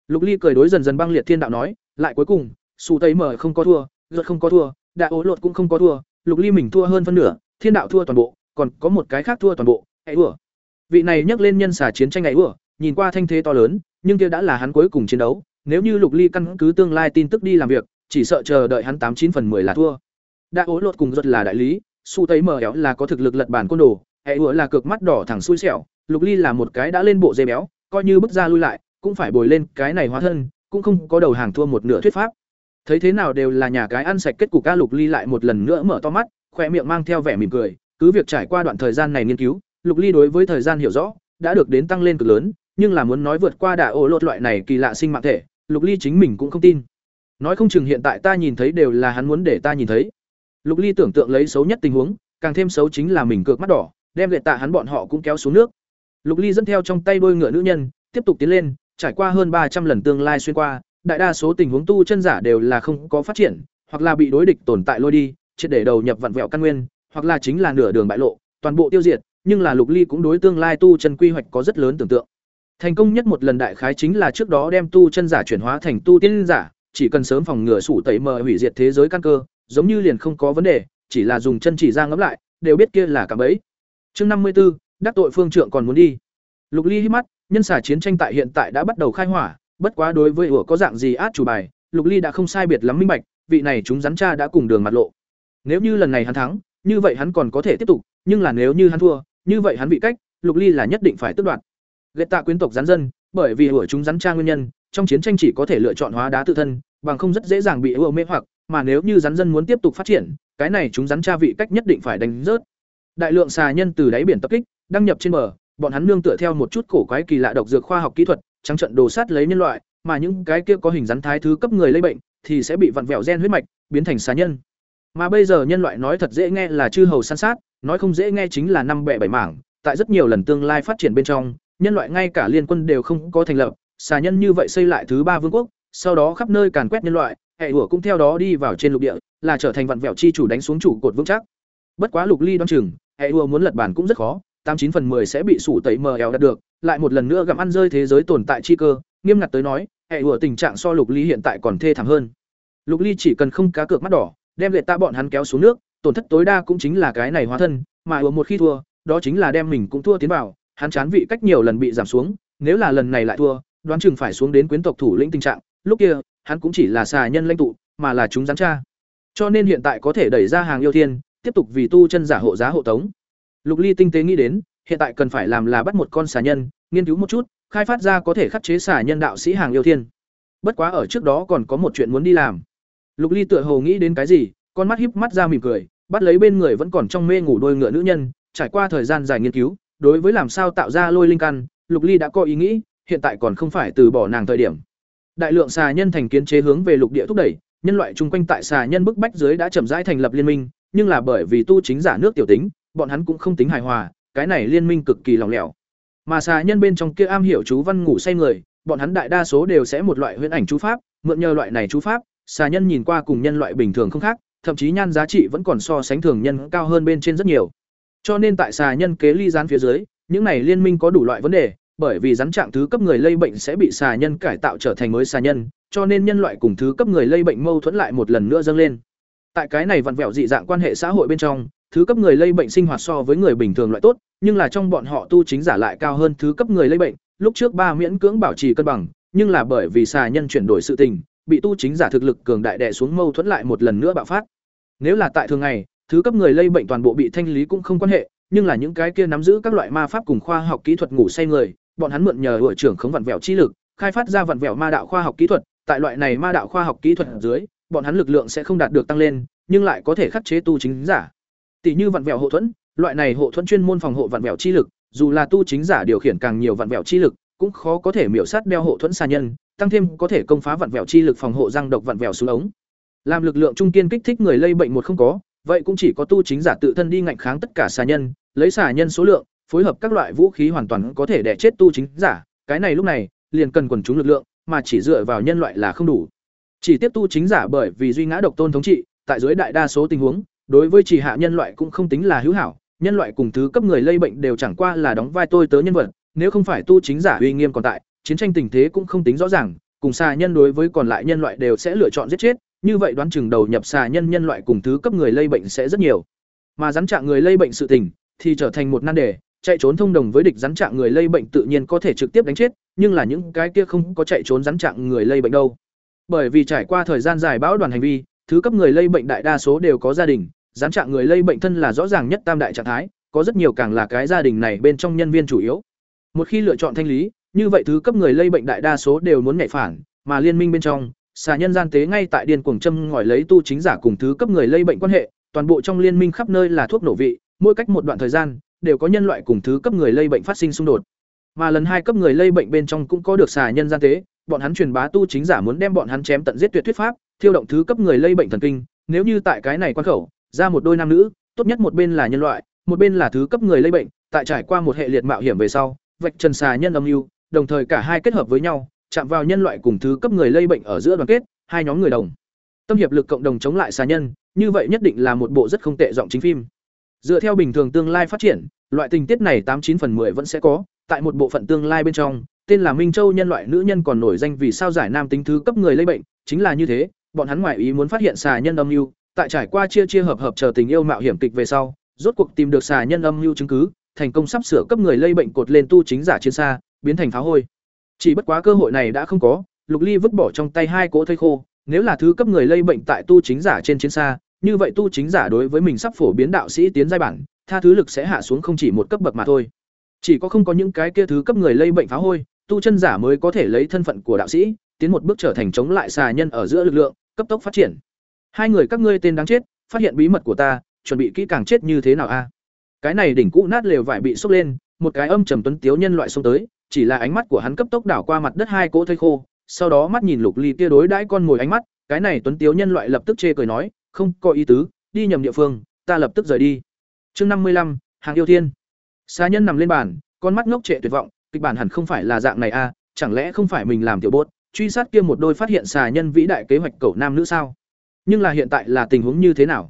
Speaker 1: Lục Ly cười đối dần dần băng liệt thiên đạo nói, lại cuối cùng, xù Tây mờ không có thua, giật không có thua, Đạ Ố Lột cũng không có thua, Lục Ly mình thua hơn phân nửa, thiên đạo thua toàn bộ còn có một cái khác thua toàn bộ hãy ủa. Vị này nhắc lên nhân xà chiến tranh ngày ủa nhìn qua thanh thế to lớn nhưng kia đã là hắn cuối cùng chiến đấu nếu như lục ly căn cứ tương lai tin tức đi làm việc chỉ sợ chờ đợi hắn tám chín phần 10 là thua. Đã ố lột cùng rất là đại lý su tấy mờ éo là có thực lực lật bản côn đồ hãy ủa là cực mắt đỏ thẳng xui xẻo lục ly là một cái đã lên bộ dây béo coi như bước ra lui lại cũng phải bồi lên cái này hóa thân cũng không có đầu hàng thua một nửa thuyết pháp thấy thế nào đều là nhà cái ăn sạch kết cục ca lục ly lại một lần nữa mở to mắt khoe miệng mang theo vẻ mỉm cười, cứ việc trải qua đoạn thời gian này nghiên cứu, lục ly đối với thời gian hiểu rõ, đã được đến tăng lên cực lớn, nhưng là muốn nói vượt qua đà ô lột loại này kỳ lạ sinh mạng thể, lục ly chính mình cũng không tin. Nói không chừng hiện tại ta nhìn thấy đều là hắn muốn để ta nhìn thấy. Lục ly tưởng tượng lấy xấu nhất tình huống, càng thêm xấu chính là mình cược mắt đỏ, đem lệ tạ hắn bọn họ cũng kéo xuống nước. Lục ly dẫn theo trong tay đôi ngựa nữ nhân, tiếp tục tiến lên, trải qua hơn ba trăm lần tương lai xuyên qua đại đa số tình huống tu chân giả đều là không có phát triển hoặc là bị đối địch tồn tại lôi đi triệt để đầu nhập vặn vẹo căn nguyên hoặc là chính là nửa đường bại lộ toàn bộ tiêu diệt nhưng là lục ly cũng đối tương lai tu chân quy hoạch có rất lớn tưởng tượng. Thành công nhất một lần đại khái chính là trước đó đem tu chân giả chuyển hóa thành tu tiên giả chỉ cần sớm phòng ngừa sủ tẩy mờ hủy diệt thế giới căn cơ giống như liền không có vấn đề chỉ là dùng chân chỉ ra ngẫm lại đều biết kia là cả bẫy. Chương năm mươi 54, đắc tội phương trưởng còn muốn đi. Lục ly hít mắt nhân xả chiến tranh tại hiện tại đã bắt đầu khai hỏa bất quá đối với ủa có dạng gì át chủ bài, lục ly đã không sai biệt lắm minh bạch, vị này chúng rắn cha đã cùng đường mặt lộ. Nếu như lần này hắn thắng, như vậy hắn còn có thể tiếp tục, nhưng là nếu như hắn thua, như vậy hắn bị cách, lục ly là nhất định phải tước đoạt. Ghệ tạ quyến tộc rắn dân, bởi vì ủa chúng rắn cha nguyên nhân, trong chiến tranh chỉ có thể lựa chọn hóa đá tự thân, bằng không rất dễ dàng bị ủa mê hoặc, mà nếu như rắn dân muốn tiếp tục phát triển, cái này chúng rắn cha vị cách nhất định phải đánh rớt. Đại lượng xà nhân từ đáy biển tập kích, đăng nhập trên bờ, bọn hắn nương tựa theo một chút cổ quái kỳ lạ độc dược khoa học kỹ thuật trắng trận đồ sát lấy nhân loại, mà những cái kia có hình rắn thái thứ cấp người lây bệnh thì sẽ bị vặn vẹo gen huyết mạch, biến thành xà nhân. Mà bây giờ nhân loại nói thật dễ nghe là chư hầu san sát, nói không dễ nghe chính là năm bẻ bảy mảng. Tại rất nhiều lần tương lai phát triển bên trong, nhân loại ngay cả liên quân đều không có thành lập, xà nhân như vậy xây lại thứ ba vương quốc, sau đó khắp nơi càn quét nhân loại, hệ hủa cũng theo đó đi vào trên lục địa, là trở thành vặn vẹo chi chủ đánh xuống chủ cột vững chắc. Bất quá lục ly đoan chừng, hệ hủa muốn lật bản cũng rất khó tám chín phần 10 sẽ bị sủ tẩy mờ eo đạt được, lại một lần nữa gặm ăn rơi thế giới tồn tại chi cơ, nghiêm ngặt tới nói, hệ hủa tình trạng so Lục Ly hiện tại còn thê thảm hơn. Lục Ly chỉ cần không cá cược mắt đỏ, đem lệ ta bọn hắn kéo xuống nước, tổn thất tối đa cũng chính là cái này hóa thân, mà hủa một khi thua, đó chính là đem mình cũng thua tiến vào, hắn chán vị cách nhiều lần bị giảm xuống, nếu là lần này lại thua, đoán chừng phải xuống đến quyến tộc thủ lĩnh tình trạng, lúc kia, hắn cũng chỉ là xà nhân lãnh tụ, mà là chúng giám cha. Cho nên hiện tại có thể đẩy ra hàng yêu thiên, tiếp tục vì tu chân giả hộ giá hộ tống. Lục Ly tinh tế nghĩ đến, hiện tại cần phải làm là bắt một con xà nhân, nghiên cứu một chút, khai phát ra có thể khắc chế xà nhân đạo sĩ hàng yêu thiên. Bất quá ở trước đó còn có một chuyện muốn đi làm. Lục Ly tựa hồ nghĩ đến cái gì, con mắt híp mắt ra mỉm cười, bắt lấy bên người vẫn còn trong mê ngủ đôi ngựa nữ nhân, trải qua thời gian dài nghiên cứu, đối với làm sao tạo ra lôi linh căn, Lục Ly đã có ý nghĩ, hiện tại còn không phải từ bỏ nàng thời điểm. Đại lượng xà nhân thành kiến chế hướng về lục địa thúc đẩy, nhân loại chung quanh tại xà nhân bức bách dưới đã chậm rãi thành lập liên minh, nhưng là bởi vì tu chính giả nước tiểu tính, bọn hắn cũng không tính hài hòa, cái này liên minh cực kỳ lỏng lẻo. Mà xà nhân bên trong kia am hiểu chú văn ngủ say người, bọn hắn đại đa số đều sẽ một loại huyễn ảnh chú pháp, mượn nhờ loại này chú pháp, xà nhân nhìn qua cùng nhân loại bình thường không khác, thậm chí nhan giá trị vẫn còn so sánh thường nhân cao hơn bên trên rất nhiều. Cho nên tại xà nhân kế ly gián phía dưới, những này liên minh có đủ loại vấn đề, bởi vì rắn trạng thứ cấp người lây bệnh sẽ bị xà nhân cải tạo trở thành mới xà nhân, cho nên nhân loại cùng thứ cấp người lây bệnh mâu thuẫn lại một lần nữa dâng lên. Tại cái này vặn vẹo dị dạng quan hệ xã hội bên trong, thứ cấp người lây bệnh sinh hoạt so với người bình thường loại tốt, nhưng là trong bọn họ tu chính giả lại cao hơn thứ cấp người lây bệnh, lúc trước ba miễn cưỡng bảo trì cân bằng, nhưng là bởi vì xà nhân chuyển đổi sự tình, bị tu chính giả thực lực cường đại đè xuống mâu thuẫn lại một lần nữa bạo phát. Nếu là tại thường ngày, thứ cấp người lây bệnh toàn bộ bị thanh lý cũng không quan hệ, nhưng là những cái kia nắm giữ các loại ma pháp cùng khoa học kỹ thuật ngủ say người, bọn hắn mượn nhờ hội trưởng khống vặn vẹo chi lực, khai phát ra vặn vẹo ma đạo khoa học kỹ thuật, tại loại này ma đạo khoa học kỹ thuật dưới, bọn hắn lực lượng sẽ không đạt được tăng lên, nhưng lại có thể khắc chế tu chính giả. Tỷ như vặn vẹo hộ thuẫn, loại này hộ thuẫn chuyên môn phòng hộ vặn vẹo chi lực, dù là tu chính giả điều khiển càng nhiều vặn vẹo chi lực, cũng khó có thể miểu sát đeo hộ thuẫn xa nhân, tăng thêm có thể công phá vặn vẹo chi lực phòng hộ răng độc vặn vẹo xuống ống. Làm lực lượng trung kiên kích thích người lây bệnh một không có, vậy cũng chỉ có tu chính giả tự thân đi ngạnh kháng tất cả xà nhân, lấy xà nhân số lượng, phối hợp các loại vũ khí hoàn toàn có thể đè chết tu chính giả, cái này lúc này, liền cần quần chúng lực lượng, mà chỉ dựa vào nhân loại là không đủ. Chỉ tiếp tu chính giả bởi vì duy ngã độc tôn thống trị, tại dưới đại đa số tình huống, đối với chỉ hạ nhân loại cũng không tính là hữu hảo, nhân loại cùng thứ cấp người lây bệnh đều chẳng qua là đóng vai tôi tớ nhân vật, nếu không phải tu chính giả uy nghiêm còn tại, chiến tranh tình thế cũng không tính rõ ràng, cùng xà nhân đối với còn lại nhân loại đều sẽ lựa chọn giết chết, như vậy đoán chừng đầu nhập xà nhân nhân loại cùng thứ cấp người lây bệnh sẽ rất nhiều. Mà rắn trạng người lây bệnh sự tình thì trở thành một nan đề, chạy trốn thông đồng với địch rắn trạng người lây bệnh tự nhiên có thể trực tiếp đánh chết, nhưng là những cái kia không có chạy trốn rắn trạng người lây bệnh đâu. Bởi vì trải qua thời gian dài bão đoàn hành vi, thứ cấp người lây bệnh đại đa số đều có gia đình, gián trạng người lây bệnh thân là rõ ràng nhất tam đại trạng thái, có rất nhiều càng là cái gia đình này bên trong nhân viên chủ yếu. Một khi lựa chọn thanh lý, như vậy thứ cấp người lây bệnh đại đa số đều muốn nhảy phản, mà liên minh bên trong, xà nhân gian tế ngay tại điên cuồng châm ngòi lấy tu chính giả cùng thứ cấp người lây bệnh quan hệ, toàn bộ trong liên minh khắp nơi là thuốc nổ vị, mỗi cách một đoạn thời gian đều có nhân loại cùng thứ cấp người lây bệnh phát sinh xung đột. Mà lần hai cấp người lây bệnh bên trong cũng có được xà nhân gian tế, bọn hắn truyền bá tu chính giả muốn đem bọn hắn chém tận giết tuyệt thuyết pháp, thiêu động thứ cấp người lây bệnh thần kinh, nếu như tại cái này quan khẩu, ra một đôi nam nữ, tốt nhất một bên là nhân loại, một bên là thứ cấp người lây bệnh, tại trải qua một hệ liệt mạo hiểm về sau, vạch trần xà nhân âm mưu, đồng thời cả hai kết hợp với nhau, chạm vào nhân loại cùng thứ cấp người lây bệnh ở giữa đoàn kết, hai nhóm người đồng. Tâm hiệp lực cộng đồng chống lại xà nhân, như vậy nhất định là một bộ rất không tệ giọng chính phim. Dựa theo bình thường tương lai phát triển, loại tình tiết này tám chín phần 10 vẫn sẽ có, tại một bộ phận tương lai bên trong, tên là Minh Châu nhân loại nữ nhân còn nổi danh vì sao giải nam tính thứ cấp người lây bệnh, chính là như thế, bọn hắn ngoại ý muốn phát hiện xà nhân âm mưu, tại trải qua chia chia hợp hợp chờ tình yêu mạo hiểm kịch về sau, rốt cuộc tìm được xà nhân âm mưu chứng cứ, thành công sắp sửa cấp người lây bệnh cột lên tu chính giả trên xa, biến thành phá hôi. Chỉ bất quá cơ hội này đã không có, Lục Ly vứt bỏ trong tay hai cỗ thây khô, nếu là thứ cấp người lây bệnh tại tu chính giả trên chiến xa, như vậy tu chính giả đối với mình sắp phổ biến đạo sĩ tiến giai bản, tha thứ lực sẽ hạ xuống không chỉ một cấp bậc mà thôi. Chỉ có không có những cái kia thứ cấp người lây bệnh phá hôi, tu chân giả mới có thể lấy thân phận của đạo sĩ, tiến một bước trở thành chống lại xà nhân ở giữa lực lượng, cấp tốc phát triển. Hai người các ngươi tên đáng chết, phát hiện bí mật của ta, chuẩn bị kỹ càng chết như thế nào a? Cái này đỉnh cũ nát lều vải bị xốc lên, một cái âm trầm tuấn tiếu nhân loại xông tới, chỉ là ánh mắt của hắn cấp tốc đảo qua mặt đất hai cỗ thây khô, sau đó mắt nhìn Lục Ly kia đối đãi con ngồi ánh mắt, cái này tuấn tiếu nhân loại lập tức chê cười nói, không có ý tứ, đi nhầm địa phương, ta lập tức rời đi. Chương năm mươi lăm, hàng yêu thiên. Xà nhân nằm lên bàn, con mắt ngốc trệ tuyệt vọng, kịch bản hẳn không phải là dạng này a, à, chẳng lẽ không phải mình làm tiểu bốt, truy sát kia một đôi phát hiện xà nhân vĩ đại kế hoạch cầu nam nữ sao? Nhưng là hiện tại là tình huống như thế nào?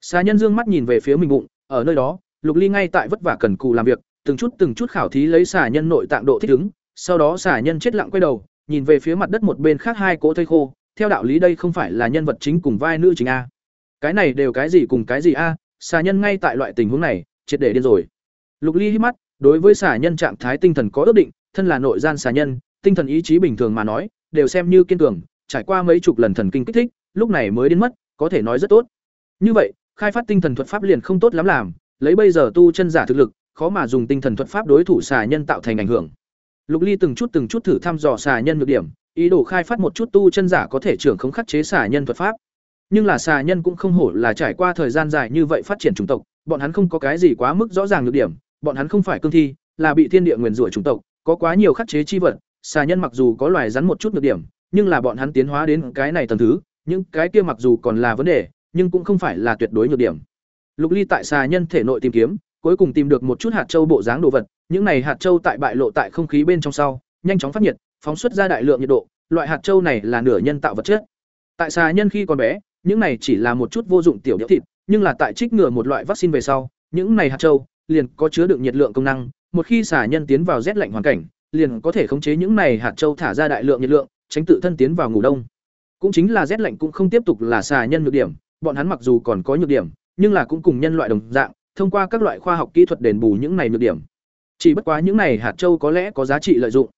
Speaker 1: Xà nhân dương mắt nhìn về phía mình bụng, ở nơi đó, Lục Ly ngay tại vất vả cần cù làm việc, từng chút từng chút khảo thí lấy xà nhân nội tạng độ thích ứng, sau đó xà nhân chết lặng quay đầu, nhìn về phía mặt đất một bên khác hai cỗ thây khô, theo đạo lý đây không phải là nhân vật chính cùng vai nữ chính a. Cái này đều cái gì cùng cái gì a, xà nhân ngay tại loại tình huống này, triệt để điên rồi. Lục Ly hít mắt, đối với xà nhân trạng thái tinh thần có ước định, thân là nội gian xà nhân, tinh thần ý chí bình thường mà nói, đều xem như kiên cường, trải qua mấy chục lần thần kinh kích thích, lúc này mới đến mất, có thể nói rất tốt. Như vậy, khai phát tinh thần thuật pháp liền không tốt lắm làm, lấy bây giờ tu chân giả thực lực, khó mà dùng tinh thần thuật pháp đối thủ xà nhân tạo thành ảnh hưởng. Lục Ly từng chút từng chút thử thăm dò xà nhân nhược điểm, ý đồ khai phát một chút tu chân giả có thể trưởng không khắc chế xà nhân thuật pháp. Nhưng là xà nhân cũng không hổ là trải qua thời gian dài như vậy phát triển chủng tộc, bọn hắn không có cái gì quá mức rõ ràng nhược điểm, bọn hắn không phải cương thi, là bị thiên địa nguyền rủa chủng tộc, có quá nhiều khắc chế chi vật, xà nhân mặc dù có loài rắn một chút nhược điểm, nhưng là bọn hắn tiến hóa đến cái này tầng thứ, những cái kia mặc dù còn là vấn đề, nhưng cũng không phải là tuyệt đối nhược điểm. Lục Ly tại xà nhân thể nội tìm kiếm, cuối cùng tìm được một chút hạt châu bộ dáng đồ vật, những này hạt châu tại bại lộ tại không khí bên trong sau, nhanh chóng phát nhiệt, phóng xuất ra đại lượng nhiệt độ, loại hạt châu này là nửa nhân tạo vật chất. Tại xà nhân khi còn bé, những này chỉ là một chút vô dụng tiểu đĩa thịt, nhưng là tại trích ngừa một loại vaccine về sau, những này hạt châu liền có chứa đựng nhiệt lượng công năng, một khi xà nhân tiến vào rét lạnh hoàn cảnh, liền có thể khống chế những này hạt châu thả ra đại lượng nhiệt lượng, tránh tự thân tiến vào ngủ đông. Cũng chính là rét lạnh cũng không tiếp tục là xà nhân nhược điểm, bọn hắn mặc dù còn có nhược điểm, nhưng là cũng cùng nhân loại đồng dạng, thông qua các loại khoa học kỹ thuật đền bù những này nhược điểm. Chỉ bất quá những này hạt châu có lẽ có giá trị lợi dụng.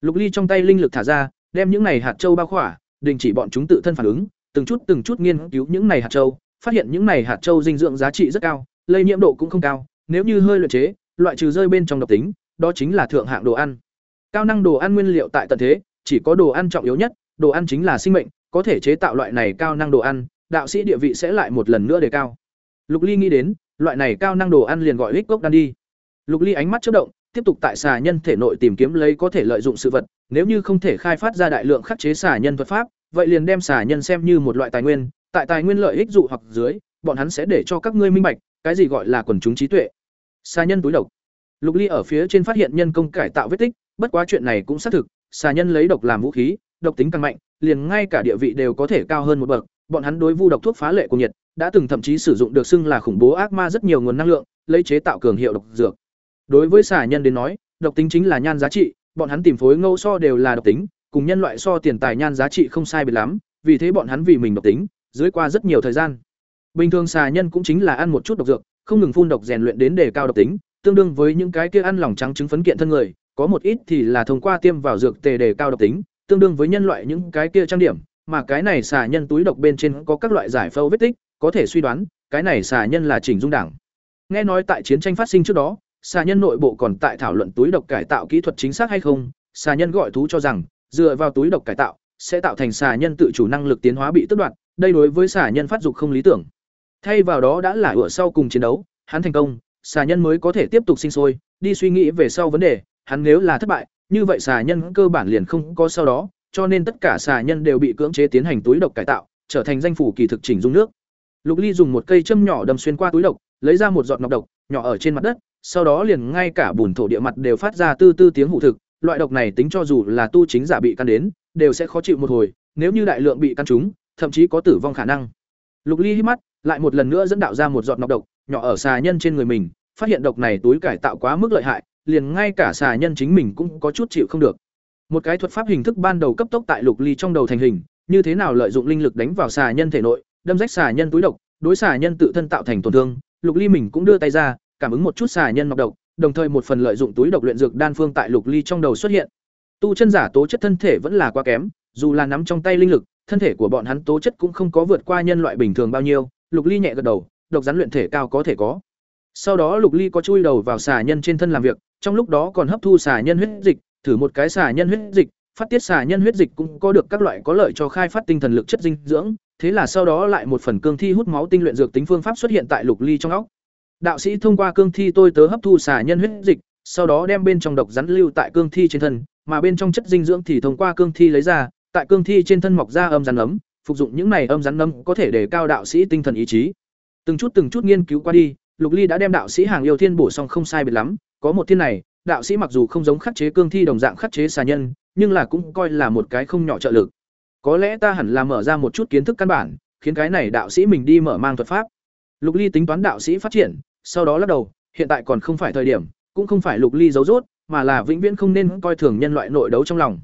Speaker 1: Lục Ly trong tay linh lực thả ra, đem những này hạt châu bao khỏa, đình chỉ bọn chúng tự thân phản ứng, từng chút từng chút nghiên cứu những này hạt châu, phát hiện những này hạt châu dinh dưỡng giá trị rất cao, lây nhiễm độ cũng không cao, nếu như hơi luyện chế, loại trừ rơi bên trong độc tính, đó chính là thượng hạng đồ ăn. Cao năng đồ ăn nguyên liệu tại tận thế, chỉ có đồ ăn trọng yếu nhất, đồ ăn chính là sinh mệnh, có thể chế tạo loại này cao năng đồ ăn, đạo sĩ địa vị sẽ lại một lần nữa đề cao. Lục Ly nghĩ đến, loại này cao năng đồ ăn liền gọi Hích Cốc đan đi. Lục Ly ánh mắt chớp động, tiếp tục tại xà nhân thể nội tìm kiếm lấy có thể lợi dụng sự vật, nếu như không thể khai phát ra đại lượng khắc chế xà nhân thuật pháp, vậy liền đem xà nhân xem như một loại tài nguyên, tại tài nguyên lợi ích dụ hoặc dưới, bọn hắn sẽ để cho các ngươi minh bạch, cái gì gọi là quần chúng trí tuệ. Xà nhân túi độc. Lục Ly ở phía trên phát hiện nhân công cải tạo vết tích, bất quá chuyện này cũng xác thực, xà nhân lấy độc làm vũ khí, độc tính càng mạnh, liền ngay cả địa vị đều có thể cao hơn một bậc, bọn hắn đối vu độc thuốc phá lệ của nhiệt, đã từng thậm chí sử dụng được xưng là khủng bố ác ma rất nhiều nguồn năng lượng, lấy chế tạo cường hiệu độc dược. Đối với xà nhân đến nói, độc tính chính là nhan giá trị, bọn hắn tìm phối ngẫu so đều là độc tính, cùng nhân loại so tiền tài nhan giá trị không sai biệt lắm, vì thế bọn hắn vì mình độc tính, dưới qua rất nhiều thời gian. Bình thường xà nhân cũng chính là ăn một chút độc dược, không ngừng phun độc rèn luyện đến đề cao độc tính, tương đương với những cái kia ăn lòng trắng trứng phấn kiện thân người, có một ít thì là thông qua tiêm vào dược tề đề cao độc tính, tương đương với nhân loại những cái kia trang điểm, mà cái này xà nhân túi độc bên trên có các loại giải phẫu vết tích, có thể suy đoán, cái này xà nhân là chỉnh dung đảng. Nghe nói tại chiến tranh phát sinh trước đó, xà nhân nội bộ còn tại thảo luận túi độc cải tạo kỹ thuật chính xác hay không, xà nhân gọi thú cho rằng, dựa vào túi độc cải tạo, sẽ tạo thành xà nhân tự chủ năng lực tiến hóa bị tước đoạt, đây đối với xà nhân phát dục không lý tưởng. Thay vào đó đã là ở sau cùng chiến đấu, hắn thành công, xà nhân mới có thể tiếp tục sinh sôi, đi suy nghĩ về sau vấn đề, hắn nếu là thất bại, như vậy xà nhân cơ bản liền không có sau đó, cho nên tất cả xà nhân đều bị cưỡng chế tiến hành túi độc cải tạo, trở thành danh phủ kỳ thực chỉnh dung nước. Lục Ly dùng một cây châm nhỏ đâm xuyên qua túi độc, lấy ra một giọt nọc độc, nhỏ ở trên mặt đất, sau đó liền ngay cả bùn thổ địa mặt đều phát ra tư tư tiếng hủ thực, loại độc này tính cho dù là tu chính giả bị căn đến, đều sẽ khó chịu một hồi, nếu như đại lượng bị căn trúng, thậm chí có tử vong khả năng. Lục Ly hít mắt, lại một lần nữa dẫn đạo ra một giọt nọc độc, nhỏ ở xà nhân trên người mình, phát hiện độc này túi cải tạo quá mức lợi hại, liền ngay cả xà nhân chính mình cũng có chút chịu không được. Một cái thuật pháp hình thức ban đầu cấp tốc tại Lục Ly trong đầu thành hình, như thế nào lợi dụng linh lực đánh vào xà nhân thể nội, đâm rách xà nhân túi độc, đối xà nhân tự thân tạo thành tổn thương, Lục Ly mình cũng đưa tay ra, cảm ứng một chút xà nhân nọc độc, đồng thời một phần lợi dụng túi độc luyện dược đan phương tại Lục Ly trong đầu xuất hiện. Tu chân giả tố chất thân thể vẫn là quá kém, dù là nắm trong tay linh lực, thân thể của bọn hắn tố chất cũng không có vượt qua nhân loại bình thường bao nhiêu, Lục Ly nhẹ gật đầu, độc rắn luyện thể cao có thể có. Sau đó Lục Ly có chui đầu vào xà nhân trên thân làm việc, trong lúc đó còn hấp thu xà nhân huyết dịch, thử một cái xà nhân huyết dịch, phát tiết xà nhân huyết dịch cũng có được các loại có lợi cho khai phát tinh thần lực chất dinh dưỡng, thế là sau đó lại một phần cương thi hút máu tinh luyện dược tính phương pháp xuất hiện tại Lục Ly trong óc. Đạo sĩ thông qua cương thi tôi tớ hấp thu xà nhân huyết dịch, sau đó đem bên trong độc rắn lưu tại cương thi trên thân, mà bên trong chất dinh dưỡng thì thông qua cương thi lấy ra, tại cương thi trên thân mọc ra âm rắn ấm, phục dụng những này âm rắn ấm có thể để cao đạo sĩ tinh thần ý chí. Từng chút từng chút nghiên cứu qua đi, Lục Ly đã đem đạo sĩ hàng yêu thiên bổ xong không sai biệt lắm, có một thiên này, đạo sĩ mặc dù không giống khắc chế cương thi đồng dạng khắc chế xà nhân, nhưng là cũng coi là một cái không nhỏ trợ lực. Có lẽ ta hẳn là mở ra một chút kiến thức căn bản, khiến cái này đạo sĩ mình đi mở mang thuật pháp. Lục Ly tính toán đạo sĩ phát triển, sau đó lắc đầu, hiện tại còn không phải thời điểm, cũng không phải Lục Ly giấu rốt, mà là vĩnh viễn không nên coi thường nhân loại nội đấu trong lòng.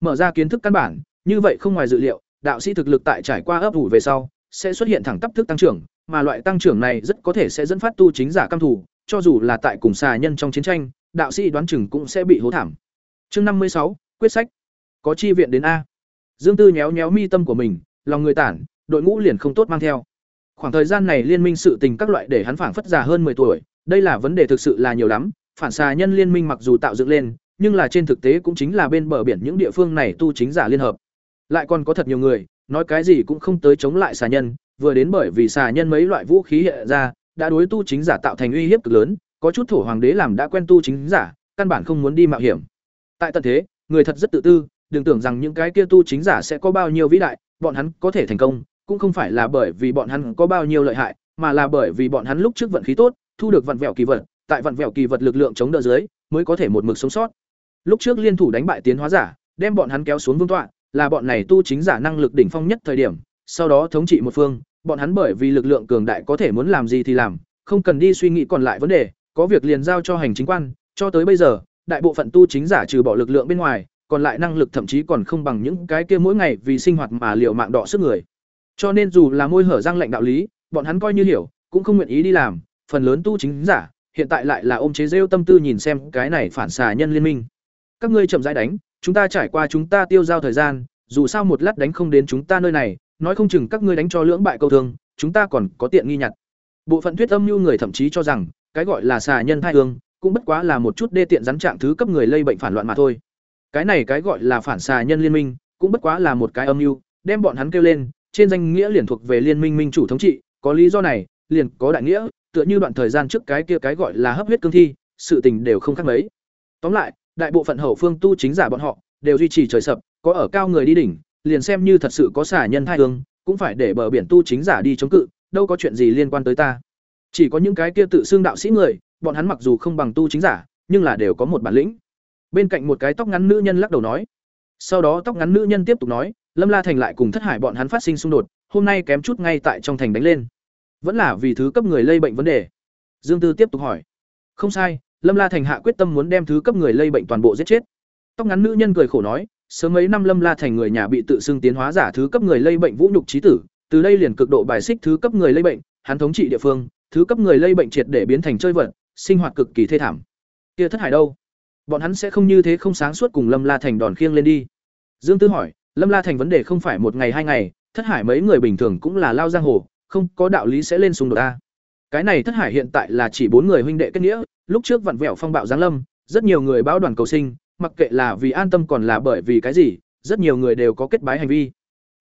Speaker 1: Mở ra kiến thức căn bản, như vậy không ngoài dự liệu, đạo sĩ thực lực tại trải qua ấp ủ về sau, sẽ xuất hiện thẳng tắp thức tăng trưởng, mà loại tăng trưởng này rất có thể sẽ dẫn phát tu chính giả cam thủ, cho dù là tại cùng xà nhân trong chiến tranh, đạo sĩ đoán chừng cũng sẽ bị hố thảm. Chương năm mươi sáu quyết sách. Có chi viện đến a. Dương Tư nhéo nhéo mi tâm của mình, lòng người tản, đội ngũ liền không tốt mang theo. Khoảng thời gian này liên minh sự tình các loại để hắn phảng phất già hơn 10 tuổi, đây là vấn đề thực sự là nhiều lắm, phản xà nhân liên minh mặc dù tạo dựng lên, nhưng là trên thực tế cũng chính là bên bờ biển những địa phương này tu chính giả liên hợp. Lại còn có thật nhiều người, nói cái gì cũng không tới chống lại xà nhân, vừa đến bởi vì xà nhân mấy loại vũ khí hiện ra, đã đối tu chính giả tạo thành uy hiếp cực lớn, có chút thổ hoàng đế làm đã quen tu chính giả, căn bản không muốn đi mạo hiểm. Tại tận thế, người thật rất tự tư, đừng tưởng rằng những cái kia tu chính giả sẽ có bao nhiêu vĩ đại, bọn hắn có thể thành công, cũng không phải là bởi vì bọn hắn có bao nhiêu lợi hại, mà là bởi vì bọn hắn lúc trước vận khí tốt, thu được vận vẹo kỳ vật, tại vận vẹo kỳ vật lực lượng chống đỡ dưới, mới có thể một mực sống sót. Lúc trước liên thủ đánh bại tiến hóa giả, đem bọn hắn kéo xuống vương tọa, là bọn này tu chính giả năng lực đỉnh phong nhất thời điểm, sau đó thống trị một phương, bọn hắn bởi vì lực lượng cường đại có thể muốn làm gì thì làm, không cần đi suy nghĩ còn lại vấn đề, có việc liền giao cho hành chính quan, cho tới bây giờ, đại bộ phận tu chính giả trừ bỏ lực lượng bên ngoài, còn lại năng lực thậm chí còn không bằng những cái kia mỗi ngày vì sinh hoạt mà liệu mạng đọ sức người. Cho nên dù là môi hở răng lệnh đạo lý, bọn hắn coi như hiểu, cũng không nguyện ý đi làm, phần lớn tu chính giả, hiện tại lại là ôm chế rêu tâm tư nhìn xem cái này phản xà nhân liên minh. Các ngươi chậm rãi đánh, chúng ta trải qua chúng ta tiêu giao thời gian, dù sao một lát đánh không đến chúng ta nơi này, nói không chừng các ngươi đánh cho lưỡng bại câu thương, chúng ta còn có tiện nghi nhặt. Bộ phận thuyết âm như người thậm chí cho rằng, cái gọi là xà nhân thai hương, cũng bất quá là một chút đê tiện rắn trạng thứ cấp người lây bệnh phản loạn mà thôi. Cái này cái gọi là phản xà nhân liên minh, cũng bất quá là một cái âm mưu, đem bọn hắn kêu lên, trên danh nghĩa liền thuộc về liên minh minh chủ thống trị, có lý do này, liền có đại nghĩa, tựa như đoạn thời gian trước cái kia cái gọi là hấp huyết cương thi, sự tình đều không khác mấy. Tóm lại, đại bộ phận hậu phương tu chính giả bọn họ đều duy trì trời sập, có ở cao người đi đỉnh, liền xem như thật sự có xả nhân thai hương, cũng phải để bờ biển tu chính giả đi chống cự, đâu có chuyện gì liên quan tới ta. Chỉ có những cái kia tự xưng đạo sĩ người, bọn hắn mặc dù không bằng tu chính giả, nhưng là đều có một bản lĩnh. Bên cạnh một cái tóc ngắn nữ nhân lắc đầu nói. Sau đó tóc ngắn nữ nhân tiếp tục nói, Lâm La Thành lại cùng Thất Hải bọn hắn phát sinh xung đột, hôm nay kém chút ngay tại trong thành đánh lên. Vẫn là vì thứ cấp người lây bệnh vấn đề. Dương Tư tiếp tục hỏi. Không sai, Lâm La Thành hạ quyết tâm muốn đem thứ cấp người lây bệnh toàn bộ giết chết. Tóc ngắn nữ nhân cười khổ nói, sớm mấy năm Lâm La Thành người nhà bị tự xưng tiến hóa giả thứ cấp người lây bệnh vũ nhục trí tử, từ đây liền cực độ bài xích thứ cấp người lây bệnh, hắn thống trị địa phương, thứ cấp người lây bệnh triệt để biến thành chơi vật, sinh hoạt cực kỳ thê thảm. Kia thất hải đâu? Bọn hắn sẽ không như thế không sáng suốt cùng Lâm La Thành đòn khiêng lên đi. Dương Tư hỏi, Lâm La Thành vấn đề không phải một ngày hai ngày, thất hải mấy người bình thường cũng là lao giang hồ, không có đạo lý sẽ lên xung đột a. Cái này thất hải hiện tại là chỉ bốn người huynh đệ kết nghĩa, lúc trước vặn vẹo phong bạo giáng lâm, rất nhiều người báo đoàn cầu sinh, mặc kệ là vì an tâm còn là bởi vì cái gì, rất nhiều người đều có kết bái hành vi.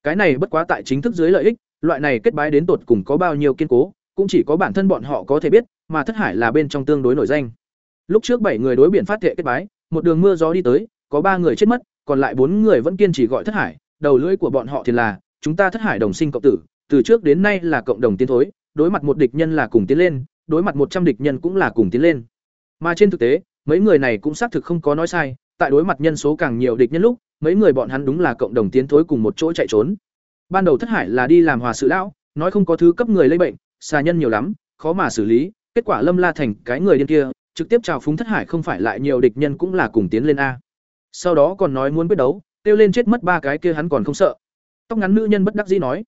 Speaker 1: Cái này bất quá tại chính thức dưới lợi ích, loại này kết bái đến tột cùng có bao nhiêu kiên cố, cũng chỉ có bản thân bọn họ có thể biết, mà thất hải là bên trong tương đối nổi danh. Lúc trước bảy người đối biển phát thệ kết bái, một đường mưa gió đi tới, có ba người chết mất, còn lại bốn người vẫn kiên trì gọi thất hải, đầu lưỡi của bọn họ thì là, chúng ta thất hải đồng sinh cộng tử, từ trước đến nay là cộng đồng tiến thối, đối mặt một địch nhân là cùng tiến lên, đối mặt một trăm địch nhân cũng là cùng tiến lên. Mà trên thực tế, mấy người này cũng xác thực không có nói sai, tại đối mặt nhân số càng nhiều địch nhân lúc, mấy người bọn hắn đúng là cộng đồng tiến thối cùng một chỗ chạy trốn. Ban đầu thất hải là đi làm hòa sự lão, nói không có thứ cấp người lây bệnh, xà nhân nhiều lắm, khó mà xử lý, kết quả Lâm La thành cái người điên kia, trực tiếp chào phúng thất hải không phải lại nhiều địch nhân cũng là cùng tiến lên a. Sau đó còn nói muốn quyết đấu, tiêu lên chết mất ba cái kia hắn còn không sợ. Tóc ngắn nữ nhân bất đắc dĩ nói.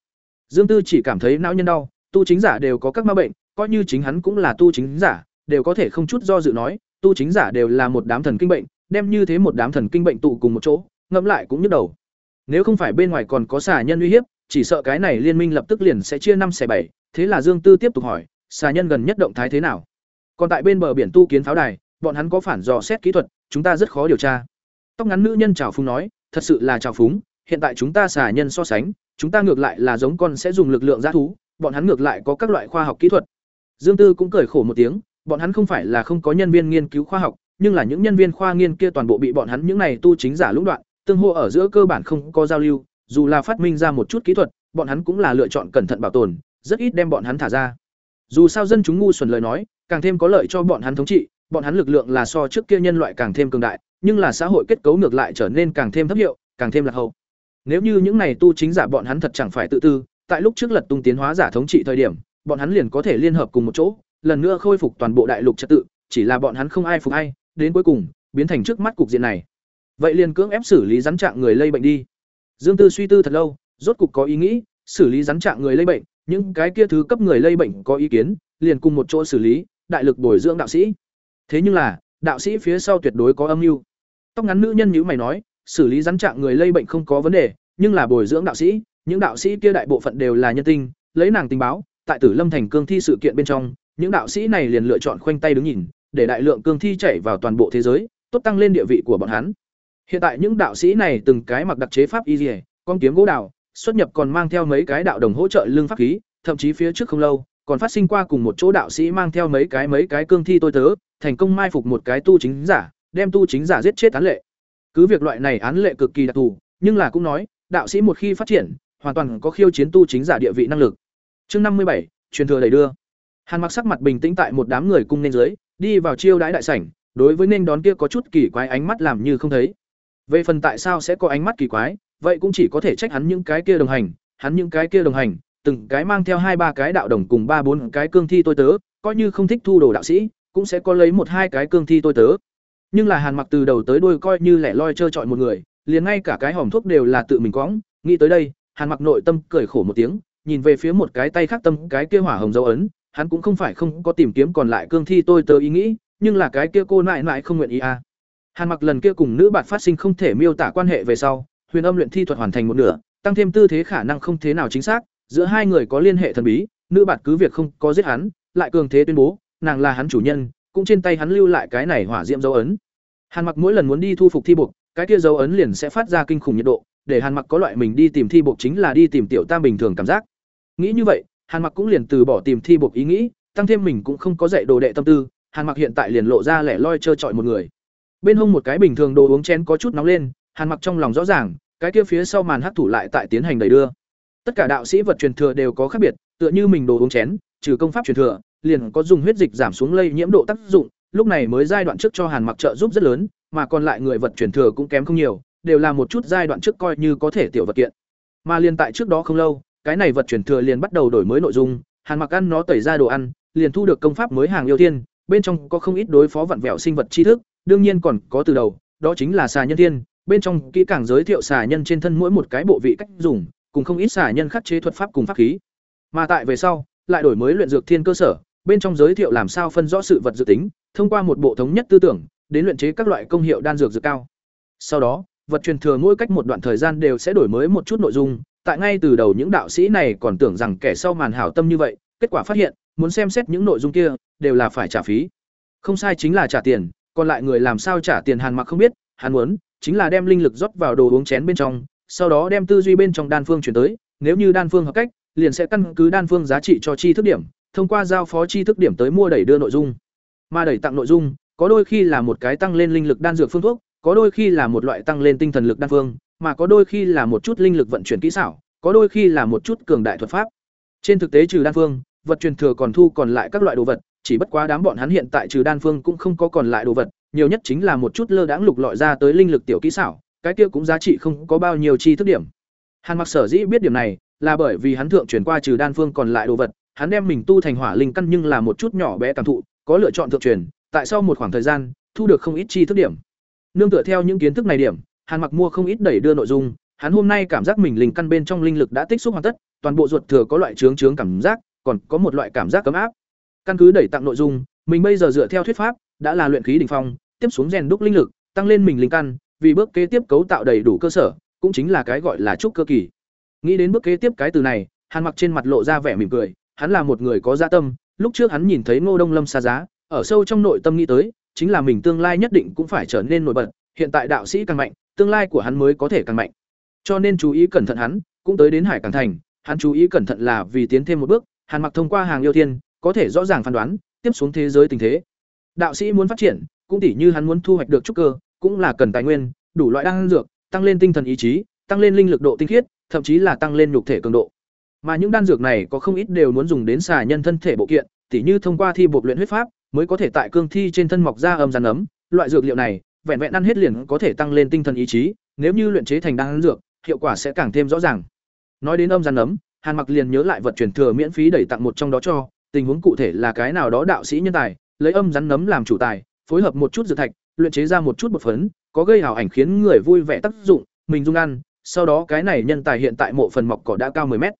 Speaker 1: Dương Tư chỉ cảm thấy não nhân đau, tu chính giả đều có các ma bệnh, coi như chính hắn cũng là tu chính giả, đều có thể không chút do dự nói, tu chính giả đều là một đám thần kinh bệnh, đem như thế một đám thần kinh bệnh tụ cùng một chỗ, ngẫm lại cũng nhức đầu. Nếu không phải bên ngoài còn có xà nhân uy hiếp, chỉ sợ cái này liên minh lập tức liền sẽ chia năm xẻ bảy, thế là Dương Tư tiếp tục hỏi, xà nhân gần nhất động thái thế nào? Còn tại bên bờ biển tu kiến pháo đài, bọn hắn có phản dò xét kỹ thuật, chúng ta rất khó điều tra. Tóc ngắn nữ nhân chào phúng nói, thật sự là chào phúng, hiện tại chúng ta xà nhân so sánh, chúng ta ngược lại là giống con sẽ dùng lực lượng giã thú, bọn hắn ngược lại có các loại khoa học kỹ thuật. Dương Tư cũng cười khổ một tiếng, bọn hắn không phải là không có nhân viên nghiên cứu khoa học, nhưng là những nhân viên khoa nghiên kia toàn bộ bị bọn hắn những này tu chính giả lũng đoạn, tương hô ở giữa cơ bản không có giao lưu, dù là phát minh ra một chút kỹ thuật, bọn hắn cũng là lựa chọn cẩn thận bảo tồn, rất ít đem bọn hắn thả ra. Dù sao dân chúng ngu xuẩn lời nói, càng thêm có lợi cho bọn hắn thống trị, bọn hắn lực lượng là so trước kia nhân loại càng thêm cường đại, nhưng là xã hội kết cấu ngược lại trở nên càng thêm thấp hiệu, càng thêm lạc hậu. Nếu như những này tu chính giả bọn hắn thật chẳng phải tự tư, tại lúc trước lật tung tiến hóa giả thống trị thời điểm, bọn hắn liền có thể liên hợp cùng một chỗ, lần nữa khôi phục toàn bộ đại lục trật tự, chỉ là bọn hắn không ai phục ai, đến cuối cùng biến thành trước mắt cục diện này. Vậy liền cưỡng ép xử lý rắn trạng người lây bệnh đi. Dương Tư suy tư thật lâu, rốt cục có ý nghĩ, xử lý rắn trạng người lây bệnh, những cái kia thứ cấp người lây bệnh có ý kiến, liền cùng một chỗ xử lý, đại lực bồi dưỡng đạo sĩ. Thế nhưng là, đạo sĩ phía sau tuyệt đối có âm mưu. Tóc ngắn nữ nhân nhữ mày nói, xử lý rắn trạng người lây bệnh không có vấn đề, nhưng là bồi dưỡng đạo sĩ, những đạo sĩ kia đại bộ phận đều là nhân tinh, lấy nàng tình báo, tại Tử Lâm thành cương thi sự kiện bên trong, những đạo sĩ này liền lựa chọn khoanh tay đứng nhìn, để đại lượng cương thi chảy vào toàn bộ thế giới, tốt tăng lên địa vị của bọn hắn. Hiện tại những đạo sĩ này từng cái mặc đặc chế pháp y liề, con kiếm gỗ đào, xuất nhập còn mang theo mấy cái đạo đồng hỗ trợ lương pháp khí, thậm chí phía trước không lâu, còn phát sinh qua cùng một chỗ đạo sĩ mang theo mấy cái mấy cái cương thi tôi tớ, thành công mai phục một cái tu chính giả, đem tu chính giả giết chết án lệ. Cứ việc loại này án lệ cực kỳ đặc thù, nhưng là cũng nói, đạo sĩ một khi phát triển, hoàn toàn có khiêu chiến tu chính giả địa vị năng lực. Chương năm mươi bảy, truyền thừa đầy đưa. Hàn Mặc sắc mặt bình tĩnh tại một đám người cung nên dưới, đi vào chiêu đãi đại sảnh, đối với nên đón kia có chút kỳ quái ánh mắt làm như không thấy. Về phần tại sao sẽ có ánh mắt kỳ quái, vậy cũng chỉ có thể trách hắn những cái kia đồng hành, hắn những cái kia đồng hành, từng cái mang theo hai ba cái đạo đồng cùng ba bốn cái cương thi tôi tớ, coi như không thích thu đồ đạo sĩ, cũng sẽ có lấy một hai cái cương thi tôi tớ. Nhưng là Hàn Mặc từ đầu tới đuôi coi như lẻ loi chơi chọi một người, liền ngay cả cái hòm thuốc đều là tự mình quõng, nghĩ tới đây, Hàn Mặc nội tâm cười khổ một tiếng, nhìn về phía một cái tay khác tâm cái kia hỏa hồng dấu ấn, hắn cũng không phải không có tìm kiếm còn lại cương thi tôi tớ ý nghĩ, nhưng là cái kia cô nại nại không nguyện ý à. Hàn Mặc lần kia cùng nữ bạn phát sinh không thể miêu tả quan hệ về sau, huyền âm luyện thi thuật hoàn thành một nửa, tăng thêm tư thế khả năng không thế nào chính xác, giữa hai người có liên hệ thần bí, nữ bạn cứ việc không có giết hắn, lại cường thế tuyên bố, nàng là hắn chủ nhân, cũng trên tay hắn lưu lại cái này hỏa diễm dấu ấn. Hàn Mặc mỗi lần muốn đi thu phục thi buộc, cái kia dấu ấn liền sẽ phát ra kinh khủng nhiệt độ, để Hàn Mặc có loại mình đi tìm thi buộc chính là đi tìm tiểu tam bình thường cảm giác. Nghĩ như vậy, Hàn Mặc cũng liền từ bỏ tìm thi buộc ý nghĩ, tăng thêm mình cũng không có dạy đồ đệ tâm tư, Hàn Mặc hiện tại liền lộ ra lẻ loi chơi chọi một người. Bên hông một cái bình thường đồ uống chén có chút nóng lên, Hàn Mặc trong lòng rõ ràng, cái kia phía sau màn hắc thủ lại tại tiến hành đẩy đưa. Tất cả đạo sĩ vật truyền thừa đều có khác biệt, tựa như mình đồ uống chén, trừ công pháp truyền thừa, liền có dùng huyết dịch giảm xuống lây nhiễm độ tác dụng, lúc này mới giai đoạn trước cho Hàn Mặc trợ giúp rất lớn, mà còn lại người vật truyền thừa cũng kém không nhiều, đều là một chút giai đoạn trước coi như có thể tiểu vật kiện. Mà liên tại trước đó không lâu, cái này vật truyền thừa liền bắt đầu đổi mới nội dung, Hàn Mặc ăn nó tẩy ra đồ ăn, liền thu được công pháp mới hàng yêu thiên, bên trong có không ít đối phó vặn vẹo sinh vật tri thức, đương nhiên còn có từ đầu, đó chính là xà nhân thiên, bên trong kỹ càng giới thiệu xà nhân trên thân mỗi một cái bộ vị cách dùng, cùng không ít xà nhân khắc chế thuật pháp cùng pháp khí. Mà tại về sau, lại đổi mới luyện dược thiên cơ sở, bên trong giới thiệu làm sao phân rõ sự vật dự tính, thông qua một bộ thống nhất tư tưởng, đến luyện chế các loại công hiệu đan dược dược cao. Sau đó, vật truyền thừa mỗi cách một đoạn thời gian đều sẽ đổi mới một chút nội dung, tại ngay từ đầu những đạo sĩ này còn tưởng rằng kẻ sau màn hảo tâm như vậy, kết quả phát hiện, muốn xem xét những nội dung kia, đều là phải trả phí. Không sai chính là trả tiền, còn lại người làm sao trả tiền Hàn Mặc không biết, hắn muốn chính là đem linh lực rót vào đồ uống chén bên trong, sau đó đem tư duy bên trong đan phương chuyển tới, nếu như đan phương hợp cách, liền sẽ căn cứ đan phương giá trị cho chi thức điểm, thông qua giao phó chi thức điểm tới mua đẩy đưa nội dung. Mà đẩy tặng nội dung, có đôi khi là một cái tăng lên linh lực đan dược phương thuốc, có đôi khi là một loại tăng lên tinh thần lực đan phương, mà có đôi khi là một chút linh lực vận chuyển kỹ xảo, có đôi khi là một chút cường đại thuật pháp. Trên thực tế trừ đan phương, vật truyền thừa còn thu còn lại các loại đồ vật, chỉ bất quá đám bọn hắn hiện tại trừ đan phương cũng không có còn lại đồ vật, nhiều nhất chính là một chút lơ đãng lục lọi ra tới linh lực tiểu kỹ xảo, cái kia cũng giá trị không có bao nhiêu chi thức điểm. Hàn Mặc sở dĩ biết điểm này, là bởi vì hắn thượng chuyển qua trừ đan phương còn lại đồ vật, hắn đem mình tu thành hỏa linh căn nhưng là một chút nhỏ bé cảm thụ, có lựa chọn thượng truyền, tại sau một khoảng thời gian, thu được không ít chi thức điểm. Nương tựa theo những kiến thức này điểm, Hàn Mặc mua không ít đẩy đưa nội dung, hắn hôm nay cảm giác mình linh căn bên trong linh lực đã tích xúc hoàn tất, toàn bộ ruột thừa có loại trướng trướng cảm giác, còn có một loại cảm giác cấm áp. Căn cứ đẩy tặng nội dung, mình bây giờ dựa theo thuyết pháp, đã là luyện khí đỉnh phong, tiếp xuống rèn đúc linh lực, tăng lên mình linh căn, vì bước kế tiếp cấu tạo đầy đủ cơ sở, cũng chính là cái gọi là trúc cơ kỳ. Nghĩ đến bước kế tiếp cái từ này, Hàn Mặc trên mặt lộ ra vẻ mỉm cười, hắn là một người có dạ tâm, lúc trước hắn nhìn thấy Ngô Đông Lâm xa giá, ở sâu trong nội tâm nghĩ tới, chính là mình tương lai nhất định cũng phải trở nên nổi bật, hiện tại đạo sĩ càng mạnh, tương lai của hắn mới có thể càng mạnh. Cho nên chú ý cẩn thận hắn, cũng tới đến Hải Cảng Thành, hắn chú ý cẩn thận là vì tiến thêm một bước, Hàn Mặc thông qua hàng yêu thiên, có thể rõ ràng phán đoán, tiếp xuống thế giới tình thế. Đạo sĩ muốn phát triển, cũng tỉ như hắn muốn thu hoạch được trúc cơ, cũng là cần tài nguyên, đủ loại đan dược, tăng lên tinh thần ý chí, tăng lên linh lực độ tinh khiết, thậm chí là tăng lên nhục thể cường độ. Mà những đan dược này có không ít đều muốn dùng đến xà nhân thân thể bộ kiện, tỉ như thông qua thi bộ luyện huyết pháp, mới có thể tại cương thi trên thân mọc ra âm rắn ấm, loại dược liệu này, vẹn vẹn ăn hết liền có thể tăng lên tinh thần ý chí, nếu như luyện chế thành đan dược, hiệu quả sẽ càng thêm rõ ràng. Nói đến âm rắn ấm, Hàn Mặc liền nhớ lại vật truyền thừa miễn phí đẩy tặng một trong đó cho, tình huống cụ thể là cái nào đó đạo sĩ nhân tài, lấy âm rắn nấm làm chủ tài, phối hợp một chút dược thạch, luyện chế ra một chút bột phấn, có gây hào ảnh khiến người vui vẻ tác dụng, mình dung ăn, sau đó cái này nhân tài hiện tại mộ phần mọc cỏ đã cao 10 mét.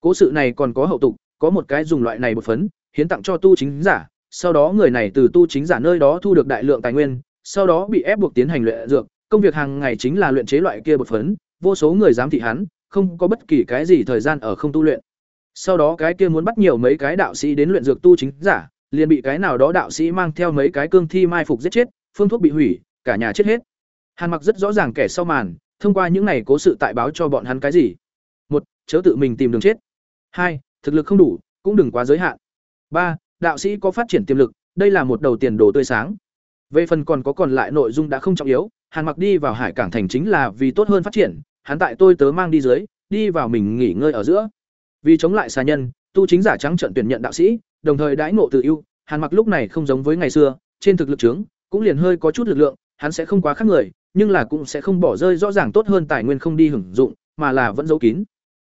Speaker 1: Cố sự này còn có hậu tục, có một cái dùng loại này bột phấn, hiến tặng cho tu chính giả, sau đó người này từ tu chính giả nơi đó thu được đại lượng tài nguyên, sau đó bị ép buộc tiến hành luyện dược, công việc hàng ngày chính là luyện chế loại kia bột phấn, vô số người giám thị hắn, không có bất kỳ cái gì thời gian ở không tu luyện. Sau đó cái kia muốn bắt nhiều mấy cái đạo sĩ đến luyện dược tu chính giả, liền bị cái nào đó đạo sĩ mang theo mấy cái cương thi mai phục giết chết, phương thuốc bị hủy, cả nhà chết hết. Hàn Mặc rất rõ ràng kẻ sau màn, thông qua những này cố sự tại báo cho bọn hắn cái gì. một, chớ tự mình tìm đường chết. hai, thực lực không đủ, cũng đừng quá giới hạn. ba, đạo sĩ có phát triển tiềm lực, đây là một đầu tiền đồ tươi sáng. Về phần còn có còn lại nội dung đã không trọng yếu, Hàn Mặc đi vào Hải Cảng thành chính là vì tốt hơn phát triển, hắn tại tôi tớ mang đi dưới, đi vào mình nghỉ ngơi ở giữa. Vì chống lại xà nhân, tu chính giả trắng trận tuyển nhận đạo sĩ, đồng thời đãi ngộ tự ưu, Hàn Mặc lúc này không giống với ngày xưa, trên thực lực trướng, cũng liền hơi có chút lực lượng, hắn sẽ không quá khác người, nhưng là cũng sẽ không bỏ rơi rõ ràng tốt hơn tài nguyên không đi hưởng dụng, mà là vẫn giấu kín.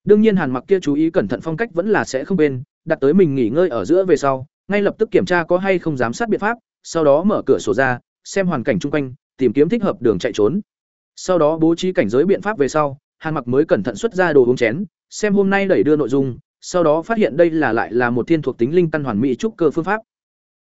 Speaker 1: Đương nhiên Hàn Mặc kia chú ý cẩn thận phong cách vẫn là sẽ không bên, đặt tới mình nghỉ ngơi ở giữa về sau, ngay lập tức kiểm tra có hay không giám sát biện pháp, sau đó mở cửa sổ ra, xem hoàn cảnh chung quanh, tìm kiếm thích hợp đường chạy trốn. Sau đó bố trí cảnh giới biện pháp về sau, Hàn Mặc mới cẩn thận xuất ra đồ uống chén, xem hôm nay đẩy đưa nội dung, sau đó phát hiện đây là lại là một thiên thuộc tính linh căn hoàn mỹ trúc cơ phương pháp.